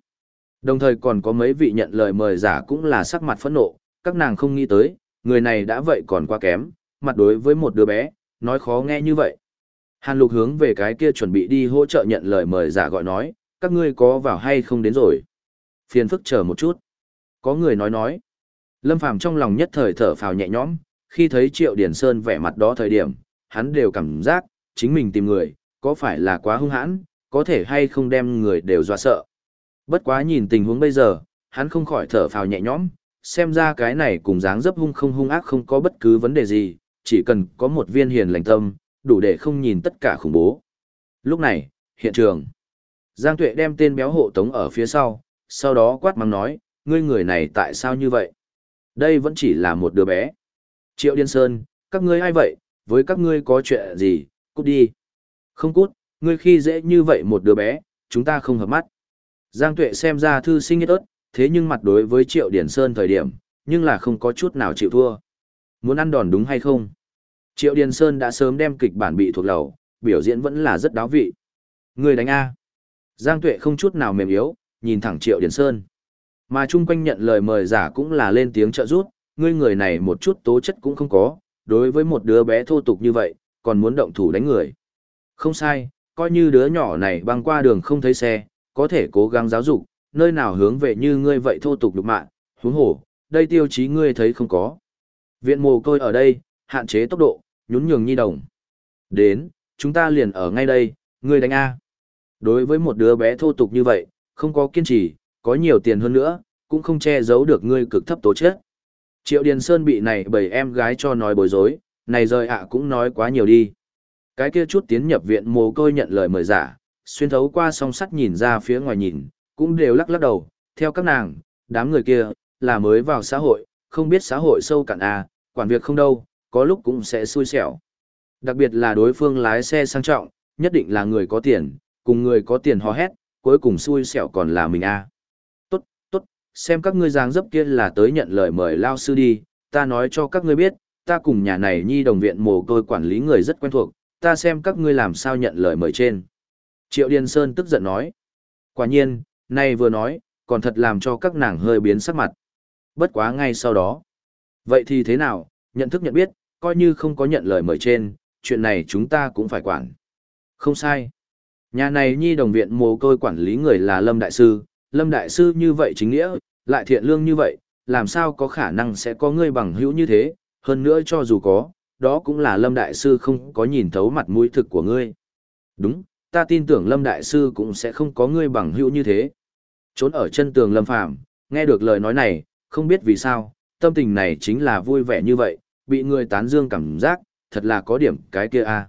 Đồng thời còn có mấy vị nhận lời mời giả cũng là sắc mặt phẫn nộ, các nàng không nghĩ tới, người này đã vậy còn quá kém, mặt đối với một đứa bé, nói khó nghe như vậy. Hàn Lục hướng về cái kia chuẩn bị đi hỗ trợ nhận lời mời giả gọi nói, các ngươi có vào hay không đến rồi. Phiền phức chờ một chút. Có người nói nói. Lâm Phàm trong lòng nhất thời thở phào nhẹ nhõm, khi thấy Triệu Điển Sơn vẻ mặt đó thời điểm, hắn đều cảm giác, chính mình tìm người, có phải là quá hung hãn, có thể hay không đem người đều dọa sợ. Bất quá nhìn tình huống bây giờ, hắn không khỏi thở phào nhẹ nhõm, xem ra cái này cùng dáng dấp hung không hung ác không có bất cứ vấn đề gì, chỉ cần có một viên hiền lành tâm, đủ để không nhìn tất cả khủng bố. Lúc này, hiện trường. Giang Tuệ đem tên béo hộ tống ở phía sau, sau đó quát mắng nói, ngươi người này tại sao như vậy? Đây vẫn chỉ là một đứa bé. Triệu Điên Sơn, các ngươi ai vậy, với các ngươi có chuyện gì, cút đi. Không cút, ngươi khi dễ như vậy một đứa bé, chúng ta không hợp mắt. Giang Tuệ xem ra thư sinh nhất ớt, thế nhưng mặt đối với Triệu Điển Sơn thời điểm, nhưng là không có chút nào chịu thua. Muốn ăn đòn đúng hay không? Triệu Điền Sơn đã sớm đem kịch bản bị thuộc lầu, biểu diễn vẫn là rất đáo vị. Người đánh A. Giang Tuệ không chút nào mềm yếu, nhìn thẳng Triệu Điền Sơn. Mà chung quanh nhận lời mời giả cũng là lên tiếng trợ rút, ngươi người này một chút tố chất cũng không có, đối với một đứa bé thô tục như vậy, còn muốn động thủ đánh người. Không sai, coi như đứa nhỏ này băng qua đường không thấy xe, có thể cố gắng giáo dục, nơi nào hướng về như ngươi vậy thô tục lục mạng, huống hổ, đây tiêu chí ngươi thấy không có. Viện mồ côi ở đây, hạn chế tốc độ, nhún nhường nhi đồng. Đến, chúng ta liền ở ngay đây, ngươi đánh A. Đối với một đứa bé thô tục như vậy, không có kiên trì, có nhiều tiền hơn nữa, cũng không che giấu được ngươi cực thấp tố chất. Triệu Điền Sơn bị này bởi em gái cho nói bối rối, này rời ạ cũng nói quá nhiều đi. Cái kia chút tiến nhập viện mồ côi nhận lời mời giả, xuyên thấu qua song sắt nhìn ra phía ngoài nhìn, cũng đều lắc lắc đầu, theo các nàng, đám người kia, là mới vào xã hội, không biết xã hội sâu cạn à, quản việc không đâu, có lúc cũng sẽ xui xẻo. Đặc biệt là đối phương lái xe sang trọng, nhất định là người có tiền, cùng người có tiền hò hét, cuối cùng xui xẻo còn là mình à. Tốt, tốt, xem các ngươi dáng dấp kia là tới nhận lời mời lao sư đi, ta nói cho các ngươi biết, ta cùng nhà này nhi đồng viện mồ côi quản lý người rất quen thuộc, ta xem các ngươi làm sao nhận lời mời trên. Triệu Điền Sơn tức giận nói. Quả nhiên, nay vừa nói, còn thật làm cho các nàng hơi biến sắc mặt. Bất quá ngay sau đó. Vậy thì thế nào, nhận thức nhận biết, coi như không có nhận lời mời trên, chuyện này chúng ta cũng phải quản. Không sai. Nhà này nhi đồng viện mồ côi quản lý người là Lâm Đại Sư, Lâm Đại Sư như vậy chính nghĩa, lại thiện lương như vậy, làm sao có khả năng sẽ có người bằng hữu như thế, hơn nữa cho dù có, đó cũng là Lâm Đại Sư không có nhìn thấu mặt mũi thực của ngươi. Đúng, ta tin tưởng Lâm Đại Sư cũng sẽ không có ngươi bằng hữu như thế. Trốn ở chân tường Lâm Phàm nghe được lời nói này, không biết vì sao, tâm tình này chính là vui vẻ như vậy, bị người tán dương cảm giác, thật là có điểm cái kia a.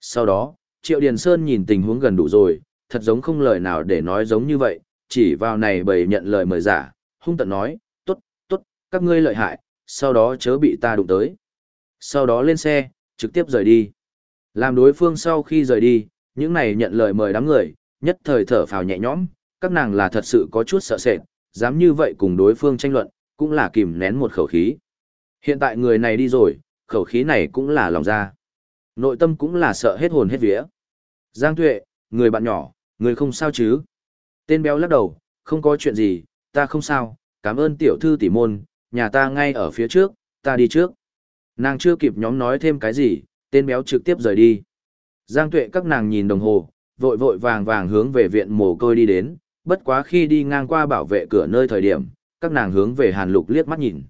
Sau đó, Triệu Điền Sơn nhìn tình huống gần đủ rồi, thật giống không lời nào để nói giống như vậy, chỉ vào này bày nhận lời mời giả, hung tận nói, tốt, tốt, các ngươi lợi hại, sau đó chớ bị ta đụng tới. Sau đó lên xe, trực tiếp rời đi. Làm đối phương sau khi rời đi, những này nhận lời mời đám người, nhất thời thở phào nhẹ nhõm, các nàng là thật sự có chút sợ sệt, dám như vậy cùng đối phương tranh luận, cũng là kìm nén một khẩu khí. Hiện tại người này đi rồi, khẩu khí này cũng là lòng ra. Nội tâm cũng là sợ hết hồn hết vía. Giang Tuệ, người bạn nhỏ, người không sao chứ? Tên béo lắc đầu, không có chuyện gì, ta không sao, cảm ơn tiểu thư tỷ môn, nhà ta ngay ở phía trước, ta đi trước. Nàng chưa kịp nhóm nói thêm cái gì, tên béo trực tiếp rời đi. Giang Tuệ các nàng nhìn đồng hồ, vội vội vàng vàng hướng về viện mồ côi đi đến, bất quá khi đi ngang qua bảo vệ cửa nơi thời điểm, các nàng hướng về Hàn Lục liếc mắt nhìn.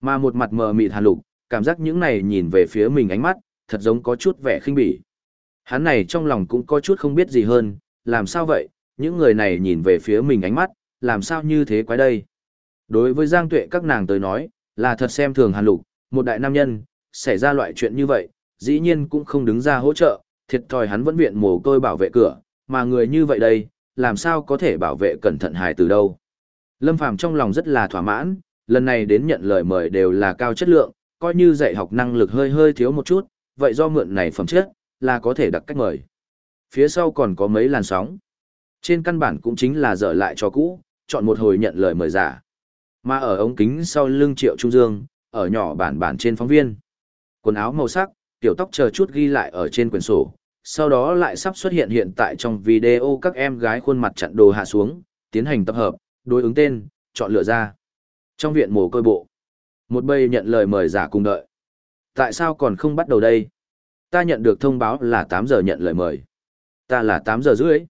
Mà một mặt mờ mịt Hàn Lục, cảm giác những này nhìn về phía mình ánh mắt, thật giống có chút vẻ khinh bỉ. Hắn này trong lòng cũng có chút không biết gì hơn, làm sao vậy, những người này nhìn về phía mình ánh mắt, làm sao như thế quái đây. Đối với Giang Tuệ các nàng tới nói, là thật xem thường Hàn Lục, một đại nam nhân, xảy ra loại chuyện như vậy, dĩ nhiên cũng không đứng ra hỗ trợ, thiệt thòi hắn vẫn viện mồ côi bảo vệ cửa, mà người như vậy đây, làm sao có thể bảo vệ cẩn thận hài từ đâu. Lâm Phàm trong lòng rất là thỏa mãn, lần này đến nhận lời mời đều là cao chất lượng, coi như dạy học năng lực hơi hơi thiếu một chút, vậy do mượn này phẩm chất, là có thể đặt cách mời. Phía sau còn có mấy làn sóng. Trên căn bản cũng chính là dở lại cho cũ, chọn một hồi nhận lời mời giả. Mà ở ống kính sau lưng Triệu Trung Dương, ở nhỏ bản bản trên phóng viên. quần áo màu sắc, tiểu tóc chờ chút ghi lại ở trên quyển sổ, sau đó lại sắp xuất hiện hiện tại trong video các em gái khuôn mặt chặn đồ hạ xuống, tiến hành tập hợp, đối ứng tên, chọn lựa ra. Trong viện mồ côi bộ, một bầy nhận lời mời giả cùng đợi. Tại sao còn không bắt đầu đây? Ta nhận được thông báo là 8 giờ nhận lời mời. Ta là 8 giờ rưỡi.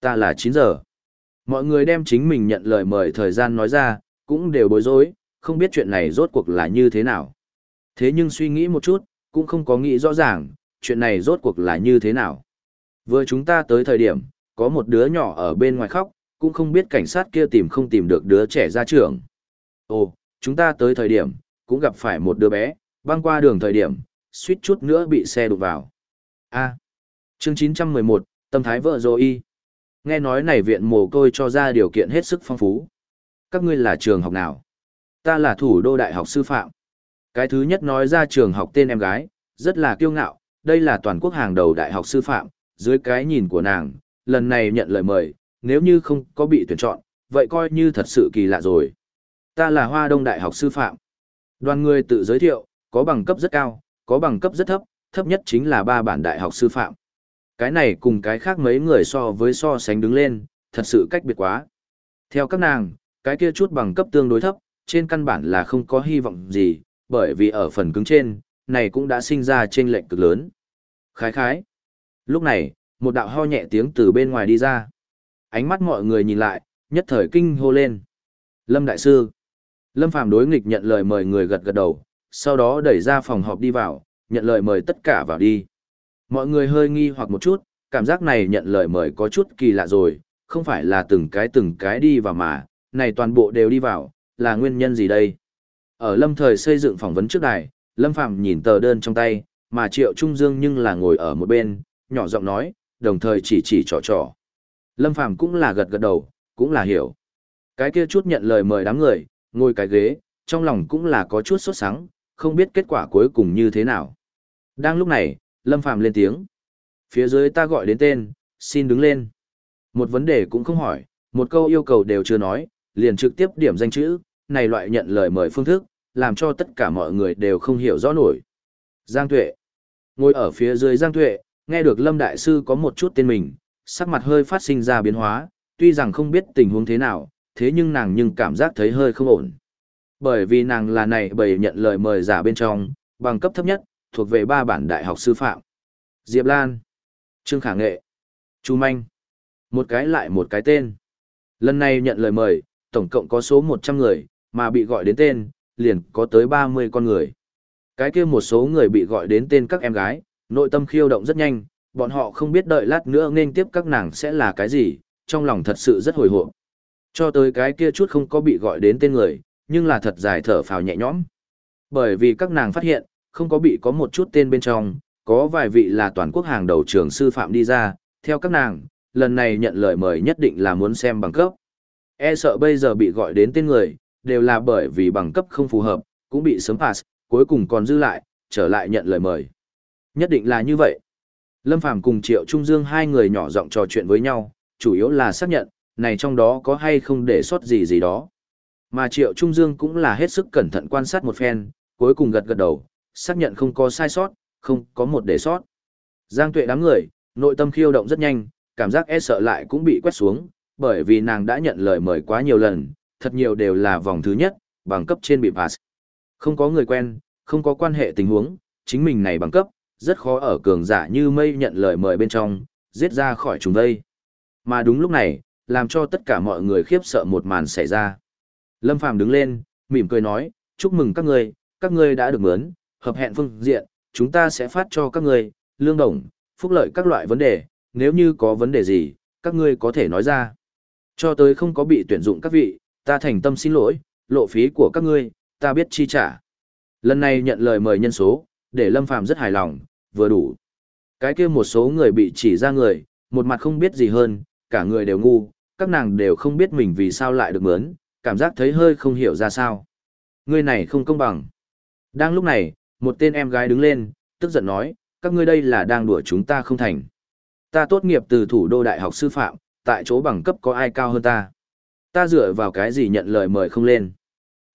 Ta là 9 giờ. Mọi người đem chính mình nhận lời mời thời gian nói ra, cũng đều bối rối, không biết chuyện này rốt cuộc là như thế nào. Thế nhưng suy nghĩ một chút, cũng không có nghĩ rõ ràng, chuyện này rốt cuộc là như thế nào. Vừa chúng ta tới thời điểm, có một đứa nhỏ ở bên ngoài khóc, cũng không biết cảnh sát kia tìm không tìm được đứa trẻ ra trường. Ồ, chúng ta tới thời điểm, cũng gặp phải một đứa bé, băng qua đường thời điểm, suýt chút nữa bị xe đụng vào. A. chương 911, tâm thái vợ rồi y. Nghe nói này viện mồ côi cho ra điều kiện hết sức phong phú. Các ngươi là trường học nào? Ta là thủ đô đại học sư phạm. Cái thứ nhất nói ra trường học tên em gái, rất là kiêu ngạo, đây là toàn quốc hàng đầu đại học sư phạm, dưới cái nhìn của nàng, lần này nhận lời mời, nếu như không có bị tuyển chọn, vậy coi như thật sự kỳ lạ rồi. Ta là Hoa Đông Đại học sư phạm. Đoàn người tự giới thiệu, có bằng cấp rất cao, có bằng cấp rất thấp, thấp nhất chính là ba bản đại học sư phạm. Cái này cùng cái khác mấy người so với so sánh đứng lên, thật sự cách biệt quá. Theo các nàng, cái kia chút bằng cấp tương đối thấp, trên căn bản là không có hy vọng gì, bởi vì ở phần cứng trên, này cũng đã sinh ra trên lệnh cực lớn. Khái khái. Lúc này, một đạo ho nhẹ tiếng từ bên ngoài đi ra. Ánh mắt mọi người nhìn lại, nhất thời kinh hô lên. Lâm Đại Sư. Lâm Phàm đối nghịch nhận lời mời người gật gật đầu, sau đó đẩy ra phòng họp đi vào, nhận lời mời tất cả vào đi. Mọi người hơi nghi hoặc một chút, cảm giác này nhận lời mời có chút kỳ lạ rồi, không phải là từng cái từng cái đi vào mà, này toàn bộ đều đi vào, là nguyên nhân gì đây? Ở lâm thời xây dựng phỏng vấn trước đài, lâm phạm nhìn tờ đơn trong tay, mà triệu trung dương nhưng là ngồi ở một bên, nhỏ giọng nói, đồng thời chỉ chỉ trò trò. Lâm phạm cũng là gật gật đầu, cũng là hiểu. Cái kia chút nhận lời mời đám người, ngồi cái ghế, trong lòng cũng là có chút sốt sắng, không biết kết quả cuối cùng như thế nào. Đang lúc này, Lâm Phàm lên tiếng. Phía dưới ta gọi đến tên, xin đứng lên. Một vấn đề cũng không hỏi, một câu yêu cầu đều chưa nói, liền trực tiếp điểm danh chữ, này loại nhận lời mời phương thức, làm cho tất cả mọi người đều không hiểu rõ nổi. Giang Tuệ. Ngồi ở phía dưới Giang Tuệ, nghe được Lâm Đại Sư có một chút tên mình, sắc mặt hơi phát sinh ra biến hóa, tuy rằng không biết tình huống thế nào, thế nhưng nàng nhưng cảm giác thấy hơi không ổn. Bởi vì nàng là này bày nhận lời mời giả bên trong, bằng cấp thấp nhất, thuộc về ba bản đại học sư phạm. Diệp Lan, Trương Khả Nghệ, Chu Manh. Một cái lại một cái tên. Lần này nhận lời mời, tổng cộng có số 100 người, mà bị gọi đến tên, liền có tới 30 con người. Cái kia một số người bị gọi đến tên các em gái, nội tâm khiêu động rất nhanh, bọn họ không biết đợi lát nữa nên tiếp các nàng sẽ là cái gì, trong lòng thật sự rất hồi hộp. Cho tới cái kia chút không có bị gọi đến tên người, nhưng là thật dài thở phào nhẹ nhõm. Bởi vì các nàng phát hiện, không có bị có một chút tên bên trong, có vài vị là toàn quốc hàng đầu trường sư phạm đi ra, theo các nàng, lần này nhận lời mời nhất định là muốn xem bằng cấp. E sợ bây giờ bị gọi đến tên người, đều là bởi vì bằng cấp không phù hợp, cũng bị sớm pass, cuối cùng còn dư lại, trở lại nhận lời mời. Nhất định là như vậy. Lâm Phàm cùng Triệu Trung Dương hai người nhỏ giọng trò chuyện với nhau, chủ yếu là xác nhận, này trong đó có hay không để sót gì gì đó. Mà Triệu Trung Dương cũng là hết sức cẩn thận quan sát một phen, cuối cùng gật gật đầu, xác nhận không có sai sót, không có một để sót. Giang tuệ đám người, nội tâm khiêu động rất nhanh, cảm giác e sợ lại cũng bị quét xuống, bởi vì nàng đã nhận lời mời quá nhiều lần, thật nhiều đều là vòng thứ nhất, bằng cấp trên bị pass. Không có người quen, không có quan hệ tình huống, chính mình này bằng cấp, rất khó ở cường giả như mây nhận lời mời bên trong, giết ra khỏi chúng đây. Mà đúng lúc này, làm cho tất cả mọi người khiếp sợ một màn xảy ra. Lâm Phàm đứng lên, mỉm cười nói, chúc mừng các ngươi, các ngươi đã được mướn, hợp hẹn phương diện, chúng ta sẽ phát cho các ngươi, lương đồng, phúc lợi các loại vấn đề, nếu như có vấn đề gì, các ngươi có thể nói ra. Cho tới không có bị tuyển dụng các vị, ta thành tâm xin lỗi, lộ phí của các ngươi, ta biết chi trả. Lần này nhận lời mời nhân số, để Lâm Phàm rất hài lòng, vừa đủ. Cái kia một số người bị chỉ ra người, một mặt không biết gì hơn, cả người đều ngu, các nàng đều không biết mình vì sao lại được mướn, cảm giác thấy hơi không hiểu ra sao. Ngươi này không công bằng. Đang lúc này, một tên em gái đứng lên, tức giận nói, các ngươi đây là đang đùa chúng ta không thành. Ta tốt nghiệp từ thủ đô đại học sư phạm, tại chỗ bằng cấp có ai cao hơn ta. Ta dựa vào cái gì nhận lời mời không lên.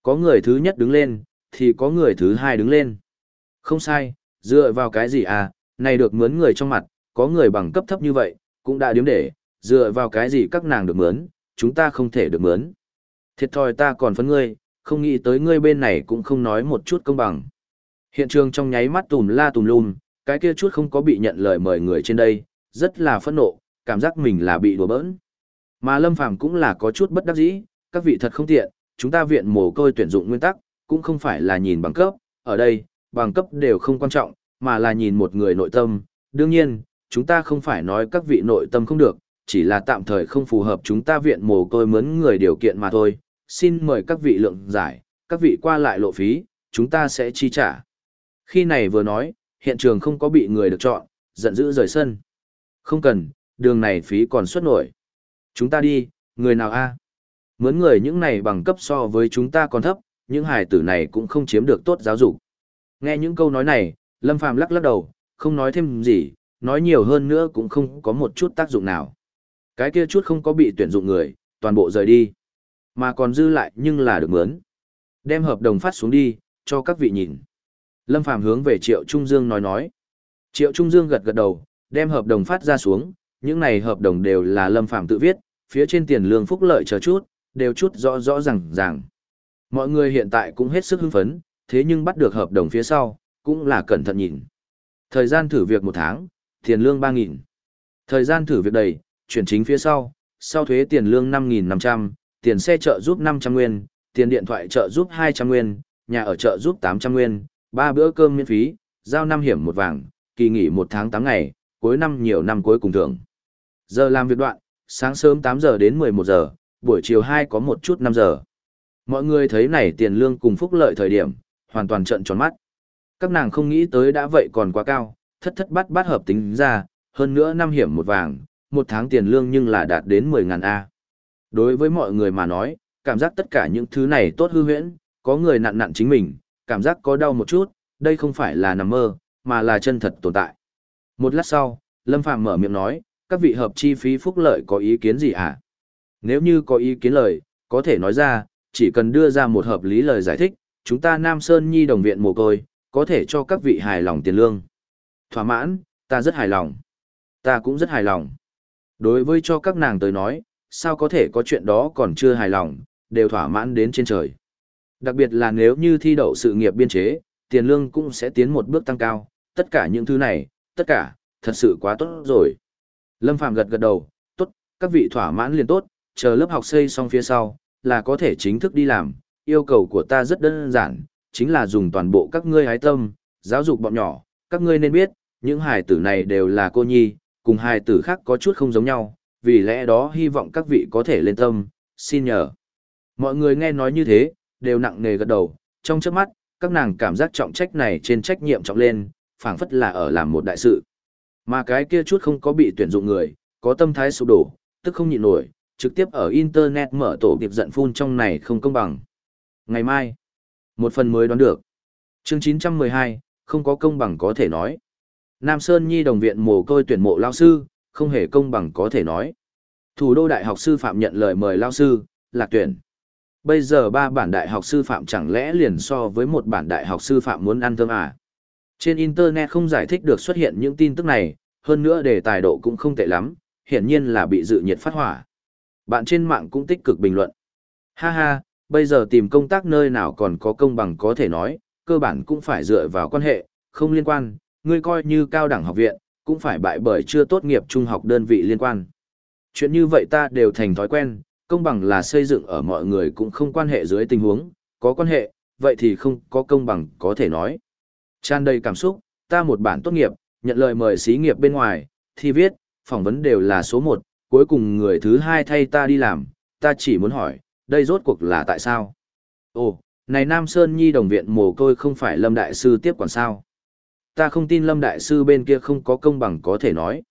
Có người thứ nhất đứng lên, thì có người thứ hai đứng lên. Không sai, dựa vào cái gì à, này được mướn người trong mặt, có người bằng cấp thấp như vậy, cũng đã điếm để, dựa vào cái gì các nàng được mướn, chúng ta không thể được mướn. Thiệt thòi ta còn phấn ngươi, không nghĩ tới ngươi bên này cũng không nói một chút công bằng. Hiện trường trong nháy mắt tùm la tùm lum, cái kia chút không có bị nhận lời mời người trên đây, rất là phẫn nộ, cảm giác mình là bị đùa bỡn. Mà Lâm Phàm cũng là có chút bất đắc dĩ, các vị thật không tiện, chúng ta viện mồ côi tuyển dụng nguyên tắc, cũng không phải là nhìn bằng cấp, ở đây, bằng cấp đều không quan trọng, mà là nhìn một người nội tâm. Đương nhiên, chúng ta không phải nói các vị nội tâm không được, chỉ là tạm thời không phù hợp chúng ta viện mồ côi mướn người điều kiện mà thôi. Xin mời các vị lượng giải, các vị qua lại lộ phí, chúng ta sẽ chi trả. Khi này vừa nói, hiện trường không có bị người được chọn, giận dữ rời sân. Không cần, đường này phí còn xuất nổi. Chúng ta đi, người nào a? Mướn người những này bằng cấp so với chúng ta còn thấp, những hài tử này cũng không chiếm được tốt giáo dục. Nghe những câu nói này, Lâm Phàm lắc lắc đầu, không nói thêm gì, nói nhiều hơn nữa cũng không có một chút tác dụng nào. Cái kia chút không có bị tuyển dụng người, toàn bộ rời đi. Mà còn dư lại nhưng là được mướn. Đem hợp đồng phát xuống đi, cho các vị nhìn. Lâm Phàm hướng về Triệu Trung Dương nói nói. Triệu Trung Dương gật gật đầu, đem hợp đồng phát ra xuống, những này hợp đồng đều là Lâm Phàm tự viết, phía trên tiền lương phúc lợi chờ chút, đều chút rõ rõ ràng ràng. Mọi người hiện tại cũng hết sức hưng phấn, thế nhưng bắt được hợp đồng phía sau, cũng là cẩn thận nhìn. Thời gian thử việc một tháng, tiền lương 3.000. Thời gian thử việc đầy, chuyển chính phía sau, sau thuế tiền lương 5.500, tiền xe trợ giúp 500 nguyên, tiền điện thoại trợ giúp 200 nguyên, nhà ở trợ giúp 800 nguyên, ba bữa cơm miễn phí, giao năm hiểm một vàng, kỳ nghỉ một tháng 8 ngày, cuối năm nhiều năm cuối cùng thưởng. Giờ làm việc đoạn, sáng sớm 8 giờ đến 11 giờ, buổi chiều 2 có một chút 5 giờ. Mọi người thấy này tiền lương cùng phúc lợi thời điểm, hoàn toàn trận tròn mắt. Các nàng không nghĩ tới đã vậy còn quá cao, thất thất bát bát hợp tính ra, hơn nữa năm hiểm một vàng, một tháng tiền lương nhưng là đạt đến 10 ngàn A. Đối với mọi người mà nói, cảm giác tất cả những thứ này tốt hư huyễn, có người nặn nặn chính mình, cảm giác có đau một chút, đây không phải là nằm mơ, mà là chân thật tồn tại. Một lát sau, Lâm Phàm mở miệng nói, các vị hợp chi phí phúc lợi có ý kiến gì à? Nếu như có ý kiến lời, có thể nói ra, chỉ cần đưa ra một hợp lý lời giải thích, chúng ta Nam Sơn Nhi đồng viện mồ côi, có thể cho các vị hài lòng tiền lương. Thỏa mãn, ta rất hài lòng. Ta cũng rất hài lòng. Đối với cho các nàng tới nói, sao có thể có chuyện đó còn chưa hài lòng, đều thỏa mãn đến trên trời. Đặc biệt là nếu như thi đậu sự nghiệp biên chế, tiền lương cũng sẽ tiến một bước tăng cao, tất cả những thứ này, tất cả, thật sự quá tốt rồi. Lâm Phàm gật gật đầu, tốt, các vị thỏa mãn liền tốt, chờ lớp học xây xong phía sau, là có thể chính thức đi làm, yêu cầu của ta rất đơn giản, chính là dùng toàn bộ các ngươi hái tâm, giáo dục bọn nhỏ, các ngươi nên biết, những hài tử này đều là cô nhi, cùng hài tử khác có chút không giống nhau, vì lẽ đó hy vọng các vị có thể lên tâm, xin nhờ. Mọi người nghe nói như thế, đều nặng nề gật đầu, trong chớp mắt, các nàng cảm giác trọng trách này trên trách nhiệm trọng lên, phảng phất là ở làm một đại sự. Mà cái kia chút không có bị tuyển dụng người, có tâm thái sụp đổ, tức không nhịn nổi, trực tiếp ở Internet mở tổ điệp giận phun trong này không công bằng. Ngày mai, một phần mới đoán được. Chương 912, không có công bằng có thể nói. Nam Sơn Nhi đồng viện mồ côi tuyển mộ lao sư, không hề công bằng có thể nói. Thủ đô đại học sư phạm nhận lời mời lao sư, lạc tuyển. Bây giờ ba bản đại học sư phạm chẳng lẽ liền so với một bản đại học sư phạm muốn ăn thơm à? Trên Internet không giải thích được xuất hiện những tin tức này, hơn nữa đề tài độ cũng không tệ lắm, hiển nhiên là bị dự nhiệt phát hỏa. Bạn trên mạng cũng tích cực bình luận. Ha ha, bây giờ tìm công tác nơi nào còn có công bằng có thể nói, cơ bản cũng phải dựa vào quan hệ, không liên quan, ngươi coi như cao đẳng học viện, cũng phải bại bởi chưa tốt nghiệp trung học đơn vị liên quan. Chuyện như vậy ta đều thành thói quen, công bằng là xây dựng ở mọi người cũng không quan hệ dưới tình huống, có quan hệ, vậy thì không có công bằng có thể nói. Tràn đầy cảm xúc, ta một bản tốt nghiệp, nhận lời mời xí nghiệp bên ngoài, thi viết, phỏng vấn đều là số một, cuối cùng người thứ hai thay ta đi làm, ta chỉ muốn hỏi, đây rốt cuộc là tại sao? Ồ, này Nam Sơn Nhi đồng viện mồ côi không phải Lâm Đại Sư tiếp quản sao? Ta không tin Lâm Đại Sư bên kia không có công bằng có thể nói.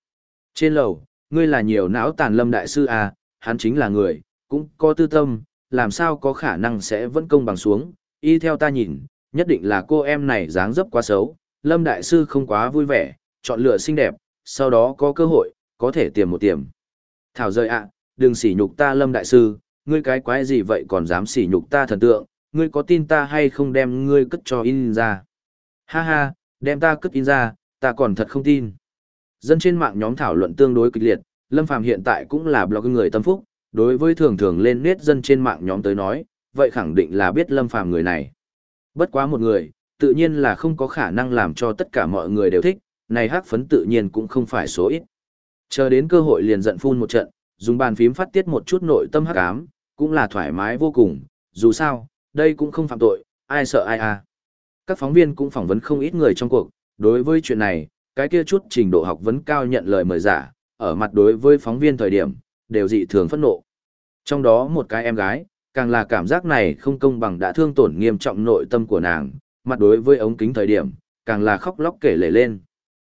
Trên lầu, ngươi là nhiều não tàn Lâm Đại Sư à, hắn chính là người, cũng có tư tâm, làm sao có khả năng sẽ vẫn công bằng xuống, y theo ta nhìn, nhất định là cô em này dáng dấp quá xấu, Lâm Đại Sư không quá vui vẻ, chọn lựa xinh đẹp, sau đó có cơ hội, có thể tiềm một tiềm. Thảo rời ạ, đừng sỉ nhục ta Lâm Đại Sư, ngươi cái quái gì vậy còn dám sỉ nhục ta thần tượng, ngươi có tin ta hay không đem ngươi cất cho in ra. Ha ha, đem ta cất in ra, ta còn thật không tin. Dân trên mạng nhóm thảo luận tương đối kịch liệt, Lâm Phàm hiện tại cũng là blog người tâm phúc, đối với thường thường lên nét dân trên mạng nhóm tới nói, vậy khẳng định là biết Lâm Phàm người này. Bất quá một người, tự nhiên là không có khả năng làm cho tất cả mọi người đều thích, này hắc phấn tự nhiên cũng không phải số ít. Chờ đến cơ hội liền giận phun một trận, dùng bàn phím phát tiết một chút nội tâm hắc ám, cũng là thoải mái vô cùng, dù sao, đây cũng không phạm tội, ai sợ ai à. Các phóng viên cũng phỏng vấn không ít người trong cuộc, đối với chuyện này, cái kia chút trình độ học vấn cao nhận lời mời giả, ở mặt đối với phóng viên thời điểm, đều dị thường phẫn nộ. Trong đó một cái em gái, càng là cảm giác này không công bằng đã thương tổn nghiêm trọng nội tâm của nàng, mặt đối với ống kính thời điểm, càng là khóc lóc kể lể lên.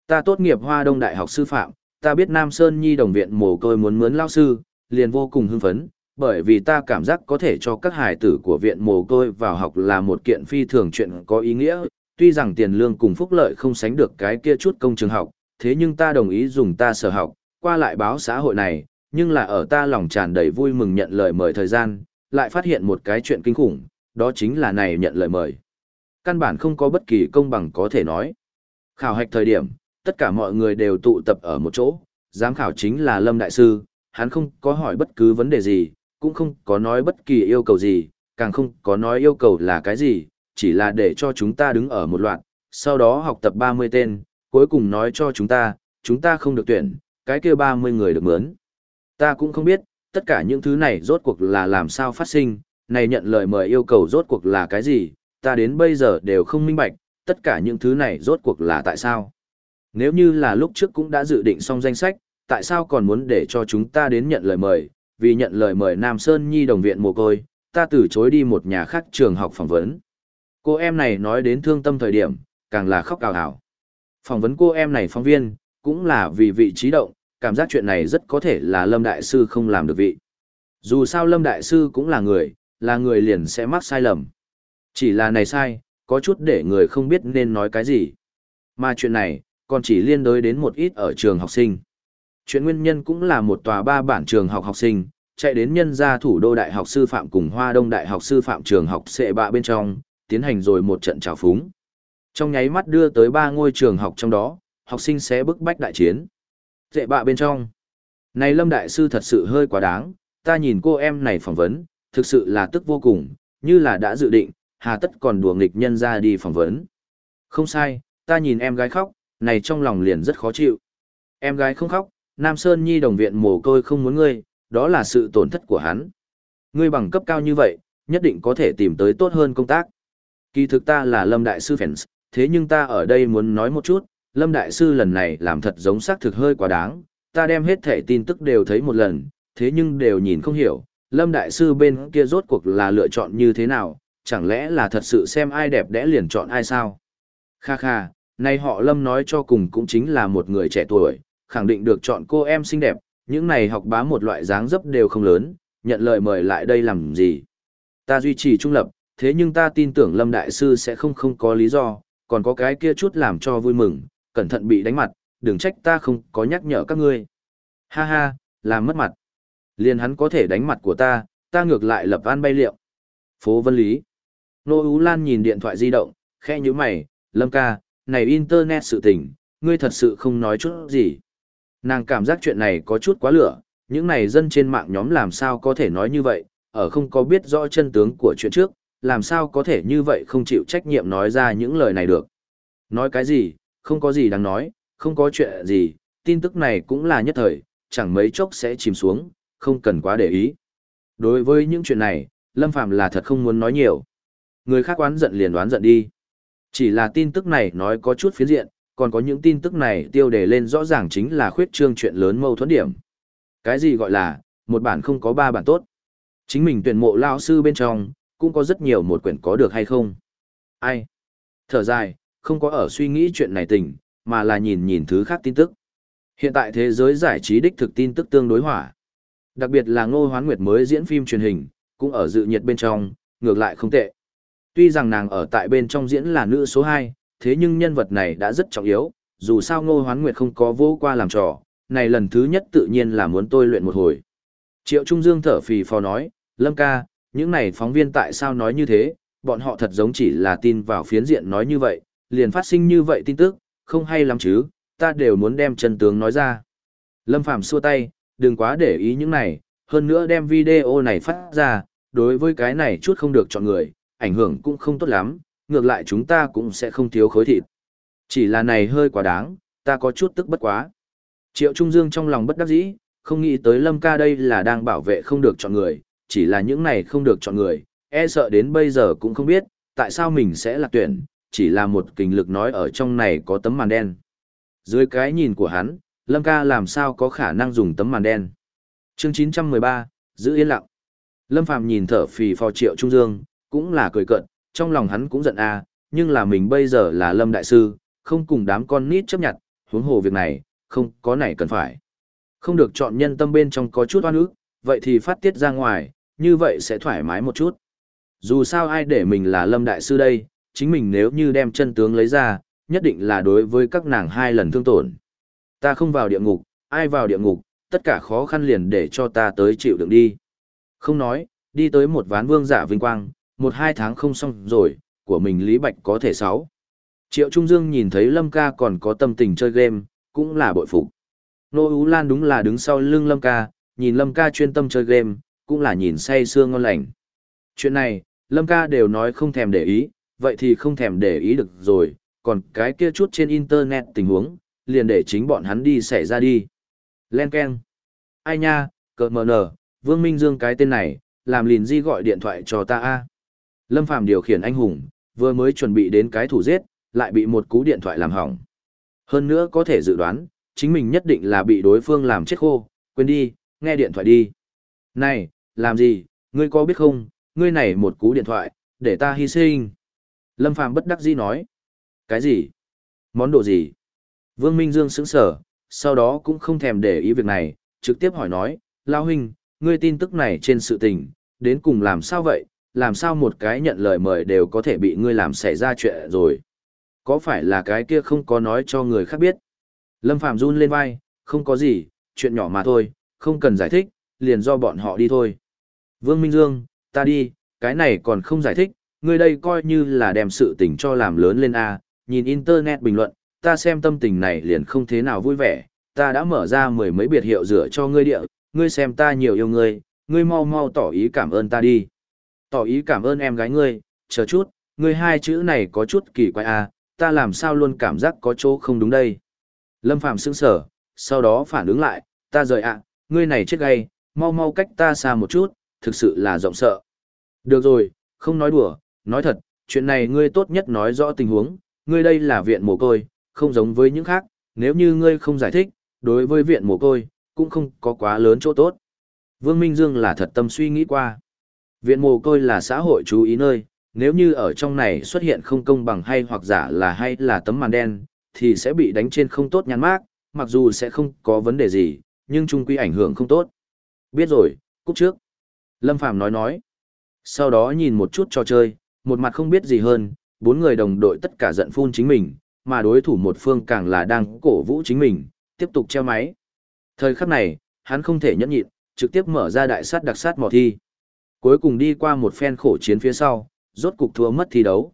Ta tốt nghiệp Hoa Đông Đại học sư phạm, ta biết Nam Sơn Nhi đồng viện mồ côi muốn mướn lao sư, liền vô cùng hưng phấn, bởi vì ta cảm giác có thể cho các hài tử của viện mồ côi vào học là một kiện phi thường chuyện có ý nghĩa, tuy rằng tiền lương cùng phúc lợi không sánh được cái kia chút công trường học, thế nhưng ta đồng ý dùng ta sở học, qua lại báo xã hội này, nhưng là ở ta lòng tràn đầy vui mừng nhận lời mời thời gian, lại phát hiện một cái chuyện kinh khủng, đó chính là này nhận lời mời. Căn bản không có bất kỳ công bằng có thể nói. Khảo hạch thời điểm, tất cả mọi người đều tụ tập ở một chỗ, giám khảo chính là Lâm Đại Sư, hắn không có hỏi bất cứ vấn đề gì, cũng không có nói bất kỳ yêu cầu gì, càng không có nói yêu cầu là cái gì, chỉ là để cho chúng ta đứng ở một loạt, sau đó học tập 30 tên, cuối cùng nói cho chúng ta, chúng ta không được tuyển, cái kia 30 người được mướn. Ta cũng không biết, tất cả những thứ này rốt cuộc là làm sao phát sinh, này nhận lời mời yêu cầu rốt cuộc là cái gì, ta đến bây giờ đều không minh bạch, tất cả những thứ này rốt cuộc là tại sao. Nếu như là lúc trước cũng đã dự định xong danh sách, tại sao còn muốn để cho chúng ta đến nhận lời mời, vì nhận lời mời Nam Sơn Nhi đồng viện mồ côi, ta từ chối đi một nhà khác trường học phỏng vấn. Cô em này nói đến thương tâm thời điểm, càng là khóc cào hảo. Phỏng vấn cô em này phóng viên, cũng là vì vị trí động, cảm giác chuyện này rất có thể là Lâm Đại Sư không làm được vị. Dù sao Lâm Đại Sư cũng là người, là người liền sẽ mắc sai lầm. Chỉ là này sai, có chút để người không biết nên nói cái gì. Mà chuyện này, còn chỉ liên đối đến một ít ở trường học sinh. Chuyện nguyên nhân cũng là một tòa ba bản trường học học sinh, chạy đến nhân gia thủ đô đại học sư phạm cùng Hoa Đông đại học sư phạm trường học sệ bạ bên trong, tiến hành rồi một trận trào phúng. Trong nháy mắt đưa tới ba ngôi trường học trong đó, học sinh sẽ bức bách đại chiến. Sệ bạ bên trong. Này Lâm Đại Sư thật sự hơi quá đáng, ta nhìn cô em này phỏng vấn, thực sự là tức vô cùng, như là đã dự định, hà tất còn đùa nghịch nhân ra đi phỏng vấn. Không sai, ta nhìn em gái khóc, này trong lòng liền rất khó chịu. Em gái không khóc, Nam Sơn Nhi đồng viện mồ côi không muốn ngươi, đó là sự tổn thất của hắn. Ngươi bằng cấp cao như vậy, nhất định có thể tìm tới tốt hơn công tác. Kỳ thực ta là Lâm Đại Sư Fans, thế nhưng ta ở đây muốn nói một chút, Lâm Đại Sư lần này làm thật giống xác thực hơi quá đáng, ta đem hết thể tin tức đều thấy một lần, thế nhưng đều nhìn không hiểu, Lâm Đại Sư bên kia rốt cuộc là lựa chọn như thế nào, chẳng lẽ là thật sự xem ai đẹp đẽ liền chọn ai sao? Kha kha, nay họ Lâm nói cho cùng cũng chính là một người trẻ tuổi, khẳng định được chọn cô em xinh đẹp, những này học bá một loại dáng dấp đều không lớn, nhận lời mời lại đây làm gì. Ta duy trì trung lập, thế nhưng ta tin tưởng Lâm Đại Sư sẽ không không có lý do, còn có cái kia chút làm cho vui mừng, cẩn thận bị đánh mặt, đừng trách ta không có nhắc nhở các ngươi. Ha ha, làm mất mặt. Liền hắn có thể đánh mặt của ta, ta ngược lại lập an bay liệu. Phố Vân Lý. Nô Ú Lan nhìn điện thoại di động, khẽ như mày, Lâm ca, này internet sự tình, ngươi thật sự không nói chút gì. Nàng cảm giác chuyện này có chút quá lửa, những này dân trên mạng nhóm làm sao có thể nói như vậy, ở không có biết rõ chân tướng của chuyện trước, làm sao có thể như vậy không chịu trách nhiệm nói ra những lời này được. Nói cái gì, không có gì đáng nói, không có chuyện gì, tin tức này cũng là nhất thời, chẳng mấy chốc sẽ chìm xuống, không cần quá để ý. Đối với những chuyện này, Lâm Phạm là thật không muốn nói nhiều. Người khác oán giận liền đoán giận đi. Chỉ là tin tức này nói có chút phiến diện, còn có những tin tức này tiêu đề lên rõ ràng chính là khuyết trương chuyện lớn mâu thuẫn điểm. Cái gì gọi là, một bản không có ba bản tốt. Chính mình tuyển mộ lao sư bên trong, cũng có rất nhiều một quyển có được hay không. Ai? Thở dài, không có ở suy nghĩ chuyện này tình, mà là nhìn nhìn thứ khác tin tức. Hiện tại thế giới giải trí đích thực tin tức tương đối hỏa. Đặc biệt là Ngô Hoán Nguyệt mới diễn phim truyền hình, cũng ở dự nhiệt bên trong, ngược lại không tệ. Tuy rằng nàng ở tại bên trong diễn là nữ số 2, thế nhưng nhân vật này đã rất trọng yếu, dù sao Ngô Hoán Nguyệt không có vô qua làm trò, này lần thứ nhất tự nhiên là muốn tôi luyện một hồi. Triệu Trung Dương thở phì phò nói, Lâm ca, những này phóng viên tại sao nói như thế, bọn họ thật giống chỉ là tin vào phiến diện nói như vậy, liền phát sinh như vậy tin tức, không hay lắm chứ, ta đều muốn đem chân tướng nói ra. Lâm Phàm xua tay, đừng quá để ý những này, hơn nữa đem video này phát ra, đối với cái này chút không được chọn người, ảnh hưởng cũng không tốt lắm, ngược lại chúng ta cũng sẽ không thiếu khối thịt. Chỉ là này hơi quá đáng, ta có chút tức bất quá. Triệu Trung Dương trong lòng bất đắc dĩ, không nghĩ tới Lâm ca đây là đang bảo vệ không được chọn người, chỉ là những này không được chọn người, e sợ đến bây giờ cũng không biết, tại sao mình sẽ lạc tuyển, chỉ là một kình lực nói ở trong này có tấm màn đen. Dưới cái nhìn của hắn, Lâm ca làm sao có khả năng dùng tấm màn đen. Chương 913, giữ yên lặng. Lâm Phàm nhìn thở phì phò Triệu Trung Dương, cũng là cười cợt, trong lòng hắn cũng giận a, nhưng là mình bây giờ là Lâm đại sư, không cùng đám con nít chấp nhận, huống hồ việc này, không có này cần phải. Không được chọn nhân tâm bên trong có chút oan ức, vậy thì phát tiết ra ngoài, như vậy sẽ thoải mái một chút. Dù sao ai để mình là Lâm đại sư đây, chính mình nếu như đem chân tướng lấy ra, nhất định là đối với các nàng hai lần thương tổn. Ta không vào địa ngục, ai vào địa ngục, tất cả khó khăn liền để cho ta tới chịu đựng đi. Không nói, đi tới một ván vương giả vinh quang, một hai tháng không xong rồi, của mình Lý Bạch có thể sáu. Triệu Trung Dương nhìn thấy Lâm ca còn có tâm tình chơi game, cũng là bội phục. Nô Ú Lan đúng là đứng sau lưng Lâm ca, nhìn Lâm ca chuyên tâm chơi game, cũng là nhìn say sưa ngon lành. Chuyện này, Lâm ca đều nói không thèm để ý, vậy thì không thèm để ý được rồi, còn cái kia chút trên internet tình huống, liền để chính bọn hắn đi xảy ra đi. Len Ken. Ai nha, cờ mờ nở, Vương Minh Dương cái tên này, làm liền di gọi điện thoại cho ta a. Lâm Phàm điều khiển anh hùng, vừa mới chuẩn bị đến cái thủ giết, lại bị một cú điện thoại làm hỏng. Hơn nữa có thể dự đoán, chính mình nhất định là bị đối phương làm chết khô, quên đi, nghe điện thoại đi. Này, làm gì, ngươi có biết không, ngươi này một cú điện thoại, để ta hy sinh. Lâm Phàm bất đắc dĩ nói. Cái gì? Món đồ gì? Vương Minh Dương sững sở, sau đó cũng không thèm để ý việc này, trực tiếp hỏi nói, Lao huynh, ngươi tin tức này trên sự tình, đến cùng làm sao vậy, làm sao một cái nhận lời mời đều có thể bị ngươi làm xảy ra chuyện rồi. Có phải là cái kia không có nói cho người khác biết? Lâm Phạm run lên vai, không có gì, chuyện nhỏ mà thôi, không cần giải thích, liền do bọn họ đi thôi. Vương Minh Dương, ta đi, cái này còn không giải thích, ngươi đây coi như là đem sự tình cho làm lớn lên A, nhìn internet bình luận, ta xem tâm tình này liền không thế nào vui vẻ, ta đã mở ra mười mấy biệt hiệu rửa cho ngươi địa, ngươi xem ta nhiều yêu ngươi, ngươi mau mau tỏ ý cảm ơn ta đi. Tỏ ý cảm ơn em gái ngươi, chờ chút, ngươi hai chữ này có chút kỳ quái à, ta làm sao luôn cảm giác có chỗ không đúng đây. Lâm Phạm sững sở, sau đó phản ứng lại, ta rời ạ, ngươi này chết gay, mau mau cách ta xa một chút, thực sự là rộng sợ. Được rồi, không nói đùa, nói thật, chuyện này ngươi tốt nhất nói rõ tình huống, ngươi đây là viện mồ côi, không giống với những khác, nếu như ngươi không giải thích, đối với viện mồ côi, cũng không có quá lớn chỗ tốt. Vương Minh Dương là thật tâm suy nghĩ qua. Viện mồ côi là xã hội chú ý nơi, nếu như ở trong này xuất hiện không công bằng hay hoặc giả là hay là tấm màn đen, thì sẽ bị đánh trên không tốt nhắn mát, mặc dù sẽ không có vấn đề gì, nhưng chung quy ảnh hưởng không tốt. Biết rồi, cúp trước. Lâm Phàm nói nói. Sau đó nhìn một chút trò chơi, một mặt không biết gì hơn, bốn người đồng đội tất cả giận phun chính mình, mà đối thủ một phương càng là đang cổ vũ chính mình, tiếp tục treo máy. Thời khắc này, hắn không thể nhẫn nhịn, trực tiếp mở ra đại sát đặc sát mỏ thi. Cuối cùng đi qua một phen khổ chiến phía sau, rốt cục thua mất thi đấu.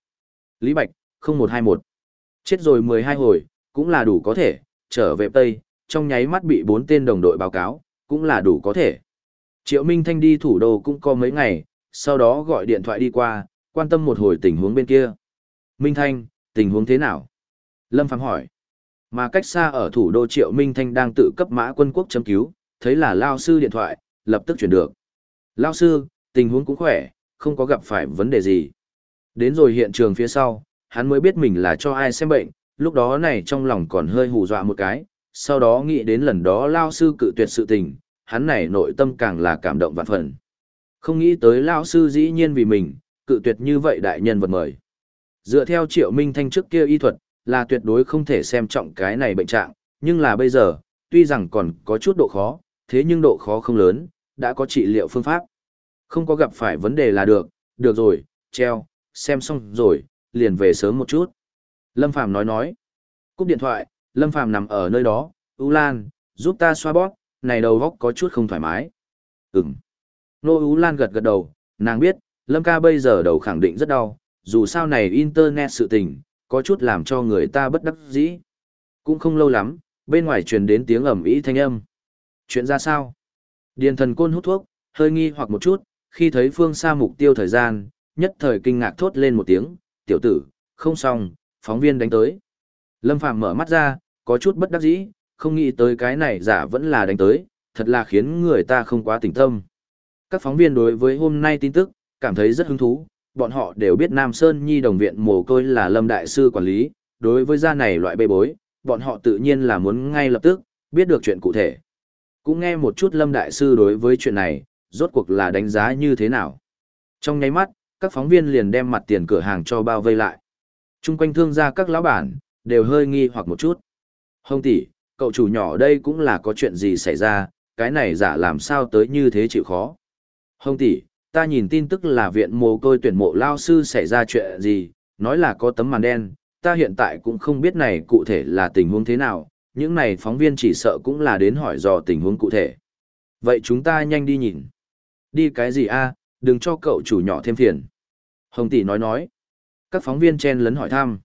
Lý Bạch, 0121. Chết rồi 12 hồi, cũng là đủ có thể, trở về Tây, trong nháy mắt bị bốn tên đồng đội báo cáo, cũng là đủ có thể. Triệu Minh Thanh đi thủ đô cũng có mấy ngày, sau đó gọi điện thoại đi qua, quan tâm một hồi tình huống bên kia. Minh Thanh, tình huống thế nào? Lâm Phạm hỏi. Mà cách xa ở thủ đô Triệu Minh Thanh đang tự cấp mã quân quốc châm cứu, thấy là Lao Sư điện thoại, lập tức chuyển được. Lao Sư, tình huống cũng khỏe, không có gặp phải vấn đề gì. Đến rồi hiện trường phía sau, hắn mới biết mình là cho ai xem bệnh, lúc đó này trong lòng còn hơi hù dọa một cái, sau đó nghĩ đến lần đó Lao Sư cự tuyệt sự tình, hắn này nội tâm càng là cảm động vạn phần. Không nghĩ tới Lao Sư dĩ nhiên vì mình, cự tuyệt như vậy đại nhân vật mời. Dựa theo Triệu Minh Thanh trước kia y thuật, là tuyệt đối không thể xem trọng cái này bệnh trạng, nhưng là bây giờ, tuy rằng còn có chút độ khó, thế nhưng độ khó không lớn, đã có trị liệu phương pháp. Không có gặp phải vấn đề là được, được rồi, treo, xem xong rồi, liền về sớm một chút. Lâm Phàm nói nói. Cúp điện thoại, Lâm Phàm nằm ở nơi đó, U Lan, giúp ta xoa bóp, này đầu góc có chút không thoải mái. Ừm. Nô U Lan gật gật đầu, nàng biết, Lâm ca bây giờ đầu khẳng định rất đau, dù sao này internet sự tình, có chút làm cho người ta bất đắc dĩ. Cũng không lâu lắm, bên ngoài truyền đến tiếng ầm ĩ thanh âm. Chuyện ra sao? Điền thần côn hút thuốc, hơi nghi hoặc một chút, khi thấy phương xa mục tiêu thời gian, nhất thời kinh ngạc thốt lên một tiếng, tiểu tử, không xong, phóng viên đánh tới. Lâm Phàm mở mắt ra, có chút bất đắc dĩ, không nghĩ tới cái này giả vẫn là đánh tới, thật là khiến người ta không quá tỉnh tâm. Các phóng viên đối với hôm nay tin tức, cảm thấy rất hứng thú, bọn họ đều biết Nam Sơn Nhi đồng viện mồ côi là Lâm Đại Sư quản lý, đối với gia này loại bê bối, bọn họ tự nhiên là muốn ngay lập tức, biết được chuyện cụ thể. Cũng nghe một chút Lâm Đại Sư đối với chuyện này, rốt cuộc là đánh giá như thế nào. Trong nháy mắt, các phóng viên liền đem mặt tiền cửa hàng cho bao vây lại. Trung quanh thương gia các lão bản, đều hơi nghi hoặc một chút. Hồng tỷ, cậu chủ nhỏ đây cũng là có chuyện gì xảy ra, cái này giả làm sao tới như thế chịu khó. Hồng tỷ, ta nhìn tin tức là viện mồ côi tuyển mộ lao sư xảy ra chuyện gì, nói là có tấm màn đen, ta hiện tại cũng không biết này cụ thể là tình huống thế nào, những này phóng viên chỉ sợ cũng là đến hỏi dò tình huống cụ thể. Vậy chúng ta nhanh đi nhìn. Đi cái gì a? đừng cho cậu chủ nhỏ thêm phiền. Hồng tỷ nói nói. Các phóng viên chen lấn hỏi thăm.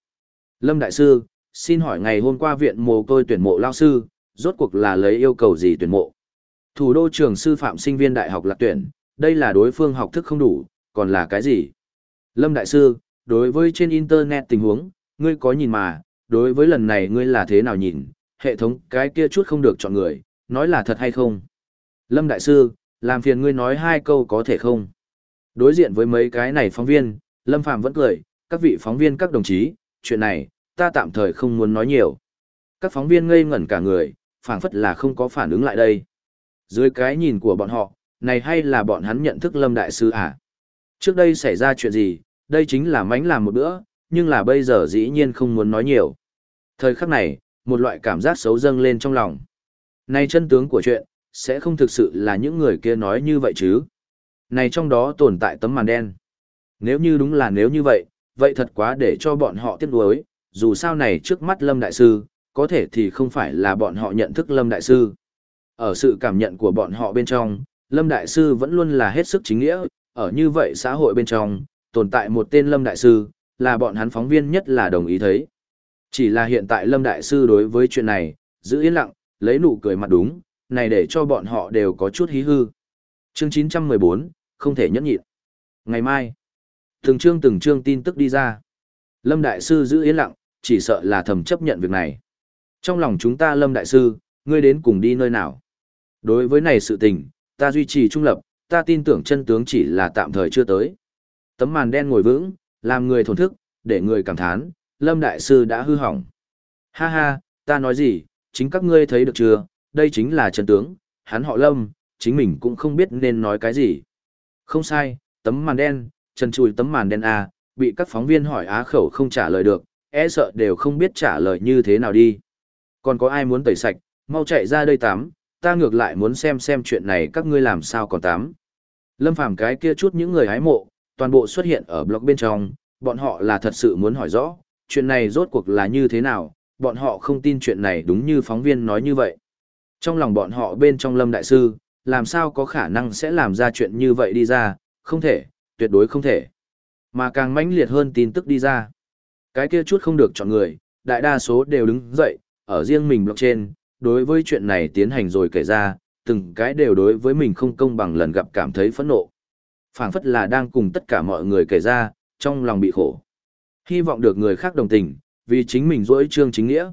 Lâm Đại Sư, xin hỏi ngày hôm qua viện mồ côi tuyển mộ lao sư, rốt cuộc là lấy yêu cầu gì tuyển mộ? Thủ đô trường sư phạm sinh viên đại học lạc tuyển, đây là đối phương học thức không đủ, còn là cái gì? Lâm Đại Sư, đối với trên Internet tình huống, ngươi có nhìn mà, đối với lần này ngươi là thế nào nhìn, hệ thống cái kia chút không được chọn người, nói là thật hay không? Lâm Đại Sư, làm phiền ngươi nói hai câu có thể không? Đối diện với mấy cái này phóng viên, Lâm Phàm vẫn cười, các vị phóng viên các đồng chí, chuyện này, ta tạm thời không muốn nói nhiều. Các phóng viên ngây ngẩn cả người, phảng phất là không có phản ứng lại đây. Dưới cái nhìn của bọn họ, này hay là bọn hắn nhận thức Lâm Đại Sư à? Trước đây xảy ra chuyện gì, đây chính là mánh làm một bữa, nhưng là bây giờ dĩ nhiên không muốn nói nhiều. Thời khắc này, một loại cảm giác xấu dâng lên trong lòng. Này chân tướng của chuyện, sẽ không thực sự là những người kia nói như vậy chứ. Này trong đó tồn tại tấm màn đen. Nếu như đúng là nếu như vậy, vậy thật quá để cho bọn họ tiếc nuối, dù sao này trước mắt Lâm Đại Sư, có thể thì không phải là bọn họ nhận thức Lâm Đại Sư. Ở sự cảm nhận của bọn họ bên trong, Lâm Đại Sư vẫn luôn là hết sức chính nghĩa, ở như vậy xã hội bên trong, tồn tại một tên Lâm Đại Sư, là bọn hắn phóng viên nhất là đồng ý thấy. Chỉ là hiện tại Lâm Đại Sư đối với chuyện này, giữ yên lặng, lấy nụ cười mặt đúng, này để cho bọn họ đều có chút hí hư. Chương 914, không thể nhẫn nhịn. Ngày mai, từng chương từng chương tin tức đi ra. Lâm Đại Sư giữ yên lặng, chỉ sợ là thầm chấp nhận việc này. Trong lòng chúng ta Lâm Đại Sư, ngươi đến cùng đi nơi nào? Đối với này sự tình, ta duy trì trung lập, ta tin tưởng chân tướng chỉ là tạm thời chưa tới. Tấm màn đen ngồi vững, làm người thổn thức, để người cảm thán, Lâm Đại Sư đã hư hỏng. Ha ha, ta nói gì, chính các ngươi thấy được chưa, đây chính là chân tướng, hắn họ Lâm, chính mình cũng không biết nên nói cái gì. Không sai, tấm màn đen, chân chùi tấm màn đen A, bị các phóng viên hỏi á khẩu không trả lời được, e sợ đều không biết trả lời như thế nào đi. Còn có ai muốn tẩy sạch, mau chạy ra đây tắm, ta ngược lại muốn xem xem chuyện này các ngươi làm sao còn tắm. Lâm Phàm cái kia chút những người hái mộ, toàn bộ xuất hiện ở blog bên trong, bọn họ là thật sự muốn hỏi rõ, chuyện này rốt cuộc là như thế nào, bọn họ không tin chuyện này đúng như phóng viên nói như vậy. Trong lòng bọn họ bên trong Lâm Đại Sư, làm sao có khả năng sẽ làm ra chuyện như vậy đi ra, không thể, tuyệt đối không thể. Mà càng mãnh liệt hơn tin tức đi ra. Cái kia chút không được chọn người, đại đa số đều đứng dậy, ở riêng mình blockchain, trên, đối với chuyện này tiến hành rồi kể ra, từng cái đều đối với mình không công bằng lần gặp cảm thấy phẫn nộ. phảng phất là đang cùng tất cả mọi người kể ra, trong lòng bị khổ. Hy vọng được người khác đồng tình, vì chính mình dỗi trương chính nghĩa.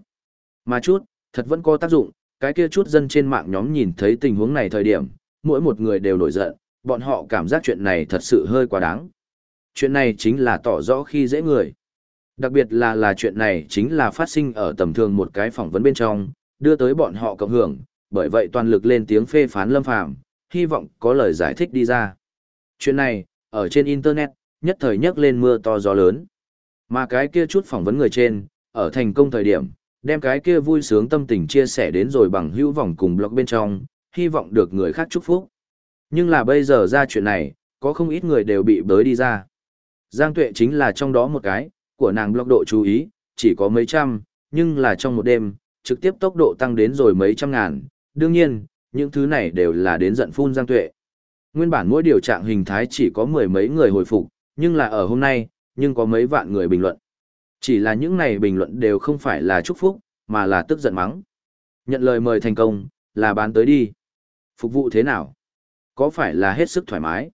Mà chút, thật vẫn có tác dụng, cái kia chút dân trên mạng nhóm nhìn thấy tình huống này thời điểm, mỗi một người đều nổi giận, bọn họ cảm giác chuyện này thật sự hơi quá đáng. Chuyện này chính là tỏ rõ khi dễ người. Đặc biệt là là chuyện này chính là phát sinh ở tầm thường một cái phỏng vấn bên trong, đưa tới bọn họ cộng hưởng, bởi vậy toàn lực lên tiếng phê phán Lâm Phàm, hy vọng có lời giải thích đi ra. Chuyện này, ở trên Internet, nhất thời nhấc lên mưa to gió lớn. Mà cái kia chút phỏng vấn người trên, ở thành công thời điểm, đem cái kia vui sướng tâm tình chia sẻ đến rồi bằng hữu vòng cùng blog bên trong, hy vọng được người khác chúc phúc. Nhưng là bây giờ ra chuyện này, có không ít người đều bị bới đi ra. Giang Tuệ chính là trong đó một cái, của nàng blog độ chú ý, chỉ có mấy trăm, nhưng là trong một đêm, trực tiếp tốc độ tăng đến rồi mấy trăm ngàn. Đương nhiên, những thứ này đều là đến giận phun Giang Tuệ. Nguyên bản mỗi điều trạng hình thái chỉ có mười mấy người hồi phục, nhưng là ở hôm nay, nhưng có mấy vạn người bình luận. Chỉ là những này bình luận đều không phải là chúc phúc, mà là tức giận mắng. Nhận lời mời thành công, là bán tới đi. Phục vụ thế nào? Có phải là hết sức thoải mái?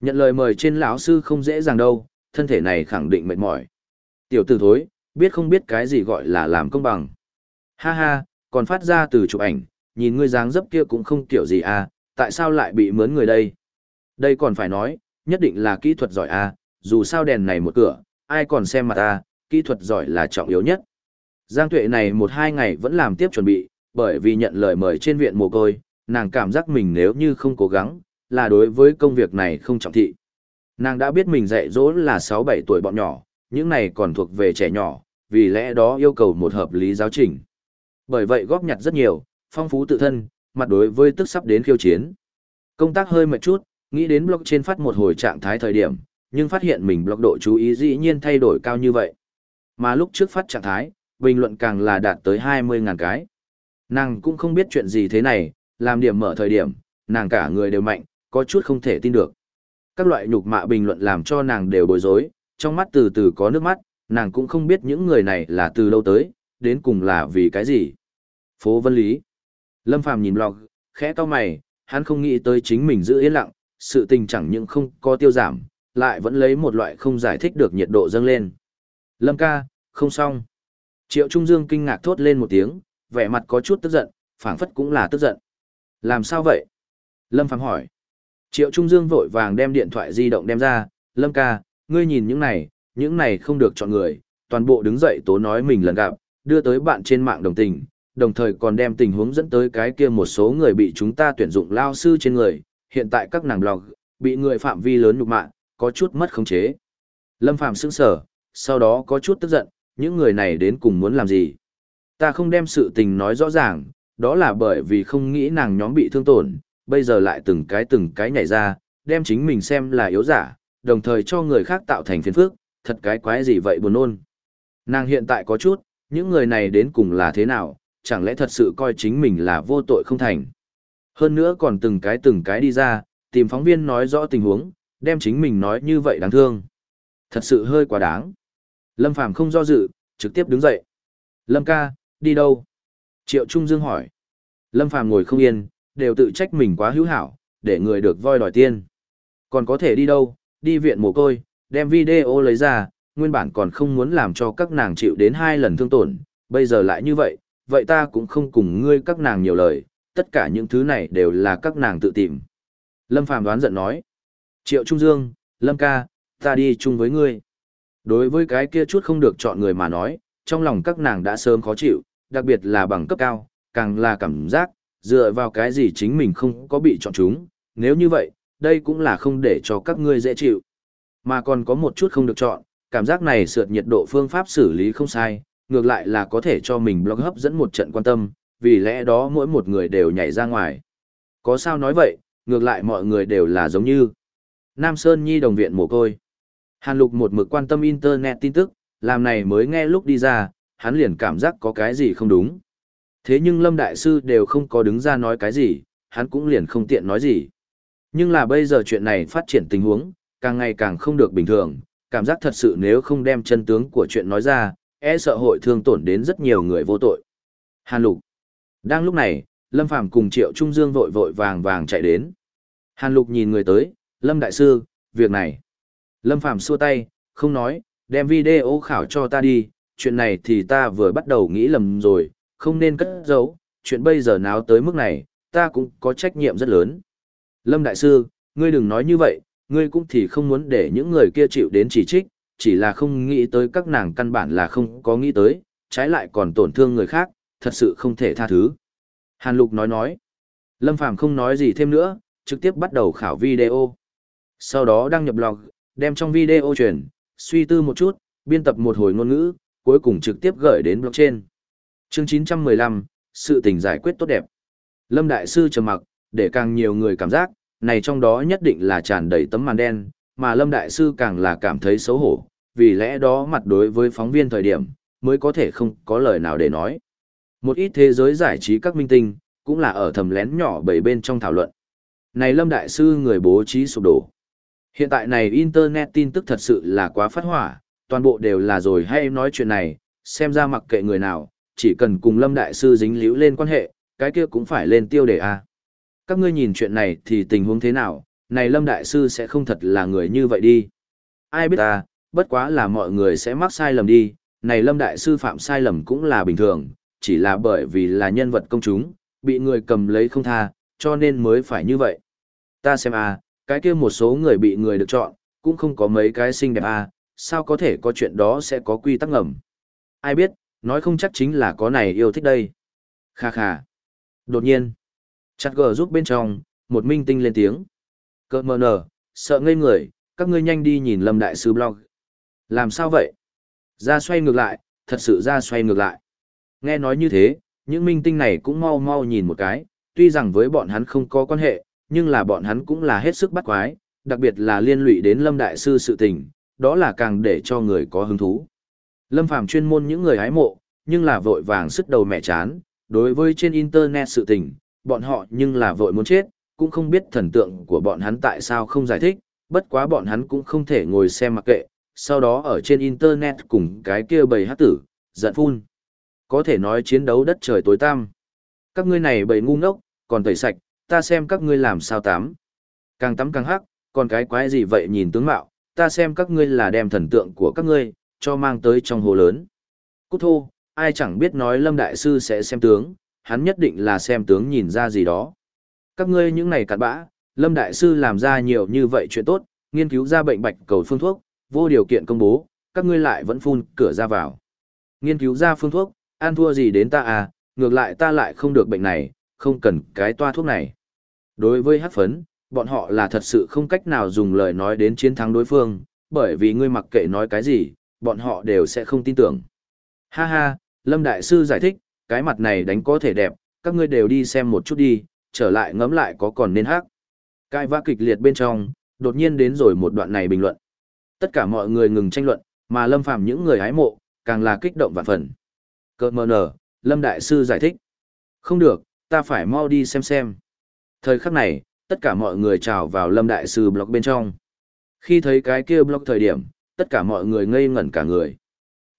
Nhận lời mời trên lão sư không dễ dàng đâu, thân thể này khẳng định mệt mỏi. Tiểu tử thối, biết không biết cái gì gọi là làm công bằng. Ha ha, còn phát ra từ chụp ảnh, nhìn ngươi dáng dấp kia cũng không kiểu gì à, tại sao lại bị mướn người đây? Đây còn phải nói, nhất định là kỹ thuật giỏi à, dù sao đèn này một cửa, ai còn xem mặt ta, kỹ thuật giỏi là trọng yếu nhất. Giang Tuệ này một hai ngày vẫn làm tiếp chuẩn bị, bởi vì nhận lời mời trên viện mồ côi, nàng cảm giác mình nếu như không cố gắng, là đối với công việc này không trọng thị. Nàng đã biết mình dạy dỗ là 6-7 tuổi bọn nhỏ, những này còn thuộc về trẻ nhỏ, vì lẽ đó yêu cầu một hợp lý giáo trình. Bởi vậy góp nhặt rất nhiều, phong phú tự thân, mặt đối với tức sắp đến khiêu chiến. Công tác hơi mệt chút, nghĩ đến blog trên phát một hồi trạng thái thời điểm, nhưng phát hiện mình blog độ chú ý dĩ nhiên thay đổi cao như vậy. Mà lúc trước phát trạng thái, bình luận càng là đạt tới 20.000 cái. Nàng cũng không biết chuyện gì thế này, làm điểm mở thời điểm, nàng cả người đều mạnh, có chút không thể tin được. Các loại nhục mạ bình luận làm cho nàng đều bối rối, trong mắt từ từ có nước mắt, nàng cũng không biết những người này là từ lâu tới, đến cùng là vì cái gì. Phố Vân Lý Lâm Phàm nhìn log, khẽ to mày, hắn không nghĩ tới chính mình giữ yên lặng, sự tình chẳng những không có tiêu giảm, lại vẫn lấy một loại không giải thích được nhiệt độ dâng lên. Lâm ca, không xong. Triệu Trung Dương kinh ngạc thốt lên một tiếng, vẻ mặt có chút tức giận, phảng phất cũng là tức giận. Làm sao vậy? Lâm Phàm hỏi. Triệu Trung Dương vội vàng đem điện thoại di động đem ra, Lâm ca, ngươi nhìn những này, những này không được chọn người, toàn bộ đứng dậy tố nói mình lần gặp, đưa tới bạn trên mạng đồng tình, đồng thời còn đem tình huống dẫn tới cái kia một số người bị chúng ta tuyển dụng lao sư trên người, hiện tại các nàng blog, bị người phạm vi lớn nhục mạ, có chút mất khống chế. Lâm Phàm sững sờ, sau đó có chút tức giận, những người này đến cùng muốn làm gì? Ta không đem sự tình nói rõ ràng, đó là bởi vì không nghĩ nàng nhóm bị thương tổn, bây giờ lại từng cái từng cái nhảy ra, đem chính mình xem là yếu giả, đồng thời cho người khác tạo thành phiền phức, thật cái quái gì vậy buồn nôn. Nàng hiện tại có chút, những người này đến cùng là thế nào, chẳng lẽ thật sự coi chính mình là vô tội không thành. Hơn nữa còn từng cái từng cái đi ra, tìm phóng viên nói rõ tình huống, đem chính mình nói như vậy đáng thương. Thật sự hơi quá đáng. Lâm Phàm không do dự, trực tiếp đứng dậy. Lâm ca, đi đâu? Triệu Trung Dương hỏi. Lâm Phàm ngồi không yên, đều tự trách mình quá hữu hảo, để người được voi đòi tiên. Còn có thể đi đâu, đi viện mồ côi, đem video lấy ra, nguyên bản còn không muốn làm cho các nàng chịu đến hai lần thương tổn, bây giờ lại như vậy, vậy ta cũng không cùng ngươi các nàng nhiều lời, tất cả những thứ này đều là các nàng tự tìm. Lâm Phàm đoán giận nói. Triệu Trung Dương, Lâm ca, ta đi chung với ngươi. Đối với cái kia chút không được chọn người mà nói, trong lòng các nàng đã sớm khó chịu, đặc biệt là bằng cấp cao, càng là cảm giác, dựa vào cái gì chính mình không có bị chọn chúng, nếu như vậy, đây cũng là không để cho các ngươi dễ chịu. Mà còn có một chút không được chọn, cảm giác này sượt nhiệt độ phương pháp xử lý không sai, ngược lại là có thể cho mình blog hấp dẫn một trận quan tâm, vì lẽ đó mỗi một người đều nhảy ra ngoài. Có sao nói vậy, ngược lại mọi người đều là giống như Nam Sơn Nhi đồng viện mồ côi. Hàn Lục một mực quan tâm internet tin tức, làm này mới nghe lúc đi ra, hắn liền cảm giác có cái gì không đúng. Thế nhưng Lâm Đại Sư đều không có đứng ra nói cái gì, hắn cũng liền không tiện nói gì. Nhưng là bây giờ chuyện này phát triển tình huống, càng ngày càng không được bình thường, cảm giác thật sự nếu không đem chân tướng của chuyện nói ra, e sợ hội thương tổn đến rất nhiều người vô tội. Hàn Lục. Đang lúc này, Lâm Phàm cùng Triệu Trung Dương vội vội vàng vàng chạy đến. Hàn Lục nhìn người tới, Lâm Đại Sư, việc này. Lâm Phàm xua tay, không nói, đem video khảo cho ta đi, chuyện này thì ta vừa bắt đầu nghĩ lầm rồi, không nên cất giấu, chuyện bây giờ náo tới mức này, ta cũng có trách nhiệm rất lớn. Lâm Đại Sư, ngươi đừng nói như vậy, ngươi cũng thì không muốn để những người kia chịu đến chỉ trích, chỉ là không nghĩ tới các nàng căn bản là không có nghĩ tới, trái lại còn tổn thương người khác, thật sự không thể tha thứ. Hàn Lục nói nói. Lâm Phàm không nói gì thêm nữa, trực tiếp bắt đầu khảo video. Sau đó đăng nhập log, đem trong video truyền, suy tư một chút, biên tập một hồi ngôn ngữ, cuối cùng trực tiếp gửi đến blog trên. Chương 915, sự tình giải quyết tốt đẹp. Lâm Đại Sư trầm mặc, để càng nhiều người cảm giác, này trong đó nhất định là tràn đầy tấm màn đen, mà Lâm Đại Sư càng là cảm thấy xấu hổ, vì lẽ đó mặt đối với phóng viên thời điểm, mới có thể không có lời nào để nói. Một ít thế giới giải trí các minh tinh, cũng là ở thầm lén nhỏ bảy bên trong thảo luận. Này Lâm Đại Sư người bố trí sụp đổ. Hiện tại này Internet tin tức thật sự là quá phát hỏa, toàn bộ đều là rồi hay nói chuyện này, xem ra mặc kệ người nào, chỉ cần cùng Lâm Đại Sư dính líu lên quan hệ, cái kia cũng phải lên tiêu đề A. Các ngươi nhìn chuyện này thì tình huống thế nào, này Lâm Đại Sư sẽ không thật là người như vậy đi. Ai biết ta, bất quá là mọi người sẽ mắc sai lầm đi, này Lâm Đại Sư phạm sai lầm cũng là bình thường, chỉ là bởi vì là nhân vật công chúng, bị người cầm lấy không tha, cho nên mới phải như vậy. Ta xem a, cái kia một số người bị người được chọn, cũng không có mấy cái xinh đẹp à? sao có thể có chuyện đó sẽ có quy tắc ngầm. Ai biết, nói không chắc chính là có này yêu thích đây. Kha kha. Đột nhiên, chặt gờ giúp bên trong, một minh tinh lên tiếng. Cơ mờ nở, sợ ngây người, các ngươi nhanh đi nhìn Lâm Đại Sư blog. Làm sao vậy? Ra xoay ngược lại, thật sự ra xoay ngược lại. Nghe nói như thế, những minh tinh này cũng mau mau nhìn một cái, tuy rằng với bọn hắn không có quan hệ, nhưng là bọn hắn cũng là hết sức bắt quái, đặc biệt là liên lụy đến Lâm Đại Sư sự tình, đó là càng để cho người có hứng thú. Lâm Phàm chuyên môn những người hái mộ, nhưng là vội vàng sức đầu mẹ chán, đối với trên Internet sự tình, bọn họ nhưng là vội muốn chết, cũng không biết thần tượng của bọn hắn tại sao không giải thích, bất quá bọn hắn cũng không thể ngồi xem mặc kệ, sau đó ở trên Internet cùng cái kia bầy hát tử, giận phun. Có thể nói chiến đấu đất trời tối tăm. Các ngươi này bầy ngu ngốc, còn tẩy sạch, ta xem các ngươi làm sao tắm. Càng tắm càng hắc, còn cái quái gì vậy nhìn tướng mạo, ta xem các ngươi là đem thần tượng của các ngươi, cho mang tới trong hồ lớn. Cút thô, ai chẳng biết nói Lâm Đại Sư sẽ xem tướng, hắn nhất định là xem tướng nhìn ra gì đó. Các ngươi những này cặn bã, Lâm Đại Sư làm ra nhiều như vậy chuyện tốt, nghiên cứu ra bệnh bạch cầu phương thuốc, vô điều kiện công bố, các ngươi lại vẫn phun cửa ra vào. Nghiên cứu ra phương thuốc, ăn thua gì đến ta à, ngược lại ta lại không được bệnh này, không cần cái toa thuốc này. Đối với hát phấn, bọn họ là thật sự không cách nào dùng lời nói đến chiến thắng đối phương, bởi vì ngươi mặc kệ nói cái gì, bọn họ đều sẽ không tin tưởng. Ha ha, Lâm Đại Sư giải thích, cái mặt này đánh có thể đẹp, các ngươi đều đi xem một chút đi, trở lại ngẫm lại có còn nên hát. Cai vã kịch liệt bên trong, đột nhiên đến rồi một đoạn này bình luận. Tất cả mọi người ngừng tranh luận, mà Lâm Phàm những người hái mộ, càng là kích động vạn phần. Cơ mờ nở, Lâm Đại Sư giải thích. Không được, ta phải mau đi xem xem. Thời khắc này, tất cả mọi người trào vào Lâm Đại Sư blog bên trong. Khi thấy cái kia blog thời điểm, tất cả mọi người ngây ngẩn cả người.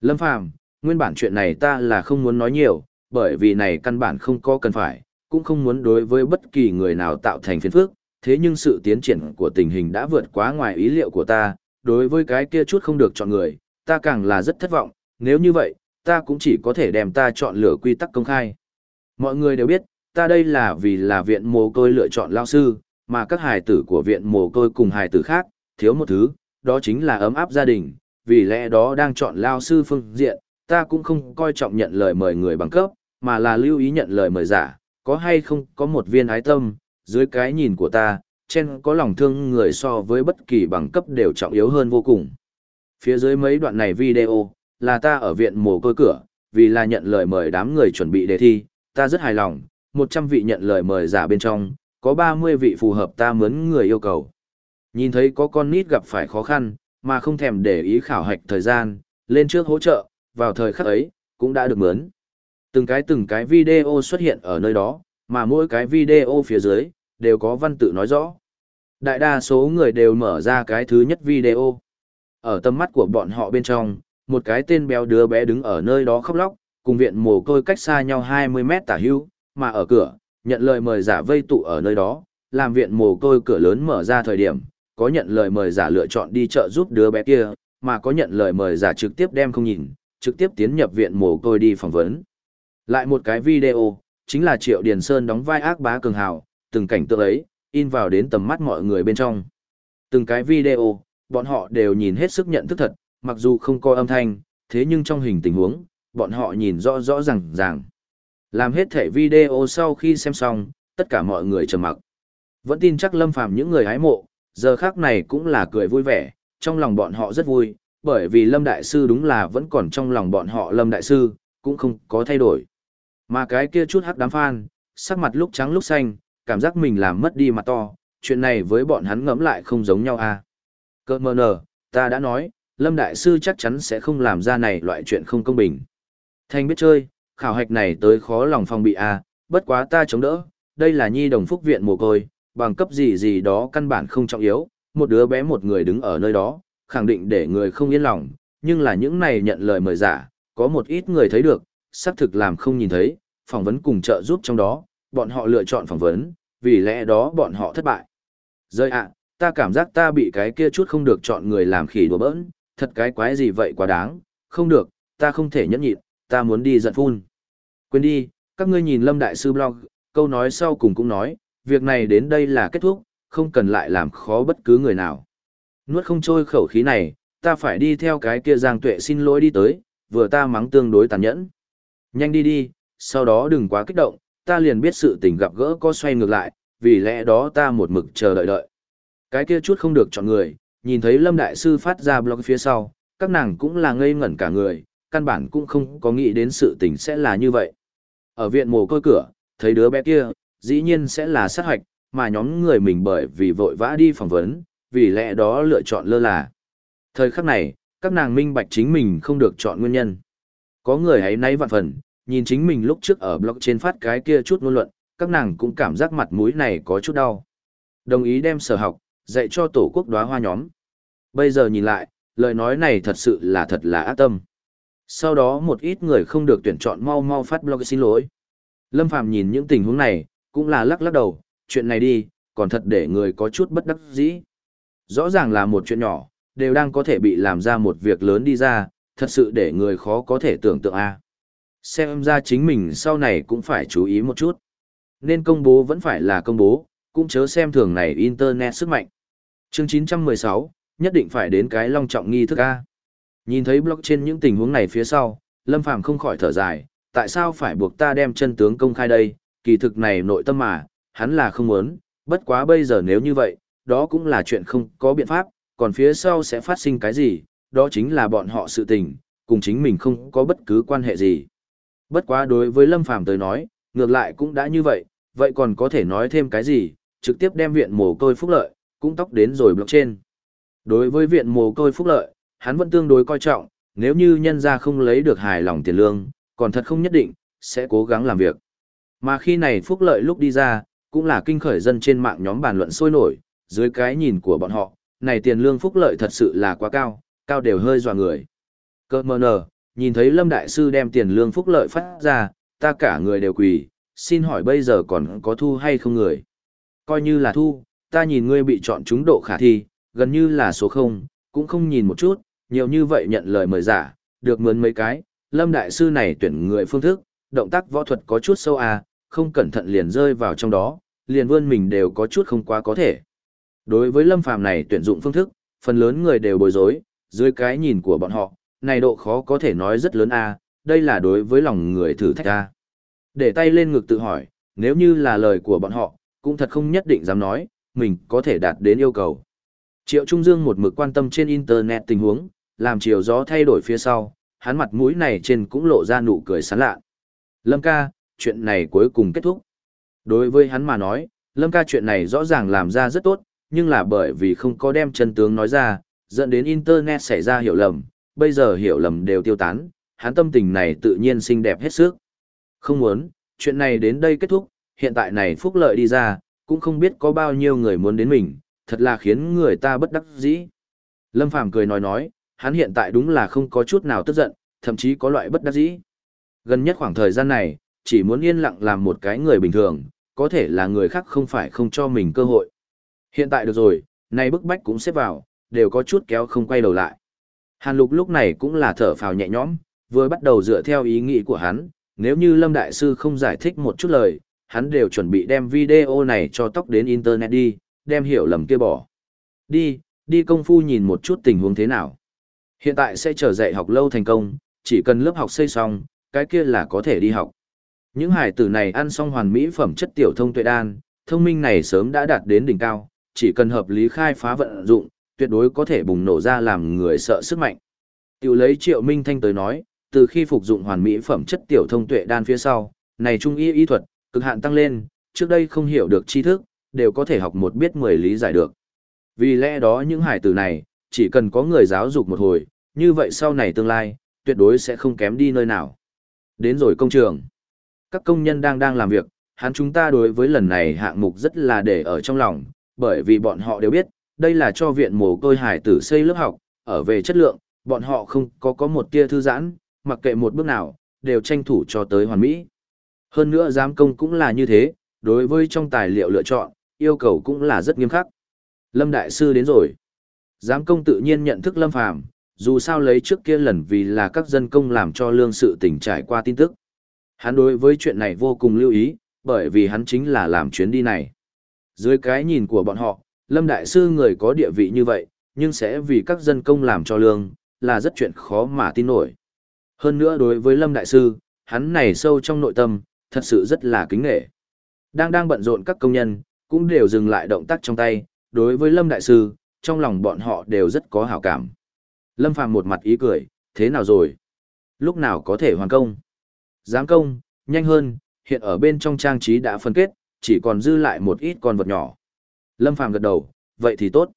Lâm Phàm, nguyên bản chuyện này ta là không muốn nói nhiều, bởi vì này căn bản không có cần phải, cũng không muốn đối với bất kỳ người nào tạo thành phiền phức, thế nhưng sự tiến triển của tình hình đã vượt quá ngoài ý liệu của ta, đối với cái kia chút không được chọn người, ta càng là rất thất vọng, nếu như vậy, ta cũng chỉ có thể đem ta chọn lựa quy tắc công khai. Mọi người đều biết, ta đây là vì là viện mồ côi lựa chọn lao sư, mà các hài tử của viện mồ côi cùng hài tử khác, thiếu một thứ, đó chính là ấm áp gia đình, vì lẽ đó đang chọn lao sư phương diện, ta cũng không coi trọng nhận lời mời người bằng cấp, mà là lưu ý nhận lời mời giả, có hay không có một viên ái tâm, dưới cái nhìn của ta, trên có lòng thương người so với bất kỳ bằng cấp đều trọng yếu hơn vô cùng. Phía dưới mấy đoạn này video, là ta ở viện mồ côi cửa, vì là nhận lời mời đám người chuẩn bị đề thi, ta rất hài lòng, 100 vị nhận lời mời giả bên trong, có 30 vị phù hợp ta mướn người yêu cầu. Nhìn thấy có con nít gặp phải khó khăn, mà không thèm để ý khảo hạch thời gian, lên trước hỗ trợ, vào thời khắc ấy, cũng đã được mướn. Từng cái từng cái video xuất hiện ở nơi đó, mà mỗi cái video phía dưới, đều có văn tự nói rõ. Đại đa số người đều mở ra cái thứ nhất video. Ở tầm mắt của bọn họ bên trong, một cái tên béo đứa bé đứng ở nơi đó khóc lóc, cùng viện mồ côi cách xa nhau 20 mét tả hưu, mà ở cửa, nhận lời mời giả vây tụ ở nơi đó, làm viện mồ côi cửa lớn mở ra thời điểm, có nhận lời mời giả lựa chọn đi chợ giúp đứa bé kia, mà có nhận lời mời giả trực tiếp đem không nhìn, trực tiếp tiến nhập viện mồ côi đi phỏng vấn. Lại một cái video, chính là Triệu Điền Sơn đóng vai ác bá cường hào, từng cảnh tượng ấy, in vào đến tầm mắt mọi người bên trong. Từng cái video, bọn họ đều nhìn hết sức nhận thức thật, mặc dù không có âm thanh, thế nhưng trong hình tình huống, bọn họ nhìn rõ rõ ràng ràng. Làm hết thể video sau khi xem xong, tất cả mọi người trầm mặc. Vẫn tin chắc Lâm Phàm những người hái mộ, giờ khác này cũng là cười vui vẻ, trong lòng bọn họ rất vui, bởi vì Lâm Đại Sư đúng là vẫn còn trong lòng bọn họ Lâm Đại Sư, cũng không có thay đổi. Mà cái kia chút hắc đám phan, sắc mặt lúc trắng lúc xanh, cảm giác mình làm mất đi mặt to, chuyện này với bọn hắn ngẫm lại không giống nhau à. Cơ mờ nở, ta đã nói, Lâm Đại Sư chắc chắn sẽ không làm ra này loại chuyện không công bình. Thanh biết chơi, khảo hạch này tới khó lòng phòng bị à, bất quá ta chống đỡ, đây là nhi đồng phúc viện mồ côi, bằng cấp gì gì đó căn bản không trọng yếu, một đứa bé một người đứng ở nơi đó, khẳng định để người không yên lòng, nhưng là những này nhận lời mời giả, có một ít người thấy được, xác thực làm không nhìn thấy, phỏng vấn cùng trợ giúp trong đó, bọn họ lựa chọn phỏng vấn, vì lẽ đó bọn họ thất bại. Rơi ạ, ta cảm giác ta bị cái kia chút không được chọn người làm khỉ đùa bỡn, thật cái quái gì vậy quá đáng, không được, ta không thể nhẫn nhịn, ta muốn đi giận phun. Quên đi, các ngươi nhìn Lâm Đại Sư blog, câu nói sau cùng cũng nói, việc này đến đây là kết thúc, không cần lại làm khó bất cứ người nào. Nuốt không trôi khẩu khí này, ta phải đi theo cái kia Giang Tuệ xin lỗi đi tới, vừa ta mắng tương đối tàn nhẫn. Nhanh đi đi, sau đó đừng quá kích động, ta liền biết sự tình gặp gỡ có xoay ngược lại, vì lẽ đó ta một mực chờ đợi đợi. Cái kia chút không được chọn người, nhìn thấy Lâm Đại Sư phát ra blog phía sau, các nàng cũng là ngây ngẩn cả người, căn bản cũng không có nghĩ đến sự tình sẽ là như vậy. Ở viện mồ côi cửa, thấy đứa bé kia, dĩ nhiên sẽ là sát hoạch, mà nhóm người mình bởi vì vội vã đi phỏng vấn, vì lẽ đó lựa chọn lơ là. Thời khắc này, các nàng minh bạch chính mình không được chọn nguyên nhân. Có người hãy nay vạn phần, nhìn chính mình lúc trước ở blog trên phát cái kia chút ngôn luận, các nàng cũng cảm giác mặt mũi này có chút đau. Đồng ý đem sở học, dạy cho tổ quốc đóa hoa nhóm. Bây giờ nhìn lại, lời nói này thật sự là thật là ác tâm. Sau đó một ít người không được tuyển chọn mau mau phát blog xin lỗi. Lâm Phàm nhìn những tình huống này, cũng là lắc lắc đầu, chuyện này đi, còn thật để người có chút bất đắc dĩ. Rõ ràng là một chuyện nhỏ, đều đang có thể bị làm ra một việc lớn đi ra, thật sự để người khó có thể tưởng tượng a. Xem ra chính mình sau này cũng phải chú ý một chút. Nên công bố vẫn phải là công bố, cũng chớ xem thường này Internet sức mạnh. Chương 916, nhất định phải đến cái long trọng nghi thức A. Nhìn thấy blog trên những tình huống này phía sau, Lâm Phàm không khỏi thở dài, tại sao phải buộc ta đem chân tướng công khai đây, kỳ thực này nội tâm mà, hắn là không muốn, bất quá bây giờ nếu như vậy, đó cũng là chuyện không có biện pháp, còn phía sau sẽ phát sinh cái gì, đó chính là bọn họ sự tình, cùng chính mình không có bất cứ quan hệ gì. Bất quá đối với Lâm Phàm tới nói, ngược lại cũng đã như vậy, vậy còn có thể nói thêm cái gì, trực tiếp đem viện mồ côi phúc lợi, cũng tóc đến rồi blog trên. Đối với viện mồ côi phúc lợi, hắn vẫn tương đối coi trọng, nếu như nhân gia không lấy được hài lòng tiền lương, còn thật không nhất định, sẽ cố gắng làm việc. Mà khi này phúc lợi lúc đi ra, cũng là kinh khởi dân trên mạng nhóm bàn luận sôi nổi, dưới cái nhìn của bọn họ, này tiền lương phúc lợi thật sự là quá cao, cao đều hơi dọa người. Cơ mờ nờ, nhìn thấy Lâm Đại Sư đem tiền lương phúc lợi phát ra, ta cả người đều quỳ, xin hỏi bây giờ còn có thu hay không người? Coi như là thu, ta nhìn ngươi bị chọn trúng độ khả thi, gần như là số không, cũng không nhìn một chút, nhiều như vậy nhận lời mời giả, được mướn mấy cái, Lâm Đại Sư này tuyển người phương thức, động tác võ thuật có chút sâu à, không cẩn thận liền rơi vào trong đó, liền vươn mình đều có chút không quá có thể. Đối với Lâm Phàm này tuyển dụng phương thức, phần lớn người đều bối rối, dưới cái nhìn của bọn họ, này độ khó có thể nói rất lớn à, đây là đối với lòng người thử thách ta. Để tay lên ngực tự hỏi, nếu như là lời của bọn họ, cũng thật không nhất định dám nói, mình có thể đạt đến yêu cầu. Triệu Trung Dương một mực quan tâm trên internet tình huống, làm chiều gió thay đổi phía sau, hắn mặt mũi này trên cũng lộ ra nụ cười sán lạ. Lâm ca, chuyện này cuối cùng kết thúc. Đối với hắn mà nói, Lâm ca chuyện này rõ ràng làm ra rất tốt, nhưng là bởi vì không có đem chân tướng nói ra, dẫn đến Internet xảy ra hiểu lầm, bây giờ hiểu lầm đều tiêu tán, hắn tâm tình này tự nhiên xinh đẹp hết sức. Không muốn, chuyện này đến đây kết thúc, hiện tại này phúc lợi đi ra, cũng không biết có bao nhiêu người muốn đến mình, thật là khiến người ta bất đắc dĩ. Lâm Phàm cười nói nói, hắn hiện tại đúng là không có chút nào tức giận, thậm chí có loại bất đắc dĩ. Gần nhất khoảng thời gian này, chỉ muốn yên lặng làm một cái người bình thường, có thể là người khác không phải không cho mình cơ hội. Hiện tại được rồi, nay bức bách cũng xếp vào, đều có chút kéo không quay đầu lại. Hàn Lục lúc này cũng là thở phào nhẹ nhõm, vừa bắt đầu dựa theo ý nghĩ của hắn, nếu như Lâm Đại Sư không giải thích một chút lời, hắn đều chuẩn bị đem video này cho tóc đến Internet đi, đem hiểu lầm kia bỏ. Đi, đi công phu nhìn một chút tình huống thế nào. Hiện tại sẽ trở dạy học lâu thành công, chỉ cần lớp học xây xong, cái kia là có thể đi học. Những hải tử này ăn xong hoàn mỹ phẩm chất tiểu thông tuệ đan, thông minh này sớm đã đạt đến đỉnh cao, chỉ cần hợp lý khai phá vận dụng, tuyệt đối có thể bùng nổ ra làm người sợ sức mạnh. Tiểu lấy Triệu Minh Thanh tới nói, từ khi phục dụng hoàn mỹ phẩm chất tiểu thông tuệ đan phía sau, này trung y y thuật, cực hạn tăng lên, trước đây không hiểu được tri thức, đều có thể học một biết mười lý giải được. Vì lẽ đó những hải tử này, chỉ cần có người giáo dục một hồi, như vậy sau này tương lai, tuyệt đối sẽ không kém đi nơi nào. Đến rồi công trường. Các công nhân đang đang làm việc, hắn chúng ta đối với lần này hạng mục rất là để ở trong lòng, bởi vì bọn họ đều biết, đây là cho viện mồ côi hải tử xây lớp học, ở về chất lượng, Bọn họ không có có một tia thư giãn, mặc kệ một bước nào, đều tranh thủ cho tới hoàn mỹ. Hơn nữa giám công cũng là như thế, đối với trong tài liệu lựa chọn, yêu cầu cũng là rất nghiêm khắc. Lâm Đại Sư đến rồi. Giám công tự nhiên nhận thức Lâm Phàm dù sao lấy trước kia lần vì là các dân công làm cho lương sự tỉnh trải qua tin tức. Hắn đối với chuyện này vô cùng lưu ý, bởi vì hắn chính là làm chuyến đi này. Dưới cái nhìn của bọn họ, Lâm Đại Sư người có địa vị như vậy, nhưng sẽ vì các dân công làm cho lương, là rất chuyện khó mà tin nổi. Hơn nữa đối với Lâm Đại Sư, hắn này sâu trong nội tâm, thật sự rất là kính nghệ. Đang đang bận rộn các công nhân, cũng đều dừng lại động tác trong tay, đối với Lâm Đại Sư, trong lòng bọn họ đều rất có hảo cảm. Lâm Phàm một mặt ý cười, thế nào rồi? Lúc nào có thể hoàn công? Giám công, nhanh hơn, hiện ở bên trong trang trí đã phân kết, chỉ còn dư lại một ít con vật nhỏ. Lâm Phàm gật đầu, vậy thì tốt.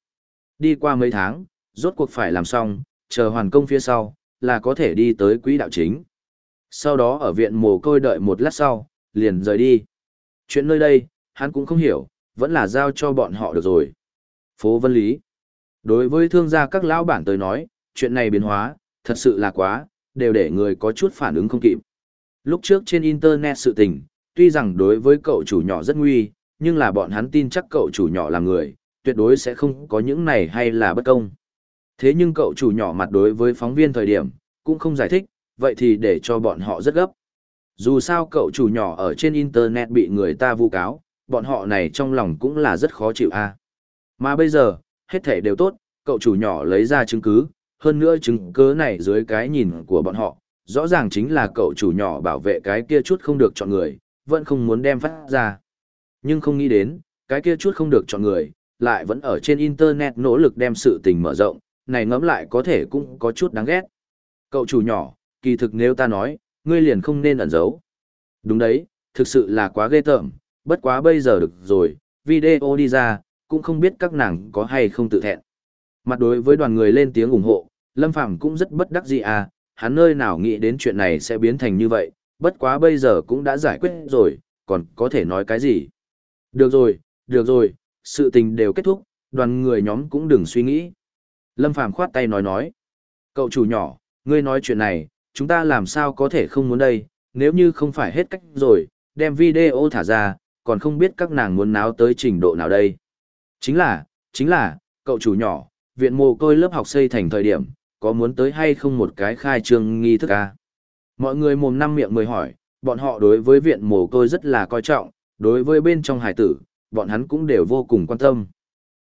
Đi qua mấy tháng, rốt cuộc phải làm xong, chờ hoàn công phía sau, là có thể đi tới quỹ đạo chính. Sau đó ở viện mồ côi đợi một lát sau, liền rời đi. Chuyện nơi đây, hắn cũng không hiểu, vẫn là giao cho bọn họ được rồi. Phố Vân Lý Đối với thương gia các lão bản tới nói, chuyện này biến hóa, thật sự là quá, đều để người có chút phản ứng không kịp. Lúc trước trên Internet sự tình, tuy rằng đối với cậu chủ nhỏ rất nguy, nhưng là bọn hắn tin chắc cậu chủ nhỏ là người, tuyệt đối sẽ không có những này hay là bất công. Thế nhưng cậu chủ nhỏ mặt đối với phóng viên thời điểm, cũng không giải thích, vậy thì để cho bọn họ rất gấp. Dù sao cậu chủ nhỏ ở trên Internet bị người ta vu cáo, bọn họ này trong lòng cũng là rất khó chịu a. Mà bây giờ, hết thể đều tốt, cậu chủ nhỏ lấy ra chứng cứ, hơn nữa chứng cứ này dưới cái nhìn của bọn họ, rõ ràng chính là cậu chủ nhỏ bảo vệ cái kia chút không được chọn người, vẫn không muốn đem phát ra. Nhưng không nghĩ đến, cái kia chút không được chọn người, lại vẫn ở trên Internet nỗ lực đem sự tình mở rộng, này ngẫm lại có thể cũng có chút đáng ghét. Cậu chủ nhỏ, kỳ thực nếu ta nói, ngươi liền không nên ẩn giấu. Đúng đấy, thực sự là quá ghê tởm, bất quá bây giờ được rồi, video đi ra, cũng không biết các nàng có hay không tự thẹn. Mặt đối với đoàn người lên tiếng ủng hộ, Lâm Phàm cũng rất bất đắc dĩ à, hắn nơi nào nghĩ đến chuyện này sẽ biến thành như vậy, bất quá bây giờ cũng đã giải quyết rồi, còn có thể nói cái gì. Được rồi, được rồi, sự tình đều kết thúc, đoàn người nhóm cũng đừng suy nghĩ. Lâm Phàm khoát tay nói nói. Cậu chủ nhỏ, ngươi nói chuyện này, chúng ta làm sao có thể không muốn đây, nếu như không phải hết cách rồi, đem video thả ra, còn không biết các nàng muốn náo tới trình độ nào đây. Chính là, chính là, cậu chủ nhỏ, viện mồ côi lớp học xây thành thời điểm, có muốn tới hay không một cái khai trương nghi thức à? Mọi người mồm năm miệng mười hỏi, bọn họ đối với viện mồ côi rất là coi trọng, đối với bên trong hải tử, bọn hắn cũng đều vô cùng quan tâm.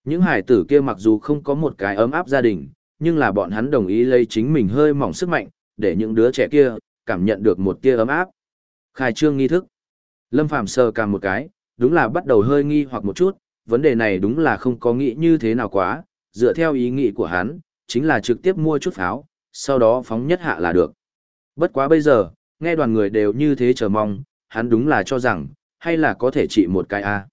Những hải tử kia mặc dù không có một cái ấm áp gia đình, nhưng là bọn hắn đồng ý lấy chính mình hơi mỏng sức mạnh, để những đứa trẻ kia cảm nhận được một tia ấm áp. Khai trương nghi thức. Lâm Phàm sờ càng một cái, đúng là bắt đầu hơi nghi hoặc một chút, vấn đề này đúng là không có nghĩ như thế nào quá, dựa theo ý nghĩ của hắn, chính là trực tiếp mua chút pháo, sau đó phóng nhất hạ là được. Bất quá bây giờ, nghe đoàn người đều như thế chờ mong, hắn đúng là cho rằng, hay là có thể trị một cái A.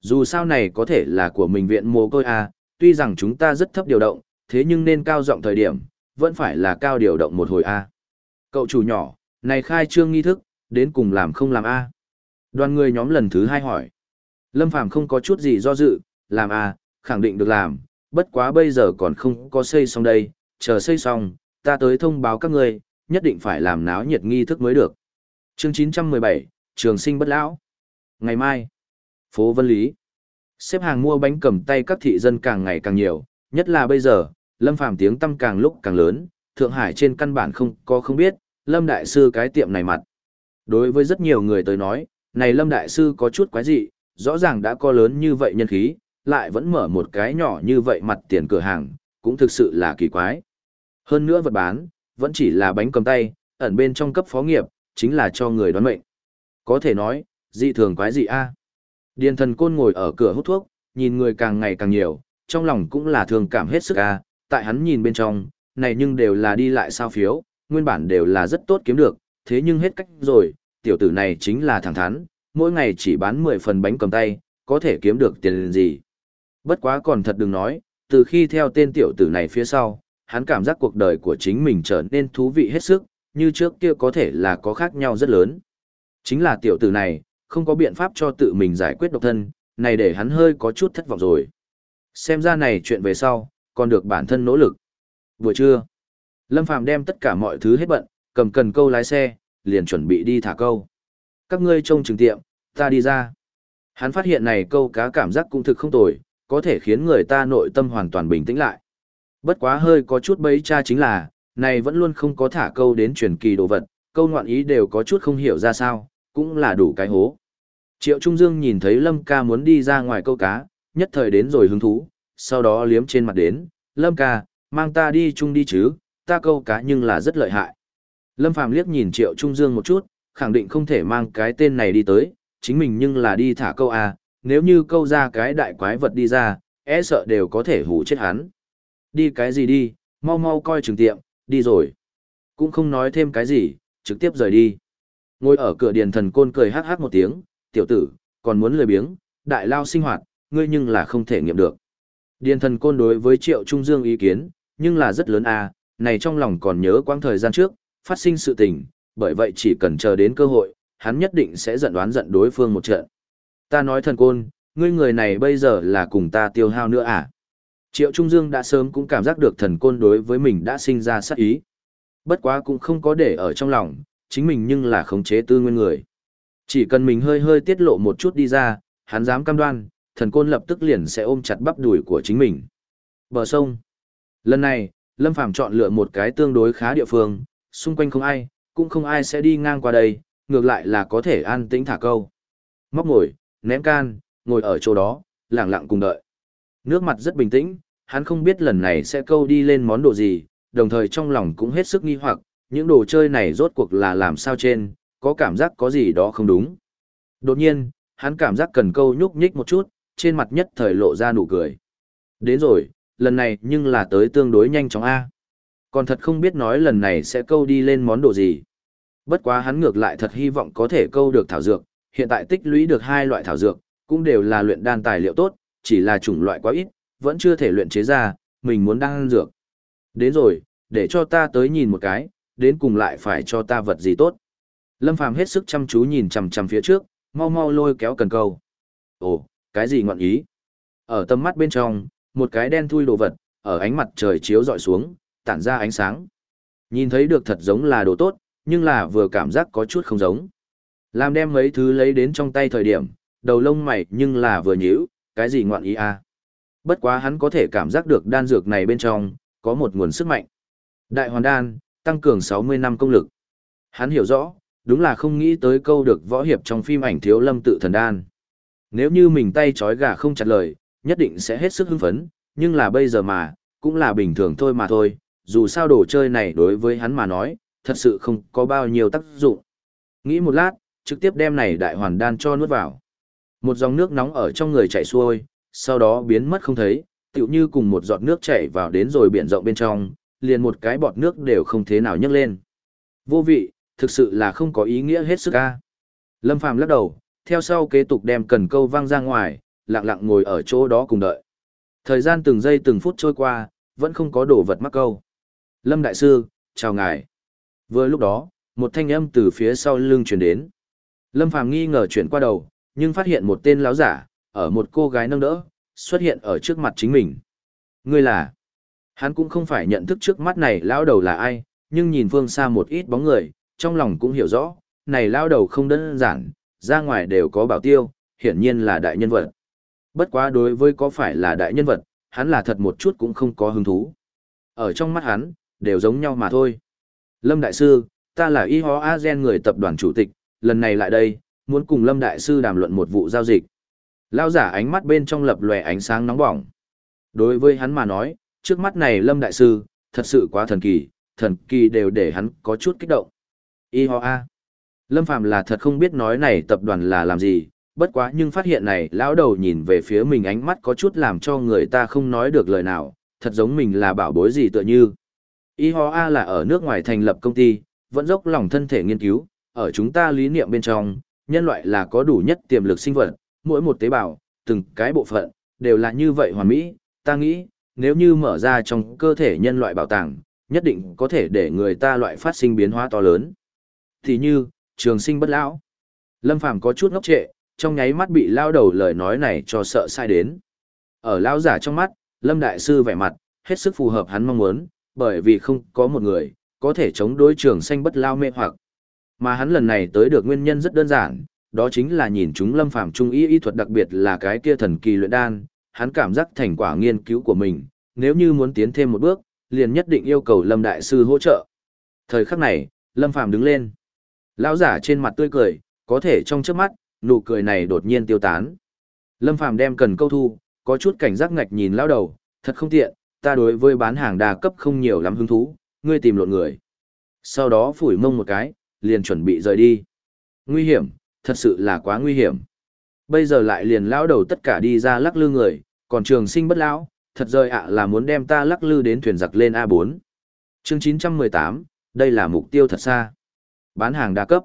Dù sao này có thể là của mình viện mồ côi A, tuy rằng chúng ta rất thấp điều động, thế nhưng nên cao giọng thời điểm, vẫn phải là cao điều động một hồi A. Cậu chủ nhỏ, này khai trương nghi thức, đến cùng làm không làm A. Đoàn người nhóm lần thứ hai hỏi. Lâm Phàm không có chút gì do dự, làm à khẳng định được làm, bất quá bây giờ còn không có xây xong đây, chờ xây xong, ta tới thông báo các ngươi, nhất định phải làm náo nhiệt nghi thức mới được. Chương 917, Trường sinh bất lão. Ngày mai, phố Vân Lý. Xếp hàng mua bánh cầm tay các thị dân càng ngày càng nhiều, nhất là bây giờ, Lâm Phàm tiếng tăm càng lúc càng lớn, Thượng Hải trên căn bản không có không biết, Lâm Đại Sư cái tiệm này mặt. Đối với rất nhiều người tới nói, này Lâm Đại Sư có chút quái dị, rõ ràng đã có lớn như vậy nhân khí, lại vẫn mở một cái nhỏ như vậy mặt tiền cửa hàng, cũng thực sự là kỳ quái. Hơn nữa vật bán, vẫn chỉ là bánh cầm tay, ẩn bên trong cấp phó nghiệp, chính là cho người đoán mệnh. Có thể nói, dị thường quái dị a. Điền thần côn ngồi ở cửa hút thuốc, nhìn người càng ngày càng nhiều, trong lòng cũng là thường cảm hết sức a, tại hắn nhìn bên trong, này nhưng đều là đi lại sao phiếu, nguyên bản đều là rất tốt kiếm được, thế nhưng hết cách rồi, tiểu tử này chính là thẳng thắn, mỗi ngày chỉ bán 10 phần bánh cầm tay, có thể kiếm được tiền gì. Bất quá còn thật đừng nói, từ khi theo tên tiểu tử này phía sau, hắn cảm giác cuộc đời của chính mình trở nên thú vị hết sức, như trước kia có thể là có khác nhau rất lớn. Chính là tiểu tử này, không có biện pháp cho tự mình giải quyết độc thân, này để hắn hơi có chút thất vọng rồi. Xem ra này chuyện về sau, còn được bản thân nỗ lực. Vừa trưa, Lâm Phàm đem tất cả mọi thứ hết bận, cầm cần câu lái xe, liền chuẩn bị đi thả câu. Các ngươi trông chừng tiệm, ta đi ra. Hắn phát hiện này câu cá cảm giác cũng thực không tồi, có thể khiến người ta nội tâm hoàn toàn bình tĩnh lại. Bất quá hơi có chút bấy cha chính là, này vẫn luôn không có thả câu đến truyền kỳ đồ vật, câu ngoạn ý đều có chút không hiểu ra sao, cũng là đủ cái hố. Triệu Trung Dương nhìn thấy Lâm ca muốn đi ra ngoài câu cá, nhất thời đến rồi hứng thú, sau đó liếm trên mặt đến, Lâm ca, mang ta đi chung đi chứ, ta câu cá nhưng là rất lợi hại. Lâm Phàm liếc nhìn Triệu Trung Dương một chút, khẳng định không thể mang cái tên này đi tới, chính mình nhưng là đi thả câu à, nếu như câu ra cái đại quái vật đi ra, e sợ đều có thể hủ chết hắn. Đi cái gì đi, mau mau coi trường tiệm, đi rồi. Cũng không nói thêm cái gì, trực tiếp rời đi. Ngồi ở cửa điền thần côn cười hát hát một tiếng, tiểu tử, còn muốn lười biếng, đại lao sinh hoạt, ngươi nhưng là không thể nghiệm được. Điền thần côn đối với triệu trung dương ý kiến, nhưng là rất lớn à, này trong lòng còn nhớ quãng thời gian trước, phát sinh sự tình, bởi vậy chỉ cần chờ đến cơ hội, hắn nhất định sẽ giận đoán giận đối phương một trận. Ta nói thần côn, ngươi người này bây giờ là cùng ta tiêu hao nữa à? Triệu Trung Dương đã sớm cũng cảm giác được thần côn đối với mình đã sinh ra sát ý. Bất quá cũng không có để ở trong lòng, chính mình nhưng là khống chế tư nguyên người. Chỉ cần mình hơi hơi tiết lộ một chút đi ra, hắn dám cam đoan, thần côn lập tức liền sẽ ôm chặt bắp đùi của chính mình. Bờ sông. Lần này, Lâm Phàm chọn lựa một cái tương đối khá địa phương, xung quanh không ai, cũng không ai sẽ đi ngang qua đây, ngược lại là có thể an tĩnh thả câu. Móc ngồi, ném can, ngồi ở chỗ đó, lặng lặng cùng đợi. Nước mặt rất bình tĩnh, hắn không biết lần này sẽ câu đi lên món đồ gì, đồng thời trong lòng cũng hết sức nghi hoặc, những đồ chơi này rốt cuộc là làm sao trên, có cảm giác có gì đó không đúng. Đột nhiên, hắn cảm giác cần câu nhúc nhích một chút, trên mặt nhất thời lộ ra nụ cười. Đến rồi, lần này nhưng là tới tương đối nhanh chóng A. Còn thật không biết nói lần này sẽ câu đi lên món đồ gì. Bất quá hắn ngược lại thật hy vọng có thể câu được thảo dược, hiện tại tích lũy được hai loại thảo dược, cũng đều là luyện đan tài liệu tốt, chỉ là chủng loại quá ít, vẫn chưa thể luyện chế ra, mình muốn đan dược. Đến rồi, để cho ta tới nhìn một cái, đến cùng lại phải cho ta vật gì tốt. Lâm Phàm hết sức chăm chú nhìn chằm chằm phía trước, mau mau lôi kéo cần câu. Ồ, cái gì ngọn ý? Ở tầm mắt bên trong, một cái đen thui đồ vật, ở ánh mặt trời chiếu dọi xuống, tản ra ánh sáng. Nhìn thấy được thật giống là đồ tốt, nhưng là vừa cảm giác có chút không giống. Làm đem mấy thứ lấy đến trong tay thời điểm, đầu lông mày nhưng là vừa nhíu, cái gì ngoạn ý a? Bất quá hắn có thể cảm giác được đan dược này bên trong, có một nguồn sức mạnh. Đại hoàn đan, tăng cường 60 năm công lực. Hắn hiểu rõ, đúng là không nghĩ tới câu được võ hiệp trong phim ảnh thiếu lâm tự thần đan. Nếu như mình tay trói gà không chặt lời, nhất định sẽ hết sức hưng phấn, nhưng là bây giờ mà, cũng là bình thường thôi mà thôi, dù sao đồ chơi này đối với hắn mà nói, thật sự không có bao nhiêu tác dụng. Nghĩ một lát, trực tiếp đem này đại hoàn đan cho nuốt vào. Một dòng nước nóng ở trong người chảy xuôi, sau đó biến mất không thấy, tựu như cùng một giọt nước chảy vào đến rồi biển rộng bên trong, liền một cái bọt nước đều không thế nào nhấc lên. Vô vị, thực sự là không có ý nghĩa hết sức a. Lâm Phàm lắc đầu, theo sau kế tục đem cần câu văng ra ngoài, lặng lặng ngồi ở chỗ đó cùng đợi. Thời gian từng giây từng phút trôi qua, vẫn không có đồ vật mắc câu. Lâm Đại Sư, chào ngài. Vừa lúc đó, một thanh âm từ phía sau lưng truyền đến. Lâm Phàm nghi ngờ chuyển qua đầu, nhưng phát hiện một tên láo giả, ở một cô gái nâng đỡ, xuất hiện ở trước mặt chính mình. Ngươi là... Hắn cũng không phải nhận thức trước mắt này lão đầu là ai, nhưng nhìn phương xa một ít bóng người, trong lòng cũng hiểu rõ, này lão đầu không đơn giản, ra ngoài đều có bảo tiêu, hiển nhiên là đại nhân vật. Bất quá đối với có phải là đại nhân vật, hắn là thật một chút cũng không có hứng thú. Ở trong mắt hắn, đều giống nhau mà thôi. Lâm Đại Sư, ta là Y Hó A Gen người tập đoàn chủ tịch, lần này lại đây, muốn cùng Lâm Đại Sư đàm luận một vụ giao dịch. Lao giả ánh mắt bên trong lập lòe ánh sáng nóng bỏng. Đối với hắn mà nói, trước mắt này Lâm Đại Sư, thật sự quá thần kỳ, thần kỳ đều để hắn có chút kích động. Y ho a. Lâm Phàm là thật không biết nói này tập đoàn là làm gì, bất quá nhưng phát hiện này lão đầu nhìn về phía mình ánh mắt có chút làm cho người ta không nói được lời nào, thật giống mình là bảo bối gì tựa như. Y ho a là ở nước ngoài thành lập công ty, vẫn dốc lòng thân thể nghiên cứu, ở chúng ta lý niệm bên trong, nhân loại là có đủ nhất tiềm lực sinh vật, mỗi một tế bào, từng cái bộ phận, đều là như vậy hoàn mỹ, ta nghĩ, nếu như mở ra trong cơ thể nhân loại bảo tàng, nhất định có thể để người ta loại phát sinh biến hóa to lớn. Thì như, trường sinh bất lão. Lâm Phàm có chút ngốc trệ, trong nháy mắt bị lao đầu lời nói này cho sợ sai đến. Ở lao giả trong mắt, Lâm Đại Sư vẻ mặt, hết sức phù hợp hắn mong muốn, bởi vì không có một người, có thể chống đối trường xanh bất lao mê hoặc. Mà hắn lần này tới được nguyên nhân rất đơn giản, đó chính là nhìn chúng lâm phàm trung y y thuật đặc biệt là cái kia thần kỳ luyện đan, hắn cảm giác thành quả nghiên cứu của mình, nếu như muốn tiến thêm một bước, liền nhất định yêu cầu lâm đại sư hỗ trợ. Thời khắc này, lâm phàm đứng lên. Lão giả trên mặt tươi cười, có thể trong trước mắt, nụ cười này đột nhiên tiêu tán. Lâm phàm đem cần câu thu, có chút cảnh giác ngạch nhìn lão đầu, thật không tiện, ta đối với bán hàng đa cấp không nhiều lắm hứng thú, ngươi tìm lộn người. Sau đó phủi mông một cái, liền chuẩn bị rời đi. Nguy hiểm, thật sự là quá nguy hiểm. Bây giờ lại liền lão đầu tất cả đi ra lắc lư người, còn trường sinh bất lão, thật rời ạ là muốn đem ta lắc lư đến thuyền giặc lên A4. Chương 918, đây là mục tiêu thật xa. Bán hàng đa cấp.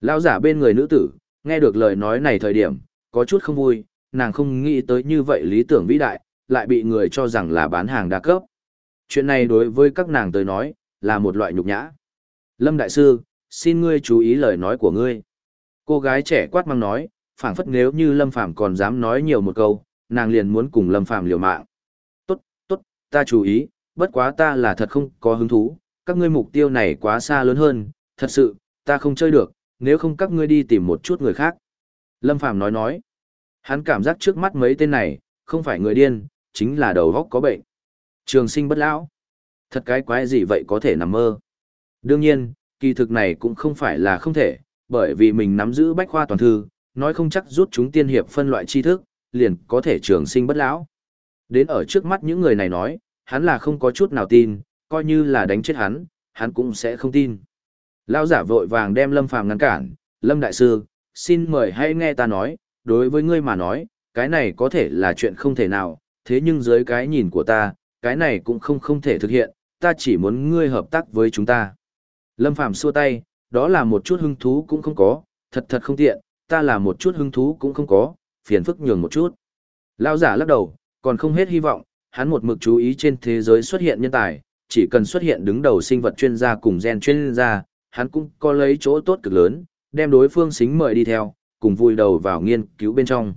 Lão giả bên người nữ tử, nghe được lời nói này thời điểm, có chút không vui, nàng không nghĩ tới như vậy lý tưởng vĩ đại, lại bị người cho rằng là bán hàng đa cấp. Chuyện này đối với các nàng tới nói, là một loại nhục nhã. Lâm Đại Sư, xin ngươi chú ý lời nói của ngươi. Cô gái trẻ quát mang nói, phảng phất nếu như Lâm Phàm còn dám nói nhiều một câu, nàng liền muốn cùng Lâm Phàm liều mạng. Tốt, tốt, ta chú ý, bất quá ta là thật không có hứng thú, các ngươi mục tiêu này quá xa lớn hơn, thật sự, ta không chơi được, nếu không các ngươi đi tìm một chút người khác. Lâm Phàm nói nói, hắn cảm giác trước mắt mấy tên này, không phải người điên, chính là đầu góc có bệnh. Trường sinh bất lão. Thật cái quái gì vậy có thể nằm mơ. Đương nhiên, kỳ thực này cũng không phải là không thể, bởi vì mình nắm giữ bách khoa toàn thư, nói không chắc rút chúng tiên hiệp phân loại tri thức, liền có thể trường sinh bất lão. Đến ở trước mắt những người này nói, hắn là không có chút nào tin, coi như là đánh chết hắn, hắn cũng sẽ không tin. Lão giả vội vàng đem Lâm Phàm ngăn cản, Lâm Đại Sư, xin mời hãy nghe ta nói, đối với ngươi mà nói, cái này có thể là chuyện không thể nào, thế nhưng dưới cái nhìn của ta, cái này cũng không không thể thực hiện, ta chỉ muốn ngươi hợp tác với chúng ta. Lâm Phàm xua tay, đó là một chút hứng thú cũng không có, thật thật không tiện, ta là một chút hứng thú cũng không có, phiền phức nhường một chút. Lão giả lắc đầu, còn không hết hy vọng, hắn một mực chú ý trên thế giới xuất hiện nhân tài, chỉ cần xuất hiện đứng đầu sinh vật chuyên gia cùng gen chuyên gia, hắn cũng có lấy chỗ tốt cực lớn, đem đối phương xính mời đi theo, cùng vui đầu vào nghiên cứu bên trong.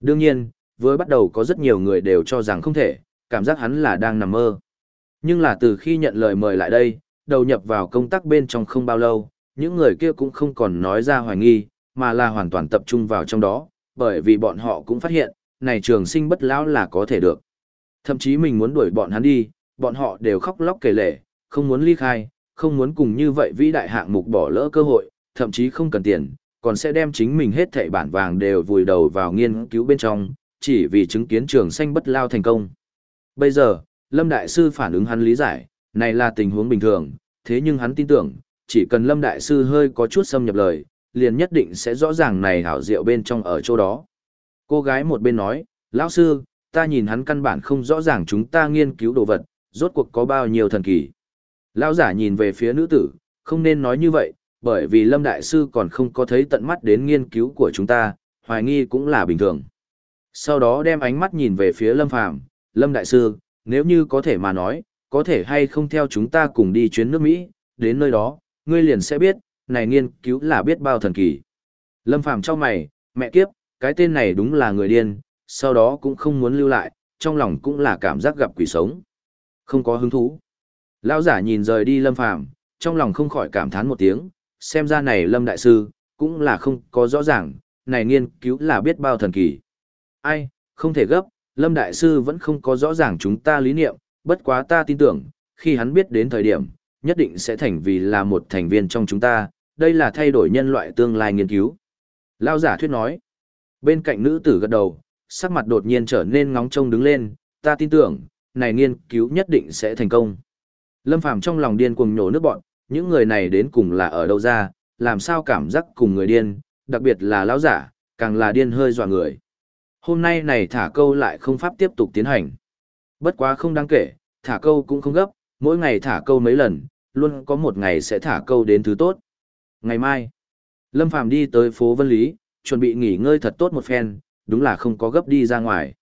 Đương nhiên, với bắt đầu có rất nhiều người đều cho rằng không thể, cảm giác hắn là đang nằm mơ. Nhưng là từ khi nhận lời mời lại đây, đầu nhập vào công tác bên trong không bao lâu, những người kia cũng không còn nói ra hoài nghi, mà là hoàn toàn tập trung vào trong đó, bởi vì bọn họ cũng phát hiện, này trường sinh bất lão là có thể được. Thậm chí mình muốn đuổi bọn hắn đi, bọn họ đều khóc lóc kể lể, không muốn ly khai, không muốn cùng như vậy vĩ đại hạng mục bỏ lỡ cơ hội, thậm chí không cần tiền, còn sẽ đem chính mình hết thảy bản vàng đều vùi đầu vào nghiên cứu bên trong, chỉ vì chứng kiến trường xanh bất lao thành công. Bây giờ, Lâm Đại Sư phản ứng hắn lý giải, này là tình huống bình thường, thế nhưng hắn tin tưởng, chỉ cần Lâm Đại Sư hơi có chút xâm nhập lời, liền nhất định sẽ rõ ràng này hảo diệu bên trong ở chỗ đó. Cô gái một bên nói, lão sư, ta nhìn hắn căn bản không rõ ràng chúng ta nghiên cứu đồ vật, rốt cuộc có bao nhiêu thần kỳ. Lão giả nhìn về phía nữ tử, không nên nói như vậy, bởi vì Lâm Đại Sư còn không có thấy tận mắt đến nghiên cứu của chúng ta, hoài nghi cũng là bình thường. Sau đó đem ánh mắt nhìn về phía Lâm Phàm, Lâm Đại Sư, nếu như có thể mà nói, có thể hay không theo chúng ta cùng đi chuyến nước Mỹ, đến nơi đó, ngươi liền sẽ biết, này nghiên cứu là biết bao thần kỳ. Lâm Phàm cho mày, mẹ kiếp, cái tên này đúng là người điên, sau đó cũng không muốn lưu lại, trong lòng cũng là cảm giác gặp quỷ sống. Không có hứng thú. Lão giả nhìn rời đi Lâm Phàm, trong lòng không khỏi cảm thán một tiếng, xem ra này Lâm Đại Sư, cũng là không có rõ ràng, này nghiên cứu là biết bao thần kỳ. Ai, không thể gấp, Lâm Đại Sư vẫn không có rõ ràng chúng ta lý niệm, bất quá ta tin tưởng, khi hắn biết đến thời điểm, nhất định sẽ thành vì là một thành viên trong chúng ta, đây là thay đổi nhân loại tương lai nghiên cứu. Lao giả thuyết nói, bên cạnh nữ tử gật đầu, sắc mặt đột nhiên trở nên ngóng trông đứng lên, ta tin tưởng, này nghiên cứu nhất định sẽ thành công. Lâm Phàm trong lòng điên cuồng nhổ nước bọn, những người này đến cùng là ở đâu ra, làm sao cảm giác cùng người điên, đặc biệt là lão giả, càng là điên hơi dọa người. Hôm nay này thả câu lại không pháp tiếp tục tiến hành. Bất quá không đáng kể, thả câu cũng không gấp, mỗi ngày thả câu mấy lần, luôn có một ngày sẽ thả câu đến thứ tốt. Ngày mai, Lâm Phàm đi tới phố Vân Lý, chuẩn bị nghỉ ngơi thật tốt một phen, đúng là không có gấp đi ra ngoài.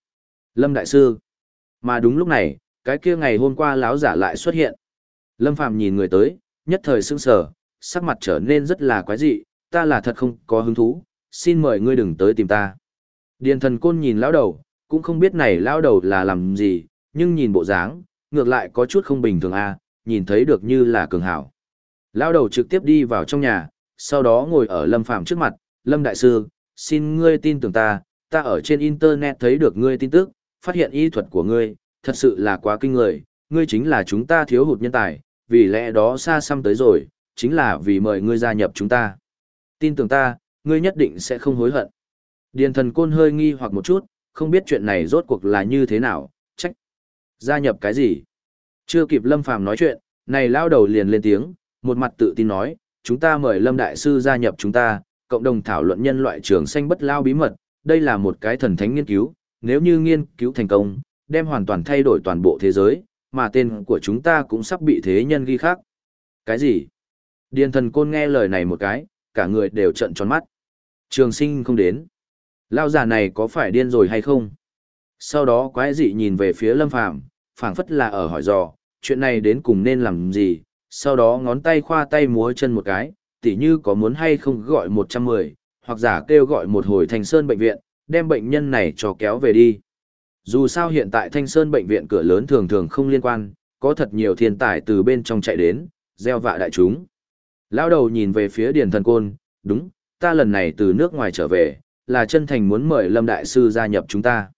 Lâm Đại Sư. Mà đúng lúc này, cái kia ngày hôm qua láo giả lại xuất hiện. Lâm Phàm nhìn người tới, nhất thời sững sờ, sắc mặt trở nên rất là quái dị, ta là thật không có hứng thú, xin mời ngươi đừng tới tìm ta. Điền thần côn nhìn lão đầu, cũng không biết này lão đầu là làm gì, nhưng nhìn bộ dáng, ngược lại có chút không bình thường a, à, nhìn thấy được như là cường hảo. lão đầu trực tiếp đi vào trong nhà, sau đó ngồi ở Lâm Phàm trước mặt, Lâm Đại Sư, xin ngươi tin tưởng ta, ta ở trên Internet thấy được ngươi tin tức, phát hiện y thuật của ngươi, thật sự là quá kinh người, ngươi chính là chúng ta thiếu hụt nhân tài, vì lẽ đó xa xăm tới rồi, chính là vì mời ngươi gia nhập chúng ta. Tin tưởng ta, ngươi nhất định sẽ không hối hận. Điền thần côn hơi nghi hoặc một chút, không biết chuyện này rốt cuộc là như thế nào, trách. Gia nhập cái gì? Chưa kịp Lâm Phàm nói chuyện, này lao đầu liền lên tiếng, một mặt tự tin nói, chúng ta mời Lâm Đại Sư gia nhập chúng ta, cộng đồng thảo luận nhân loại trường xanh bất lao bí mật, đây là một cái thần thánh nghiên cứu, nếu như nghiên cứu thành công, đem hoàn toàn thay đổi toàn bộ thế giới, mà tên của chúng ta cũng sắp bị thế nhân ghi khác. Cái gì? Điền thần côn nghe lời này một cái, cả người đều trận tròn mắt. Trường sinh không đến. Lao già này có phải điên rồi hay không? Sau đó quái dị nhìn về phía lâm phàm, phảng phất là ở hỏi dò, chuyện này đến cùng nên làm gì? Sau đó ngón tay khoa tay múa chân một cái, tỉ như có muốn hay không gọi 110, hoặc giả kêu gọi một hồi thành sơn bệnh viện, đem bệnh nhân này cho kéo về đi. Dù sao hiện tại Thanh Sơn bệnh viện cửa lớn thường thường không liên quan, có thật nhiều thiên tài từ bên trong chạy đến, gieo vạ đại chúng. Lão đầu nhìn về phía Điền Thần Côn, đúng, ta lần này từ nước ngoài trở về, là chân thành muốn mời Lâm Đại Sư gia nhập chúng ta.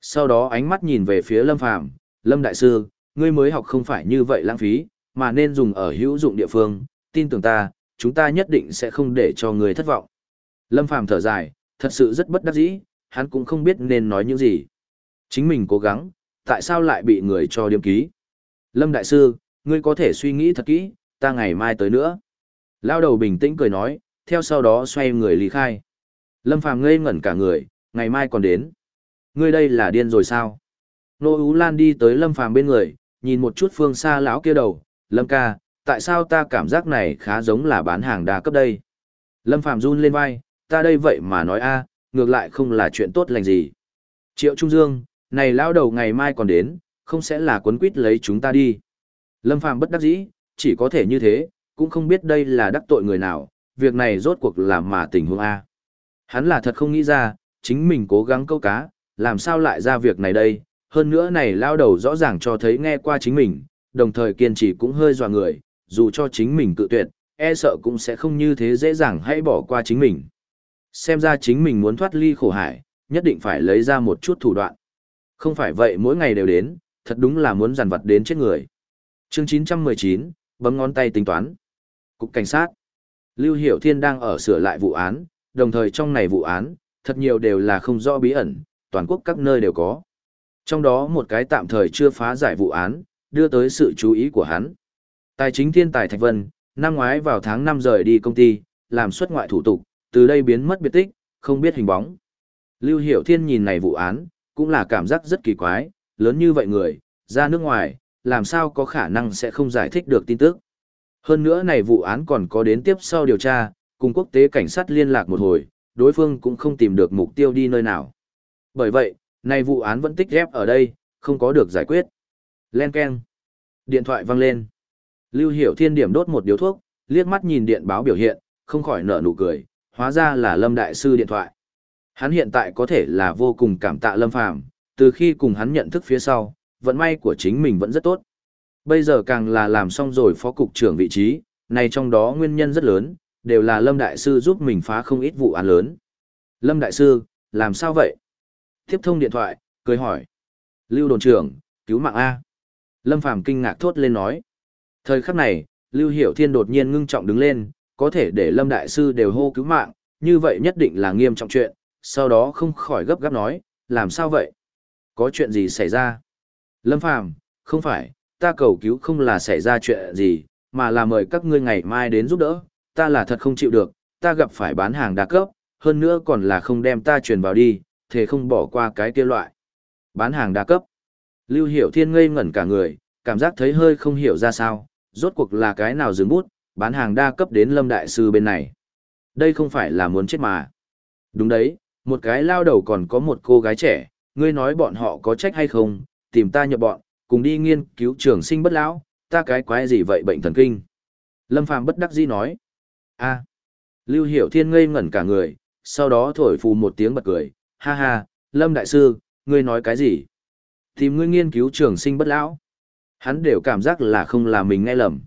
Sau đó ánh mắt nhìn về phía Lâm Phàm Lâm Đại Sư, ngươi mới học không phải như vậy lãng phí, mà nên dùng ở hữu dụng địa phương, tin tưởng ta, chúng ta nhất định sẽ không để cho ngươi thất vọng. Lâm Phàm thở dài, thật sự rất bất đắc dĩ, hắn cũng không biết nên nói những gì. Chính mình cố gắng, tại sao lại bị người cho điểm ký? Lâm Đại Sư, ngươi có thể suy nghĩ thật kỹ, ta ngày mai tới nữa. Lao đầu bình tĩnh cười nói, theo sau đó xoay người lý khai. Lâm Phàm ngây ngẩn cả người, ngày mai còn đến. Ngươi đây là điên rồi sao? Nô Ú Lan đi tới Lâm Phàm bên người, nhìn một chút phương xa lão kia đầu, Lâm ca, tại sao ta cảm giác này khá giống là bán hàng đa cấp đây? Lâm Phàm run lên vai, ta đây vậy mà nói a, ngược lại không là chuyện tốt lành gì. Triệu Trung Dương, này lão đầu ngày mai còn đến, không sẽ là quấn quýt lấy chúng ta đi. Lâm Phàm bất đắc dĩ, chỉ có thể như thế, cũng không biết đây là đắc tội người nào, việc này rốt cuộc là mà tình huống A. Hắn là thật không nghĩ ra, chính mình cố gắng câu cá, làm sao lại ra việc này đây, hơn nữa này lao đầu rõ ràng cho thấy nghe qua chính mình, đồng thời kiên trì cũng hơi dọa người, dù cho chính mình cự tuyệt, e sợ cũng sẽ không như thế dễ dàng hãy bỏ qua chính mình. Xem ra chính mình muốn thoát ly khổ hải, nhất định phải lấy ra một chút thủ đoạn. Không phải vậy mỗi ngày đều đến, thật đúng là muốn giàn vật đến chết người. Chương 919, bấm ngón tay tính toán. Cục cảnh sát. Lưu Hiểu Thiên đang ở sửa lại vụ án, đồng thời trong này vụ án, thật nhiều đều là không rõ bí ẩn, toàn quốc các nơi đều có. Trong đó một cái tạm thời chưa phá giải vụ án, đưa tới sự chú ý của hắn. Tài chính thiên tài Thạch Vân, năm ngoái vào tháng 5 rời đi công ty, làm xuất ngoại thủ tục, từ đây biến mất biệt tích, không biết hình bóng. Lưu Hiểu Thiên nhìn này vụ án, cũng là cảm giác rất kỳ quái, lớn như vậy người, ra nước ngoài, làm sao có khả năng sẽ không giải thích được tin tức. Hơn nữa này vụ án còn có đến tiếp sau điều tra, cùng quốc tế cảnh sát liên lạc một hồi, đối phương cũng không tìm được mục tiêu đi nơi nào. Bởi vậy, nay vụ án vẫn tích ghép ở đây, không có được giải quyết. Len Ken. Điện thoại vang lên. Lưu Hiểu Thiên điểm đốt một điếu thuốc, liếc mắt nhìn điện báo biểu hiện, không khỏi nở nụ cười, hóa ra là Lâm Đại Sư điện thoại. Hắn hiện tại có thể là vô cùng cảm tạ Lâm Phàm, từ khi cùng hắn nhận thức phía sau, vận may của chính mình vẫn rất tốt. Bây giờ càng là làm xong rồi phó cục trưởng vị trí, này trong đó nguyên nhân rất lớn, đều là Lâm Đại Sư giúp mình phá không ít vụ án lớn. Lâm Đại Sư, làm sao vậy? Tiếp thông điện thoại, cười hỏi. Lưu đồn trưởng, cứu mạng A. Lâm Phàm kinh ngạc thốt lên nói. Thời khắc này, Lưu Hiểu Thiên đột nhiên ngưng trọng đứng lên, có thể để Lâm Đại Sư đều hô cứu mạng, như vậy nhất định là nghiêm trọng chuyện, sau đó không khỏi gấp gáp nói, làm sao vậy? Có chuyện gì xảy ra? Lâm Phàm, không phải, ta cầu cứu không là xảy ra chuyện gì, mà là mời các ngươi ngày mai đến giúp đỡ, ta là thật không chịu được, ta gặp phải bán hàng đa cấp, hơn nữa còn là không đem ta truyền vào đi, thế không bỏ qua cái kia loại. Bán hàng đa cấp. Lưu Hiểu Thiên ngây ngẩn cả người, cảm giác thấy hơi không hiểu ra sao, rốt cuộc là cái nào dừng bút, bán hàng đa cấp đến Lâm Đại Sư bên này. Đây không phải là muốn chết mà. Đúng đấy, một cái lao đầu còn có một cô gái trẻ, ngươi nói bọn họ có trách hay không, tìm ta nhập bọn, cùng đi nghiên cứu trường sinh bất lão, ta cái quái gì vậy bệnh thần kinh. Lâm Phàm bất đắc dĩ nói a Lưu Hiểu Thiên ngây ngẩn cả người, sau đó thổi phù một tiếng bật cười, ha ha, Lâm Đại Sư, ngươi nói cái gì? Tìm ngươi nghiên cứu trường sinh bất lão. Hắn đều cảm giác là không là mình nghe lầm.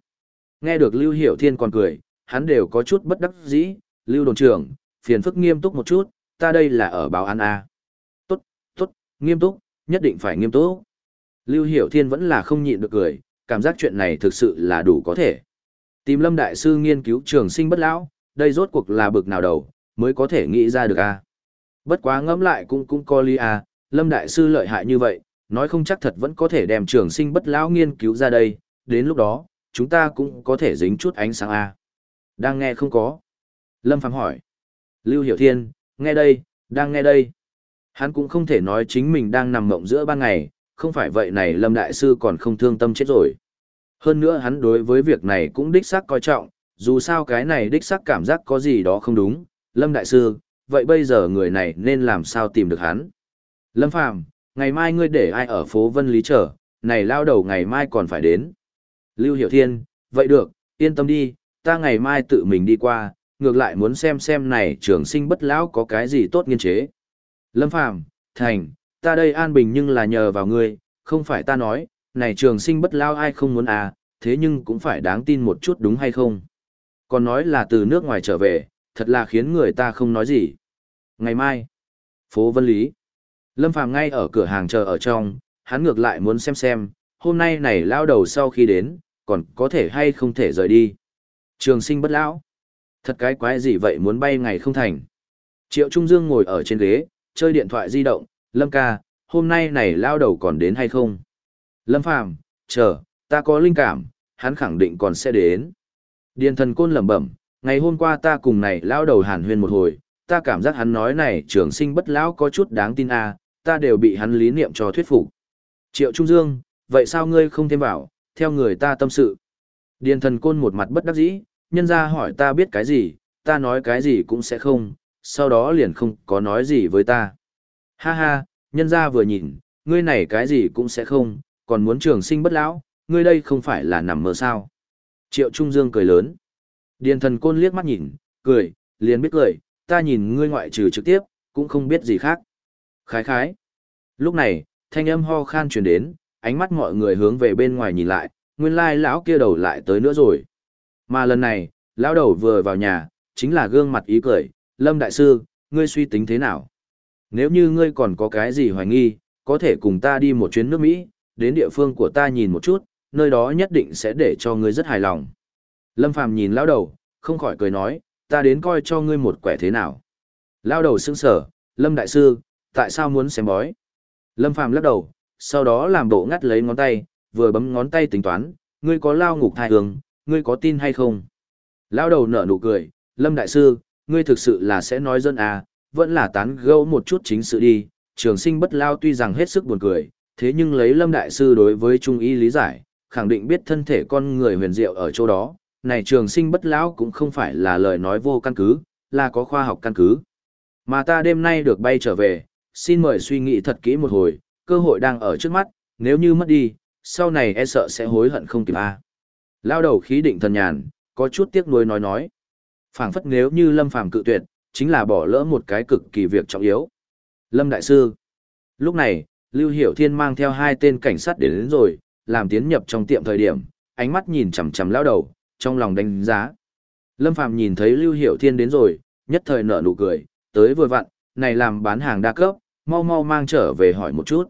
Nghe được Lưu Hiểu Thiên còn cười, hắn đều có chút bất đắc dĩ, Lưu đồn trưởng, phiền phức nghiêm túc một chút, ta đây là ở báo án A. Tốt, tốt, nghiêm túc, nhất định phải nghiêm túc. Lưu Hiểu Thiên vẫn là không nhịn được cười, cảm giác chuyện này thực sự là đủ có thể. Tìm Lâm Đại Sư nghiên cứu trường sinh bất lão, đây rốt cuộc là bực nào đầu, mới có thể nghĩ ra được A. Bất quá ngẫm lại cũng cũng có lý A, Lâm Đại Sư lợi hại như vậy, nói không chắc thật vẫn có thể đem trường sinh bất lão nghiên cứu ra đây, đến lúc đó, chúng ta cũng có thể dính chút ánh sáng A. Đang nghe không có. Lâm Phàm hỏi. Lưu Hiểu Thiên, nghe đây, đang nghe đây. Hắn cũng không thể nói chính mình đang nằm mộng giữa ban ngày, không phải vậy này Lâm Đại Sư còn không thương tâm chết rồi. Hơn nữa hắn đối với việc này cũng đích xác coi trọng, dù sao cái này đích xác cảm giác có gì đó không đúng. Lâm Đại Sư, vậy bây giờ người này nên làm sao tìm được hắn? Lâm Phàm ngày mai ngươi để ai ở phố Vân Lý chờ, này lao đầu ngày mai còn phải đến. Lưu Hiểu Thiên, vậy được, yên tâm đi, ta ngày mai tự mình đi qua, ngược lại muốn xem xem này trường sinh bất lão có cái gì tốt nghiên chế. Lâm Phàm thành, ta đây an bình nhưng là nhờ vào ngươi, không phải ta nói, này trường sinh bất lão ai không muốn à, thế nhưng cũng phải đáng tin một chút đúng hay không. Còn nói là từ nước ngoài trở về, thật là khiến người ta không nói gì. Ngày mai, phố Vân Lý, Lâm Phàm ngay ở cửa hàng chờ ở trong, hắn ngược lại muốn xem xem, hôm nay này lao đầu sau khi đến, còn có thể hay không thể rời đi. Trường sinh bất lão. Thật cái quái gì vậy muốn bay ngày không thành. Triệu Trung Dương ngồi ở trên ghế, chơi điện thoại di động, Lâm ca, hôm nay này lao đầu còn đến hay không? Lâm Phàm chờ, ta có linh cảm, hắn khẳng định còn sẽ đến. Điền thần côn lẩm bẩm, ngày hôm qua ta cùng này lão đầu hàn huyên một hồi, ta cảm giác hắn nói này trường sinh bất lão có chút đáng tin à, ta đều bị hắn lý niệm cho thuyết phục. Triệu Trung Dương, vậy sao ngươi không thêm vào, theo người ta tâm sự. Điền thần côn một mặt bất đắc dĩ, nhân ra hỏi ta biết cái gì, ta nói cái gì cũng sẽ không, sau đó liền không có nói gì với ta. Ha ha, nhân ra vừa nhìn, ngươi này cái gì cũng sẽ không, còn muốn trường sinh bất lão, ngươi đây không phải là nằm mơ sao. Triệu Trung Dương cười lớn. Điền thần côn liếc mắt nhìn, cười, liền biết cười, ta nhìn ngươi ngoại trừ trực tiếp, cũng không biết gì khác. Khái khái. Lúc này, thanh âm ho khan truyền đến, ánh mắt mọi người hướng về bên ngoài nhìn lại, nguyên lai lão kia đầu lại tới nữa rồi. Mà lần này, lão đầu vừa vào nhà, chính là gương mặt ý cười, Lâm Đại Sư, ngươi suy tính thế nào? Nếu như ngươi còn có cái gì hoài nghi, có thể cùng ta đi một chuyến nước Mỹ, đến địa phương của ta nhìn một chút, nơi đó nhất định sẽ để cho ngươi rất hài lòng. Lâm Phàm nhìn lão đầu, không khỏi cười nói, ta đến coi cho ngươi một quẻ thế nào. Lão đầu sững sở, Lâm Đại Sư, tại sao muốn xem bói? Lâm Phàm lắc đầu, sau đó làm bộ ngắt lấy ngón tay, vừa bấm ngón tay tính toán, ngươi có lao ngục thai hướng, ngươi có tin hay không? Lao đầu nở nụ cười, Lâm Đại Sư, ngươi thực sự là sẽ nói dân à, vẫn là tán gẫu một chút chính sự đi, trường sinh bất lao tuy rằng hết sức buồn cười, thế nhưng lấy Lâm Đại Sư đối với Trung Y lý giải, khẳng định biết thân thể con người huyền diệu ở chỗ đó, này trường sinh bất lão cũng không phải là lời nói vô căn cứ, là có khoa học căn cứ. Mà ta đêm nay được bay trở về, xin mời suy nghĩ thật kỹ một hồi, cơ hội đang ở trước mắt, nếu như mất đi, sau này e sợ sẽ hối hận không kịp a. Lao đầu khí định thần nhàn, có chút tiếc nuối nói nói. phảng phất nếu như Lâm Phàm cự tuyệt, chính là bỏ lỡ một cái cực kỳ việc trọng yếu. Lâm Đại Sư. Lúc này, Lưu Hiểu Thiên mang theo hai tên cảnh sát đến, đến rồi, làm tiến nhập trong tiệm thời điểm, ánh mắt nhìn chằm chằm lão đầu, trong lòng đánh giá. Lâm Phàm nhìn thấy Lưu Hiểu Thiên đến rồi, nhất thời nở nụ cười, tới vừa vặn, này làm bán hàng đa cấp, mau mau mang trở về hỏi một chút.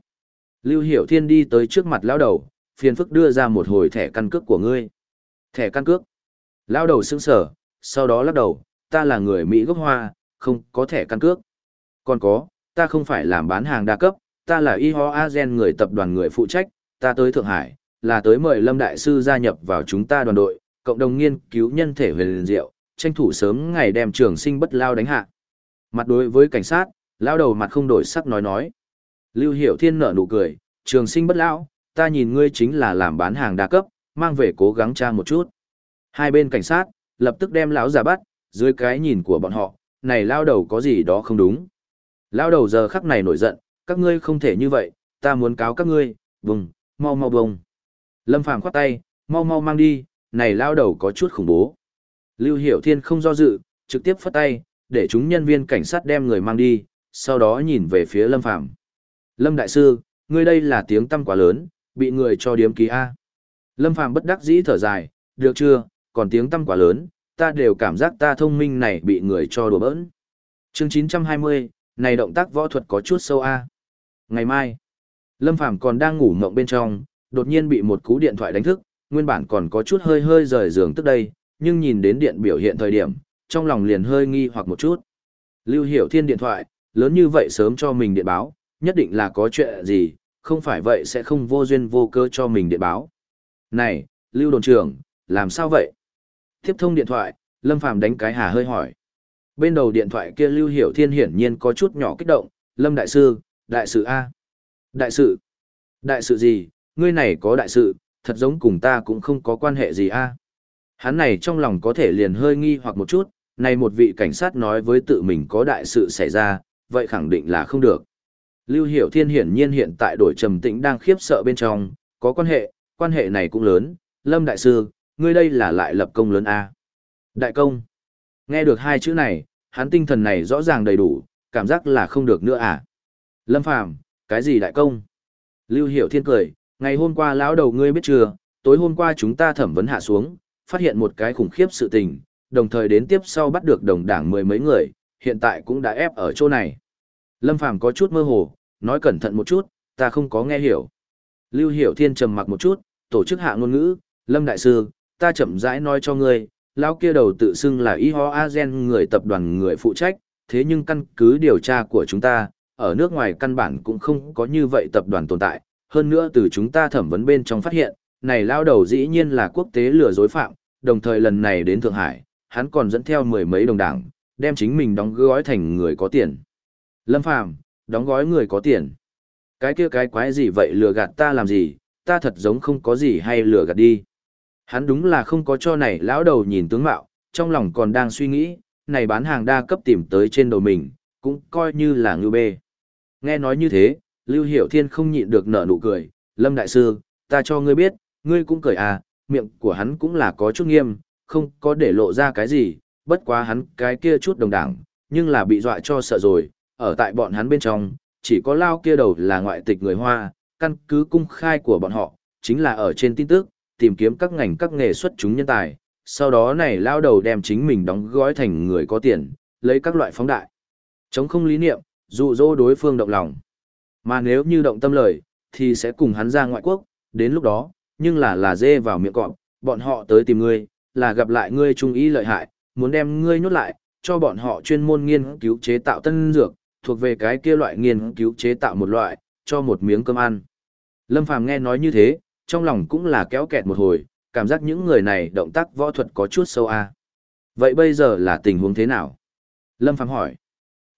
Lưu Hiểu Thiên đi tới trước mặt lão đầu, phiền phức đưa ra một hồi thẻ căn cước của ngươi. Thẻ căn cước. Lão đầu sững sờ, sau đó lắc đầu, ta là người Mỹ gốc Hoa, không có thẻ căn cước. Còn có, ta không phải làm bán hàng đa cấp, ta là y ho agen người tập đoàn người phụ trách, ta tới Thượng Hải, là tới mời Lâm Đại Sư gia nhập vào chúng ta đoàn đội, cộng đồng nghiên cứu nhân thể huyền diệu, tranh thủ sớm ngày đem trường sinh bất lao đánh hạ. Mặt đối với cảnh sát, lão đầu mặt không đổi sắc nói nói. Lưu Hiểu Thiên nở nụ cười, trường sinh bất lão, ta nhìn ngươi chính là làm bán hàng đa cấp, mang về cố gắng tra một chút. Hai bên cảnh sát, lập tức đem lão giả bắt, dưới cái nhìn của bọn họ, này lao đầu có gì đó không đúng. Lao đầu giờ khắc này nổi giận, các ngươi không thể như vậy, ta muốn cáo các ngươi, vùng, mau mau vùng. Lâm Phàm khoát tay, mau mau mang đi, này lao đầu có chút khủng bố. Lưu Hiểu Thiên không do dự, trực tiếp phất tay, để chúng nhân viên cảnh sát đem người mang đi, sau đó nhìn về phía Lâm Phàm Lâm Đại Sư, ngươi đây là tiếng tâm quá lớn, bị người cho điếm ký A. Lâm Phàm bất đắc dĩ thở dài, được chưa, còn tiếng tâm quá lớn, ta đều cảm giác ta thông minh này bị người cho đùa bỡn. Chương 920, này động tác võ thuật có chút sâu a. Ngày mai, Lâm Phàm còn đang ngủ mộng bên trong, đột nhiên bị một cú điện thoại đánh thức, nguyên bản còn có chút hơi hơi rời giường tức đây, nhưng nhìn đến điện biểu hiện thời điểm, trong lòng liền hơi nghi hoặc một chút. Lưu Hiểu Thiên điện thoại, lớn như vậy sớm cho mình điện báo, nhất định là có chuyện gì, không phải vậy sẽ không vô duyên vô cơ cho mình điện báo. Này, Lưu đồn trưởng, làm sao vậy? Tiếp thông điện thoại, Lâm Phàm đánh cái hà hơi hỏi. Bên đầu điện thoại kia Lưu Hiểu Thiên hiển nhiên có chút nhỏ kích động, Lâm Đại Sư, Đại sự A. Đại sự? Đại sự gì? Ngươi này có đại sự, thật giống cùng ta cũng không có quan hệ gì A. Hắn này trong lòng có thể liền hơi nghi hoặc một chút, này một vị cảnh sát nói với tự mình có đại sự xảy ra, vậy khẳng định là không được. Lưu Hiểu Thiên hiển nhiên hiện tại đổi trầm tĩnh đang khiếp sợ bên trong, có quan hệ, quan hệ này cũng lớn, Lâm Đại Sư, ngươi đây là lại lập công lớn A. Đại công. Nghe được hai chữ này, hắn tinh thần này rõ ràng đầy đủ, cảm giác là không được nữa à. Lâm Phàm cái gì đại công? Lưu Hiểu Thiên cười, ngày hôm qua lão đầu ngươi biết chưa, tối hôm qua chúng ta thẩm vấn hạ xuống, phát hiện một cái khủng khiếp sự tình, đồng thời đến tiếp sau bắt được đồng đảng mười mấy người, hiện tại cũng đã ép ở chỗ này. Lâm Phàm có chút mơ hồ, nói cẩn thận một chút, ta không có nghe hiểu. Lưu Hiểu Thiên trầm mặc một chút, tổ chức hạ ngôn ngữ, Lâm Đại Sư, ta chậm rãi nói cho ngươi, lão kia đầu tự xưng là y ho a gen người tập đoàn người phụ trách, thế nhưng căn cứ điều tra của chúng ta, ở nước ngoài căn bản cũng không có như vậy tập đoàn tồn tại, hơn nữa từ chúng ta thẩm vấn bên trong phát hiện, này lao đầu dĩ nhiên là quốc tế lừa dối phạm, đồng thời lần này đến Thượng Hải, hắn còn dẫn theo mười mấy đồng đảng, đem chính mình đóng gói thành người có tiền. Lâm Phàm đóng gói người có tiền. Cái kia cái quái gì vậy lừa gạt ta làm gì, ta thật giống không có gì hay lừa gạt đi. Hắn đúng là không có cho này lão đầu nhìn tướng mạo, trong lòng còn đang suy nghĩ, này bán hàng đa cấp tìm tới trên đầu mình, cũng coi như là ngư bê. Nghe nói như thế, Lưu Hiểu Thiên không nhịn được nở nụ cười, Lâm Đại Sư, ta cho ngươi biết, ngươi cũng cười à, miệng của hắn cũng là có chút nghiêm, không có để lộ ra cái gì, bất quá hắn cái kia chút đồng đảng, nhưng là bị dọa cho sợ rồi, ở tại bọn hắn bên trong, chỉ có lao kia đầu là ngoại tịch người Hoa, căn cứ cung khai của bọn họ, chính là ở trên tin tức, tìm kiếm các ngành các nghề xuất chúng nhân tài, sau đó này lao đầu đem chính mình đóng gói thành người có tiền, lấy các loại phóng đại. Chống không lý niệm, dụ dỗ đối phương động lòng. Mà nếu như động tâm lời, thì sẽ cùng hắn ra ngoại quốc, đến lúc đó, nhưng là là dê vào miệng cọp, bọn họ tới tìm ngươi, là gặp lại ngươi trung ý lợi hại, muốn đem ngươi nhốt lại, cho bọn họ chuyên môn nghiên cứu chế tạo tân dược, thuộc về cái kia loại nghiên cứu chế tạo một loại, cho một miếng cơm ăn. Lâm Phàm nghe nói như thế, trong lòng cũng là kéo kẹt một hồi, cảm giác những người này động tác võ thuật có chút sâu a. Vậy bây giờ là tình huống thế nào? Lâm Phàm hỏi.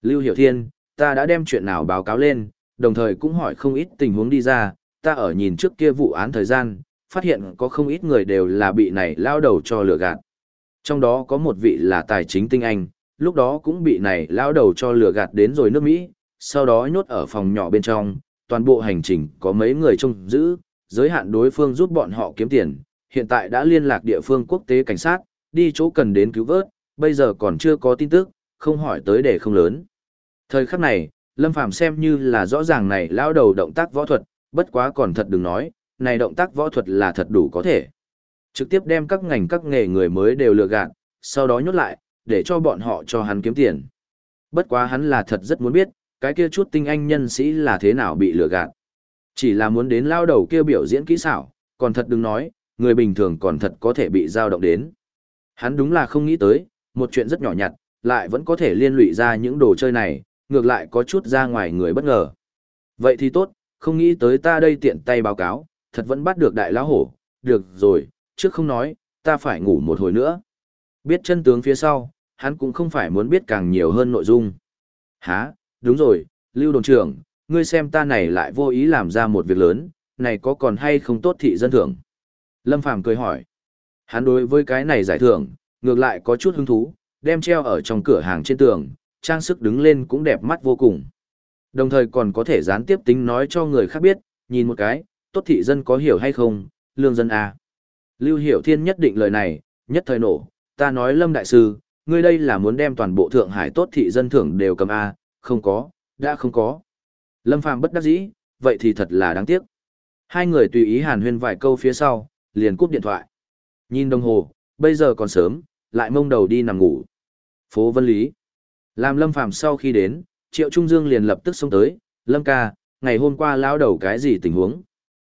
Lưu Hiểu Thiên, ta đã đem chuyện nào báo cáo lên, đồng thời cũng hỏi không ít tình huống đi ra, ta ở nhìn trước kia vụ án thời gian, phát hiện có không ít người đều là bị này lao đầu cho lừa gạt. Trong đó có một vị là tài chính tinh anh, lúc đó cũng bị này lao đầu cho lừa gạt đến rồi nước Mỹ, sau đó nhốt ở phòng nhỏ bên trong, toàn bộ hành trình có mấy người trông giữ, giới hạn đối phương giúp bọn họ kiếm tiền, hiện tại đã liên lạc địa phương quốc tế cảnh sát, đi chỗ cần đến cứu vớt, bây giờ còn chưa có tin tức, không hỏi tới để không lớn. Thời khắc này, Lâm Phàm xem như là rõ ràng này lao đầu động tác võ thuật, bất quá còn thật đừng nói, này động tác võ thuật là thật đủ có thể. Trực tiếp đem các ngành các nghề người mới đều lừa gạt, sau đó nhốt lại, để cho bọn họ cho hắn kiếm tiền. Bất quá hắn là thật rất muốn biết, cái kia chút tinh anh nhân sĩ là thế nào bị lừa gạt. Chỉ là muốn đến lao đầu kia biểu diễn kỹ xảo, còn thật đừng nói, người bình thường còn thật có thể bị dao động đến. Hắn đúng là không nghĩ tới, một chuyện rất nhỏ nhặt, lại vẫn có thể liên lụy ra những đồ chơi này, ngược lại có chút ra ngoài người bất ngờ. Vậy thì tốt, không nghĩ tới ta đây tiện tay báo cáo, thật vẫn bắt được đại lão hổ, được rồi, trước không nói, ta phải ngủ một hồi nữa. Biết chân tướng phía sau, hắn cũng không phải muốn biết càng nhiều hơn nội dung. Hả, đúng rồi, Lưu Đồn trưởng, ngươi xem ta này lại vô ý làm ra một việc lớn, này có còn hay không tốt thị dân thưởng? Lâm Phàm cười hỏi. Hắn đối với cái này giải thưởng, ngược lại có chút hứng thú, đem treo ở trong cửa hàng trên tường, trang sức đứng lên cũng đẹp mắt vô cùng. Đồng thời còn có thể gián tiếp tính nói cho người khác biết, nhìn một cái, tốt thị dân có hiểu hay không, lương dân à. Lưu Hiểu Thiên nhất định lời này, nhất thời nổ, ta nói Lâm Đại Sư, ngươi đây là muốn đem toàn bộ Thượng Hải tốt thị dân thưởng đều cầm A, không có, đã không có. Lâm Phàm bất đắc dĩ, vậy thì thật là đáng tiếc. Hai người tùy ý hàn huyên vài câu phía sau, liền cúp điện thoại. Nhìn đồng hồ, bây giờ còn sớm, lại mông đầu đi nằm ngủ. Phố Vân Lý. Làm Lâm Phàm sau khi đến, Triệu Trung Dương liền lập tức xông tới, Lâm ca, ngày hôm qua lao đầu cái gì tình huống?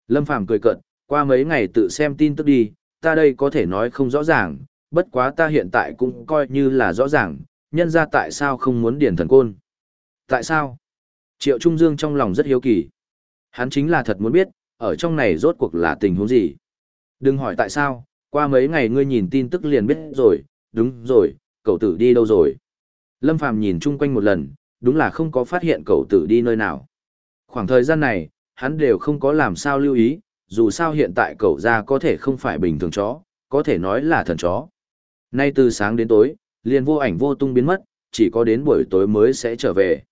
Lâm Phàm cười cợt, qua mấy ngày tự xem tin tức đi, ta đây có thể nói không rõ ràng, bất quá ta hiện tại cũng coi như là rõ ràng, nhân ra tại sao không muốn điển thần côn. Tại sao? Triệu Trung Dương trong lòng rất hiếu kỳ. Hắn chính là thật muốn biết, ở trong này rốt cuộc là tình huống gì. Đừng hỏi tại sao, qua mấy ngày ngươi nhìn tin tức liền biết rồi, đúng rồi, cậu tử đi đâu rồi. Lâm Phàm nhìn chung quanh một lần, đúng là không có phát hiện cậu tử đi nơi nào. Khoảng thời gian này, hắn đều không có làm sao lưu ý, dù sao hiện tại cậu ra có thể không phải bình thường chó, có thể nói là thần chó. Nay từ sáng đến tối, liền vô ảnh vô tung biến mất, chỉ có đến buổi tối mới sẽ trở về.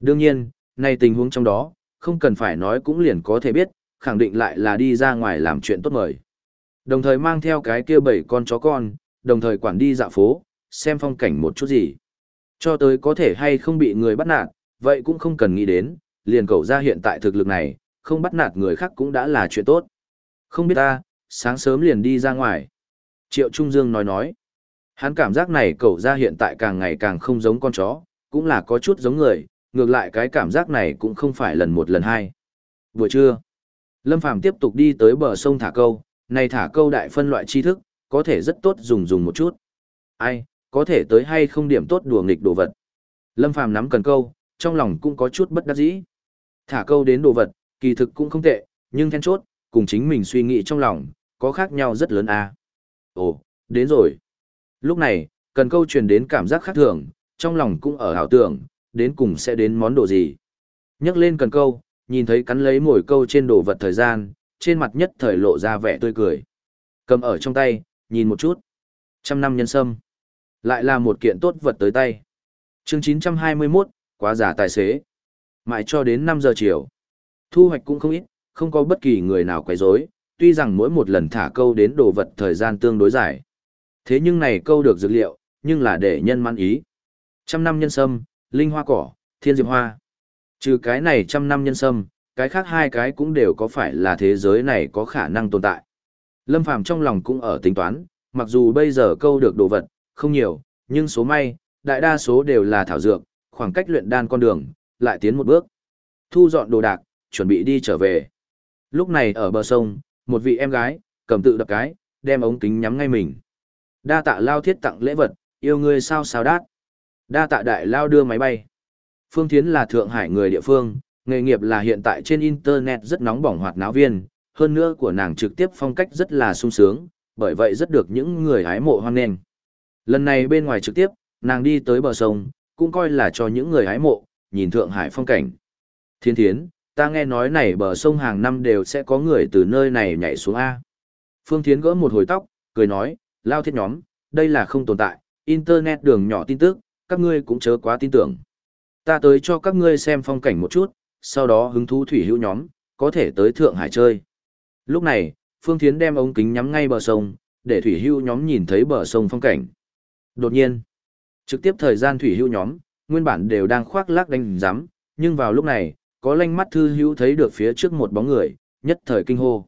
Đương nhiên, nay tình huống trong đó, không cần phải nói cũng liền có thể biết, khẳng định lại là đi ra ngoài làm chuyện tốt mời. Đồng thời mang theo cái kia bảy con chó con, đồng thời quản đi dạo phố, xem phong cảnh một chút gì. Cho tới có thể hay không bị người bắt nạt, vậy cũng không cần nghĩ đến, liền cầu ra hiện tại thực lực này, không bắt nạt người khác cũng đã là chuyện tốt. Không biết ta, sáng sớm liền đi ra ngoài. Triệu Trung Dương nói nói. Hắn cảm giác này cậu ra hiện tại càng ngày càng không giống con chó, cũng là có chút giống người, ngược lại cái cảm giác này cũng không phải lần một lần hai. Vừa trưa, Lâm Phàm tiếp tục đi tới bờ sông thả câu, này thả câu đại phân loại tri thức, có thể rất tốt dùng dùng một chút. Ai, có thể tới hay không điểm tốt đùa nghịch đồ vật. Lâm Phàm nắm cần câu, trong lòng cũng có chút bất đắc dĩ. Thả câu đến đồ vật, kỳ thực cũng không tệ, nhưng then chốt, cùng chính mình suy nghĩ trong lòng, có khác nhau rất lớn à. Ồ, đến rồi. Lúc này, cần câu truyền đến cảm giác khác thường, trong lòng cũng ở ảo tưởng, đến cùng sẽ đến món đồ gì. Nhắc lên cần câu, nhìn thấy cắn lấy mồi câu trên đồ vật thời gian, trên mặt nhất thời lộ ra vẻ tươi cười. Cầm ở trong tay, nhìn một chút. Trăm năm nhân sâm. Lại là một kiện tốt vật tới tay. chương 921, quá giả tài xế. Mãi cho đến 5 giờ chiều. Thu hoạch cũng không ít, không có bất kỳ người nào quấy rối tuy rằng mỗi một lần thả câu đến đồ vật thời gian tương đối dài. Thế nhưng này câu được dược liệu, nhưng là để nhân mãn ý. Trăm năm nhân sâm, linh hoa cỏ, thiên diệp hoa. Trừ cái này trăm năm nhân sâm, cái khác hai cái cũng đều có phải là thế giới này có khả năng tồn tại. Lâm Phàm trong lòng cũng ở tính toán, mặc dù bây giờ câu được đồ vật, không nhiều, nhưng số may, đại đa số đều là thảo dược, khoảng cách luyện đan con đường, lại tiến một bước. Thu dọn đồ đạc, chuẩn bị đi trở về. Lúc này ở bờ sông, một vị em gái, cầm tự đập cái, đem ống kính nhắm ngay mình. Đa tạ lao thiết tặng lễ vật, yêu ngươi sao sao đát. Đa tạ đại lao đưa máy bay. Phương Thiến là Thượng Hải người địa phương, nghề nghiệp là hiện tại trên Internet rất nóng bỏng hoạt náo viên, hơn nữa của nàng trực tiếp phong cách rất là sung sướng, bởi vậy rất được những người hái mộ hoan nghênh. Lần này bên ngoài trực tiếp, nàng đi tới bờ sông, cũng coi là cho những người hái mộ, nhìn Thượng Hải phong cảnh. Thiên thiến, ta nghe nói này bờ sông hàng năm đều sẽ có người từ nơi này nhảy xuống A. Phương Thiến gỡ một hồi tóc, cười nói, lao thiết nhóm, đây là không tồn tại, Internet đường nhỏ tin tức, các ngươi cũng chớ quá tin tưởng. Ta tới cho các ngươi xem phong cảnh một chút, sau đó hứng thú thủy hữu nhóm, có thể tới Thượng Hải chơi. Lúc này, Phương Thiến đem ống kính nhắm ngay bờ sông, để thủy hữu nhóm nhìn thấy bờ sông phong cảnh. Đột nhiên, trực tiếp thời gian thủy hữu nhóm, nguyên bản đều đang khoác lác đánh giám, nhưng vào lúc này, có lanh mắt thư hữu thấy được phía trước một bóng người, nhất thời kinh hô.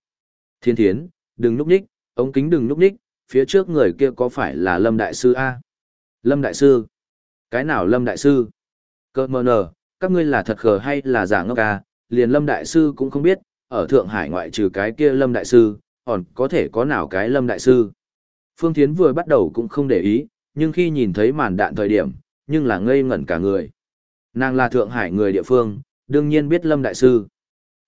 Thiên thiến, đừng núp ních, ống kính đừng núp ních, phía trước người kia có phải là Lâm Đại Sư A? Lâm Đại Sư? Cái nào Lâm Đại Sư? Cơ mờ nờ, các ngươi là thật khờ hay là giả ngốc A, liền Lâm Đại Sư cũng không biết, ở Thượng Hải ngoại trừ cái kia Lâm Đại Sư, còn có thể có nào cái Lâm Đại Sư? Phương Thiến vừa bắt đầu cũng không để ý, nhưng khi nhìn thấy màn đạn thời điểm, nhưng là ngây ngẩn cả người. Nàng là Thượng Hải người địa phương, đương nhiên biết Lâm Đại Sư.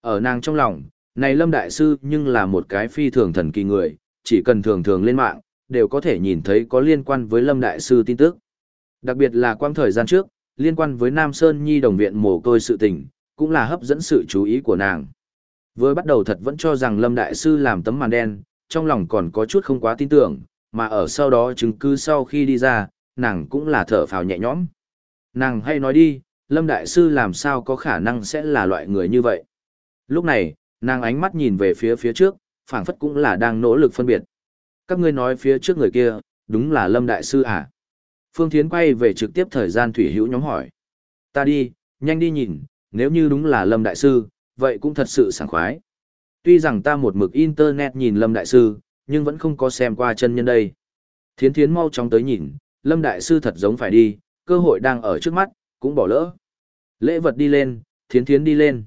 Ở nàng trong lòng, này Lâm Đại Sư nhưng là một cái phi thường thần kỳ người, chỉ cần thường thường lên mạng, đều có thể nhìn thấy có liên quan với Lâm Đại Sư tin tức. Đặc biệt là quang thời gian trước, liên quan với Nam Sơn Nhi đồng viện mồ côi sự tình, cũng là hấp dẫn sự chú ý của nàng. với bắt đầu thật vẫn cho rằng Lâm Đại Sư làm tấm màn đen, trong lòng còn có chút không quá tin tưởng, mà ở sau đó chứng cứ sau khi đi ra, nàng cũng là thở phào nhẹ nhõm. Nàng hay nói đi, Lâm Đại Sư làm sao có khả năng sẽ là loại người như vậy. Lúc này, nàng ánh mắt nhìn về phía phía trước, phảng phất cũng là đang nỗ lực phân biệt. Các ngươi nói phía trước người kia, đúng là Lâm Đại Sư à? Phương Thiến quay về trực tiếp thời gian Thủy Hữu nhóm hỏi. Ta đi, nhanh đi nhìn, nếu như đúng là Lâm Đại Sư, vậy cũng thật sự sảng khoái. Tuy rằng ta một mực internet nhìn Lâm Đại Sư, nhưng vẫn không có xem qua chân nhân đây. Thiến thiến mau chóng tới nhìn, Lâm Đại Sư thật giống phải đi, cơ hội đang ở trước mắt, cũng bỏ lỡ. Lễ vật đi lên, thiến thiến đi lên.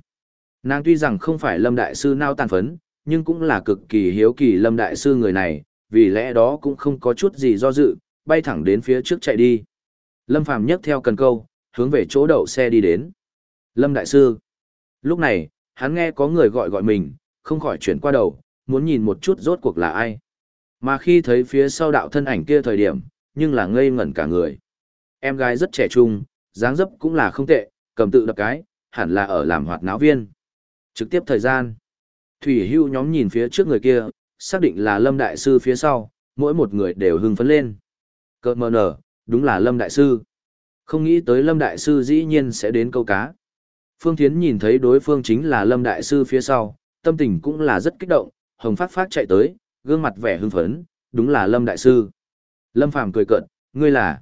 Nàng tuy rằng không phải Lâm Đại Sư nao tàn phấn, nhưng cũng là cực kỳ hiếu kỳ Lâm Đại Sư người này, vì lẽ đó cũng không có chút gì do dự, bay thẳng đến phía trước chạy đi. Lâm Phàm nhấc theo cần câu, hướng về chỗ đậu xe đi đến. Lâm Đại Sư. Lúc này, hắn nghe có người gọi gọi mình, không khỏi chuyển qua đầu, muốn nhìn một chút rốt cuộc là ai. Mà khi thấy phía sau đạo thân ảnh kia thời điểm, nhưng là ngây ngẩn cả người. Em gái rất trẻ trung, dáng dấp cũng là không tệ, cầm tự đập cái, hẳn là ở làm hoạt náo viên. Trực tiếp thời gian. Thủy hưu nhóm nhìn phía trước người kia, xác định là Lâm Đại Sư phía sau, mỗi một người đều hưng phấn lên. Cơ mờ nở, đúng là Lâm Đại Sư. Không nghĩ tới Lâm Đại Sư dĩ nhiên sẽ đến câu cá. Phương Thiến nhìn thấy đối phương chính là Lâm Đại Sư phía sau, tâm tình cũng là rất kích động, hồng phát phát chạy tới, gương mặt vẻ hưng phấn, đúng là Lâm Đại Sư. Lâm Phàm cười cợt, ngươi là.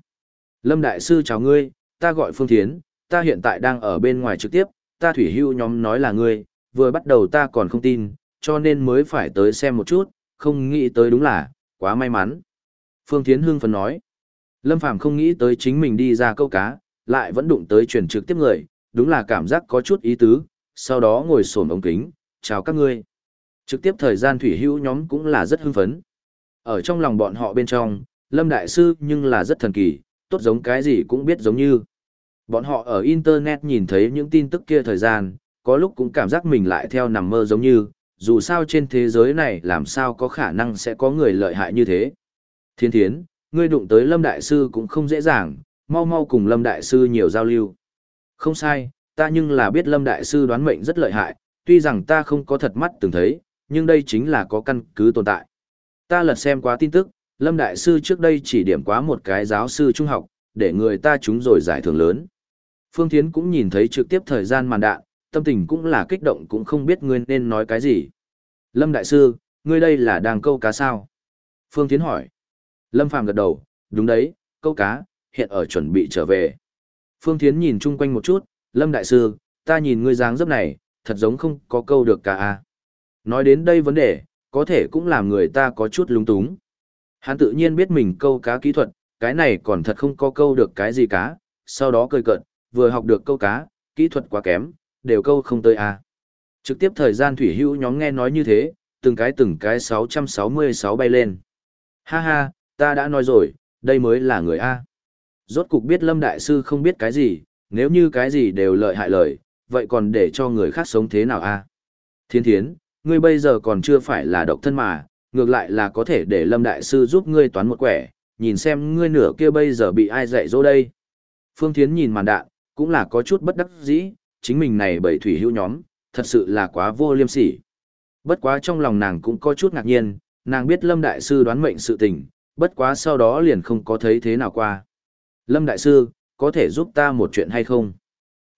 Lâm Đại Sư chào ngươi, ta gọi Phương Thiến, ta hiện tại đang ở bên ngoài trực tiếp, ta thủy hưu nhóm nói là ngươi, vừa bắt đầu ta còn không tin, cho nên mới phải tới xem một chút, không nghĩ tới đúng là, quá may mắn. Phương Thiến hưng phấn nói. Lâm Phàm không nghĩ tới chính mình đi ra câu cá, lại vẫn đụng tới truyền trực tiếp người, đúng là cảm giác có chút ý tứ, sau đó ngồi xổm ống kính, chào các ngươi. Trực tiếp thời gian thủy hữu nhóm cũng là rất hưng phấn. Ở trong lòng bọn họ bên trong, Lâm Đại Sư nhưng là rất thần kỳ, tốt giống cái gì cũng biết giống như. Bọn họ ở Internet nhìn thấy những tin tức kia thời gian, có lúc cũng cảm giác mình lại theo nằm mơ giống như, dù sao trên thế giới này làm sao có khả năng sẽ có người lợi hại như thế. Thiên thiến, ngươi đụng tới Lâm Đại Sư cũng không dễ dàng, mau mau cùng Lâm Đại Sư nhiều giao lưu. Không sai, ta nhưng là biết Lâm Đại Sư đoán mệnh rất lợi hại, tuy rằng ta không có thật mắt từng thấy, nhưng đây chính là có căn cứ tồn tại. Ta lật xem quá tin tức, Lâm Đại Sư trước đây chỉ điểm quá một cái giáo sư trung học, để người ta trúng rồi giải thưởng lớn. Phương Thiến cũng nhìn thấy trực tiếp thời gian màn đạn, tâm tình cũng là kích động cũng không biết ngươi nên nói cái gì. Lâm Đại Sư, ngươi đây là đang câu cá sao? Phương Thiến hỏi. Lâm Phàm gật đầu, đúng đấy, câu cá, hiện ở chuẩn bị trở về. Phương Thiến nhìn chung quanh một chút, Lâm Đại Sư, ta nhìn ngươi dáng dấp này, thật giống không có câu được cả a. Nói đến đây vấn đề, có thể cũng làm người ta có chút lung túng. Hắn tự nhiên biết mình câu cá kỹ thuật, cái này còn thật không có câu được cái gì cá, sau đó cười cợt, vừa học được câu cá, kỹ thuật quá kém, đều câu không tới à Trực tiếp thời gian thủy hữu nhóm nghe nói như thế, từng cái từng cái 666 bay lên. Ha ha, ta đã nói rồi, đây mới là người A. Rốt cục biết Lâm Đại Sư không biết cái gì, nếu như cái gì đều lợi hại lời, vậy còn để cho người khác sống thế nào A. Thiên thiến, ngươi bây giờ còn chưa phải là độc thân mà, ngược lại là có thể để Lâm Đại Sư giúp ngươi toán một quẻ, nhìn xem ngươi nửa kia bây giờ bị ai dạy dỗ đây. Phương Thiến nhìn màn đạn, cũng là có chút bất đắc dĩ, chính mình này bảy thủy hữu nhóm, thật sự là quá vô liêm sỉ. Bất quá trong lòng nàng cũng có chút ngạc nhiên, nàng biết Lâm Đại Sư đoán mệnh sự tình, bất quá sau đó liền không có thấy thế nào qua. Lâm Đại Sư, có thể giúp ta một chuyện hay không?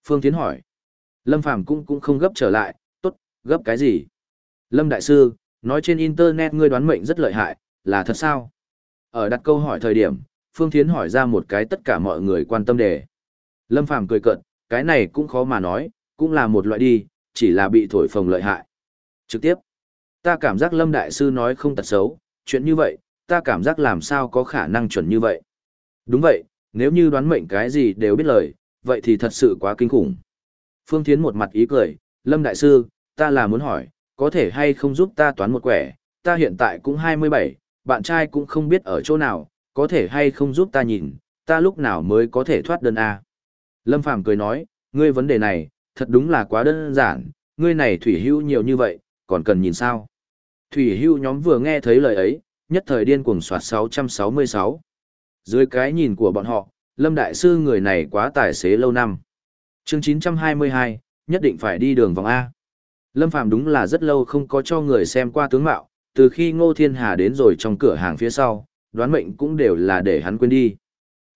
Phương Tiến hỏi. Lâm Phàm cũng cũng không gấp trở lại, tốt, gấp cái gì? Lâm Đại Sư, nói trên Internet ngươi đoán mệnh rất lợi hại, là thật sao? Ở đặt câu hỏi thời điểm, Phương Thiến hỏi ra một cái tất cả mọi người quan tâm đề. Lâm Phàm cười cợt, cái này cũng khó mà nói, cũng là một loại đi, chỉ là bị thổi phồng lợi hại. Trực tiếp, ta cảm giác Lâm Đại Sư nói không tật xấu, chuyện như vậy, ta cảm giác làm sao có khả năng chuẩn như vậy. Đúng vậy, nếu như đoán mệnh cái gì đều biết lời, vậy thì thật sự quá kinh khủng. Phương Thiến một mặt ý cười, Lâm Đại Sư, ta là muốn hỏi, có thể hay không giúp ta toán một quẻ, ta hiện tại cũng 27, bạn trai cũng không biết ở chỗ nào, có thể hay không giúp ta nhìn, ta lúc nào mới có thể thoát đơn A. Lâm Phàm cười nói, ngươi vấn đề này, thật đúng là quá đơn giản, ngươi này thủy hưu nhiều như vậy, còn cần nhìn sao. Thủy hưu nhóm vừa nghe thấy lời ấy, nhất thời điên cuồng soạt 666. Dưới cái nhìn của bọn họ, Lâm Đại Sư người này quá tài xế lâu năm. chương 922, nhất định phải đi đường vòng A. Lâm Phàm đúng là rất lâu không có cho người xem qua tướng mạo, từ khi Ngô Thiên Hà đến rồi trong cửa hàng phía sau, đoán mệnh cũng đều là để hắn quên đi.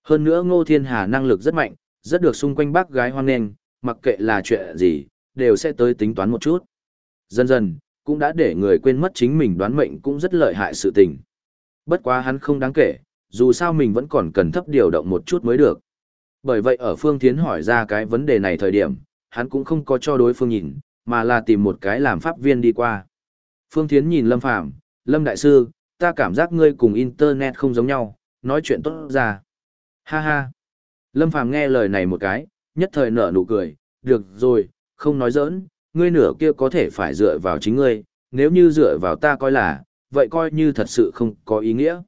Hơn nữa Ngô Thiên Hà năng lực rất mạnh, rất được xung quanh bác gái hoan nghênh, mặc kệ là chuyện gì, đều sẽ tới tính toán một chút. Dần dần, cũng đã để người quên mất chính mình đoán mệnh cũng rất lợi hại sự tình. Bất quá hắn không đáng kể, dù sao mình vẫn còn cần thấp điều động một chút mới được. Bởi vậy ở Phương Thiến hỏi ra cái vấn đề này thời điểm, hắn cũng không có cho đối phương nhìn, mà là tìm một cái làm pháp viên đi qua. Phương Thiến nhìn Lâm Phàm Lâm Đại Sư, ta cảm giác ngươi cùng Internet không giống nhau, nói chuyện tốt ra. Ha ha. Lâm Phàm nghe lời này một cái, nhất thời nở nụ cười, được rồi, không nói giỡn, ngươi nửa kia có thể phải dựa vào chính ngươi, nếu như dựa vào ta coi là, vậy coi như thật sự không có ý nghĩa.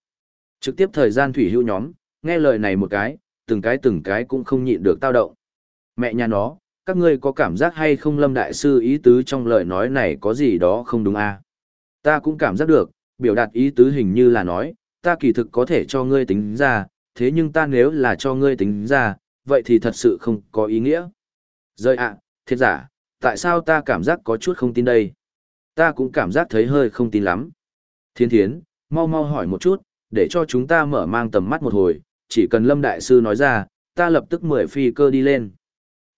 Trực tiếp thời gian thủy hữu nhóm, nghe lời này một cái, từng cái từng cái cũng không nhịn được tao động. Mẹ nhà nó, các ngươi có cảm giác hay không lâm đại sư ý tứ trong lời nói này có gì đó không đúng à? Ta cũng cảm giác được, biểu đạt ý tứ hình như là nói, ta kỳ thực có thể cho ngươi tính ra, thế nhưng ta nếu là cho ngươi tính ra, vậy thì thật sự không có ý nghĩa. Rơi ạ, à, thiệt giả, tại sao ta cảm giác có chút không tin đây? Ta cũng cảm giác thấy hơi không tin lắm. Thiên thiến, mau mau hỏi một chút, để cho chúng ta mở mang tầm mắt một hồi, chỉ cần Lâm Đại Sư nói ra, ta lập tức mười phi cơ đi lên.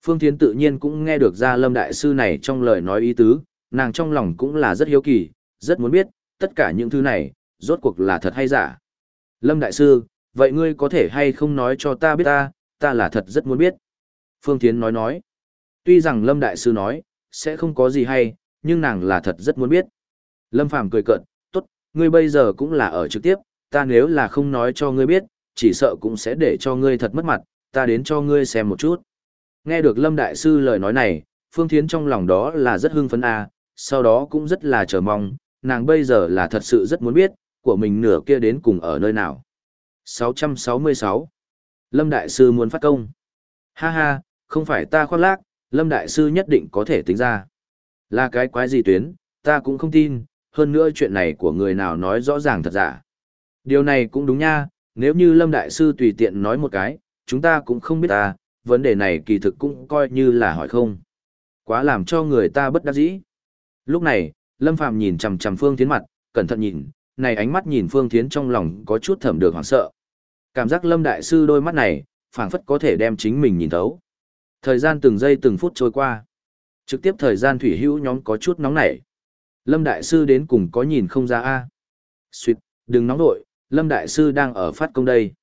Phương Thiến tự nhiên cũng nghe được ra Lâm Đại Sư này trong lời nói ý tứ, nàng trong lòng cũng là rất hiếu kỳ, rất muốn biết, tất cả những thứ này, rốt cuộc là thật hay giả. Lâm Đại Sư, vậy ngươi có thể hay không nói cho ta biết ta, ta là thật rất muốn biết. Phương Thiến nói nói, tuy rằng Lâm Đại Sư nói, sẽ không có gì hay, nhưng nàng là thật rất muốn biết. Lâm Phàm cười cợt, tốt, ngươi bây giờ cũng là ở trực tiếp, ta nếu là không nói cho ngươi biết, chỉ sợ cũng sẽ để cho ngươi thật mất mặt, ta đến cho ngươi xem một chút. Nghe được Lâm Đại Sư lời nói này, Phương Thiến trong lòng đó là rất hưng phấn a, sau đó cũng rất là chờ mong, nàng bây giờ là thật sự rất muốn biết, của mình nửa kia đến cùng ở nơi nào. 666. Lâm Đại Sư muốn phát công. Ha ha, không phải ta khoác lác, Lâm Đại Sư nhất định có thể tính ra. Là cái quái gì tuyến, ta cũng không tin, hơn nữa chuyện này của người nào nói rõ ràng thật giả. Điều này cũng đúng nha, nếu như Lâm Đại Sư tùy tiện nói một cái, chúng ta cũng không biết ta, vấn đề này kỳ thực cũng coi như là hỏi không. Quá làm cho người ta bất đắc dĩ. Lúc này, Lâm Phàm nhìn chằm chằm Phương Thiến mặt, cẩn thận nhìn, này ánh mắt nhìn Phương Thiến trong lòng có chút thầm được hoảng sợ. Cảm giác Lâm Đại Sư đôi mắt này, phảng phất có thể đem chính mình nhìn thấu. Thời gian từng giây từng phút trôi qua. Trực tiếp thời gian thủy hữu nhóm có chút nóng nảy. Lâm Đại Sư đến cùng có nhìn không ra a à. Xuyệt, đừng nóng nội, Lâm Đại Sư đang ở phát công đây.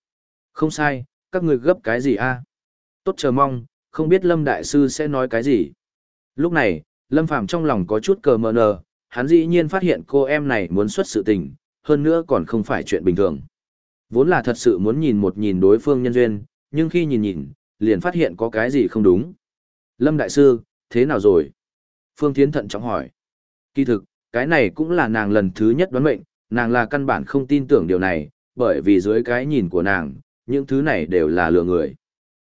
Không sai, các người gấp cái gì a Tốt chờ mong, không biết Lâm Đại Sư sẽ nói cái gì. Lúc này, Lâm Phàm trong lòng có chút cờ mờ nờ, hắn dĩ nhiên phát hiện cô em này muốn xuất sự tình, hơn nữa còn không phải chuyện bình thường. Vốn là thật sự muốn nhìn một nhìn đối phương nhân duyên, nhưng khi nhìn nhìn, liền phát hiện có cái gì không đúng. Lâm Đại Sư, thế nào rồi? Phương Thiến thận trọng hỏi. Kỳ thực, cái này cũng là nàng lần thứ nhất đoán mệnh, nàng là căn bản không tin tưởng điều này, bởi vì dưới cái nhìn của nàng, những thứ này đều là lừa người.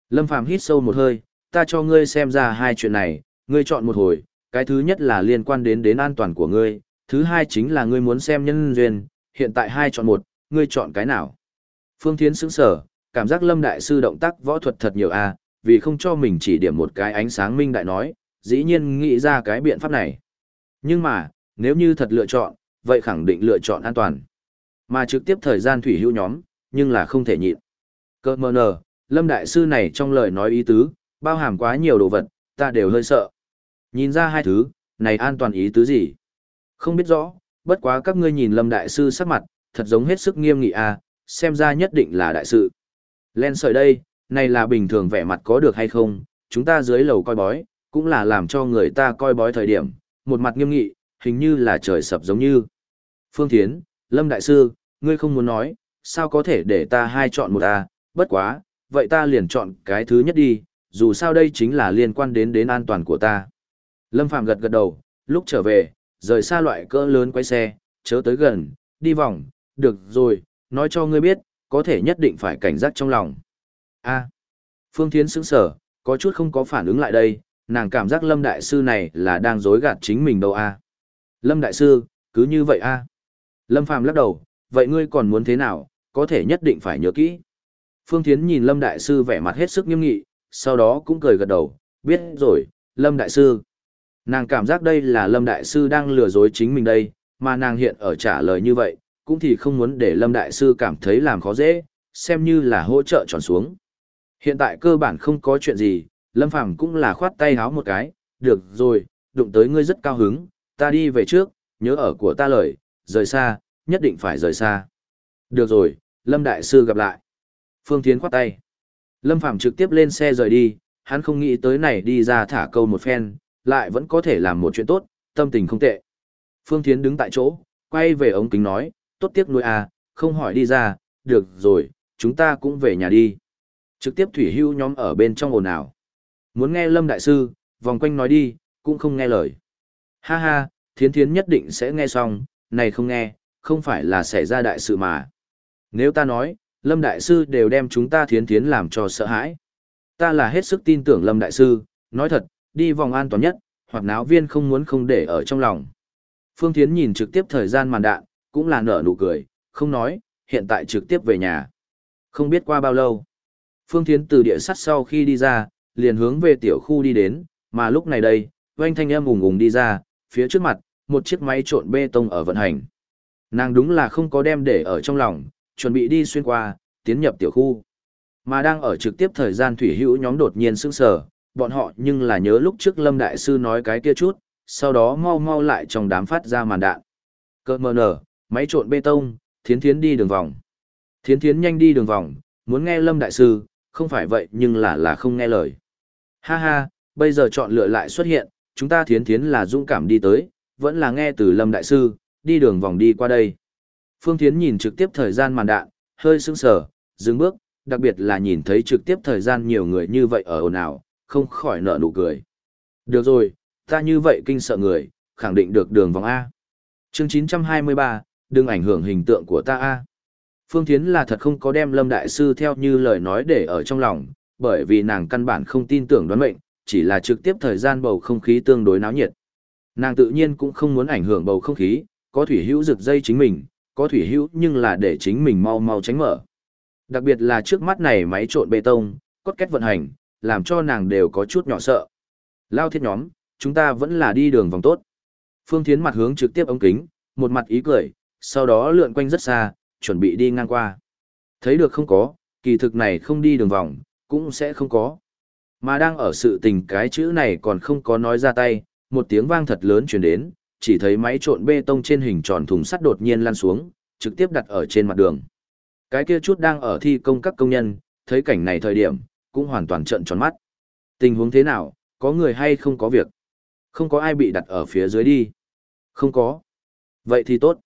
Lâm Phàm hít sâu một hơi, ta cho ngươi xem ra hai chuyện này, ngươi chọn một hồi, cái thứ nhất là liên quan đến đến an toàn của ngươi, thứ hai chính là ngươi muốn xem nhân duyên, hiện tại hai chọn một, ngươi chọn cái nào? Phương Thiến sững sở, cảm giác Lâm Đại Sư động tác võ thuật thật nhiều a, à, vì không cho mình chỉ điểm một cái ánh sáng minh đại nói, dĩ nhiên nghĩ ra cái biện pháp này. Nhưng mà, nếu như thật lựa chọn, vậy khẳng định lựa chọn an toàn. Mà trực tiếp thời gian thủy hữu nhóm, nhưng là không thể nhịn. Cơ mờ nờ, Lâm Đại Sư này trong lời nói ý tứ, bao hàm quá nhiều đồ vật, ta đều hơi sợ. Nhìn ra hai thứ, này an toàn ý tứ gì? Không biết rõ, bất quá các ngươi nhìn Lâm Đại Sư sắc mặt, thật giống hết sức nghiêm nghị à, xem ra nhất định là đại sự. Len sợi đây, này là bình thường vẻ mặt có được hay không, chúng ta dưới lầu coi bói, cũng là làm cho người ta coi bói thời điểm, một mặt nghiêm nghị, hình như là trời sập giống như. Phương Thiến, Lâm Đại Sư, ngươi không muốn nói, sao có thể để ta hai chọn một à, bất quá, vậy ta liền chọn cái thứ nhất đi, dù sao đây chính là liên quan đến đến an toàn của ta. Lâm Phạm gật gật đầu, lúc trở về, rời xa loại cỡ lớn quay xe, chớ tới gần, đi vòng, được rồi, nói cho ngươi biết, có thể nhất định phải cảnh giác trong lòng. A. Phương Thiến sững sở, có chút không có phản ứng lại đây, nàng cảm giác Lâm Đại Sư này là đang dối gạt chính mình đâu a. Lâm Đại Sư, cứ như vậy a. Lâm Phàm lắc đầu, vậy ngươi còn muốn thế nào, có thể nhất định phải nhớ kỹ. Phương Thiến nhìn Lâm Đại Sư vẻ mặt hết sức nghiêm nghị, sau đó cũng cười gật đầu, biết rồi, Lâm Đại Sư. Nàng cảm giác đây là Lâm Đại Sư đang lừa dối chính mình đây, mà nàng hiện ở trả lời như vậy, cũng thì không muốn để Lâm Đại Sư cảm thấy làm khó dễ, xem như là hỗ trợ tròn xuống. Hiện tại cơ bản không có chuyện gì, Lâm Phàm cũng là khoát tay háo một cái, được rồi, đụng tới ngươi rất cao hứng, ta đi về trước, nhớ ở của ta lời, rời xa, nhất định phải rời xa. Được rồi, Lâm Đại Sư gặp lại. Phương Thiến khoát tay. Lâm Phàm trực tiếp lên xe rời đi, hắn không nghĩ tới này đi ra thả câu một phen, lại vẫn có thể làm một chuyện tốt, tâm tình không tệ. Phương Thiến đứng tại chỗ, quay về ống kính nói, tốt tiếc nuôi à, không hỏi đi ra, được rồi, chúng ta cũng về nhà đi. Trực tiếp thủy hưu nhóm ở bên trong ồn ào. Muốn nghe Lâm Đại Sư, vòng quanh nói đi, cũng không nghe lời. Ha ha, thiến thiến nhất định sẽ nghe xong, này không nghe, không phải là xảy ra đại sự mà. Nếu ta nói, Lâm Đại Sư đều đem chúng ta thiến thiến làm cho sợ hãi. Ta là hết sức tin tưởng Lâm Đại Sư, nói thật, đi vòng an toàn nhất, hoặc náo viên không muốn không để ở trong lòng. Phương Thiến nhìn trực tiếp thời gian màn đạn, cũng là nở nụ cười, không nói, hiện tại trực tiếp về nhà. Không biết qua bao lâu. Phương Thiến từ địa sắt sau khi đi ra, liền hướng về tiểu khu đi đến, mà lúc này đây, oanh thanh âm ủng ủng đi ra, phía trước mặt, một chiếc máy trộn bê tông ở vận hành. Nàng đúng là không có đem để ở trong lòng, chuẩn bị đi xuyên qua, tiến nhập tiểu khu. Mà đang ở trực tiếp thời gian thủy hữu nhóm đột nhiên sững sờ, bọn họ nhưng là nhớ lúc trước Lâm Đại Sư nói cái kia chút, sau đó mau mau lại trong đám phát ra màn đạn. Cơ mờ nở, máy trộn bê tông, thiến thiến đi đường vòng. Thiến thiến nhanh đi đường vòng, muốn nghe Lâm Đại Sư, không phải vậy nhưng là là không nghe lời. Ha ha, bây giờ chọn lựa lại xuất hiện, chúng ta thiến thiến là dũng cảm đi tới, vẫn là nghe từ Lâm Đại Sư, đi đường vòng đi qua đây. Phương Thiến nhìn trực tiếp thời gian màn đạn, hơi sững sờ, dừng bước, đặc biệt là nhìn thấy trực tiếp thời gian nhiều người như vậy ở ồn ào, không khỏi nở nụ cười. Được rồi, ta như vậy kinh sợ người, khẳng định được đường vòng A. Chương 923, đừng ảnh hưởng hình tượng của ta A. Phương Thiến là thật không có đem Lâm Đại Sư theo như lời nói để ở trong lòng, bởi vì nàng căn bản không tin tưởng đoán mệnh, chỉ là trực tiếp thời gian bầu không khí tương đối náo nhiệt. Nàng tự nhiên cũng không muốn ảnh hưởng bầu không khí, có thủy hữu rực dây chính mình, có thủy hữu nhưng là để chính mình mau mau tránh mở. Đặc biệt là trước mắt này máy trộn bê tông, cốt kết vận hành, làm cho nàng đều có chút nhỏ sợ. Lao thiết nhóm, chúng ta vẫn là đi đường vòng tốt. Phương Thiến mặt hướng trực tiếp ống kính, một mặt ý cười, sau đó lượn quanh rất xa, chuẩn bị đi ngang qua. Thấy được không có, kỳ thực này không đi đường vòng, cũng sẽ không có. Mà đang ở sự tình cái chữ này còn không có nói ra tay, một tiếng vang thật lớn truyền đến, chỉ thấy máy trộn bê tông trên hình tròn thùng sắt đột nhiên lan xuống, trực tiếp đặt ở trên mặt đường. Cái kia chút đang ở thi công các công nhân, thấy cảnh này thời điểm, cũng hoàn toàn trợn tròn mắt. Tình huống thế nào, có người hay không có việc? Không có ai bị đặt ở phía dưới đi. Không có. Vậy thì tốt.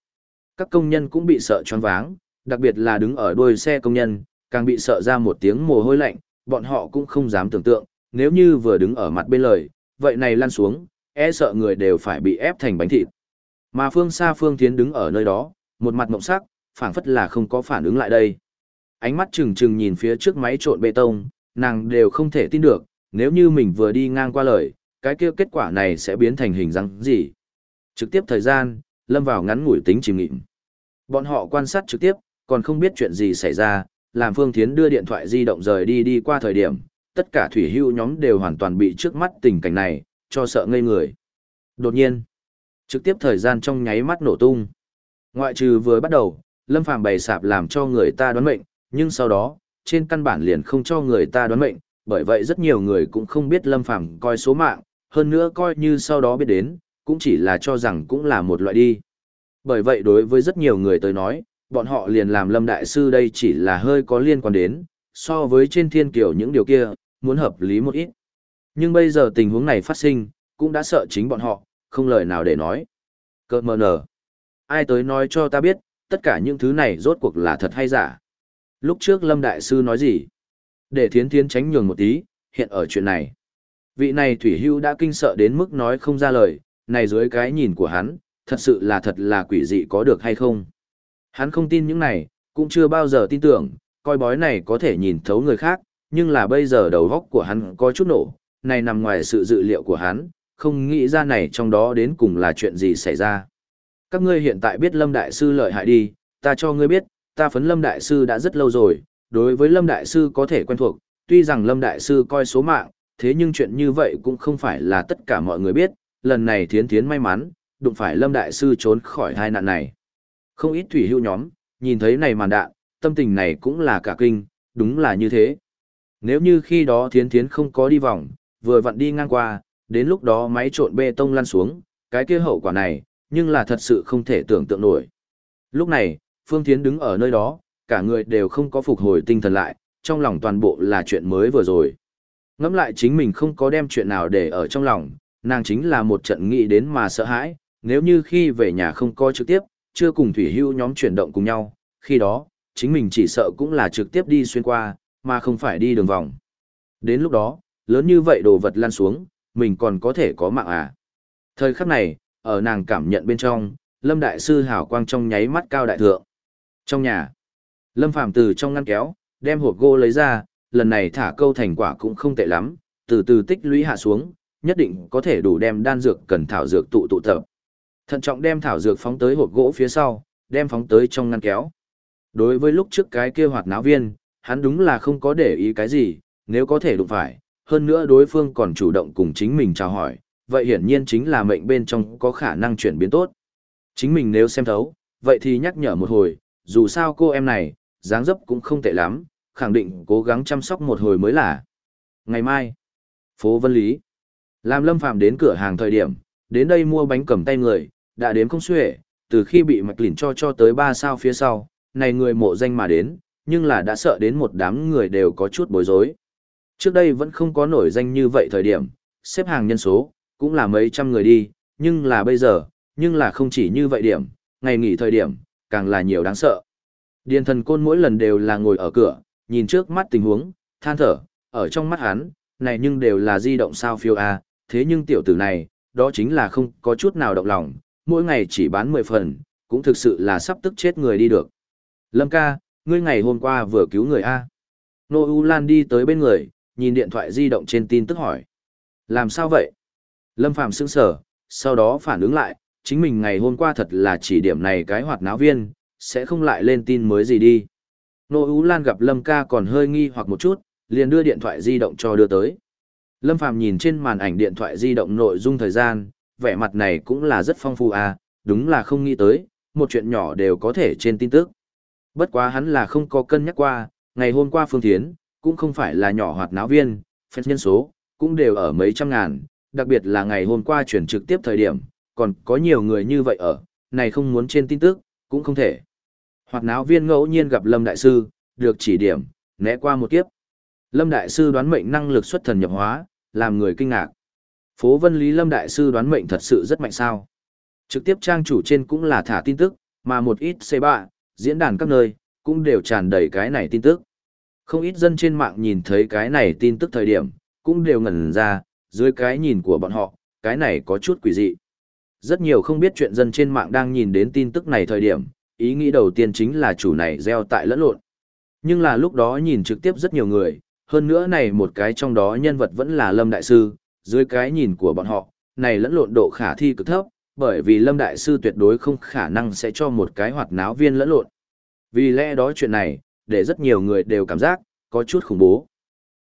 Các công nhân cũng bị sợ choáng váng, đặc biệt là đứng ở đuôi xe công nhân, càng bị sợ ra một tiếng mồ hôi lạnh, bọn họ cũng không dám tưởng tượng, nếu như vừa đứng ở mặt bên lời, vậy này lăn xuống, e sợ người đều phải bị ép thành bánh thịt. Mà phương xa phương tiến đứng ở nơi đó, một mặt mộng sắc, phảng phất là không có phản ứng lại đây. Ánh mắt trừng trừng nhìn phía trước máy trộn bê tông, nàng đều không thể tin được, nếu như mình vừa đi ngang qua lời, cái kia kết quả này sẽ biến thành hình dáng gì. Trực tiếp thời gian, lâm vào ngắn ngủi tính chìm nghịm. Bọn họ quan sát trực tiếp, còn không biết chuyện gì xảy ra, làm Phương Thiến đưa điện thoại di động rời đi đi qua thời điểm, tất cả thủy hưu nhóm đều hoàn toàn bị trước mắt tình cảnh này, cho sợ ngây người. Đột nhiên, trực tiếp thời gian trong nháy mắt nổ tung. Ngoại trừ vừa bắt đầu, Lâm Phàm bày sạp làm cho người ta đoán mệnh, nhưng sau đó, trên căn bản liền không cho người ta đoán mệnh, bởi vậy rất nhiều người cũng không biết Lâm Phàm coi số mạng, hơn nữa coi như sau đó biết đến, cũng chỉ là cho rằng cũng là một loại đi. Bởi vậy đối với rất nhiều người tới nói, bọn họ liền làm Lâm Đại Sư đây chỉ là hơi có liên quan đến, so với trên thiên kiều những điều kia, muốn hợp lý một ít. Nhưng bây giờ tình huống này phát sinh, cũng đã sợ chính bọn họ, không lời nào để nói. Cơ mờ nở. Ai tới nói cho ta biết, tất cả những thứ này rốt cuộc là thật hay giả. Lúc trước Lâm Đại Sư nói gì? Để thiến thiến tránh nhường một tí, hiện ở chuyện này. Vị này Thủy Hưu đã kinh sợ đến mức nói không ra lời, này dưới cái nhìn của hắn, thật sự là thật là quỷ dị có được hay không. Hắn không tin những này, cũng chưa bao giờ tin tưởng, coi bói này có thể nhìn thấu người khác, nhưng là bây giờ đầu góc của hắn có chút nổ, này nằm ngoài sự dự liệu của hắn, không nghĩ ra này trong đó đến cùng là chuyện gì xảy ra. Các ngươi hiện tại biết Lâm Đại Sư lợi hại đi, ta cho ngươi biết, ta phấn Lâm Đại Sư đã rất lâu rồi, đối với Lâm Đại Sư có thể quen thuộc, tuy rằng Lâm Đại Sư coi số mạng, thế nhưng chuyện như vậy cũng không phải là tất cả mọi người biết, lần này thiến thiến may mắn, đụng phải Lâm Đại Sư trốn khỏi hai nạn này. Không ít thủy hưu nhóm, nhìn thấy này màn đạn, tâm tình này cũng là cả kinh, đúng là như thế. Nếu như khi đó thiến thiến không có đi vòng, vừa vặn đi ngang qua, đến lúc đó máy trộn bê tông lăn xuống, cái kia hậu quả này, nhưng là thật sự không thể tưởng tượng nổi. Lúc này, Phương Thiến đứng ở nơi đó, cả người đều không có phục hồi tinh thần lại, trong lòng toàn bộ là chuyện mới vừa rồi. Ngẫm lại chính mình không có đem chuyện nào để ở trong lòng, nàng chính là một trận nghĩ đến mà sợ hãi, nếu như khi về nhà không coi trực tiếp, chưa cùng Thủy Hưu nhóm chuyển động cùng nhau, khi đó, chính mình chỉ sợ cũng là trực tiếp đi xuyên qua, mà không phải đi đường vòng. Đến lúc đó, lớn như vậy đồ vật lan xuống, mình còn có thể có mạng à. Thời khắc này, ở nàng cảm nhận bên trong, Lâm Đại Sư hào quang trong nháy mắt cao đại thượng. Trong nhà, Lâm Phàm từ trong ngăn kéo, đem hộp gỗ lấy ra, lần này thả câu thành quả cũng không tệ lắm, từ từ tích lũy hạ xuống, nhất định có thể đủ đem đan dược cần thảo dược tụ tụ tập. Thận trọng đem thảo dược phóng tới hộp gỗ phía sau, đem phóng tới trong ngăn kéo. Đối với lúc trước cái kia hoạt náo viên, hắn đúng là không có để ý cái gì, nếu có thể đụng phải, hơn nữa đối phương còn chủ động cùng chính mình chào hỏi, vậy hiển nhiên chính là mệnh bên trong có khả năng chuyển biến tốt. Chính mình nếu xem thấu, vậy thì nhắc nhở một hồi, dù sao cô em này, dáng dấp cũng không tệ lắm, khẳng định cố gắng chăm sóc một hồi mới là. Ngày mai, phố Vân Lý, làm Lâm phàm đến cửa hàng thời điểm, đến đây mua bánh cầm tay người, đã đến không xuể, từ khi bị mạch lỉnh cho cho tới ba sao phía sau, này người mộ danh mà đến, nhưng là đã sợ đến một đám người đều có chút bối rối. Trước đây vẫn không có nổi danh như vậy thời điểm, xếp hàng nhân số, cũng là mấy trăm người đi, nhưng là bây giờ, nhưng là không chỉ như vậy điểm, ngày nghỉ thời điểm, càng là nhiều đáng sợ. Điền thần côn mỗi lần đều là ngồi ở cửa, nhìn trước mắt tình huống, than thở, ở trong mắt hắn, này nhưng đều là di động sao phiêu a, thế nhưng tiểu tử này, đó chính là không có chút nào động lòng, mỗi ngày chỉ bán 10 phần, cũng thực sự là sắp tức chết người đi được. Lâm ca, ngươi ngày hôm qua vừa cứu người A. Nô U Lan đi tới bên người, nhìn điện thoại di động trên tin tức hỏi. Làm sao vậy? Lâm Phạm sững sở, sau đó phản ứng lại, chính mình ngày hôm qua thật là chỉ điểm này cái hoạt náo viên, sẽ không lại lên tin mới gì đi. Nô U Lan gặp Lâm ca còn hơi nghi hoặc một chút, liền đưa điện thoại di động cho đưa tới. Lâm Phàm nhìn trên màn ảnh điện thoại di động nội dung thời gian, vẻ mặt này cũng là rất phong phú à, đúng là không nghĩ tới, một chuyện nhỏ đều có thể trên tin tức. Bất quá hắn là không có cân nhắc qua, ngày hôm qua Phương Thiến, cũng không phải là nhỏ hoạt náo viên, phép nhân số, cũng đều ở mấy trăm ngàn, đặc biệt là ngày hôm qua chuyển trực tiếp thời điểm, còn có nhiều người như vậy ở, này không muốn trên tin tức, cũng không thể. Hoạt náo viên ngẫu nhiên gặp Lâm Đại Sư, được chỉ điểm, né qua một kiếp. Lâm Đại Sư đoán mệnh năng lực xuất thần nhập hóa, làm người kinh ngạc. Phố Vân Lý Lâm Đại Sư đoán mệnh thật sự rất mạnh sao. Trực tiếp trang chủ trên cũng là thả tin tức, mà một ít C3, diễn đàn các nơi, cũng đều tràn đầy cái này tin tức. Không ít dân trên mạng nhìn thấy cái này tin tức thời điểm, cũng đều ngẩn ra, dưới cái nhìn của bọn họ, cái này có chút quỷ dị. Rất nhiều không biết chuyện dân trên mạng đang nhìn đến tin tức này thời điểm, ý nghĩ đầu tiên chính là chủ này gieo tại lẫn lộn. Nhưng là lúc đó nhìn trực tiếp rất nhiều người, hơn nữa này một cái trong đó nhân vật vẫn là Lâm Đại Sư, dưới cái nhìn của bọn họ, này lẫn lộn độ khả thi cực thấp, bởi vì Lâm Đại Sư tuyệt đối không khả năng sẽ cho một cái hoạt náo viên lẫn lộn. Vì lẽ đó chuyện này, để rất nhiều người đều cảm giác, có chút khủng bố.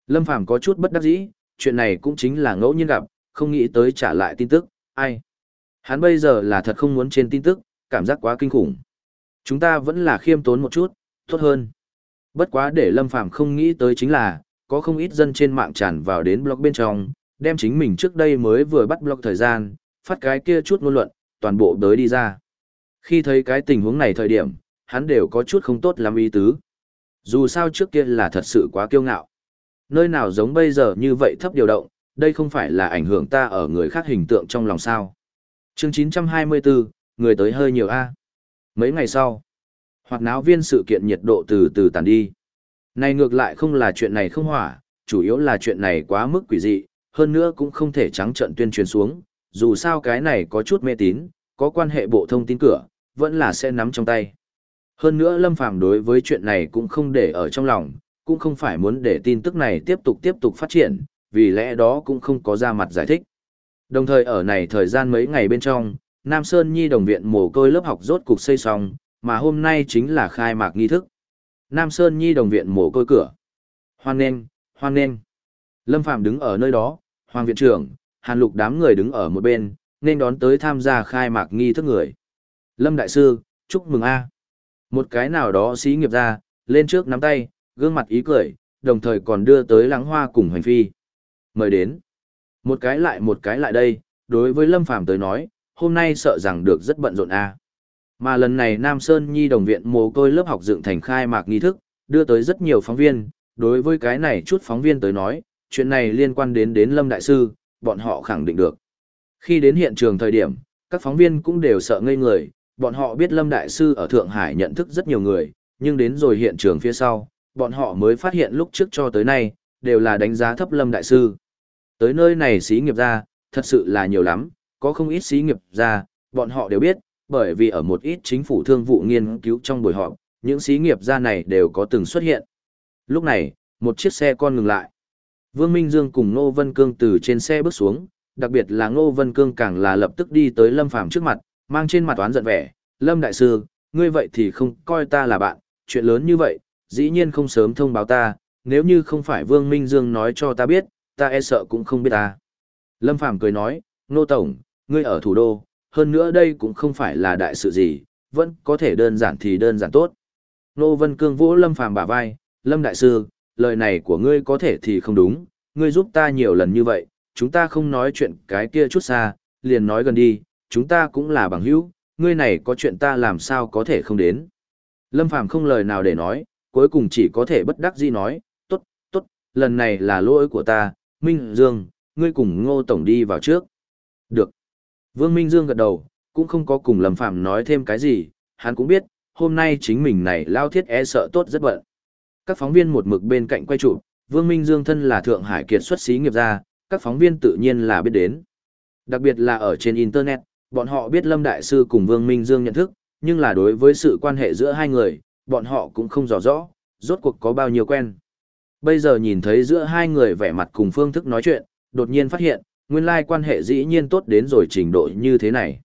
Lâm Phàm có chút bất đắc dĩ, chuyện này cũng chính là ngẫu nhiên gặp, không nghĩ tới trả lại tin tức, ai. Hắn bây giờ là thật không muốn trên tin tức, cảm giác quá kinh khủng. Chúng ta vẫn là khiêm tốn một chút, tốt hơn. Bất quá để Lâm Phàm không nghĩ tới chính là, có không ít dân trên mạng tràn vào đến blog bên trong, đem chính mình trước đây mới vừa bắt blog thời gian, phát cái kia chút ngôn luận, toàn bộ đới đi ra. Khi thấy cái tình huống này thời điểm, hắn đều có chút không tốt lắm ý tứ. Dù sao trước kia là thật sự quá kiêu ngạo. Nơi nào giống bây giờ như vậy thấp điều động, đây không phải là ảnh hưởng ta ở người khác hình tượng trong lòng sao. Chương 924, người tới hơi nhiều A. Mấy ngày sau, hoạt náo viên sự kiện nhiệt độ từ từ tàn đi. Này ngược lại không là chuyện này không hỏa, chủ yếu là chuyện này quá mức quỷ dị, hơn nữa cũng không thể trắng trận tuyên truyền xuống, dù sao cái này có chút mê tín, có quan hệ bộ thông tin cửa, vẫn là sẽ nắm trong tay. Hơn nữa Lâm Phàm đối với chuyện này cũng không để ở trong lòng, cũng không phải muốn để tin tức này tiếp tục tiếp tục phát triển, vì lẽ đó cũng không có ra mặt giải thích. Đồng thời ở này thời gian mấy ngày bên trong, Nam Sơn Nhi đồng viện mồ côi lớp học rốt cục xây xong, mà hôm nay chính là khai mạc nghi thức. Nam Sơn Nhi đồng viện mồ côi cửa. Hoan nghênh, hoan nghênh. Lâm Phạm đứng ở nơi đó, Hoàng viện trưởng, Hàn Lục đám người đứng ở một bên, nên đón tới tham gia khai mạc nghi thức người. Lâm Đại Sư, chúc mừng A. Một cái nào đó xí nghiệp ra, lên trước nắm tay, gương mặt ý cười, đồng thời còn đưa tới lắng hoa cùng hành phi. Mời đến. Một cái lại một cái lại đây, đối với Lâm Phàm tới nói, hôm nay sợ rằng được rất bận rộn a. Mà lần này Nam Sơn Nhi đồng viện mồ côi lớp học dựng thành khai mạc nghi thức, đưa tới rất nhiều phóng viên, đối với cái này chút phóng viên tới nói, chuyện này liên quan đến đến Lâm Đại Sư, bọn họ khẳng định được. Khi đến hiện trường thời điểm, Các phóng viên cũng đều sợ ngây người, bọn họ biết Lâm Đại Sư ở Thượng Hải nhận thức rất nhiều người, nhưng đến rồi hiện trường phía sau, bọn họ mới phát hiện lúc trước cho tới nay, đều là đánh giá thấp Lâm Đại Sư. Tới nơi này xí nghiệp ra, thật sự là nhiều lắm, có không ít xí nghiệp ra, bọn họ đều biết, bởi vì ở một ít chính phủ thương vụ nghiên cứu trong buổi họp, những xí nghiệp ra này đều có từng xuất hiện. Lúc này, một chiếc xe con ngừng lại. Vương Minh Dương cùng Ngô Vân Cương từ trên xe bước xuống, đặc biệt là Ngô Vân Cương càng là lập tức đi tới Lâm Phàm trước mặt, mang trên mặt toán giận vẻ, "Lâm đại sư, ngươi vậy thì không coi ta là bạn, chuyện lớn như vậy, dĩ nhiên không sớm thông báo ta, nếu như không phải Vương Minh Dương nói cho ta biết, ta e sợ cũng không biết ta." Lâm Phàm cười nói, nô tổng, ngươi ở thủ đô, hơn nữa đây cũng không phải là đại sự gì, vẫn có thể đơn giản thì đơn giản tốt." nô Vân Cương vỗ Lâm Phàm bả vai, "Lâm đại sư, lời này của ngươi có thể thì không đúng, ngươi giúp ta nhiều lần như vậy, chúng ta không nói chuyện cái kia chút xa, liền nói gần đi, chúng ta cũng là bằng hữu, ngươi này có chuyện ta làm sao có thể không đến. Lâm Phàm không lời nào để nói, cuối cùng chỉ có thể bất đắc dĩ nói, tốt, tốt, lần này là lỗi của ta, Minh Dương, ngươi cùng Ngô Tổng đi vào trước. Được. Vương Minh Dương gật đầu, cũng không có cùng Lâm Phàm nói thêm cái gì, hắn cũng biết, hôm nay chính mình này lao thiết e sợ tốt rất bận. Các phóng viên một mực bên cạnh quay chụp, Vương Minh Dương thân là Thượng Hải kiệt xuất xí nghiệp gia, các phóng viên tự nhiên là biết đến. Đặc biệt là ở trên Internet, bọn họ biết Lâm Đại Sư cùng Vương Minh Dương nhận thức, nhưng là đối với sự quan hệ giữa hai người, bọn họ cũng không rõ rõ, rốt cuộc có bao nhiêu quen. Bây giờ nhìn thấy giữa hai người vẻ mặt cùng phương thức nói chuyện, đột nhiên phát hiện, nguyên lai quan hệ dĩ nhiên tốt đến rồi trình độ như thế này.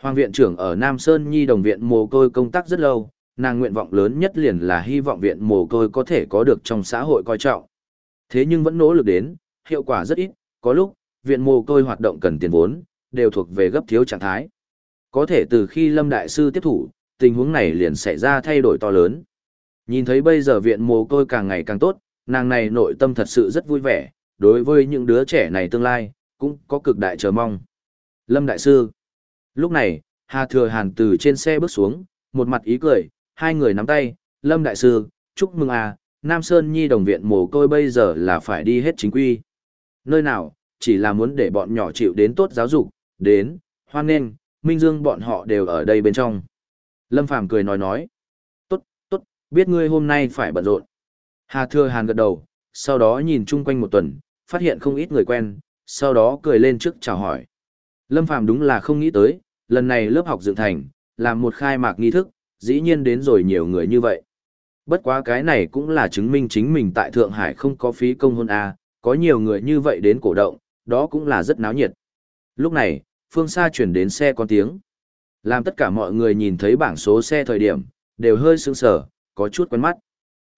Hoàng viện trưởng ở Nam Sơn Nhi đồng viện mồ côi công tác rất lâu, nàng nguyện vọng lớn nhất liền là hy vọng viện mồ côi có thể có được trong xã hội coi trọng. Thế nhưng vẫn nỗ lực đến, hiệu quả rất ít, có lúc, viện mồ côi hoạt động cần tiền vốn, đều thuộc về gấp thiếu trạng thái. Có thể từ khi Lâm Đại Sư tiếp thủ, tình huống này liền xảy ra thay đổi to lớn. Nhìn thấy bây giờ viện mồ côi càng ngày càng tốt, nàng này nội tâm thật sự rất vui vẻ, đối với những đứa trẻ này tương lai, cũng có cực đại chờ mong. Lâm Đại Sư Lúc này, Hà Thừa Hàn từ trên xe bước xuống, một mặt ý cười, hai người nắm tay, Lâm Đại Sư, chúc mừng à, Nam Sơn Nhi đồng viện mồ côi bây giờ là phải đi hết chính quy. Nơi nào, chỉ là muốn để bọn nhỏ chịu đến tốt giáo dục, đến, hoan nghênh, Minh Dương bọn họ đều ở đây bên trong. Lâm Phàm cười nói nói, tốt, tốt, biết ngươi hôm nay phải bận rộn. Hà Thừa Hàn gật đầu, sau đó nhìn chung quanh một tuần, phát hiện không ít người quen, sau đó cười lên trước chào hỏi. Lâm Phàm đúng là không nghĩ tới, lần này lớp học dựng thành, làm một khai mạc nghi thức, dĩ nhiên đến rồi nhiều người như vậy. Bất quá cái này cũng là chứng minh chính mình tại Thượng Hải không có phí công hôn A, có nhiều người như vậy đến cổ động, đó cũng là rất náo nhiệt. Lúc này, phương xa chuyển đến xe con tiếng. Làm tất cả mọi người nhìn thấy bảng số xe thời điểm, đều hơi sững sờ, có chút quen mắt.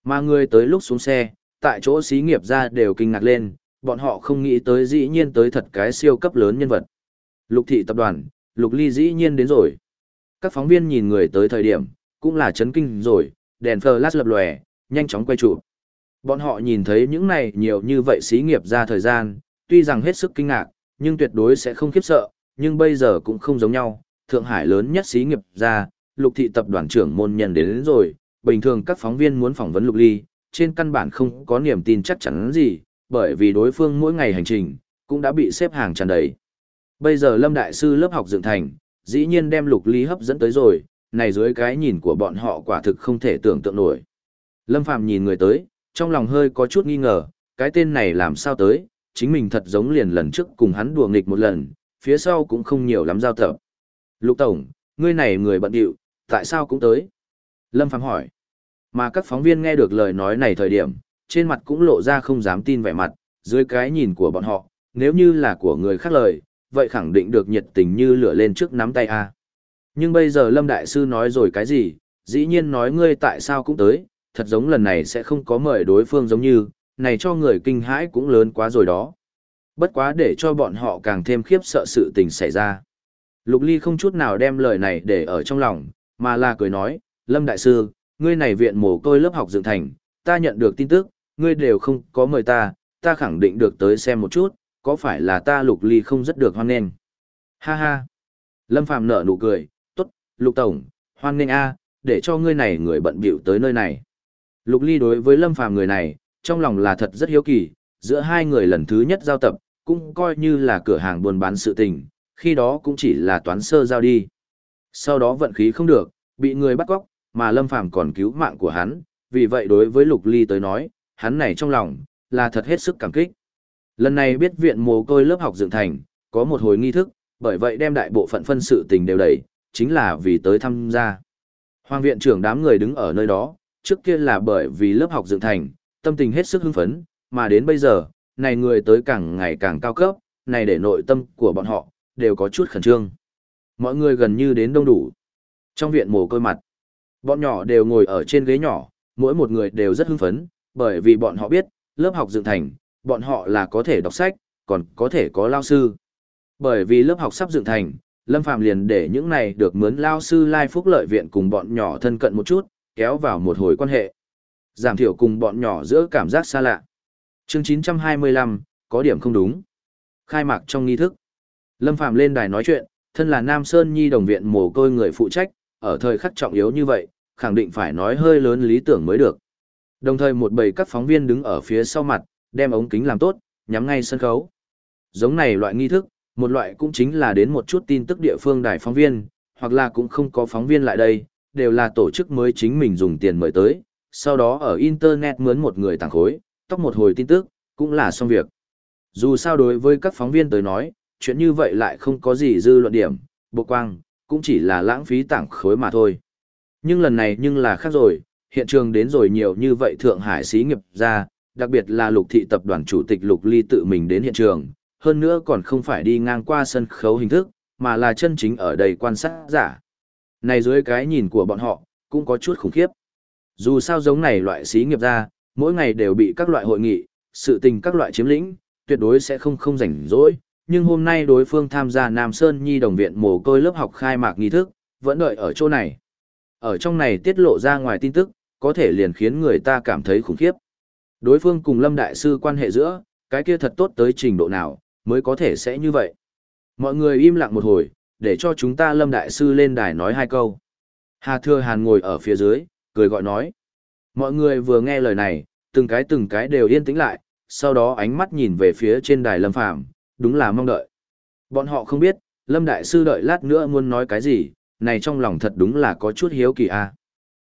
Mà người tới lúc xuống xe, tại chỗ xí nghiệp ra đều kinh ngạc lên, bọn họ không nghĩ tới dĩ nhiên tới thật cái siêu cấp lớn nhân vật. Lục thị tập đoàn, Lục Ly dĩ nhiên đến rồi. Các phóng viên nhìn người tới thời điểm, cũng là chấn kinh rồi, đèn flash lập lòe, nhanh chóng quay chụp. Bọn họ nhìn thấy những này nhiều như vậy xí nghiệp ra thời gian, tuy rằng hết sức kinh ngạc, nhưng tuyệt đối sẽ không khiếp sợ, nhưng bây giờ cũng không giống nhau. Thượng Hải lớn nhất xí nghiệp ra, lục thị tập đoàn trưởng môn nhân đến, đến rồi, bình thường các phóng viên muốn phỏng vấn lục ly, trên căn bản không có niềm tin chắc chắn gì, bởi vì đối phương mỗi ngày hành trình, cũng đã bị xếp hàng tràn đầy. Bây giờ Lâm Đại Sư lớp học dựng thành, dĩ nhiên đem lục ly hấp dẫn tới rồi, này dưới cái nhìn của bọn họ quả thực không thể tưởng tượng nổi. Lâm Phàm nhìn người tới, trong lòng hơi có chút nghi ngờ, cái tên này làm sao tới, chính mình thật giống liền lần trước cùng hắn đùa nghịch một lần, phía sau cũng không nhiều lắm giao tập. Lục Tổng, ngươi này người bận điệu, tại sao cũng tới? Lâm Phàm hỏi. Mà các phóng viên nghe được lời nói này thời điểm, trên mặt cũng lộ ra không dám tin vẻ mặt, dưới cái nhìn của bọn họ, nếu như là của người khác lời, vậy khẳng định được nhiệt tình như lửa lên trước nắm tay a. Nhưng bây giờ Lâm Đại Sư nói rồi cái gì, dĩ nhiên nói ngươi tại sao cũng tới, thật giống lần này sẽ không có mời đối phương giống như, này cho người kinh hãi cũng lớn quá rồi đó. Bất quá để cho bọn họ càng thêm khiếp sợ sự tình xảy ra. Lục Ly không chút nào đem lời này để ở trong lòng, mà là cười nói, Lâm Đại Sư, ngươi này viện mồ côi lớp học dựng thành, ta nhận được tin tức, ngươi đều không có mời ta, ta khẳng định được tới xem một chút, có phải là ta Lục Ly không rất được hoan nghênh. Ha ha. Lâm Phàm nở nụ cười, tốt, Lục Tổng, hoan nghênh a, để cho ngươi này người bận bịu tới nơi này. Lục Ly đối với Lâm Phàm người này, trong lòng là thật rất hiếu kỳ, giữa hai người lần thứ nhất giao tập, cũng coi như là cửa hàng buôn bán sự tình, khi đó cũng chỉ là toán sơ giao đi. Sau đó vận khí không được, bị người bắt cóc, mà Lâm Phàm còn cứu mạng của hắn, vì vậy đối với Lục Ly tới nói, hắn này trong lòng, là thật hết sức cảm kích. Lần này biết viện mồ côi lớp học dựng thành, có một hồi nghi thức, bởi vậy đem đại bộ phận phân sự tình đều đẩy, chính là vì tới tham gia. Hoàng viện trưởng đám người đứng ở nơi đó, trước kia là bởi vì lớp học dựng thành, tâm tình hết sức hưng phấn, mà đến bây giờ, này người tới càng ngày càng cao cấp, này để nội tâm của bọn họ, đều có chút khẩn trương. Mọi người gần như đến đông đủ. Trong viện mồ côi mặt, bọn nhỏ đều ngồi ở trên ghế nhỏ, mỗi một người đều rất hưng phấn, bởi vì bọn họ biết, lớp học dựng thành, bọn họ là có thể đọc sách, còn có thể có lao sư. Bởi vì lớp học sắp dựng thành, Lâm Phạm liền để những này được mướn lao sư lai phúc lợi viện cùng bọn nhỏ thân cận một chút, kéo vào một hồi quan hệ. Giảm thiểu cùng bọn nhỏ giữa cảm giác xa lạ. Chương 925, có điểm không đúng. Khai mạc trong nghi thức. Lâm Phạm lên đài nói chuyện, thân là Nam Sơn Nhi đồng viện mồ côi người phụ trách, ở thời khắc trọng yếu như vậy, khẳng định phải nói hơi lớn lý tưởng mới được. Đồng thời một bầy các phóng viên đứng ở phía sau mặt, đem ống kính làm tốt, nhắm ngay sân khấu. Giống này loại nghi thức, một loại cũng chính là đến một chút tin tức địa phương đài phóng viên, hoặc là cũng không có phóng viên lại đây, đều là tổ chức mới chính mình dùng tiền mời tới, sau đó ở Internet mướn một người tàng khối, tóc một hồi tin tức, cũng là xong việc. Dù sao đối với các phóng viên tới nói, chuyện như vậy lại không có gì dư luận điểm, bộ quang, cũng chỉ là lãng phí tảng khối mà thôi. Nhưng lần này nhưng là khác rồi, hiện trường đến rồi nhiều như vậy Thượng Hải xí nghiệp ra, đặc biệt là lục thị tập đoàn chủ tịch lục ly tự mình đến hiện trường, hơn nữa còn không phải đi ngang qua sân khấu hình thức, mà là chân chính ở đây quan sát giả. Này dưới cái nhìn của bọn họ, cũng có chút khủng khiếp. Dù sao giống này loại xí nghiệp ra, mỗi ngày đều bị các loại hội nghị, sự tình các loại chiếm lĩnh, tuyệt đối sẽ không không rảnh rỗi. Nhưng hôm nay đối phương tham gia Nam Sơn Nhi đồng viện mồ côi lớp học khai mạc nghi thức, vẫn đợi ở chỗ này. Ở trong này tiết lộ ra ngoài tin tức, có thể liền khiến người ta cảm thấy khủng khiếp. Đối phương cùng Lâm Đại Sư quan hệ giữa, cái kia thật tốt tới trình độ nào, mới có thể sẽ như vậy. Mọi người im lặng một hồi, để cho chúng ta Lâm Đại Sư lên đài nói hai câu. Hà Thừa Hàn ngồi ở phía dưới, cười gọi nói. Mọi người vừa nghe lời này, từng cái từng cái đều yên tĩnh lại, sau đó ánh mắt nhìn về phía trên đài Lâm Phàm đúng là mong đợi. Bọn họ không biết, Lâm Đại Sư đợi lát nữa muốn nói cái gì, này trong lòng thật đúng là có chút hiếu kỳ a.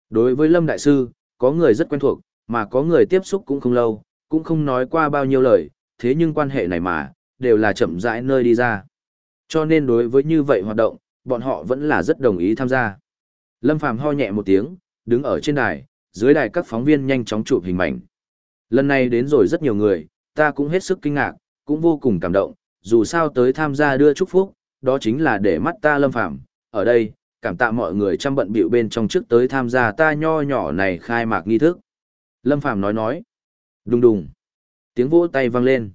Đối với Lâm Đại Sư, có người rất quen thuộc, mà có người tiếp xúc cũng không lâu, cũng không nói qua bao nhiêu lời, thế nhưng quan hệ này mà, đều là chậm rãi nơi đi ra. Cho nên đối với như vậy hoạt động, bọn họ vẫn là rất đồng ý tham gia. Lâm Phàm ho nhẹ một tiếng, đứng ở trên đài, dưới đài các phóng viên nhanh chóng chụp hình mảnh Lần này đến rồi rất nhiều người, ta cũng hết sức kinh ngạc, cũng vô cùng cảm động, dù sao tới tham gia đưa chúc phúc, đó chính là để mắt ta Lâm phạm ở đây, cảm tạ mọi người chăm bận bịu bên trong trước tới tham gia ta nho nhỏ này khai mạc nghi thức. Lâm Phàm nói nói. Đùng đùng. Tiếng vỗ tay vang lên.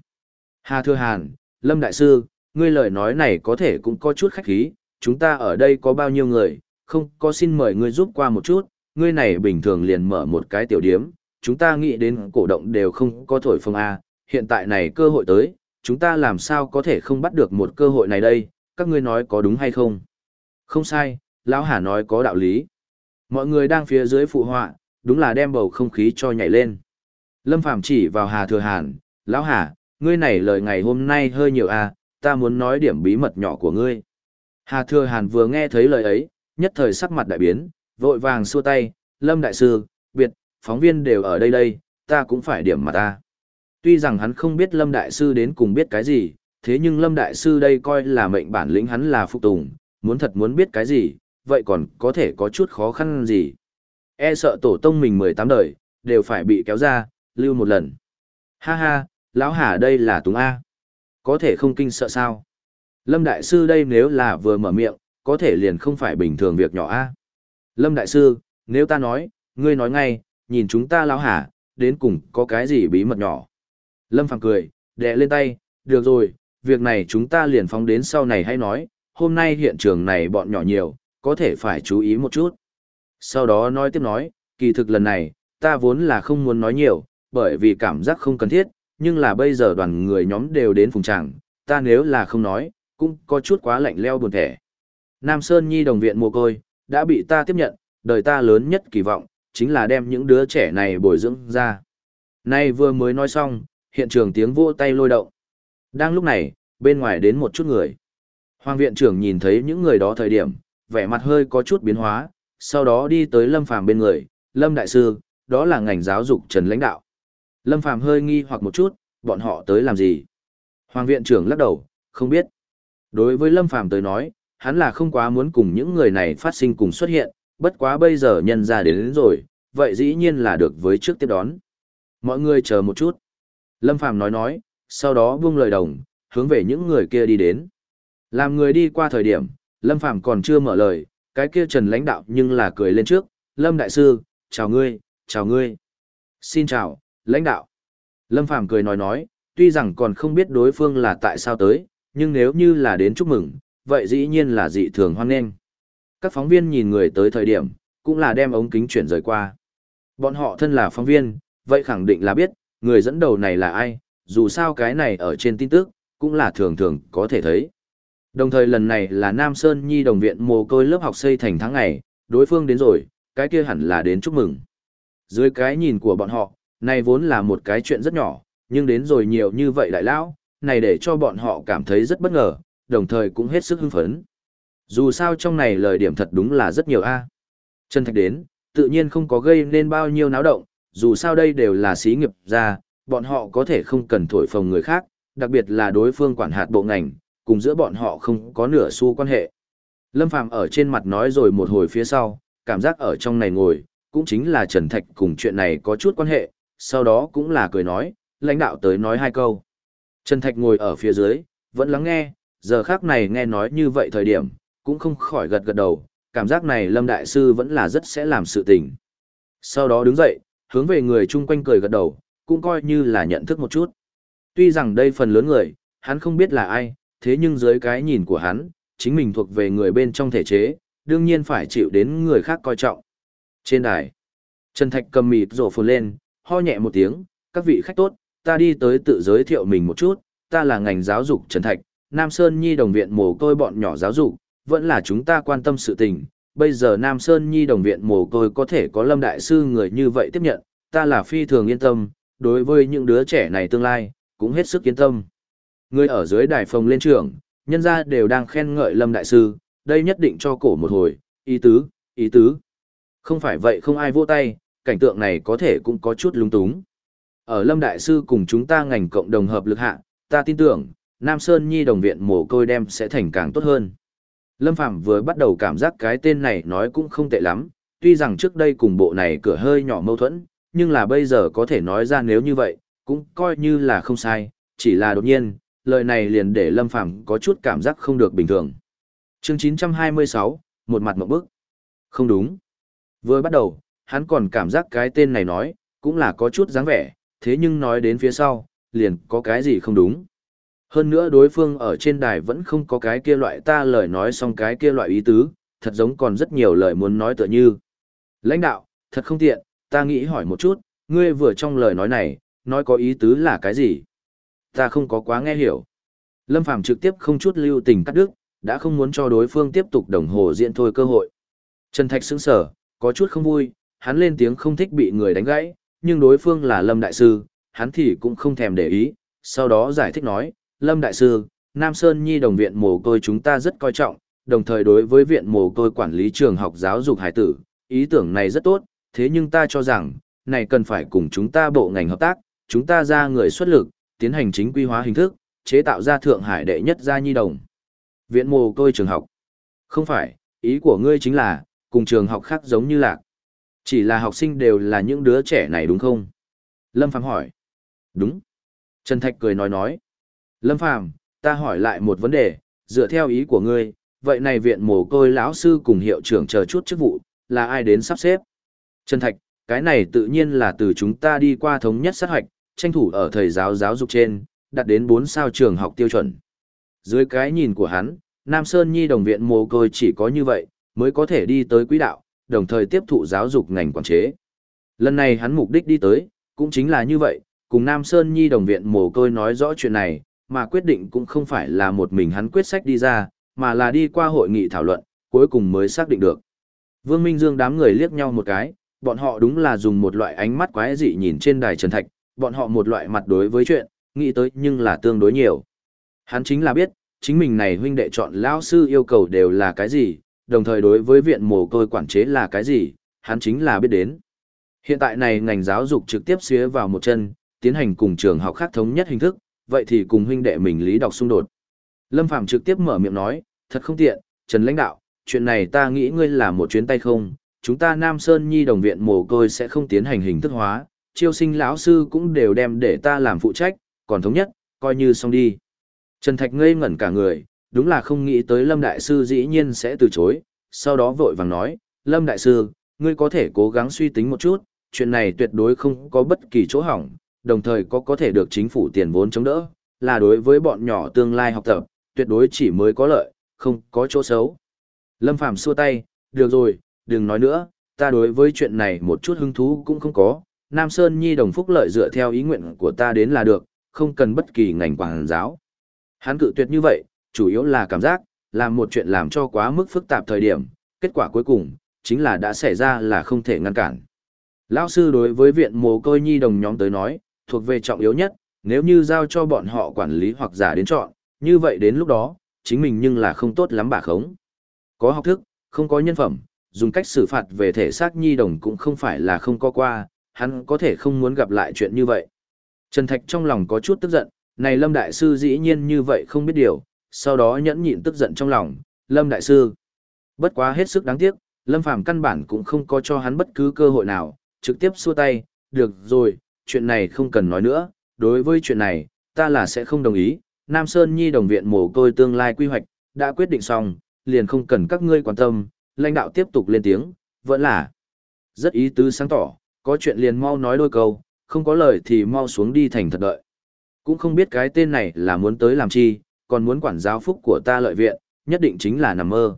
Hà Thừa Hàn, Lâm Đại Sư, ngươi lời nói này có thể cũng có chút khách khí, chúng ta ở đây có bao nhiêu người, không có xin mời ngươi giúp qua một chút, ngươi này bình thường liền mở một cái tiểu điếm, chúng ta nghĩ đến cổ động đều không có thổi phồng A, hiện tại này cơ hội tới, chúng ta làm sao có thể không bắt được một cơ hội này đây, các ngươi nói có đúng hay không? Không sai, Lão Hà nói có đạo lý. Mọi người đang phía dưới phụ họa, đúng là đem bầu không khí cho nhảy lên. Lâm Phàm chỉ vào Hà Thừa Hàn, Lão Hà, ngươi này lời ngày hôm nay hơi nhiều à, ta muốn nói điểm bí mật nhỏ của ngươi. Hà Thừa Hàn vừa nghe thấy lời ấy, nhất thời sắc mặt đại biến, vội vàng xua tay, Lâm Đại Sư, biệt, phóng viên đều ở đây đây, ta cũng phải điểm mà ta. Tuy rằng hắn không biết Lâm Đại Sư đến cùng biết cái gì, thế nhưng Lâm Đại Sư đây coi là mệnh bản lĩnh hắn là phục tùng, muốn thật muốn biết cái gì, vậy còn có thể có chút khó khăn gì. E sợ tổ tông mình 18 đời, đều phải bị kéo ra, lưu một lần. Ha ha, lão hà đây là túng A. Có thể không kinh sợ sao. Lâm Đại Sư đây nếu là vừa mở miệng, có thể liền không phải bình thường việc nhỏ A. Lâm Đại Sư, nếu ta nói, ngươi nói ngay, nhìn chúng ta lão hà, đến cùng có cái gì bí mật nhỏ. Lâm Phàm cười, đè lên tay, được rồi, việc này chúng ta liền phóng đến sau này hay nói, hôm nay hiện trường này bọn nhỏ nhiều, có thể phải chú ý một chút. Sau đó nói tiếp nói, kỳ thực lần này, ta vốn là không muốn nói nhiều, bởi vì cảm giác không cần thiết, nhưng là bây giờ đoàn người nhóm đều đến phùng tràng, ta nếu là không nói, cũng có chút quá lạnh leo buồn thẻ. Nam Sơn Nhi đồng viện mồ côi, đã bị ta tiếp nhận, đời ta lớn nhất kỳ vọng, chính là đem những đứa trẻ này bồi dưỡng ra. Nay vừa mới nói xong, hiện trường tiếng vỗ tay lôi động. Đang lúc này, bên ngoài đến một chút người. Hoàng viện trưởng nhìn thấy những người đó thời điểm, vẻ mặt hơi có chút biến hóa, sau đó đi tới Lâm Phàm bên người, Lâm Đại Sư, đó là ngành giáo dục trần lãnh đạo. Lâm Phàm hơi nghi hoặc một chút, bọn họ tới làm gì? Hoàng viện trưởng lắc đầu, không biết. Đối với Lâm Phàm tới nói, hắn là không quá muốn cùng những người này phát sinh cùng xuất hiện, bất quá bây giờ nhân ra đến, đến rồi, vậy dĩ nhiên là được với trước tiếp đón. Mọi người chờ một chút. Lâm Phàm nói nói, sau đó buông lời đồng, hướng về những người kia đi đến. Làm người đi qua thời điểm, Lâm Phàm còn chưa mở lời, cái kia Trần lãnh đạo nhưng là cười lên trước, Lâm Đại Sư, chào ngươi, chào ngươi. Xin chào, lãnh đạo. Lâm Phàm cười nói nói, tuy rằng còn không biết đối phương là tại sao tới, nhưng nếu như là đến chúc mừng, vậy dĩ nhiên là dị thường hoan nghênh. Các phóng viên nhìn người tới thời điểm, cũng là đem ống kính chuyển rời qua. Bọn họ thân là phóng viên, vậy khẳng định là biết, người dẫn đầu này là ai, dù sao cái này ở trên tin tức, cũng là thường thường có thể thấy. Đồng thời lần này là Nam Sơn Nhi đồng viện mồ côi lớp học xây thành tháng ngày, đối phương đến rồi, cái kia hẳn là đến chúc mừng. Dưới cái nhìn của bọn họ, này vốn là một cái chuyện rất nhỏ, nhưng đến rồi nhiều như vậy đại lão, này để cho bọn họ cảm thấy rất bất ngờ, đồng thời cũng hết sức hưng phấn. Dù sao trong này lời điểm thật đúng là rất nhiều a. Trần Thạch đến, tự nhiên không có gây nên bao nhiêu náo động, dù sao đây đều là xí nghiệp ra, bọn họ có thể không cần thổi phồng người khác, đặc biệt là đối phương quản hạt bộ ngành, cùng giữa bọn họ không có nửa xu quan hệ. Lâm Phàm ở trên mặt nói rồi một hồi phía sau, cảm giác ở trong này ngồi, cũng chính là Trần Thạch cùng chuyện này có chút quan hệ, sau đó cũng là cười nói, lãnh đạo tới nói hai câu. Trần Thạch ngồi ở phía dưới, vẫn lắng nghe, giờ khác này nghe nói như vậy thời điểm, cũng không khỏi gật gật đầu, cảm giác này Lâm Đại Sư vẫn là rất sẽ làm sự tình. Sau đó đứng dậy, hướng về người chung quanh cười gật đầu, cũng coi như là nhận thức một chút. Tuy rằng đây phần lớn người, hắn không biết là ai, thế nhưng dưới cái nhìn của hắn, chính mình thuộc về người bên trong thể chế, đương nhiên phải chịu đến người khác coi trọng. Trên đài, Trần Thạch cầm mịt rổ phồn lên, ho nhẹ một tiếng, các vị khách tốt, ta đi tới tự giới thiệu mình một chút, ta là ngành giáo dục Trần Thạch, Nam Sơn Nhi đồng viện mồ côi bọn nhỏ giáo dục, vẫn là chúng ta quan tâm sự tình. Bây giờ Nam Sơn Nhi đồng viện mồ côi có thể có lâm đại sư người như vậy tiếp nhận, ta là phi thường yên tâm, đối với những đứa trẻ này tương lai, cũng hết sức yên tâm. Người ở dưới đài phòng lên trường, nhân gia đều đang khen ngợi lâm đại sư, đây nhất định cho cổ một hồi, ý tứ, ý tứ. Không phải vậy không ai vỗ tay, cảnh tượng này có thể cũng có chút lung túng. Ở Lâm Đại Sư cùng chúng ta ngành cộng đồng hợp lực hạ, ta tin tưởng, Nam Sơn Nhi đồng viện mồ côi đem sẽ thành càng tốt hơn. Lâm Phạm vừa bắt đầu cảm giác cái tên này nói cũng không tệ lắm, tuy rằng trước đây cùng bộ này cửa hơi nhỏ mâu thuẫn, nhưng là bây giờ có thể nói ra nếu như vậy, cũng coi như là không sai, chỉ là đột nhiên, lời này liền để Lâm Phạm có chút cảm giác không được bình thường. Chương 926, một mặt một bức. Không đúng. Vừa bắt đầu, hắn còn cảm giác cái tên này nói, cũng là có chút dáng vẻ, thế nhưng nói đến phía sau, liền có cái gì không đúng. Hơn nữa đối phương ở trên đài vẫn không có cái kia loại ta lời nói xong cái kia loại ý tứ, thật giống còn rất nhiều lời muốn nói tựa như. Lãnh đạo, thật không tiện, ta nghĩ hỏi một chút, ngươi vừa trong lời nói này, nói có ý tứ là cái gì? Ta không có quá nghe hiểu. Lâm Phàm trực tiếp không chút lưu tình cắt đứt, đã không muốn cho đối phương tiếp tục đồng hồ diễn thôi cơ hội. Trần Thạch sững sở, có chút không vui, hắn lên tiếng không thích bị người đánh gãy, nhưng đối phương là Lâm Đại Sư, hắn thì cũng không thèm để ý, sau đó giải thích nói, Lâm Đại Sư, Nam Sơn Nhi đồng viện mồ côi chúng ta rất coi trọng, đồng thời đối với viện mồ côi quản lý trường học giáo dục hải tử, ý tưởng này rất tốt, thế nhưng ta cho rằng, này cần phải cùng chúng ta bộ ngành hợp tác, chúng ta ra người xuất lực, tiến hành chính quy hóa hình thức, chế tạo ra Thượng Hải đệ nhất gia nhi đồng. Viện mồ côi trường học. Không phải, ý của ngươi chính là, cùng trường học khác giống như lạc. Chỉ là học sinh đều là những đứa trẻ này đúng không? Lâm Phạm hỏi. Đúng. Trần Thạch cười nói nói. Lâm Phàm, ta hỏi lại một vấn đề, dựa theo ý của ngươi, vậy này viện mồ côi lão sư cùng hiệu trưởng chờ chút chức vụ, là ai đến sắp xếp? Trần Thạch, cái này tự nhiên là từ chúng ta đi qua thống nhất sát hoạch, tranh thủ ở thầy giáo giáo dục trên, đạt đến 4 sao trường học tiêu chuẩn. Dưới cái nhìn của hắn, Nam Sơn Nhi đồng viện mồ côi chỉ có như vậy, mới có thể đi tới quỹ đạo, đồng thời tiếp thụ giáo dục ngành quản chế. Lần này hắn mục đích đi tới, cũng chính là như vậy, cùng Nam Sơn Nhi đồng viện mồ côi nói rõ chuyện này, mà quyết định cũng không phải là một mình hắn quyết sách đi ra, mà là đi qua hội nghị thảo luận, cuối cùng mới xác định được. Vương Minh Dương đám người liếc nhau một cái, bọn họ đúng là dùng một loại ánh mắt quái dị nhìn trên đài Trần Thạch, bọn họ một loại mặt đối với chuyện, nghĩ tới nhưng là tương đối nhiều. Hắn chính là biết, chính mình này huynh đệ chọn lão sư yêu cầu đều là cái gì, đồng thời đối với viện mồ côi quản chế là cái gì, hắn chính là biết đến. Hiện tại này ngành giáo dục trực tiếp xía vào một chân, tiến hành cùng trường học khác thống nhất hình thức, vậy thì cùng huynh đệ mình lý đọc xung đột. Lâm Phàm trực tiếp mở miệng nói, thật không tiện, Trần lãnh đạo, chuyện này ta nghĩ ngươi là một chuyến tay không, chúng ta Nam Sơn Nhi đồng viện mồ côi sẽ không tiến hành hình thức hóa, chiêu sinh lão sư cũng đều đem để ta làm phụ trách, còn thống nhất, coi như xong đi. Trần Thạch ngây ngẩn cả người, đúng là không nghĩ tới Lâm Đại Sư dĩ nhiên sẽ từ chối, sau đó vội vàng nói, Lâm Đại Sư, ngươi có thể cố gắng suy tính một chút, chuyện này tuyệt đối không có bất kỳ chỗ hỏng, đồng thời có có thể được chính phủ tiền vốn chống đỡ, là đối với bọn nhỏ tương lai học tập, tuyệt đối chỉ mới có lợi, không có chỗ xấu. Lâm Phàm xua tay, được rồi, đừng nói nữa, ta đối với chuyện này một chút hứng thú cũng không có, Nam Sơn Nhi đồng phúc lợi dựa theo ý nguyện của ta đến là được, không cần bất kỳ ngành quảng giáo. Hắn cự tuyệt như vậy, chủ yếu là cảm giác, làm một chuyện làm cho quá mức phức tạp thời điểm, kết quả cuối cùng, chính là đã xảy ra là không thể ngăn cản. Lão sư đối với viện mồ côi nhi đồng nhóm tới nói, thuộc về trọng yếu nhất, nếu như giao cho bọn họ quản lý hoặc giả đến chọn, như vậy đến lúc đó, chính mình nhưng là không tốt lắm bà khống. Có học thức, không có nhân phẩm, dùng cách xử phạt về thể xác nhi đồng cũng không phải là không có qua, hắn có thể không muốn gặp lại chuyện như vậy. Trần Thạch trong lòng có chút tức giận, này Lâm Đại Sư dĩ nhiên như vậy không biết điều, sau đó nhẫn nhịn tức giận trong lòng, Lâm Đại Sư. Bất quá hết sức đáng tiếc, Lâm Phàm căn bản cũng không có cho hắn bất cứ cơ hội nào, trực tiếp xua tay, được rồi, chuyện này không cần nói nữa, đối với chuyện này, ta là sẽ không đồng ý, Nam Sơn Nhi đồng viện mồ côi tương lai quy hoạch, đã quyết định xong, liền không cần các ngươi quan tâm, lãnh đạo tiếp tục lên tiếng, vẫn là rất ý tứ sáng tỏ, có chuyện liền mau nói đôi câu, không có lời thì mau xuống đi thành thật đợi. Cũng không biết cái tên này là muốn tới làm chi, còn muốn quản giáo phúc của ta lợi viện, nhất định chính là nằm mơ.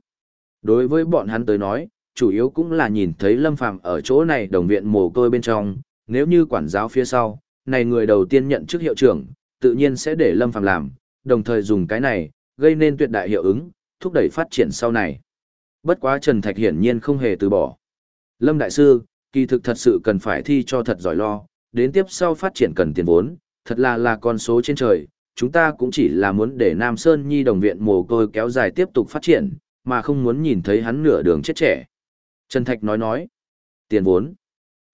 Đối với bọn hắn tới nói, chủ yếu cũng là nhìn thấy Lâm Phàm ở chỗ này đồng viện mồ côi bên trong, nếu như quản giáo phía sau, này người đầu tiên nhận chức hiệu trưởng, tự nhiên sẽ để Lâm Phàm làm, đồng thời dùng cái này, gây nên tuyệt đại hiệu ứng, thúc đẩy phát triển sau này. Bất quá Trần Thạch hiển nhiên không hề từ bỏ. Lâm Đại Sư, kỳ thực thật sự cần phải thi cho thật giỏi lo, đến tiếp sau phát triển cần tiền vốn, thật là là con số trên trời, chúng ta cũng chỉ là muốn để Nam Sơn Nhi đồng viện mồ côi kéo dài tiếp tục phát triển, mà không muốn nhìn thấy hắn nửa đường chết trẻ. Trần Thạch nói nói, tiền vốn.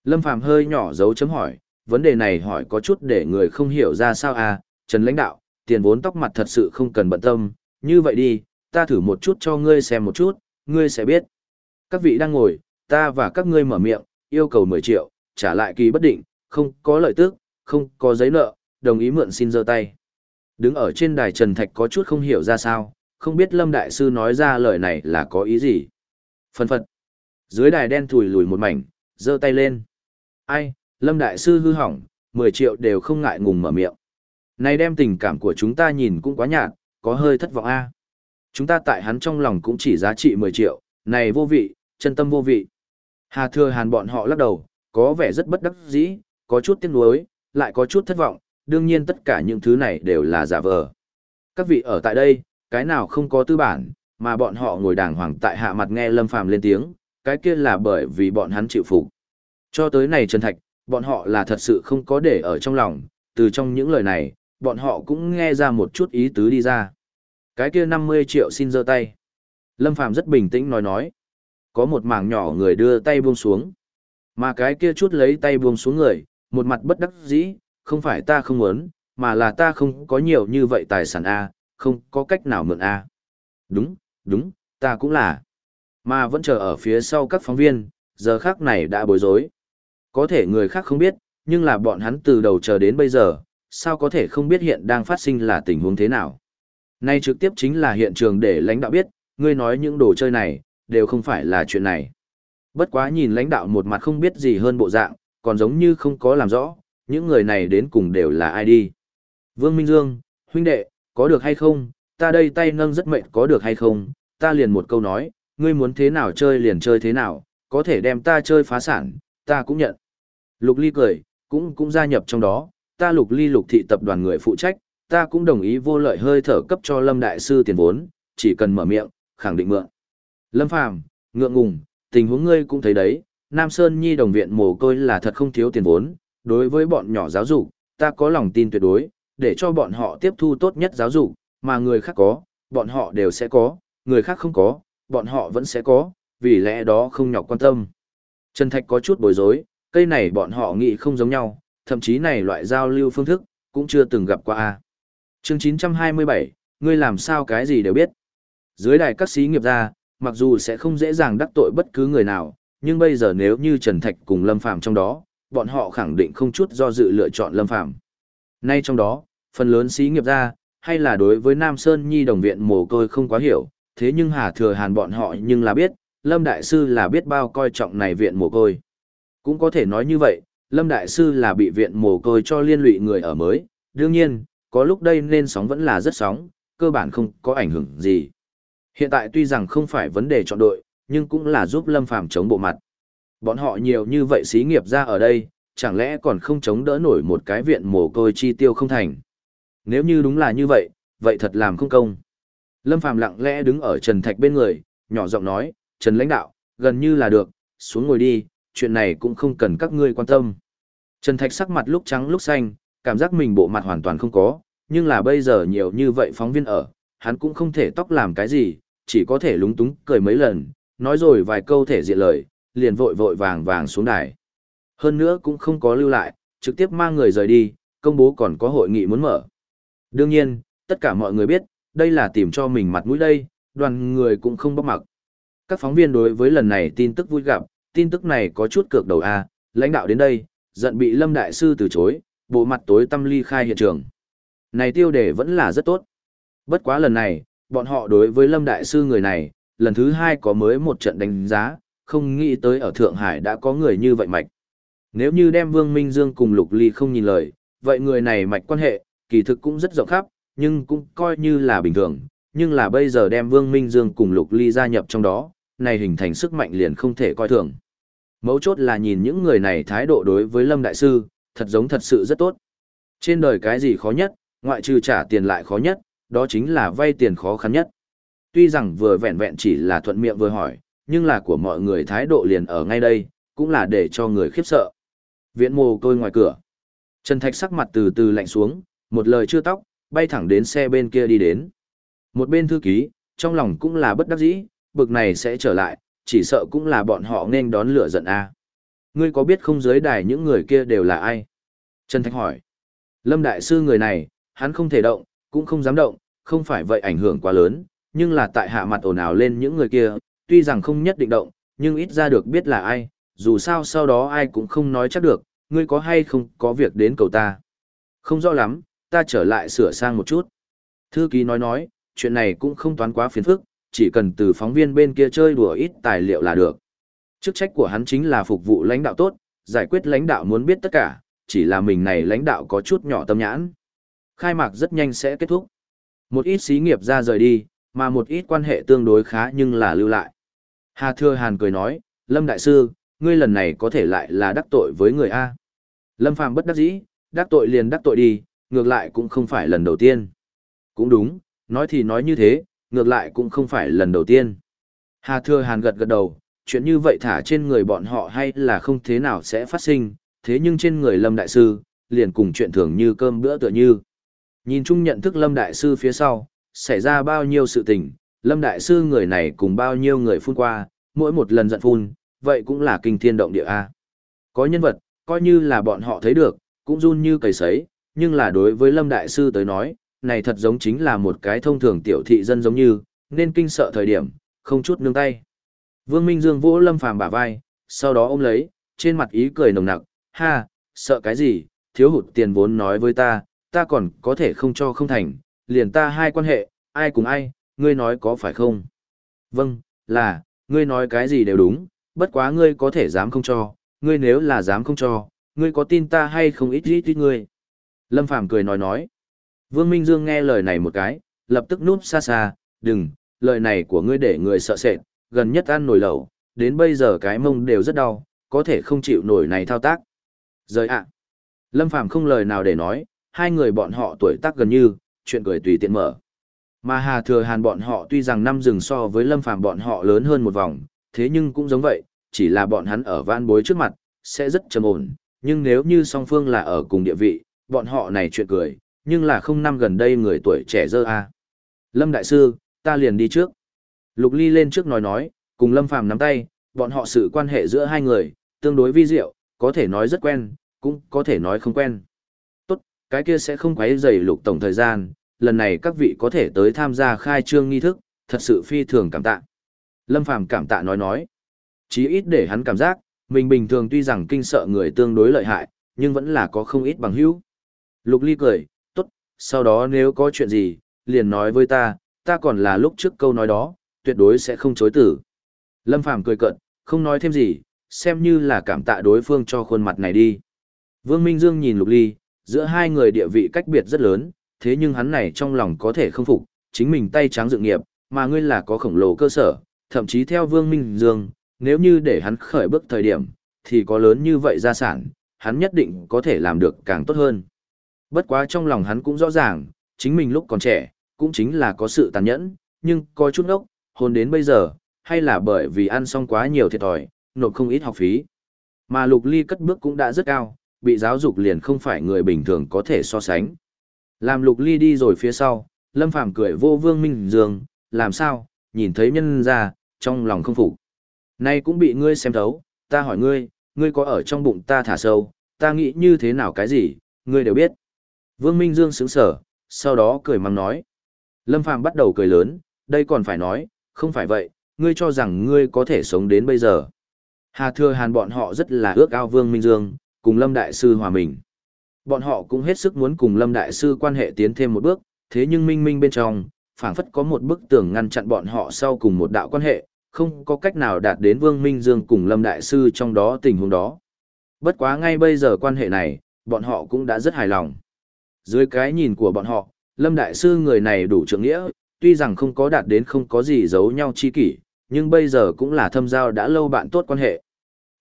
Lâm Phàm hơi nhỏ dấu chấm hỏi, vấn đề này hỏi có chút để người không hiểu ra sao à, Trần lãnh đạo, tiền vốn tóc mặt thật sự không cần bận tâm, như vậy đi, ta thử một chút cho ngươi xem một chút, ngươi sẽ biết. Các vị đang ngồi, ta và các ngươi mở miệng, yêu cầu 10 triệu, trả lại kỳ bất định, không có lợi tức, không có giấy nợ, đồng ý mượn xin giơ tay. Đứng ở trên đài Trần Thạch có chút không hiểu ra sao, không biết Lâm Đại Sư nói ra lời này là có ý gì. Phân phật. Dưới đài đen thùi lùi một mảnh, giơ tay lên. Ai, Lâm Đại Sư hư hỏng, 10 triệu đều không ngại ngùng mở miệng. Này đem tình cảm của chúng ta nhìn cũng quá nhạt, có hơi thất vọng a. Chúng ta tại hắn trong lòng cũng chỉ giá trị 10 triệu, này vô vị, chân tâm vô vị. Hà thừa hàn bọn họ lắc đầu, có vẻ rất bất đắc dĩ, có chút tiếc nuối, lại có chút thất vọng, đương nhiên tất cả những thứ này đều là giả vờ. Các vị ở tại đây, cái nào không có tư bản, mà bọn họ ngồi đàng hoàng tại hạ mặt nghe Lâm Phàm lên tiếng, cái kia là bởi vì bọn hắn chịu phục. Cho tới này Trần Thạch, bọn họ là thật sự không có để ở trong lòng, từ trong những lời này, bọn họ cũng nghe ra một chút ý tứ đi ra. Cái kia 50 triệu xin giơ tay. Lâm Phàm rất bình tĩnh nói nói. Có một mảng nhỏ người đưa tay buông xuống. Mà cái kia chút lấy tay buông xuống người, một mặt bất đắc dĩ, không phải ta không muốn, mà là ta không có nhiều như vậy tài sản A, không có cách nào mượn A. Đúng, đúng, ta cũng là. Mà vẫn chờ ở phía sau các phóng viên, giờ khác này đã bối rối. Có thể người khác không biết, nhưng là bọn hắn từ đầu chờ đến bây giờ, sao có thể không biết hiện đang phát sinh là tình huống thế nào. Nay trực tiếp chính là hiện trường để lãnh đạo biết, ngươi nói những đồ chơi này, đều không phải là chuyện này. Bất quá nhìn lãnh đạo một mặt không biết gì hơn bộ dạng, còn giống như không có làm rõ, những người này đến cùng đều là ai đi. Vương Minh Dương, huynh đệ, có được hay không, ta đây tay nâng rất mệnh có được hay không, ta liền một câu nói, ngươi muốn thế nào chơi liền chơi thế nào, có thể đem ta chơi phá sản, ta cũng nhận. Lục Ly cười, cũng cũng gia nhập trong đó, ta Lục Ly Lục thị tập đoàn người phụ trách, ta cũng đồng ý vô lợi hơi thở cấp cho Lâm Đại Sư tiền vốn, chỉ cần mở miệng, khẳng định mượn. Lâm Phàm ngượng ngùng, tình huống ngươi cũng thấy đấy, Nam Sơn Nhi đồng viện mồ côi là thật không thiếu tiền vốn, đối với bọn nhỏ giáo dục, ta có lòng tin tuyệt đối, để cho bọn họ tiếp thu tốt nhất giáo dục, mà người khác có, bọn họ đều sẽ có, người khác không có, bọn họ vẫn sẽ có, vì lẽ đó không nhọc quan tâm. Trần Thạch có chút bối rối, cây này bọn họ nghĩ không giống nhau, thậm chí này loại giao lưu phương thức, cũng chưa từng gặp qua. a chương 927, ngươi làm sao cái gì đều biết. Dưới đài các sĩ nghiệp gia, mặc dù sẽ không dễ dàng đắc tội bất cứ người nào, nhưng bây giờ nếu như Trần Thạch cùng Lâm Phàm trong đó, bọn họ khẳng định không chút do dự lựa chọn Lâm Phàm. Nay trong đó, phần lớn sĩ nghiệp gia, hay là đối với Nam Sơn Nhi đồng viện mồ côi không quá hiểu, thế nhưng Hà Thừa Hàn bọn họ nhưng là biết, Lâm Đại Sư là biết bao coi trọng này viện mồ côi. Cũng có thể nói như vậy, Lâm Đại Sư là bị viện mồ côi cho liên lụy người ở mới, đương nhiên, có lúc đây nên sóng vẫn là rất sóng, cơ bản không có ảnh hưởng gì. Hiện tại tuy rằng không phải vấn đề chọn đội, nhưng cũng là giúp Lâm Phàm chống bộ mặt. Bọn họ nhiều như vậy xí nghiệp ra ở đây, chẳng lẽ còn không chống đỡ nổi một cái viện mồ côi chi tiêu không thành. Nếu như đúng là như vậy, vậy thật làm không công. Lâm Phàm lặng lẽ đứng ở Trần Thạch bên người, nhỏ giọng nói, Trần lãnh đạo, gần như là được, xuống ngồi đi, chuyện này cũng không cần các ngươi quan tâm. Trần Thạch sắc mặt lúc trắng lúc xanh, cảm giác mình bộ mặt hoàn toàn không có, nhưng là bây giờ nhiều như vậy phóng viên ở, hắn cũng không thể tóc làm cái gì, chỉ có thể lúng túng cười mấy lần, nói rồi vài câu thể diện lời, liền vội vội vàng vàng xuống đài. Hơn nữa cũng không có lưu lại, trực tiếp mang người rời đi, công bố còn có hội nghị muốn mở. Đương nhiên, tất cả mọi người biết, đây là tìm cho mình mặt mũi đây, đoàn người cũng không bóc mặc. Các phóng viên đối với lần này tin tức vui gặp, tin tức này có chút cược đầu A, lãnh đạo đến đây, giận bị Lâm Đại Sư từ chối, bộ mặt tối tâm ly khai hiện trường. Này tiêu đề vẫn là rất tốt. Bất quá lần này, bọn họ đối với Lâm Đại Sư người này, lần thứ hai có mới một trận đánh giá, không nghĩ tới ở Thượng Hải đã có người như vậy mạch. Nếu như đem Vương Minh Dương cùng Lục Ly không nhìn lời, vậy người này mạch quan hệ, kỳ thực cũng rất rộng khắp, nhưng cũng coi như là bình thường. Nhưng là bây giờ đem Vương Minh Dương cùng Lục Ly gia nhập trong đó, này hình thành sức mạnh liền không thể coi thường. Mấu chốt là nhìn những người này thái độ đối với Lâm Đại Sư, thật giống thật sự rất tốt. Trên đời cái gì khó nhất, ngoại trừ trả tiền lại khó nhất, đó chính là vay tiền khó khăn nhất. Tuy rằng vừa vẹn vẹn chỉ là thuận miệng vừa hỏi, nhưng là của mọi người thái độ liền ở ngay đây, cũng là để cho người khiếp sợ. Viễn mồ côi ngoài cửa. Trần Thạch sắc mặt từ từ lạnh xuống, một lời chưa tóc, bay thẳng đến xe bên kia đi đến. Một bên thư ký, trong lòng cũng là bất đắc dĩ, bực này sẽ trở lại, chỉ sợ cũng là bọn họ nên đón lửa giận a. Ngươi có biết không giới đài những người kia đều là ai? Trần Thạch hỏi. Lâm Đại Sư người này, hắn không thể động, cũng không dám động, không phải vậy ảnh hưởng quá lớn, nhưng là tại hạ mặt ồn ào lên những người kia, tuy rằng không nhất định động, nhưng ít ra được biết là ai, dù sao sau đó ai cũng không nói chắc được, ngươi có hay không có việc đến cầu ta. Không rõ lắm, ta trở lại sửa sang một chút. Thư ký nói nói, chuyện này cũng không toán quá phiền phức, chỉ cần từ phóng viên bên kia chơi đùa ít tài liệu là được. Chức trách của hắn chính là phục vụ lãnh đạo tốt, giải quyết lãnh đạo muốn biết tất cả, chỉ là mình này lãnh đạo có chút nhỏ tâm nhãn. Khai mạc rất nhanh sẽ kết thúc. Một ít xí nghiệp ra rời đi, mà một ít quan hệ tương đối khá nhưng là lưu lại. Hà Thừa Hàn cười nói, Lâm Đại Sư, ngươi lần này có thể lại là đắc tội với người A. Lâm Phàm bất đắc dĩ, đắc tội liền đắc tội đi, ngược lại cũng không phải lần đầu tiên. Cũng đúng, nói thì nói như thế, ngược lại cũng không phải lần đầu tiên. Hà Thừa Hàn gật gật đầu, chuyện như vậy thả trên người bọn họ hay là không thế nào sẽ phát sinh, thế nhưng trên người Lâm Đại Sư, liền cùng chuyện thường như cơm bữa tựa như. Nhìn chung nhận thức Lâm Đại Sư phía sau, xảy ra bao nhiêu sự tình, Lâm Đại Sư người này cùng bao nhiêu người phun qua, mỗi một lần giận phun, vậy cũng là kinh thiên động địa A. Có nhân vật, coi như là bọn họ thấy được, cũng run như cầy sấy, nhưng là đối với Lâm Đại Sư tới nói, này thật giống chính là một cái thông thường tiểu thị dân giống như, nên kinh sợ thời điểm, không chút nương tay. Vương Minh Dương vỗ Lâm Phàm bả vai, sau đó ôm lấy, trên mặt ý cười nồng nặc, ha, sợ cái gì, thiếu hụt tiền vốn nói với ta, ta còn có thể không cho không thành, liền ta hai quan hệ, ai cùng ai, ngươi nói có phải không? Vâng, là, ngươi nói cái gì đều đúng, bất quá ngươi có thể dám không cho, ngươi nếu là dám không cho, ngươi có tin ta hay không ít ít ít ngươi. Lâm Phàm cười nói nói. Vương Minh Dương nghe lời này một cái, lập tức núp xa xa, đừng, lời này của ngươi để người sợ sệt, gần nhất ăn nổi lẩu, đến bây giờ cái mông đều rất đau, có thể không chịu nổi này thao tác. Rời ạ. Lâm Phàm không lời nào để nói, hai người bọn họ tuổi tác gần như, chuyện cười tùy tiện mở. Mà Hà Thừa Hàn bọn họ tuy rằng năm rừng so với Lâm Phàm bọn họ lớn hơn một vòng, thế nhưng cũng giống vậy, chỉ là bọn hắn ở van bối trước mặt, sẽ rất trầm ổn, nhưng nếu như song phương là ở cùng địa vị, bọn họ này chuyện cười, nhưng là không năm gần đây người tuổi trẻ dơ a. Lâm Đại Sư, ta liền đi trước. Lục Ly lên trước nói nói, cùng Lâm Phàm nắm tay, bọn họ sự quan hệ giữa hai người, tương đối vi diệu, có thể nói rất quen, cũng có thể nói không quen. Tốt, cái kia sẽ không quấy rầy lục tổng thời gian, lần này các vị có thể tới tham gia khai trương nghi thức, thật sự phi thường cảm tạ. Lâm Phàm cảm tạ nói nói, chí ít để hắn cảm giác, mình bình thường tuy rằng kinh sợ người tương đối lợi hại, nhưng vẫn là có không ít bằng hữu. Lục Ly cười, sau đó nếu có chuyện gì, liền nói với ta, ta còn là lúc trước câu nói đó, tuyệt đối sẽ không chối tử. Lâm Phàm cười cận, không nói thêm gì, xem như là cảm tạ đối phương cho khuôn mặt này đi. Vương Minh Dương nhìn Lục Ly, giữa hai người địa vị cách biệt rất lớn, thế nhưng hắn này trong lòng có thể không phục, chính mình tay trắng dựng nghiệp, mà ngươi là có khổng lồ cơ sở, thậm chí theo Vương Minh Dương, nếu như để hắn khởi bước thời điểm, thì có lớn như vậy gia sản, hắn nhất định có thể làm được càng tốt hơn. Bất quá trong lòng hắn cũng rõ ràng, chính mình lúc còn trẻ, cũng chính là có sự tàn nhẫn, nhưng có chút ốc, hôn đến bây giờ, hay là bởi vì ăn xong quá nhiều thiệt thòi, nộp không ít học phí. Mà lục ly cất bước cũng đã rất cao, bị giáo dục liền không phải người bình thường có thể so sánh. Làm lục ly đi rồi phía sau, Lâm Phàm cười vô vương minh dương, làm sao, nhìn thấy nhân ra, trong lòng không phục. Nay cũng bị ngươi xem thấu, ta hỏi ngươi, ngươi có ở trong bụng ta thả sâu, ta nghĩ như thế nào cái gì, ngươi đều biết. Vương Minh Dương sững sở, sau đó cười mắng nói. Lâm Phàm bắt đầu cười lớn, đây còn phải nói, không phải vậy, ngươi cho rằng ngươi có thể sống đến bây giờ. Hà Thừa Hàn bọn họ rất là ước ao Vương Minh Dương, cùng Lâm Đại Sư hòa mình. Bọn họ cũng hết sức muốn cùng Lâm Đại Sư quan hệ tiến thêm một bước, thế nhưng Minh Minh bên trong, phảng phất có một bức tường ngăn chặn bọn họ sau cùng một đạo quan hệ, không có cách nào đạt đến Vương Minh Dương cùng Lâm Đại Sư trong đó tình huống đó. Bất quá ngay bây giờ quan hệ này, bọn họ cũng đã rất hài lòng. Dưới cái nhìn của bọn họ, Lâm Đại Sư người này đủ trưởng nghĩa, tuy rằng không có đạt đến không có gì giấu nhau chi kỷ, nhưng bây giờ cũng là thâm giao đã lâu bạn tốt quan hệ.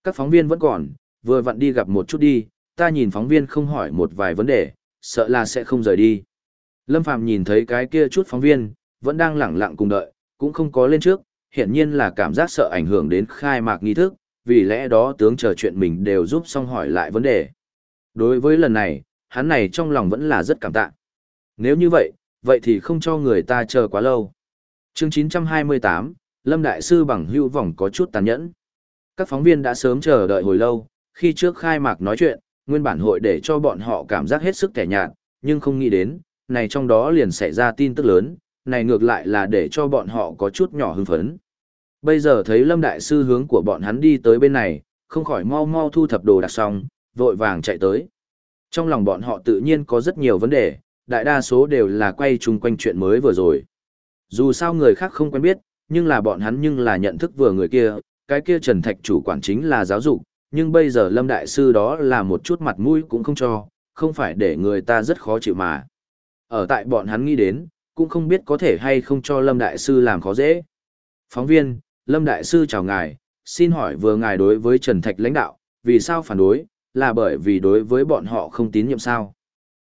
Các phóng viên vẫn còn, vừa vặn đi gặp một chút đi, ta nhìn phóng viên không hỏi một vài vấn đề, sợ là sẽ không rời đi. Lâm Phàm nhìn thấy cái kia chút phóng viên, vẫn đang lẳng lặng cùng đợi, cũng không có lên trước, hiện nhiên là cảm giác sợ ảnh hưởng đến khai mạc nghi thức, vì lẽ đó tướng chờ chuyện mình đều giúp xong hỏi lại vấn đề. Đối với lần này, hắn này trong lòng vẫn là rất cảm tạ. Nếu như vậy, vậy thì không cho người ta chờ quá lâu. Chương 928, Lâm Đại Sư bằng hưu vòng có chút tàn nhẫn. Các phóng viên đã sớm chờ đợi hồi lâu, khi trước khai mạc nói chuyện, nguyên bản hội để cho bọn họ cảm giác hết sức kẻ nhạt, nhưng không nghĩ đến, này trong đó liền xảy ra tin tức lớn, này ngược lại là để cho bọn họ có chút nhỏ hưng phấn. Bây giờ thấy Lâm Đại Sư hướng của bọn hắn đi tới bên này, không khỏi mau mau thu thập đồ đặt xong, vội vàng chạy tới. Trong lòng bọn họ tự nhiên có rất nhiều vấn đề, đại đa số đều là quay chung quanh chuyện mới vừa rồi. Dù sao người khác không quen biết, nhưng là bọn hắn nhưng là nhận thức vừa người kia, cái kia Trần Thạch chủ quản chính là giáo dục, nhưng bây giờ Lâm Đại Sư đó là một chút mặt mũi cũng không cho, không phải để người ta rất khó chịu mà. Ở tại bọn hắn nghĩ đến, cũng không biết có thể hay không cho Lâm Đại Sư làm khó dễ. Phóng viên, Lâm Đại Sư chào ngài, xin hỏi vừa ngài đối với Trần Thạch lãnh đạo, vì sao phản đối, là bởi vì đối với bọn họ không tín nhiệm sao?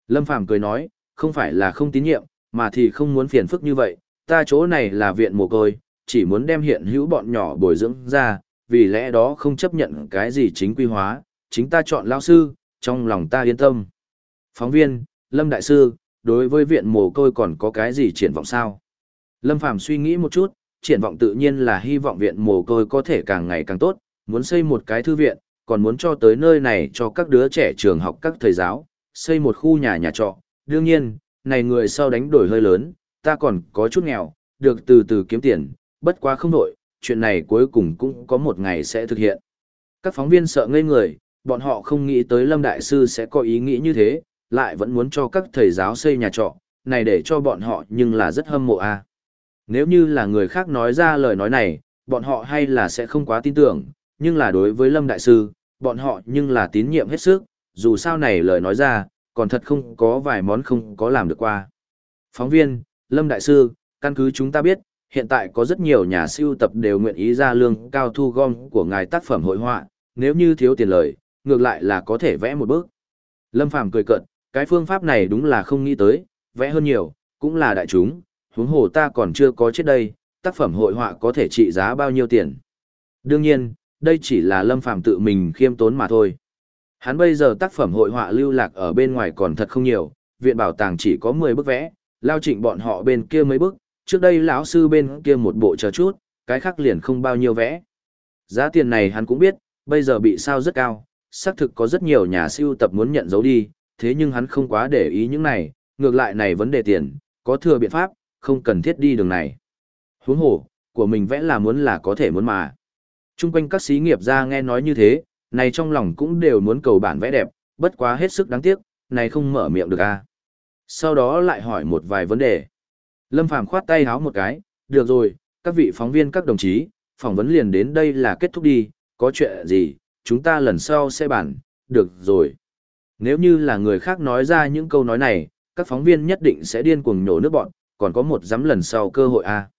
Lâm Phàm cười nói, không phải là không tín nhiệm, mà thì không muốn phiền phức như vậy, ta chỗ này là viện mồ côi, chỉ muốn đem hiện hữu bọn nhỏ bồi dưỡng ra, vì lẽ đó không chấp nhận cái gì chính quy hóa, chính ta chọn lao sư, trong lòng ta yên tâm. Phóng viên, Lâm Đại Sư, đối với viện mồ côi còn có cái gì triển vọng sao? Lâm Phàm suy nghĩ một chút, triển vọng tự nhiên là hy vọng viện mồ côi có thể càng ngày càng tốt, muốn xây một cái thư viện, còn muốn cho tới nơi này cho các đứa trẻ trường học các thầy giáo, xây một khu nhà nhà trọ. Đương nhiên, này người sau đánh đổi hơi lớn, ta còn có chút nghèo, được từ từ kiếm tiền, bất quá không nổi, chuyện này cuối cùng cũng có một ngày sẽ thực hiện. Các phóng viên sợ ngây người, bọn họ không nghĩ tới Lâm Đại Sư sẽ có ý nghĩ như thế, lại vẫn muốn cho các thầy giáo xây nhà trọ, này để cho bọn họ nhưng là rất hâm mộ a. À. Nếu như là người khác nói ra lời nói này, bọn họ hay là sẽ không quá tin tưởng, nhưng là đối với Lâm Đại Sư, bọn họ nhưng là tín nhiệm hết sức, dù sao này lời nói ra, còn thật không có vài món không có làm được qua. Phóng viên, Lâm Đại Sư, căn cứ chúng ta biết, hiện tại có rất nhiều nhà siêu tập đều nguyện ý ra lương cao thu gom của ngài tác phẩm hội họa, nếu như thiếu tiền lời, ngược lại là có thể vẽ một bước. Lâm Phàm cười cợt, cái phương pháp này đúng là không nghĩ tới, vẽ hơn nhiều, cũng là đại chúng, huống hồ ta còn chưa có chết đây, tác phẩm hội họa có thể trị giá bao nhiêu tiền. Đương nhiên, đây chỉ là Lâm Phàm tự mình khiêm tốn mà thôi. Hắn bây giờ tác phẩm hội họa lưu lạc ở bên ngoài còn thật không nhiều, viện bảo tàng chỉ có 10 bức vẽ, lao trịnh bọn họ bên kia mấy bức, trước đây lão sư bên kia một bộ chờ chút, cái khác liền không bao nhiêu vẽ. Giá tiền này hắn cũng biết, bây giờ bị sao rất cao, xác thực có rất nhiều nhà siêu tập muốn nhận dấu đi, thế nhưng hắn không quá để ý những này, ngược lại này vấn đề tiền, có thừa biện pháp, không cần thiết đi đường này. Huống hồ, của mình vẽ là muốn là có thể muốn mà. Trung quanh các xí nghiệp ra nghe nói như thế, này trong lòng cũng đều muốn cầu bản vẽ đẹp, bất quá hết sức đáng tiếc, này không mở miệng được a. À. Sau đó lại hỏi một vài vấn đề. Lâm Phàm khoát tay háo một cái, được rồi, các vị phóng viên các đồng chí, phỏng vấn liền đến đây là kết thúc đi, có chuyện gì, chúng ta lần sau sẽ bàn, được rồi. Nếu như là người khác nói ra những câu nói này, các phóng viên nhất định sẽ điên cuồng nhổ nước bọn, còn có một dám lần sau cơ hội a. À.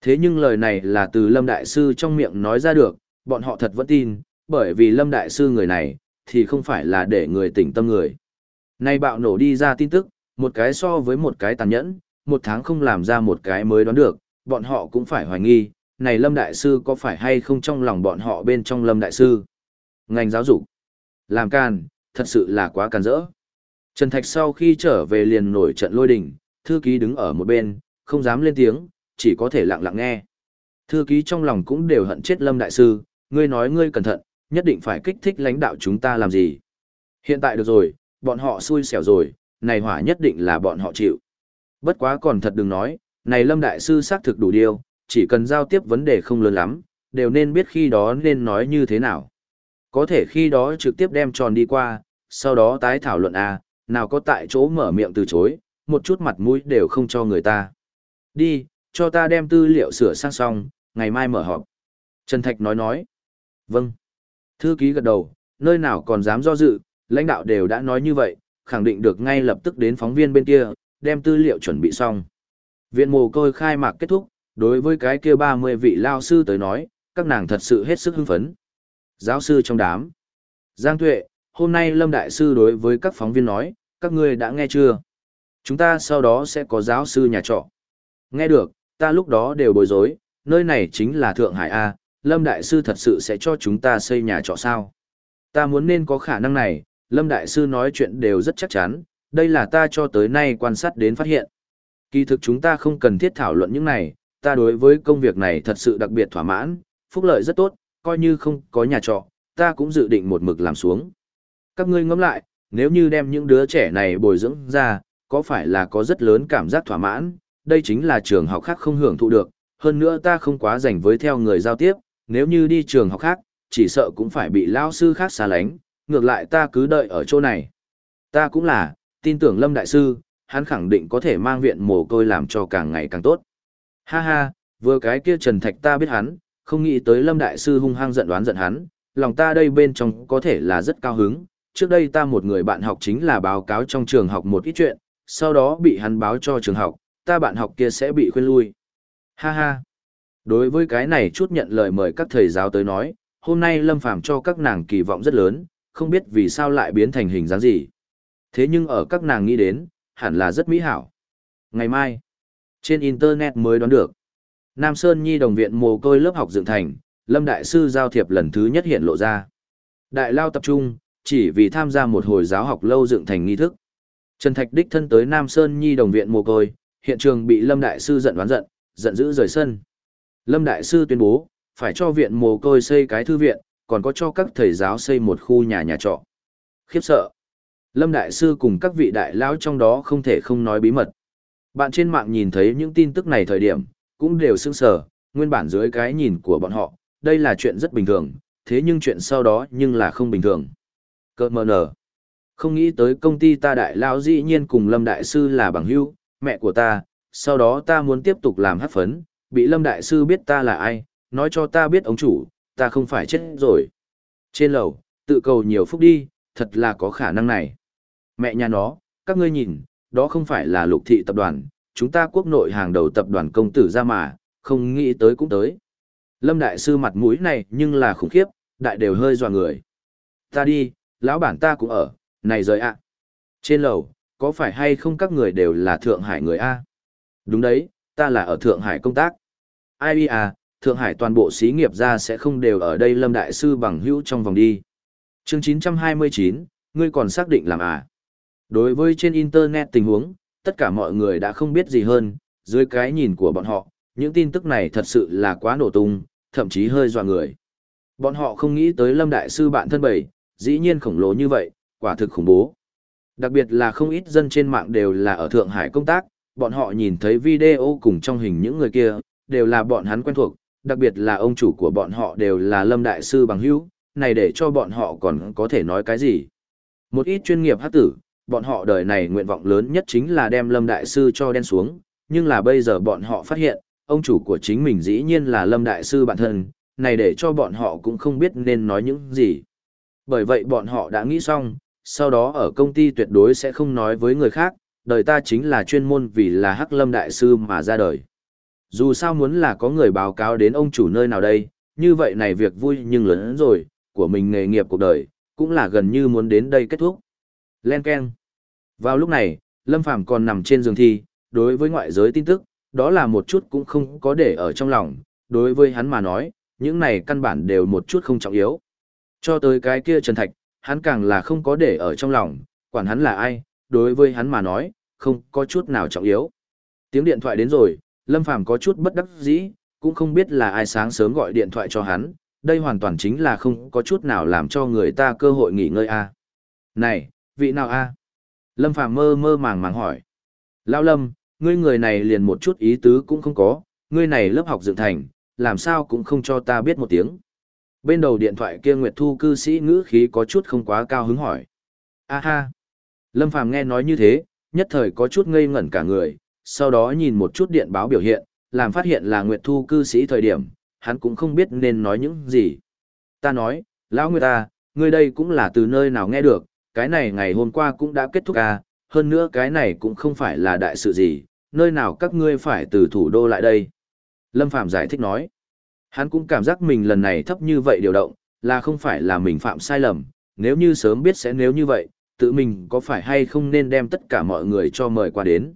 Thế nhưng lời này là từ Lâm Đại Sư trong miệng nói ra được, bọn họ thật vẫn tin, bởi vì Lâm Đại Sư người này, thì không phải là để người tỉnh tâm người. Nay bạo nổ đi ra tin tức, một cái so với một cái tàn nhẫn, một tháng không làm ra một cái mới đoán được, bọn họ cũng phải hoài nghi, này Lâm Đại Sư có phải hay không trong lòng bọn họ bên trong Lâm Đại Sư. Ngành giáo dục, làm can, thật sự là quá can rỡ. Trần Thạch sau khi trở về liền nổi trận lôi đình, thư ký đứng ở một bên, không dám lên tiếng, chỉ có thể lặng lặng nghe. Thư ký trong lòng cũng đều hận chết Lâm Đại Sư, ngươi nói ngươi cẩn thận, nhất định phải kích thích lãnh đạo chúng ta làm gì. Hiện tại được rồi, bọn họ xui xẻo rồi, này hỏa nhất định là bọn họ chịu. Bất quá còn thật đừng nói, này Lâm Đại Sư xác thực đủ điều, chỉ cần giao tiếp vấn đề không lớn lắm, đều nên biết khi đó nên nói như thế nào. Có thể khi đó trực tiếp đem tròn đi qua, sau đó tái thảo luận à, nào có tại chỗ mở miệng từ chối, một chút mặt mũi đều không cho người ta. Đi, cho ta đem tư liệu sửa sang xong, ngày mai mở họp. Trần Thạch nói nói. Vâng. Thư ký gật đầu, nơi nào còn dám do dự, lãnh đạo đều đã nói như vậy, khẳng định được ngay lập tức đến phóng viên bên kia, đem tư liệu chuẩn bị xong. Viện mồ côi khai mạc kết thúc, đối với cái kia 30 vị lao sư tới nói, các nàng thật sự hết sức hưng phấn. Giáo sư trong đám. Giang Tuệ, hôm nay Lâm Đại Sư đối với các phóng viên nói, các ngươi đã nghe chưa? Chúng ta sau đó sẽ có giáo sư nhà trọ. Nghe được, ta lúc đó đều bối rối, nơi này chính là Thượng Hải A, Lâm Đại Sư thật sự sẽ cho chúng ta xây nhà trọ sao? Ta muốn nên có khả năng này, Lâm Đại Sư nói chuyện đều rất chắc chắn, đây là ta cho tới nay quan sát đến phát hiện. Kỳ thực chúng ta không cần thiết thảo luận những này, ta đối với công việc này thật sự đặc biệt thỏa mãn, phúc lợi rất tốt, coi như không có nhà trọ, ta cũng dự định một mực làm xuống. Các ngươi ngẫm lại, nếu như đem những đứa trẻ này bồi dưỡng ra, có phải là có rất lớn cảm giác thỏa mãn, đây chính là trường học khác không hưởng thụ được, hơn nữa ta không quá rảnh với theo người giao tiếp, nếu như đi trường học khác, chỉ sợ cũng phải bị lao sư khác xa lánh, ngược lại ta cứ đợi ở chỗ này. Ta cũng là, tin tưởng Lâm Đại Sư, hắn khẳng định có thể mang viện mồ côi làm cho càng ngày càng tốt. Ha ha, vừa cái kia Trần Thạch ta biết hắn, không nghĩ tới Lâm Đại Sư hung hăng giận đoán giận hắn, lòng ta đây bên trong có thể là rất cao hứng. Trước đây ta một người bạn học chính là báo cáo trong trường học một ít chuyện, sau đó bị hắn báo cho trường học, ta bạn học kia sẽ bị khuyên lui. Ha ha. Đối với cái này chút nhận lời mời các thầy giáo tới nói, hôm nay Lâm Phàm cho các nàng kỳ vọng rất lớn, không biết vì sao lại biến thành hình dáng gì. Thế nhưng ở các nàng nghĩ đến, hẳn là rất mỹ hảo. Ngày mai, trên Internet mới đoán được. Nam Sơn Nhi đồng viện mồ côi lớp học dựng thành, Lâm Đại Sư giao thiệp lần thứ nhất hiện lộ ra. Đại lao tập trung, chỉ vì tham gia một hồi giáo học lâu dựng thành nghi thức. Trần Thạch đích thân tới Nam Sơn Nhi đồng viện mồ côi, hiện trường bị Lâm Đại Sư giận đoán giận, giận dữ rời sân. Lâm Đại Sư tuyên bố, phải cho viện mồ côi xây cái thư viện, còn có cho các thầy giáo xây một khu nhà nhà trọ. Khiếp sợ. Lâm Đại Sư cùng các vị đại lão trong đó không thể không nói bí mật. Bạn trên mạng nhìn thấy những tin tức này thời điểm, cũng đều sững sờ, nguyên bản dưới cái nhìn của bọn họ, đây là chuyện rất bình thường, thế nhưng chuyện sau đó nhưng là không bình thường. Cơ mờ nở. Không nghĩ tới công ty ta đại lão dĩ nhiên cùng Lâm Đại Sư là bằng hữu, mẹ của ta, sau đó ta muốn tiếp tục làm hát phấn, bị Lâm Đại Sư biết ta là ai, nói cho ta biết ông chủ, ta không phải chết rồi. Trên lầu, tự cầu nhiều phúc đi, thật là có khả năng này. Mẹ nhà nó, các ngươi nhìn, đó không phải là lục thị tập đoàn, chúng ta quốc nội hàng đầu tập đoàn công tử ra mà, không nghĩ tới cũng tới. Lâm Đại Sư mặt mũi này nhưng là khủng khiếp, đại đều hơi dò người. Ta đi, lão bản ta cũng ở, này rời ạ. Trên lầu, có phải hay không các người đều là Thượng Hải người A? Đúng đấy, ta là ở Thượng Hải công tác. Ai à, Thượng Hải toàn bộ xí nghiệp ra sẽ không đều ở đây Lâm Đại Sư bằng hữu trong vòng đi. chương 929, ngươi còn xác định làm à? Đối với trên Internet tình huống, tất cả mọi người đã không biết gì hơn, dưới cái nhìn của bọn họ, những tin tức này thật sự là quá nổ tung, thậm chí hơi dọa người. Bọn họ không nghĩ tới Lâm Đại Sư bạn thân bảy, dĩ nhiên khổng lồ như vậy, quả thực khủng bố. Đặc biệt là không ít dân trên mạng đều là ở Thượng Hải công tác, bọn họ nhìn thấy video cùng trong hình những người kia, đều là bọn hắn quen thuộc, đặc biệt là ông chủ của bọn họ đều là Lâm Đại Sư bằng hữu, này để cho bọn họ còn có thể nói cái gì. Một ít chuyên nghiệp hát tử, bọn họ đời này nguyện vọng lớn nhất chính là đem Lâm Đại Sư cho đen xuống, nhưng là bây giờ bọn họ phát hiện, ông chủ của chính mình dĩ nhiên là Lâm Đại Sư bản thân, này để cho bọn họ cũng không biết nên nói những gì. Bởi vậy bọn họ đã nghĩ xong, sau đó ở công ty tuyệt đối sẽ không nói với người khác, đời ta chính là chuyên môn vì là Hắc Lâm Đại Sư mà ra đời. Dù sao muốn là có người báo cáo đến ông chủ nơi nào đây, như vậy này việc vui nhưng lớn hơn rồi, của mình nghề nghiệp cuộc đời, cũng là gần như muốn đến đây kết thúc. Len Ken. Vào lúc này, Lâm Phàm còn nằm trên giường thi, đối với ngoại giới tin tức, đó là một chút cũng không có để ở trong lòng, đối với hắn mà nói, những này căn bản đều một chút không trọng yếu. Cho tới cái kia Trần Thạch, hắn càng là không có để ở trong lòng, quản hắn là ai, đối với hắn mà nói, không có chút nào trọng yếu. Tiếng điện thoại đến rồi, Lâm Phàm có chút bất đắc dĩ, cũng không biết là ai sáng sớm gọi điện thoại cho hắn, đây hoàn toàn chính là không có chút nào làm cho người ta cơ hội nghỉ ngơi a. Này, vị nào a? Lâm Phàm mơ mơ màng màng hỏi. Lão Lâm, ngươi người này liền một chút ý tứ cũng không có, ngươi này lớp học dựng thành, làm sao cũng không cho ta biết một tiếng. Bên đầu điện thoại kia Nguyệt Thu cư sĩ ngữ khí có chút không quá cao hứng hỏi. A ha. Lâm Phàm nghe nói như thế, nhất thời có chút ngây ngẩn cả người, sau đó nhìn một chút điện báo biểu hiện, làm phát hiện là Nguyệt Thu cư sĩ thời điểm, hắn cũng không biết nên nói những gì. Ta nói, lão Nguyệt ta, ngươi đây cũng là từ nơi nào nghe được, cái này ngày hôm qua cũng đã kết thúc à, hơn nữa cái này cũng không phải là đại sự gì, nơi nào các ngươi phải từ thủ đô lại đây. Lâm Phạm giải thích nói, hắn cũng cảm giác mình lần này thấp như vậy điều động, là không phải là mình phạm sai lầm, nếu như sớm biết sẽ nếu như vậy, tự mình có phải hay không nên đem tất cả mọi người cho mời qua đến.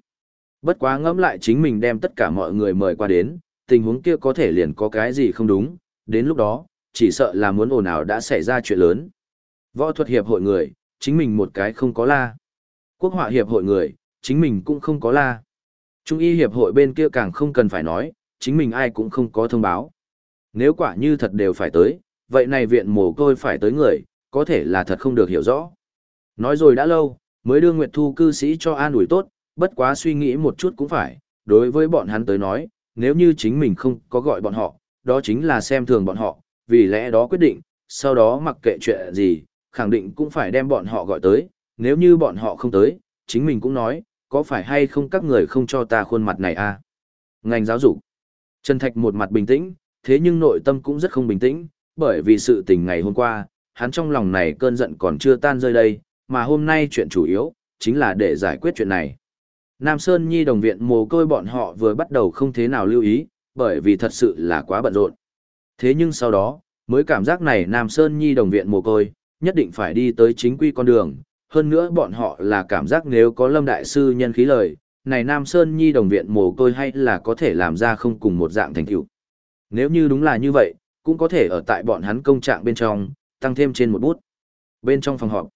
Bất quá ngẫm lại chính mình đem tất cả mọi người mời qua đến, tình huống kia có thể liền có cái gì không đúng, đến lúc đó, chỉ sợ là muốn ồn ào đã xảy ra chuyện lớn. Võ thuật hiệp hội người, chính mình một cái không có la. Quốc họa hiệp hội người, chính mình cũng không có la. Trung y hiệp hội bên kia càng không cần phải nói, chính mình ai cũng không có thông báo. Nếu quả như thật đều phải tới, vậy này viện mồ côi phải tới người, có thể là thật không được hiểu rõ. Nói rồi đã lâu, mới đưa Nguyệt Thu cư sĩ cho an ủi tốt, bất quá suy nghĩ một chút cũng phải, đối với bọn hắn tới nói, nếu như chính mình không có gọi bọn họ, đó chính là xem thường bọn họ, vì lẽ đó quyết định, sau đó mặc kệ chuyện gì, khẳng định cũng phải đem bọn họ gọi tới, nếu như bọn họ không tới, chính mình cũng nói, có phải hay không các người không cho ta khuôn mặt này à? Ngành giáo dục. Trần Thạch một mặt bình tĩnh, thế nhưng nội tâm cũng rất không bình tĩnh, bởi vì sự tình ngày hôm qua, hắn trong lòng này cơn giận còn chưa tan rơi đây, mà hôm nay chuyện chủ yếu, chính là để giải quyết chuyện này. Nam Sơn Nhi đồng viện mồ côi bọn họ vừa bắt đầu không thế nào lưu ý, bởi vì thật sự là quá bận rộn. Thế nhưng sau đó, mới cảm giác này Nam Sơn Nhi đồng viện mồ côi, nhất định phải đi tới chính quy con đường. Hơn nữa bọn họ là cảm giác nếu có Lâm Đại Sư nhân khí lời, này Nam Sơn Nhi đồng viện mồ côi hay là có thể làm ra không cùng một dạng thành tựu. Nếu như đúng là như vậy, cũng có thể ở tại bọn hắn công trạng bên trong, tăng thêm trên một bút. Bên trong phòng họp,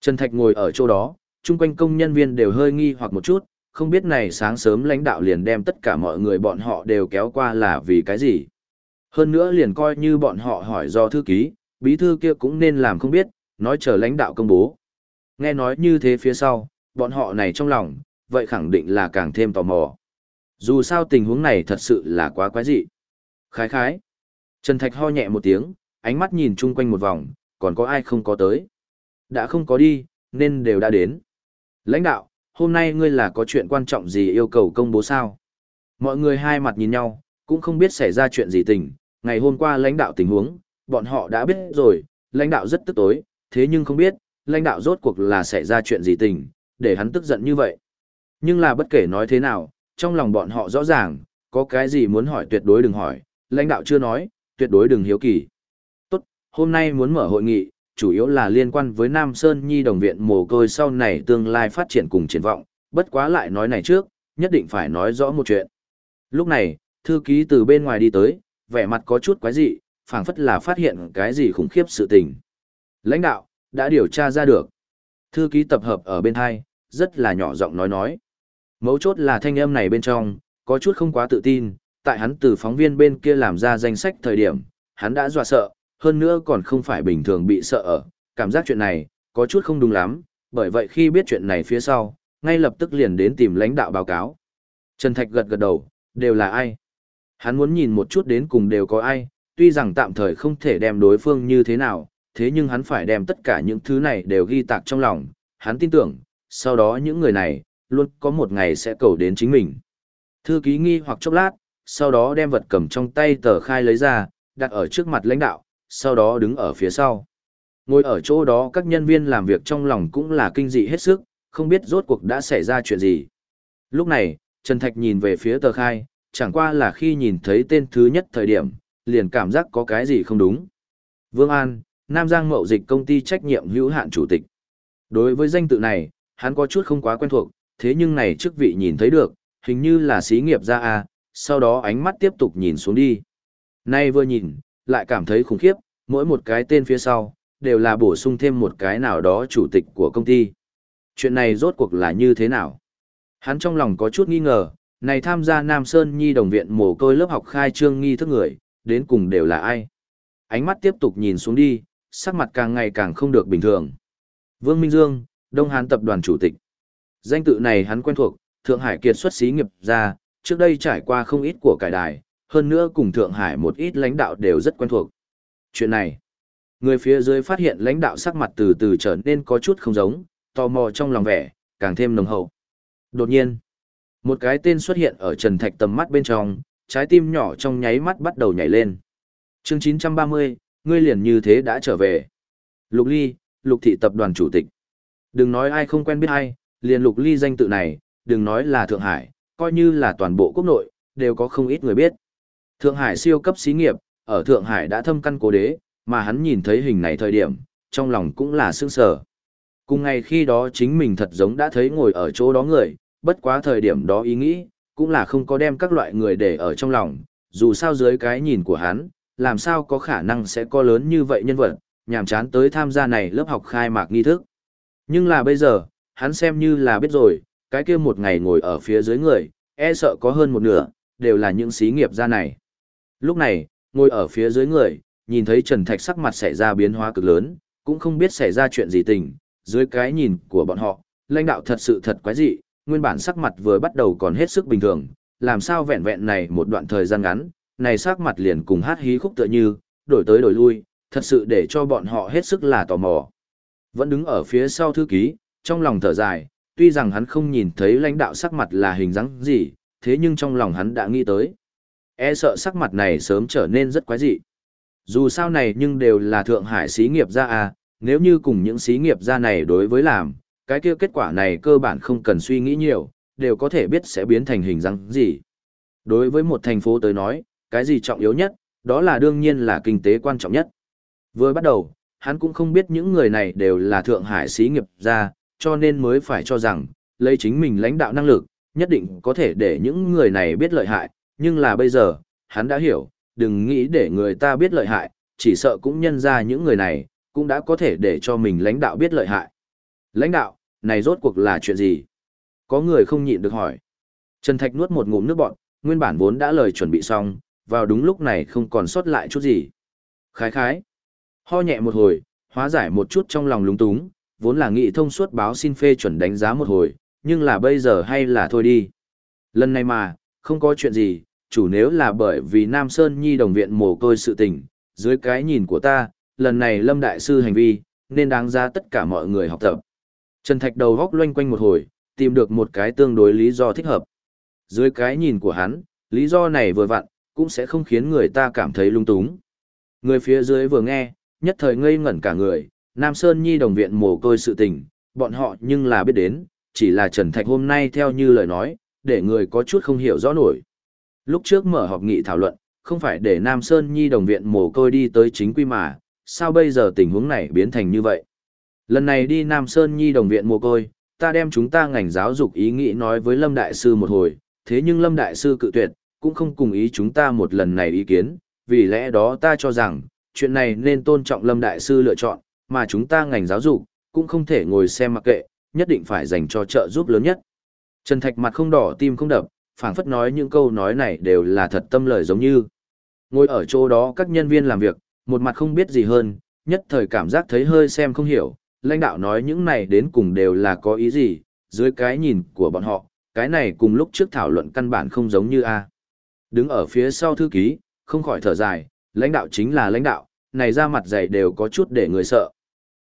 Trần Thạch ngồi ở chỗ đó, chung quanh công nhân viên đều hơi nghi hoặc một chút, không biết này sáng sớm lãnh đạo liền đem tất cả mọi người bọn họ đều kéo qua là vì cái gì. Hơn nữa liền coi như bọn họ hỏi do thư ký, bí thư kia cũng nên làm không biết, nói chờ lãnh đạo công bố. Nghe nói như thế phía sau, bọn họ này trong lòng, vậy khẳng định là càng thêm tò mò. Dù sao tình huống này thật sự là quá quái dị. Khái khái. Trần Thạch ho nhẹ một tiếng, ánh mắt nhìn chung quanh một vòng, còn có ai không có tới. Đã không có đi, nên đều đã đến. Lãnh đạo, hôm nay ngươi là có chuyện quan trọng gì yêu cầu công bố sao? Mọi người hai mặt nhìn nhau, cũng không biết xảy ra chuyện gì tình. Ngày hôm qua lãnh đạo tình huống, bọn họ đã biết rồi, lãnh đạo rất tức tối, thế nhưng không biết, lãnh đạo rốt cuộc là xảy ra chuyện gì tình, để hắn tức giận như vậy. Nhưng là bất kể nói thế nào, trong lòng bọn họ rõ ràng, có cái gì muốn hỏi tuyệt đối đừng hỏi, lãnh đạo chưa nói, tuyệt đối đừng hiếu kỳ. Tốt, hôm nay muốn mở hội nghị, chủ yếu là liên quan với Nam Sơn Nhi đồng viện mồ côi sau này tương lai phát triển cùng triển vọng, bất quá lại nói này trước, nhất định phải nói rõ một chuyện. Lúc này, thư ký từ bên ngoài đi tới, vẻ mặt có chút quái dị, phảng phất là phát hiện cái gì khủng khiếp sự tình. Lãnh đạo, đã điều tra ra được. Thư ký tập hợp ở bên hai, rất là nhỏ giọng nói nói. Mấu chốt là thanh âm này bên trong, có chút không quá tự tin, tại hắn từ phóng viên bên kia làm ra danh sách thời điểm, hắn đã dọa sợ, hơn nữa còn không phải bình thường bị sợ ở, cảm giác chuyện này, có chút không đúng lắm, bởi vậy khi biết chuyện này phía sau, ngay lập tức liền đến tìm lãnh đạo báo cáo. Trần Thạch gật gật đầu, đều là ai? Hắn muốn nhìn một chút đến cùng đều có ai, tuy rằng tạm thời không thể đem đối phương như thế nào, thế nhưng hắn phải đem tất cả những thứ này đều ghi tạc trong lòng, hắn tin tưởng, sau đó những người này, luôn có một ngày sẽ cầu đến chính mình. Thư ký nghi hoặc chốc lát, sau đó đem vật cầm trong tay tờ khai lấy ra, đặt ở trước mặt lãnh đạo, sau đó đứng ở phía sau. Ngồi ở chỗ đó các nhân viên làm việc trong lòng cũng là kinh dị hết sức, không biết rốt cuộc đã xảy ra chuyện gì. Lúc này, Trần Thạch nhìn về phía tờ khai, chẳng qua là khi nhìn thấy tên thứ nhất thời điểm, liền cảm giác có cái gì không đúng. Vương An, Nam Giang Mậu Dịch Công ty trách nhiệm hữu hạn chủ tịch. Đối với danh tự này, hắn có chút không quá quen thuộc, thế nhưng này chức vị nhìn thấy được, hình như là xí nghiệp ra a, sau đó ánh mắt tiếp tục nhìn xuống đi. Nay vừa nhìn, lại cảm thấy khủng khiếp, mỗi một cái tên phía sau, đều là bổ sung thêm một cái nào đó chủ tịch của công ty. Chuyện này rốt cuộc là như thế nào? Hắn trong lòng có chút nghi ngờ, này tham gia Nam Sơn Nhi đồng viện mồ côi lớp học khai trương nghi thức người, đến cùng đều là ai? Ánh mắt tiếp tục nhìn xuống đi, sắc mặt càng ngày càng không được bình thường. Vương Minh Dương, Đông Hán Tập đoàn Chủ tịch. Danh tự này hắn quen thuộc, Thượng Hải kiệt xuất xí nghiệp ra, trước đây trải qua không ít của cải đài, hơn nữa cùng Thượng Hải một ít lãnh đạo đều rất quen thuộc. Chuyện này, người phía dưới phát hiện lãnh đạo sắc mặt từ từ trở nên có chút không giống, tò mò trong lòng vẻ, càng thêm nồng hậu. Đột nhiên, một cái tên xuất hiện ở Trần Thạch tầm mắt bên trong, trái tim nhỏ trong nháy mắt bắt đầu nhảy lên. Chương 930, ngươi liền như thế đã trở về. Lục Ly, Lục Thị Tập đoàn Chủ tịch. Đừng nói ai không quen biết ai, liền Lục Ly danh tự này, đừng nói là Thượng Hải, coi như là toàn bộ quốc nội, đều có không ít người biết. Thượng Hải siêu cấp xí nghiệp, ở Thượng Hải đã thâm căn cố đế, mà hắn nhìn thấy hình này thời điểm, trong lòng cũng là sương sở. Cùng ngày khi đó chính mình thật giống đã thấy ngồi ở chỗ đó người, bất quá thời điểm đó ý nghĩ, cũng là không có đem các loại người để ở trong lòng, dù sao dưới cái nhìn của hắn, làm sao có khả năng sẽ có lớn như vậy nhân vật, nhàm chán tới tham gia này lớp học khai mạc nghi thức. Nhưng là bây giờ, hắn xem như là biết rồi, cái kia một ngày ngồi ở phía dưới người, e sợ có hơn một nửa, đều là những xí nghiệp gia này. Lúc này, ngồi ở phía dưới người, nhìn thấy Trần Thạch sắc mặt xảy ra biến hóa cực lớn, cũng không biết xảy ra chuyện gì tình, dưới cái nhìn của bọn họ, lãnh đạo thật sự thật quái dị, nguyên bản sắc mặt vừa bắt đầu còn hết sức bình thường, làm sao vẹn vẹn này một đoạn thời gian ngắn, này sắc mặt liền cùng hát hí khúc tựa như, đổi tới đổi lui, thật sự để cho bọn họ hết sức là tò mò. Vẫn đứng ở phía sau thư ký, trong lòng thở dài, tuy rằng hắn không nhìn thấy lãnh đạo sắc mặt là hình dáng gì, thế nhưng trong lòng hắn đã nghĩ tới. E sợ sắc mặt này sớm trở nên rất quái dị. Dù sao này nhưng đều là Thượng Hải xí nghiệp gia à, nếu như cùng những xí nghiệp gia này đối với làm, cái kia kết quả này cơ bản không cần suy nghĩ nhiều, đều có thể biết sẽ biến thành hình dáng gì. Đối với một thành phố tới nói, cái gì trọng yếu nhất, đó là đương nhiên là kinh tế quan trọng nhất. Vừa bắt đầu, hắn cũng không biết những người này đều là Thượng Hải xí nghiệp gia, cho nên mới phải cho rằng, lấy chính mình lãnh đạo năng lực, nhất định có thể để những người này biết lợi hại, nhưng là bây giờ, hắn đã hiểu, đừng nghĩ để người ta biết lợi hại, chỉ sợ cũng nhân ra những người này, cũng đã có thể để cho mình lãnh đạo biết lợi hại. Lãnh đạo, này rốt cuộc là chuyện gì? Có người không nhịn được hỏi. Trần Thạch nuốt một ngụm nước bọt nguyên bản vốn đã lời chuẩn bị xong, vào đúng lúc này không còn sót lại chút gì. Khái khái. Ho nhẹ một hồi, hóa giải một chút trong lòng lúng túng, vốn là nghị thông suốt báo xin phê chuẩn đánh giá một hồi, nhưng là bây giờ hay là thôi đi. Lần này mà, không có chuyện gì, chủ nếu là bởi vì Nam Sơn Nhi đồng viện mồ côi sự tình, dưới cái nhìn của ta, lần này Lâm Đại Sư hành vi, nên đáng ra tất cả mọi người học tập. Trần Thạch đầu góc loanh quanh một hồi, tìm được một cái tương đối lý do thích hợp. Dưới cái nhìn của hắn, lý do này vừa vặn, cũng sẽ không khiến người ta cảm thấy lung túng. Người phía dưới vừa nghe, nhất thời ngây ngẩn cả người, Nam Sơn Nhi đồng viện mồ côi sự tình, bọn họ nhưng là biết đến, chỉ là Trần Thạch hôm nay theo như lời nói, để người có chút không hiểu rõ nổi. Lúc trước mở họp nghị thảo luận, không phải để Nam Sơn Nhi đồng viện mồ côi đi tới chính quy mà, sao bây giờ tình huống này biến thành như vậy? Lần này đi Nam Sơn Nhi đồng viện mồ côi, ta đem chúng ta ngành giáo dục ý nghĩ nói với Lâm Đại Sư một hồi, thế nhưng Lâm Đại Sư cự tuyệt, cũng không cùng ý chúng ta một lần này ý kiến, vì lẽ đó ta cho rằng, chuyện này nên tôn trọng Lâm Đại Sư lựa chọn, mà chúng ta ngành giáo dục, cũng không thể ngồi xem mặc kệ, nhất định phải dành cho trợ giúp lớn nhất. Trần Thạch mặt không đỏ tim không đập, phảng phất nói những câu nói này đều là thật tâm lời giống như. Ngồi ở chỗ đó các nhân viên làm việc, một mặt không biết gì hơn, nhất thời cảm giác thấy hơi xem không hiểu, lãnh đạo nói những này đến cùng đều là có ý gì, dưới cái nhìn của bọn họ, cái này cùng lúc trước thảo luận căn bản không giống như A. Đứng ở phía sau thư ký, không khỏi thở dài, lãnh đạo chính là lãnh đạo, này ra mặt dày đều có chút để người sợ.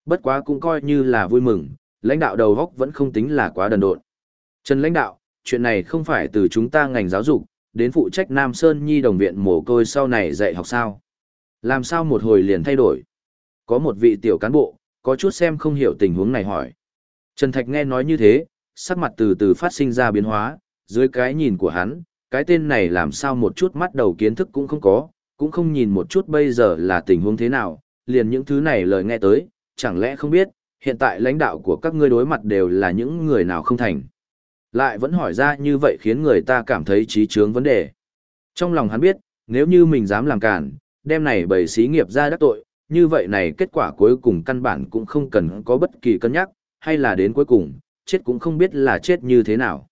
Bất quá cũng coi như là vui mừng, lãnh đạo đầu góc vẫn không tính là quá đần độn. Trần lãnh đạo, chuyện này không phải từ chúng ta ngành giáo dục, đến phụ trách Nam Sơn Nhi đồng viện mồ côi sau này dạy học sao. Làm sao một hồi liền thay đổi? Có một vị tiểu cán bộ, có chút xem không hiểu tình huống này hỏi. Trần Thạch nghe nói như thế, sắc mặt từ từ phát sinh ra biến hóa, dưới cái nhìn của hắn, cái tên này làm sao một chút mắt đầu kiến thức cũng không có, cũng không nhìn một chút bây giờ là tình huống thế nào, liền những thứ này lời nghe tới, chẳng lẽ không biết, hiện tại lãnh đạo của các ngươi đối mặt đều là những người nào không thành. Lại vẫn hỏi ra như vậy khiến người ta cảm thấy trí chướng vấn đề. Trong lòng hắn biết, nếu như mình dám làm cản, đem này bầy xí nghiệp ra đắc tội, như vậy này kết quả cuối cùng căn bản cũng không cần có bất kỳ cân nhắc, hay là đến cuối cùng, chết cũng không biết là chết như thế nào.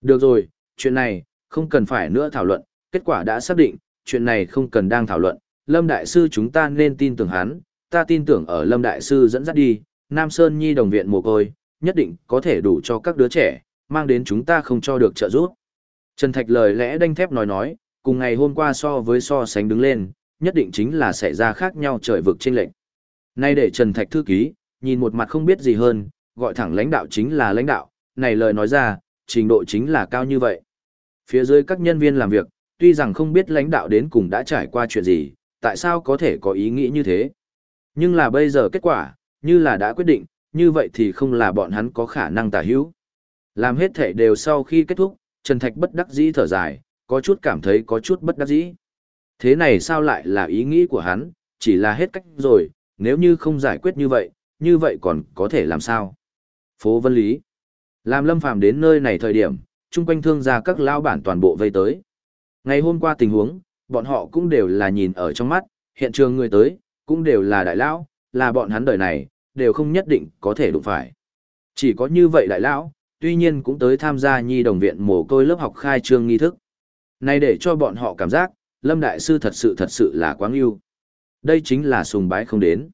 Được rồi, chuyện này, không cần phải nữa thảo luận, kết quả đã xác định, chuyện này không cần đang thảo luận, Lâm Đại Sư chúng ta nên tin tưởng hắn, ta tin tưởng ở Lâm Đại Sư dẫn dắt đi, Nam Sơn Nhi đồng viện mồ côi, nhất định có thể đủ cho các đứa trẻ, mang đến chúng ta không cho được trợ giúp. Trần Thạch lời lẽ đanh thép nói nói, cùng ngày hôm qua so với so sánh đứng lên, nhất định chính là xảy ra khác nhau trời vực trên lệnh. Nay để Trần Thạch thư ký, nhìn một mặt không biết gì hơn, gọi thẳng lãnh đạo chính là lãnh đạo, này lời nói ra, trình độ chính là cao như vậy. Phía dưới các nhân viên làm việc, tuy rằng không biết lãnh đạo đến cùng đã trải qua chuyện gì, tại sao có thể có ý nghĩ như thế. Nhưng là bây giờ kết quả, như là đã quyết định, như vậy thì không là bọn hắn có khả năng tả hữu. Làm hết thể đều sau khi kết thúc, Trần Thạch bất đắc dĩ thở dài, có chút cảm thấy có chút bất đắc dĩ. Thế này sao lại là ý nghĩ của hắn, chỉ là hết cách rồi, nếu như không giải quyết như vậy, như vậy còn có thể làm sao? Phố Vân Lý Làm Lâm Phàm đến nơi này thời điểm, chung quanh thương gia các lao bản toàn bộ vây tới. Ngày hôm qua tình huống, bọn họ cũng đều là nhìn ở trong mắt, hiện trường người tới, cũng đều là đại lão, là bọn hắn đời này, đều không nhất định có thể đụng phải. Chỉ có như vậy đại lão, tuy nhiên cũng tới tham gia nhi đồng viện mồ côi lớp học khai trương nghi thức. Này để cho bọn họ cảm giác, Lâm Đại Sư thật sự thật sự là quáng yêu. Đây chính là sùng bái không đến.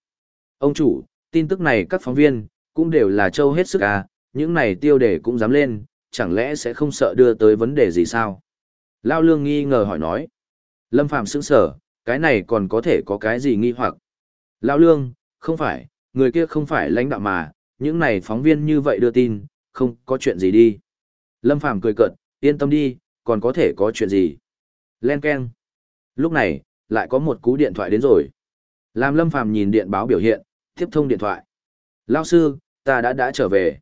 Ông chủ, tin tức này các phóng viên, cũng đều là châu hết sức à, những này tiêu đề cũng dám lên, chẳng lẽ sẽ không sợ đưa tới vấn đề gì sao? Lao Lương nghi ngờ hỏi nói. Lâm Phạm sững sở, cái này còn có thể có cái gì nghi hoặc? Lao Lương, không phải, người kia không phải lãnh đạo mà, những này phóng viên như vậy đưa tin, không có chuyện gì đi. Lâm Phàm cười cợt, yên tâm đi, còn có thể có chuyện gì. Len Ken. Lúc này, lại có một cú điện thoại đến rồi. Làm Lâm Phàm nhìn điện báo biểu hiện, tiếp thông điện thoại. Lao sư, ta đã đã trở về.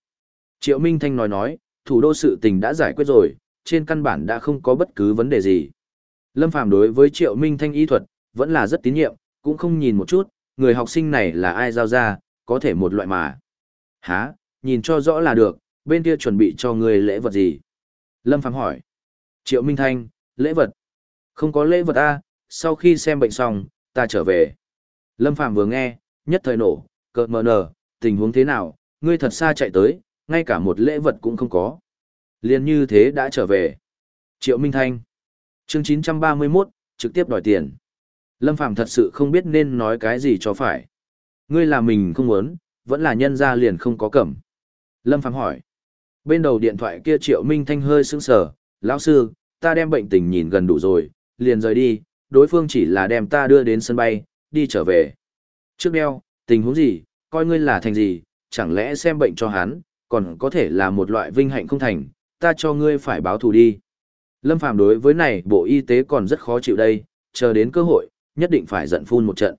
Triệu Minh Thanh nói nói, thủ đô sự tình đã giải quyết rồi, trên căn bản đã không có bất cứ vấn đề gì. Lâm Phàm đối với Triệu Minh Thanh y thuật, vẫn là rất tín nhiệm, cũng không nhìn một chút, người học sinh này là ai giao ra, có thể một loại mà. Hả, nhìn cho rõ là được, bên kia chuẩn bị cho người lễ vật gì? Lâm Phàm hỏi. Triệu Minh Thanh, lễ vật. Không có lễ vật a, sau khi xem bệnh xong, ta trở về. Lâm Phàm vừa nghe, nhất thời nổ, cợt mờ nở, tình huống thế nào, ngươi thật xa chạy tới, ngay cả một lễ vật cũng không có. Liên như thế đã trở về. Triệu Minh Thanh. Chương 931, trực tiếp đòi tiền. Lâm Phàm thật sự không biết nên nói cái gì cho phải. Ngươi là mình không muốn, vẫn là nhân ra liền không có cẩm. Lâm Phàm hỏi. Bên đầu điện thoại kia Triệu Minh Thanh hơi sững sờ, lão sư, ta đem bệnh tình nhìn gần đủ rồi, liền rời đi, đối phương chỉ là đem ta đưa đến sân bay, đi trở về. Trước đeo, tình huống gì, coi ngươi là thành gì, chẳng lẽ xem bệnh cho hắn, còn có thể là một loại vinh hạnh không thành, ta cho ngươi phải báo thù đi. Lâm Phàm đối với này bộ y tế còn rất khó chịu đây, chờ đến cơ hội, nhất định phải giận phun một trận.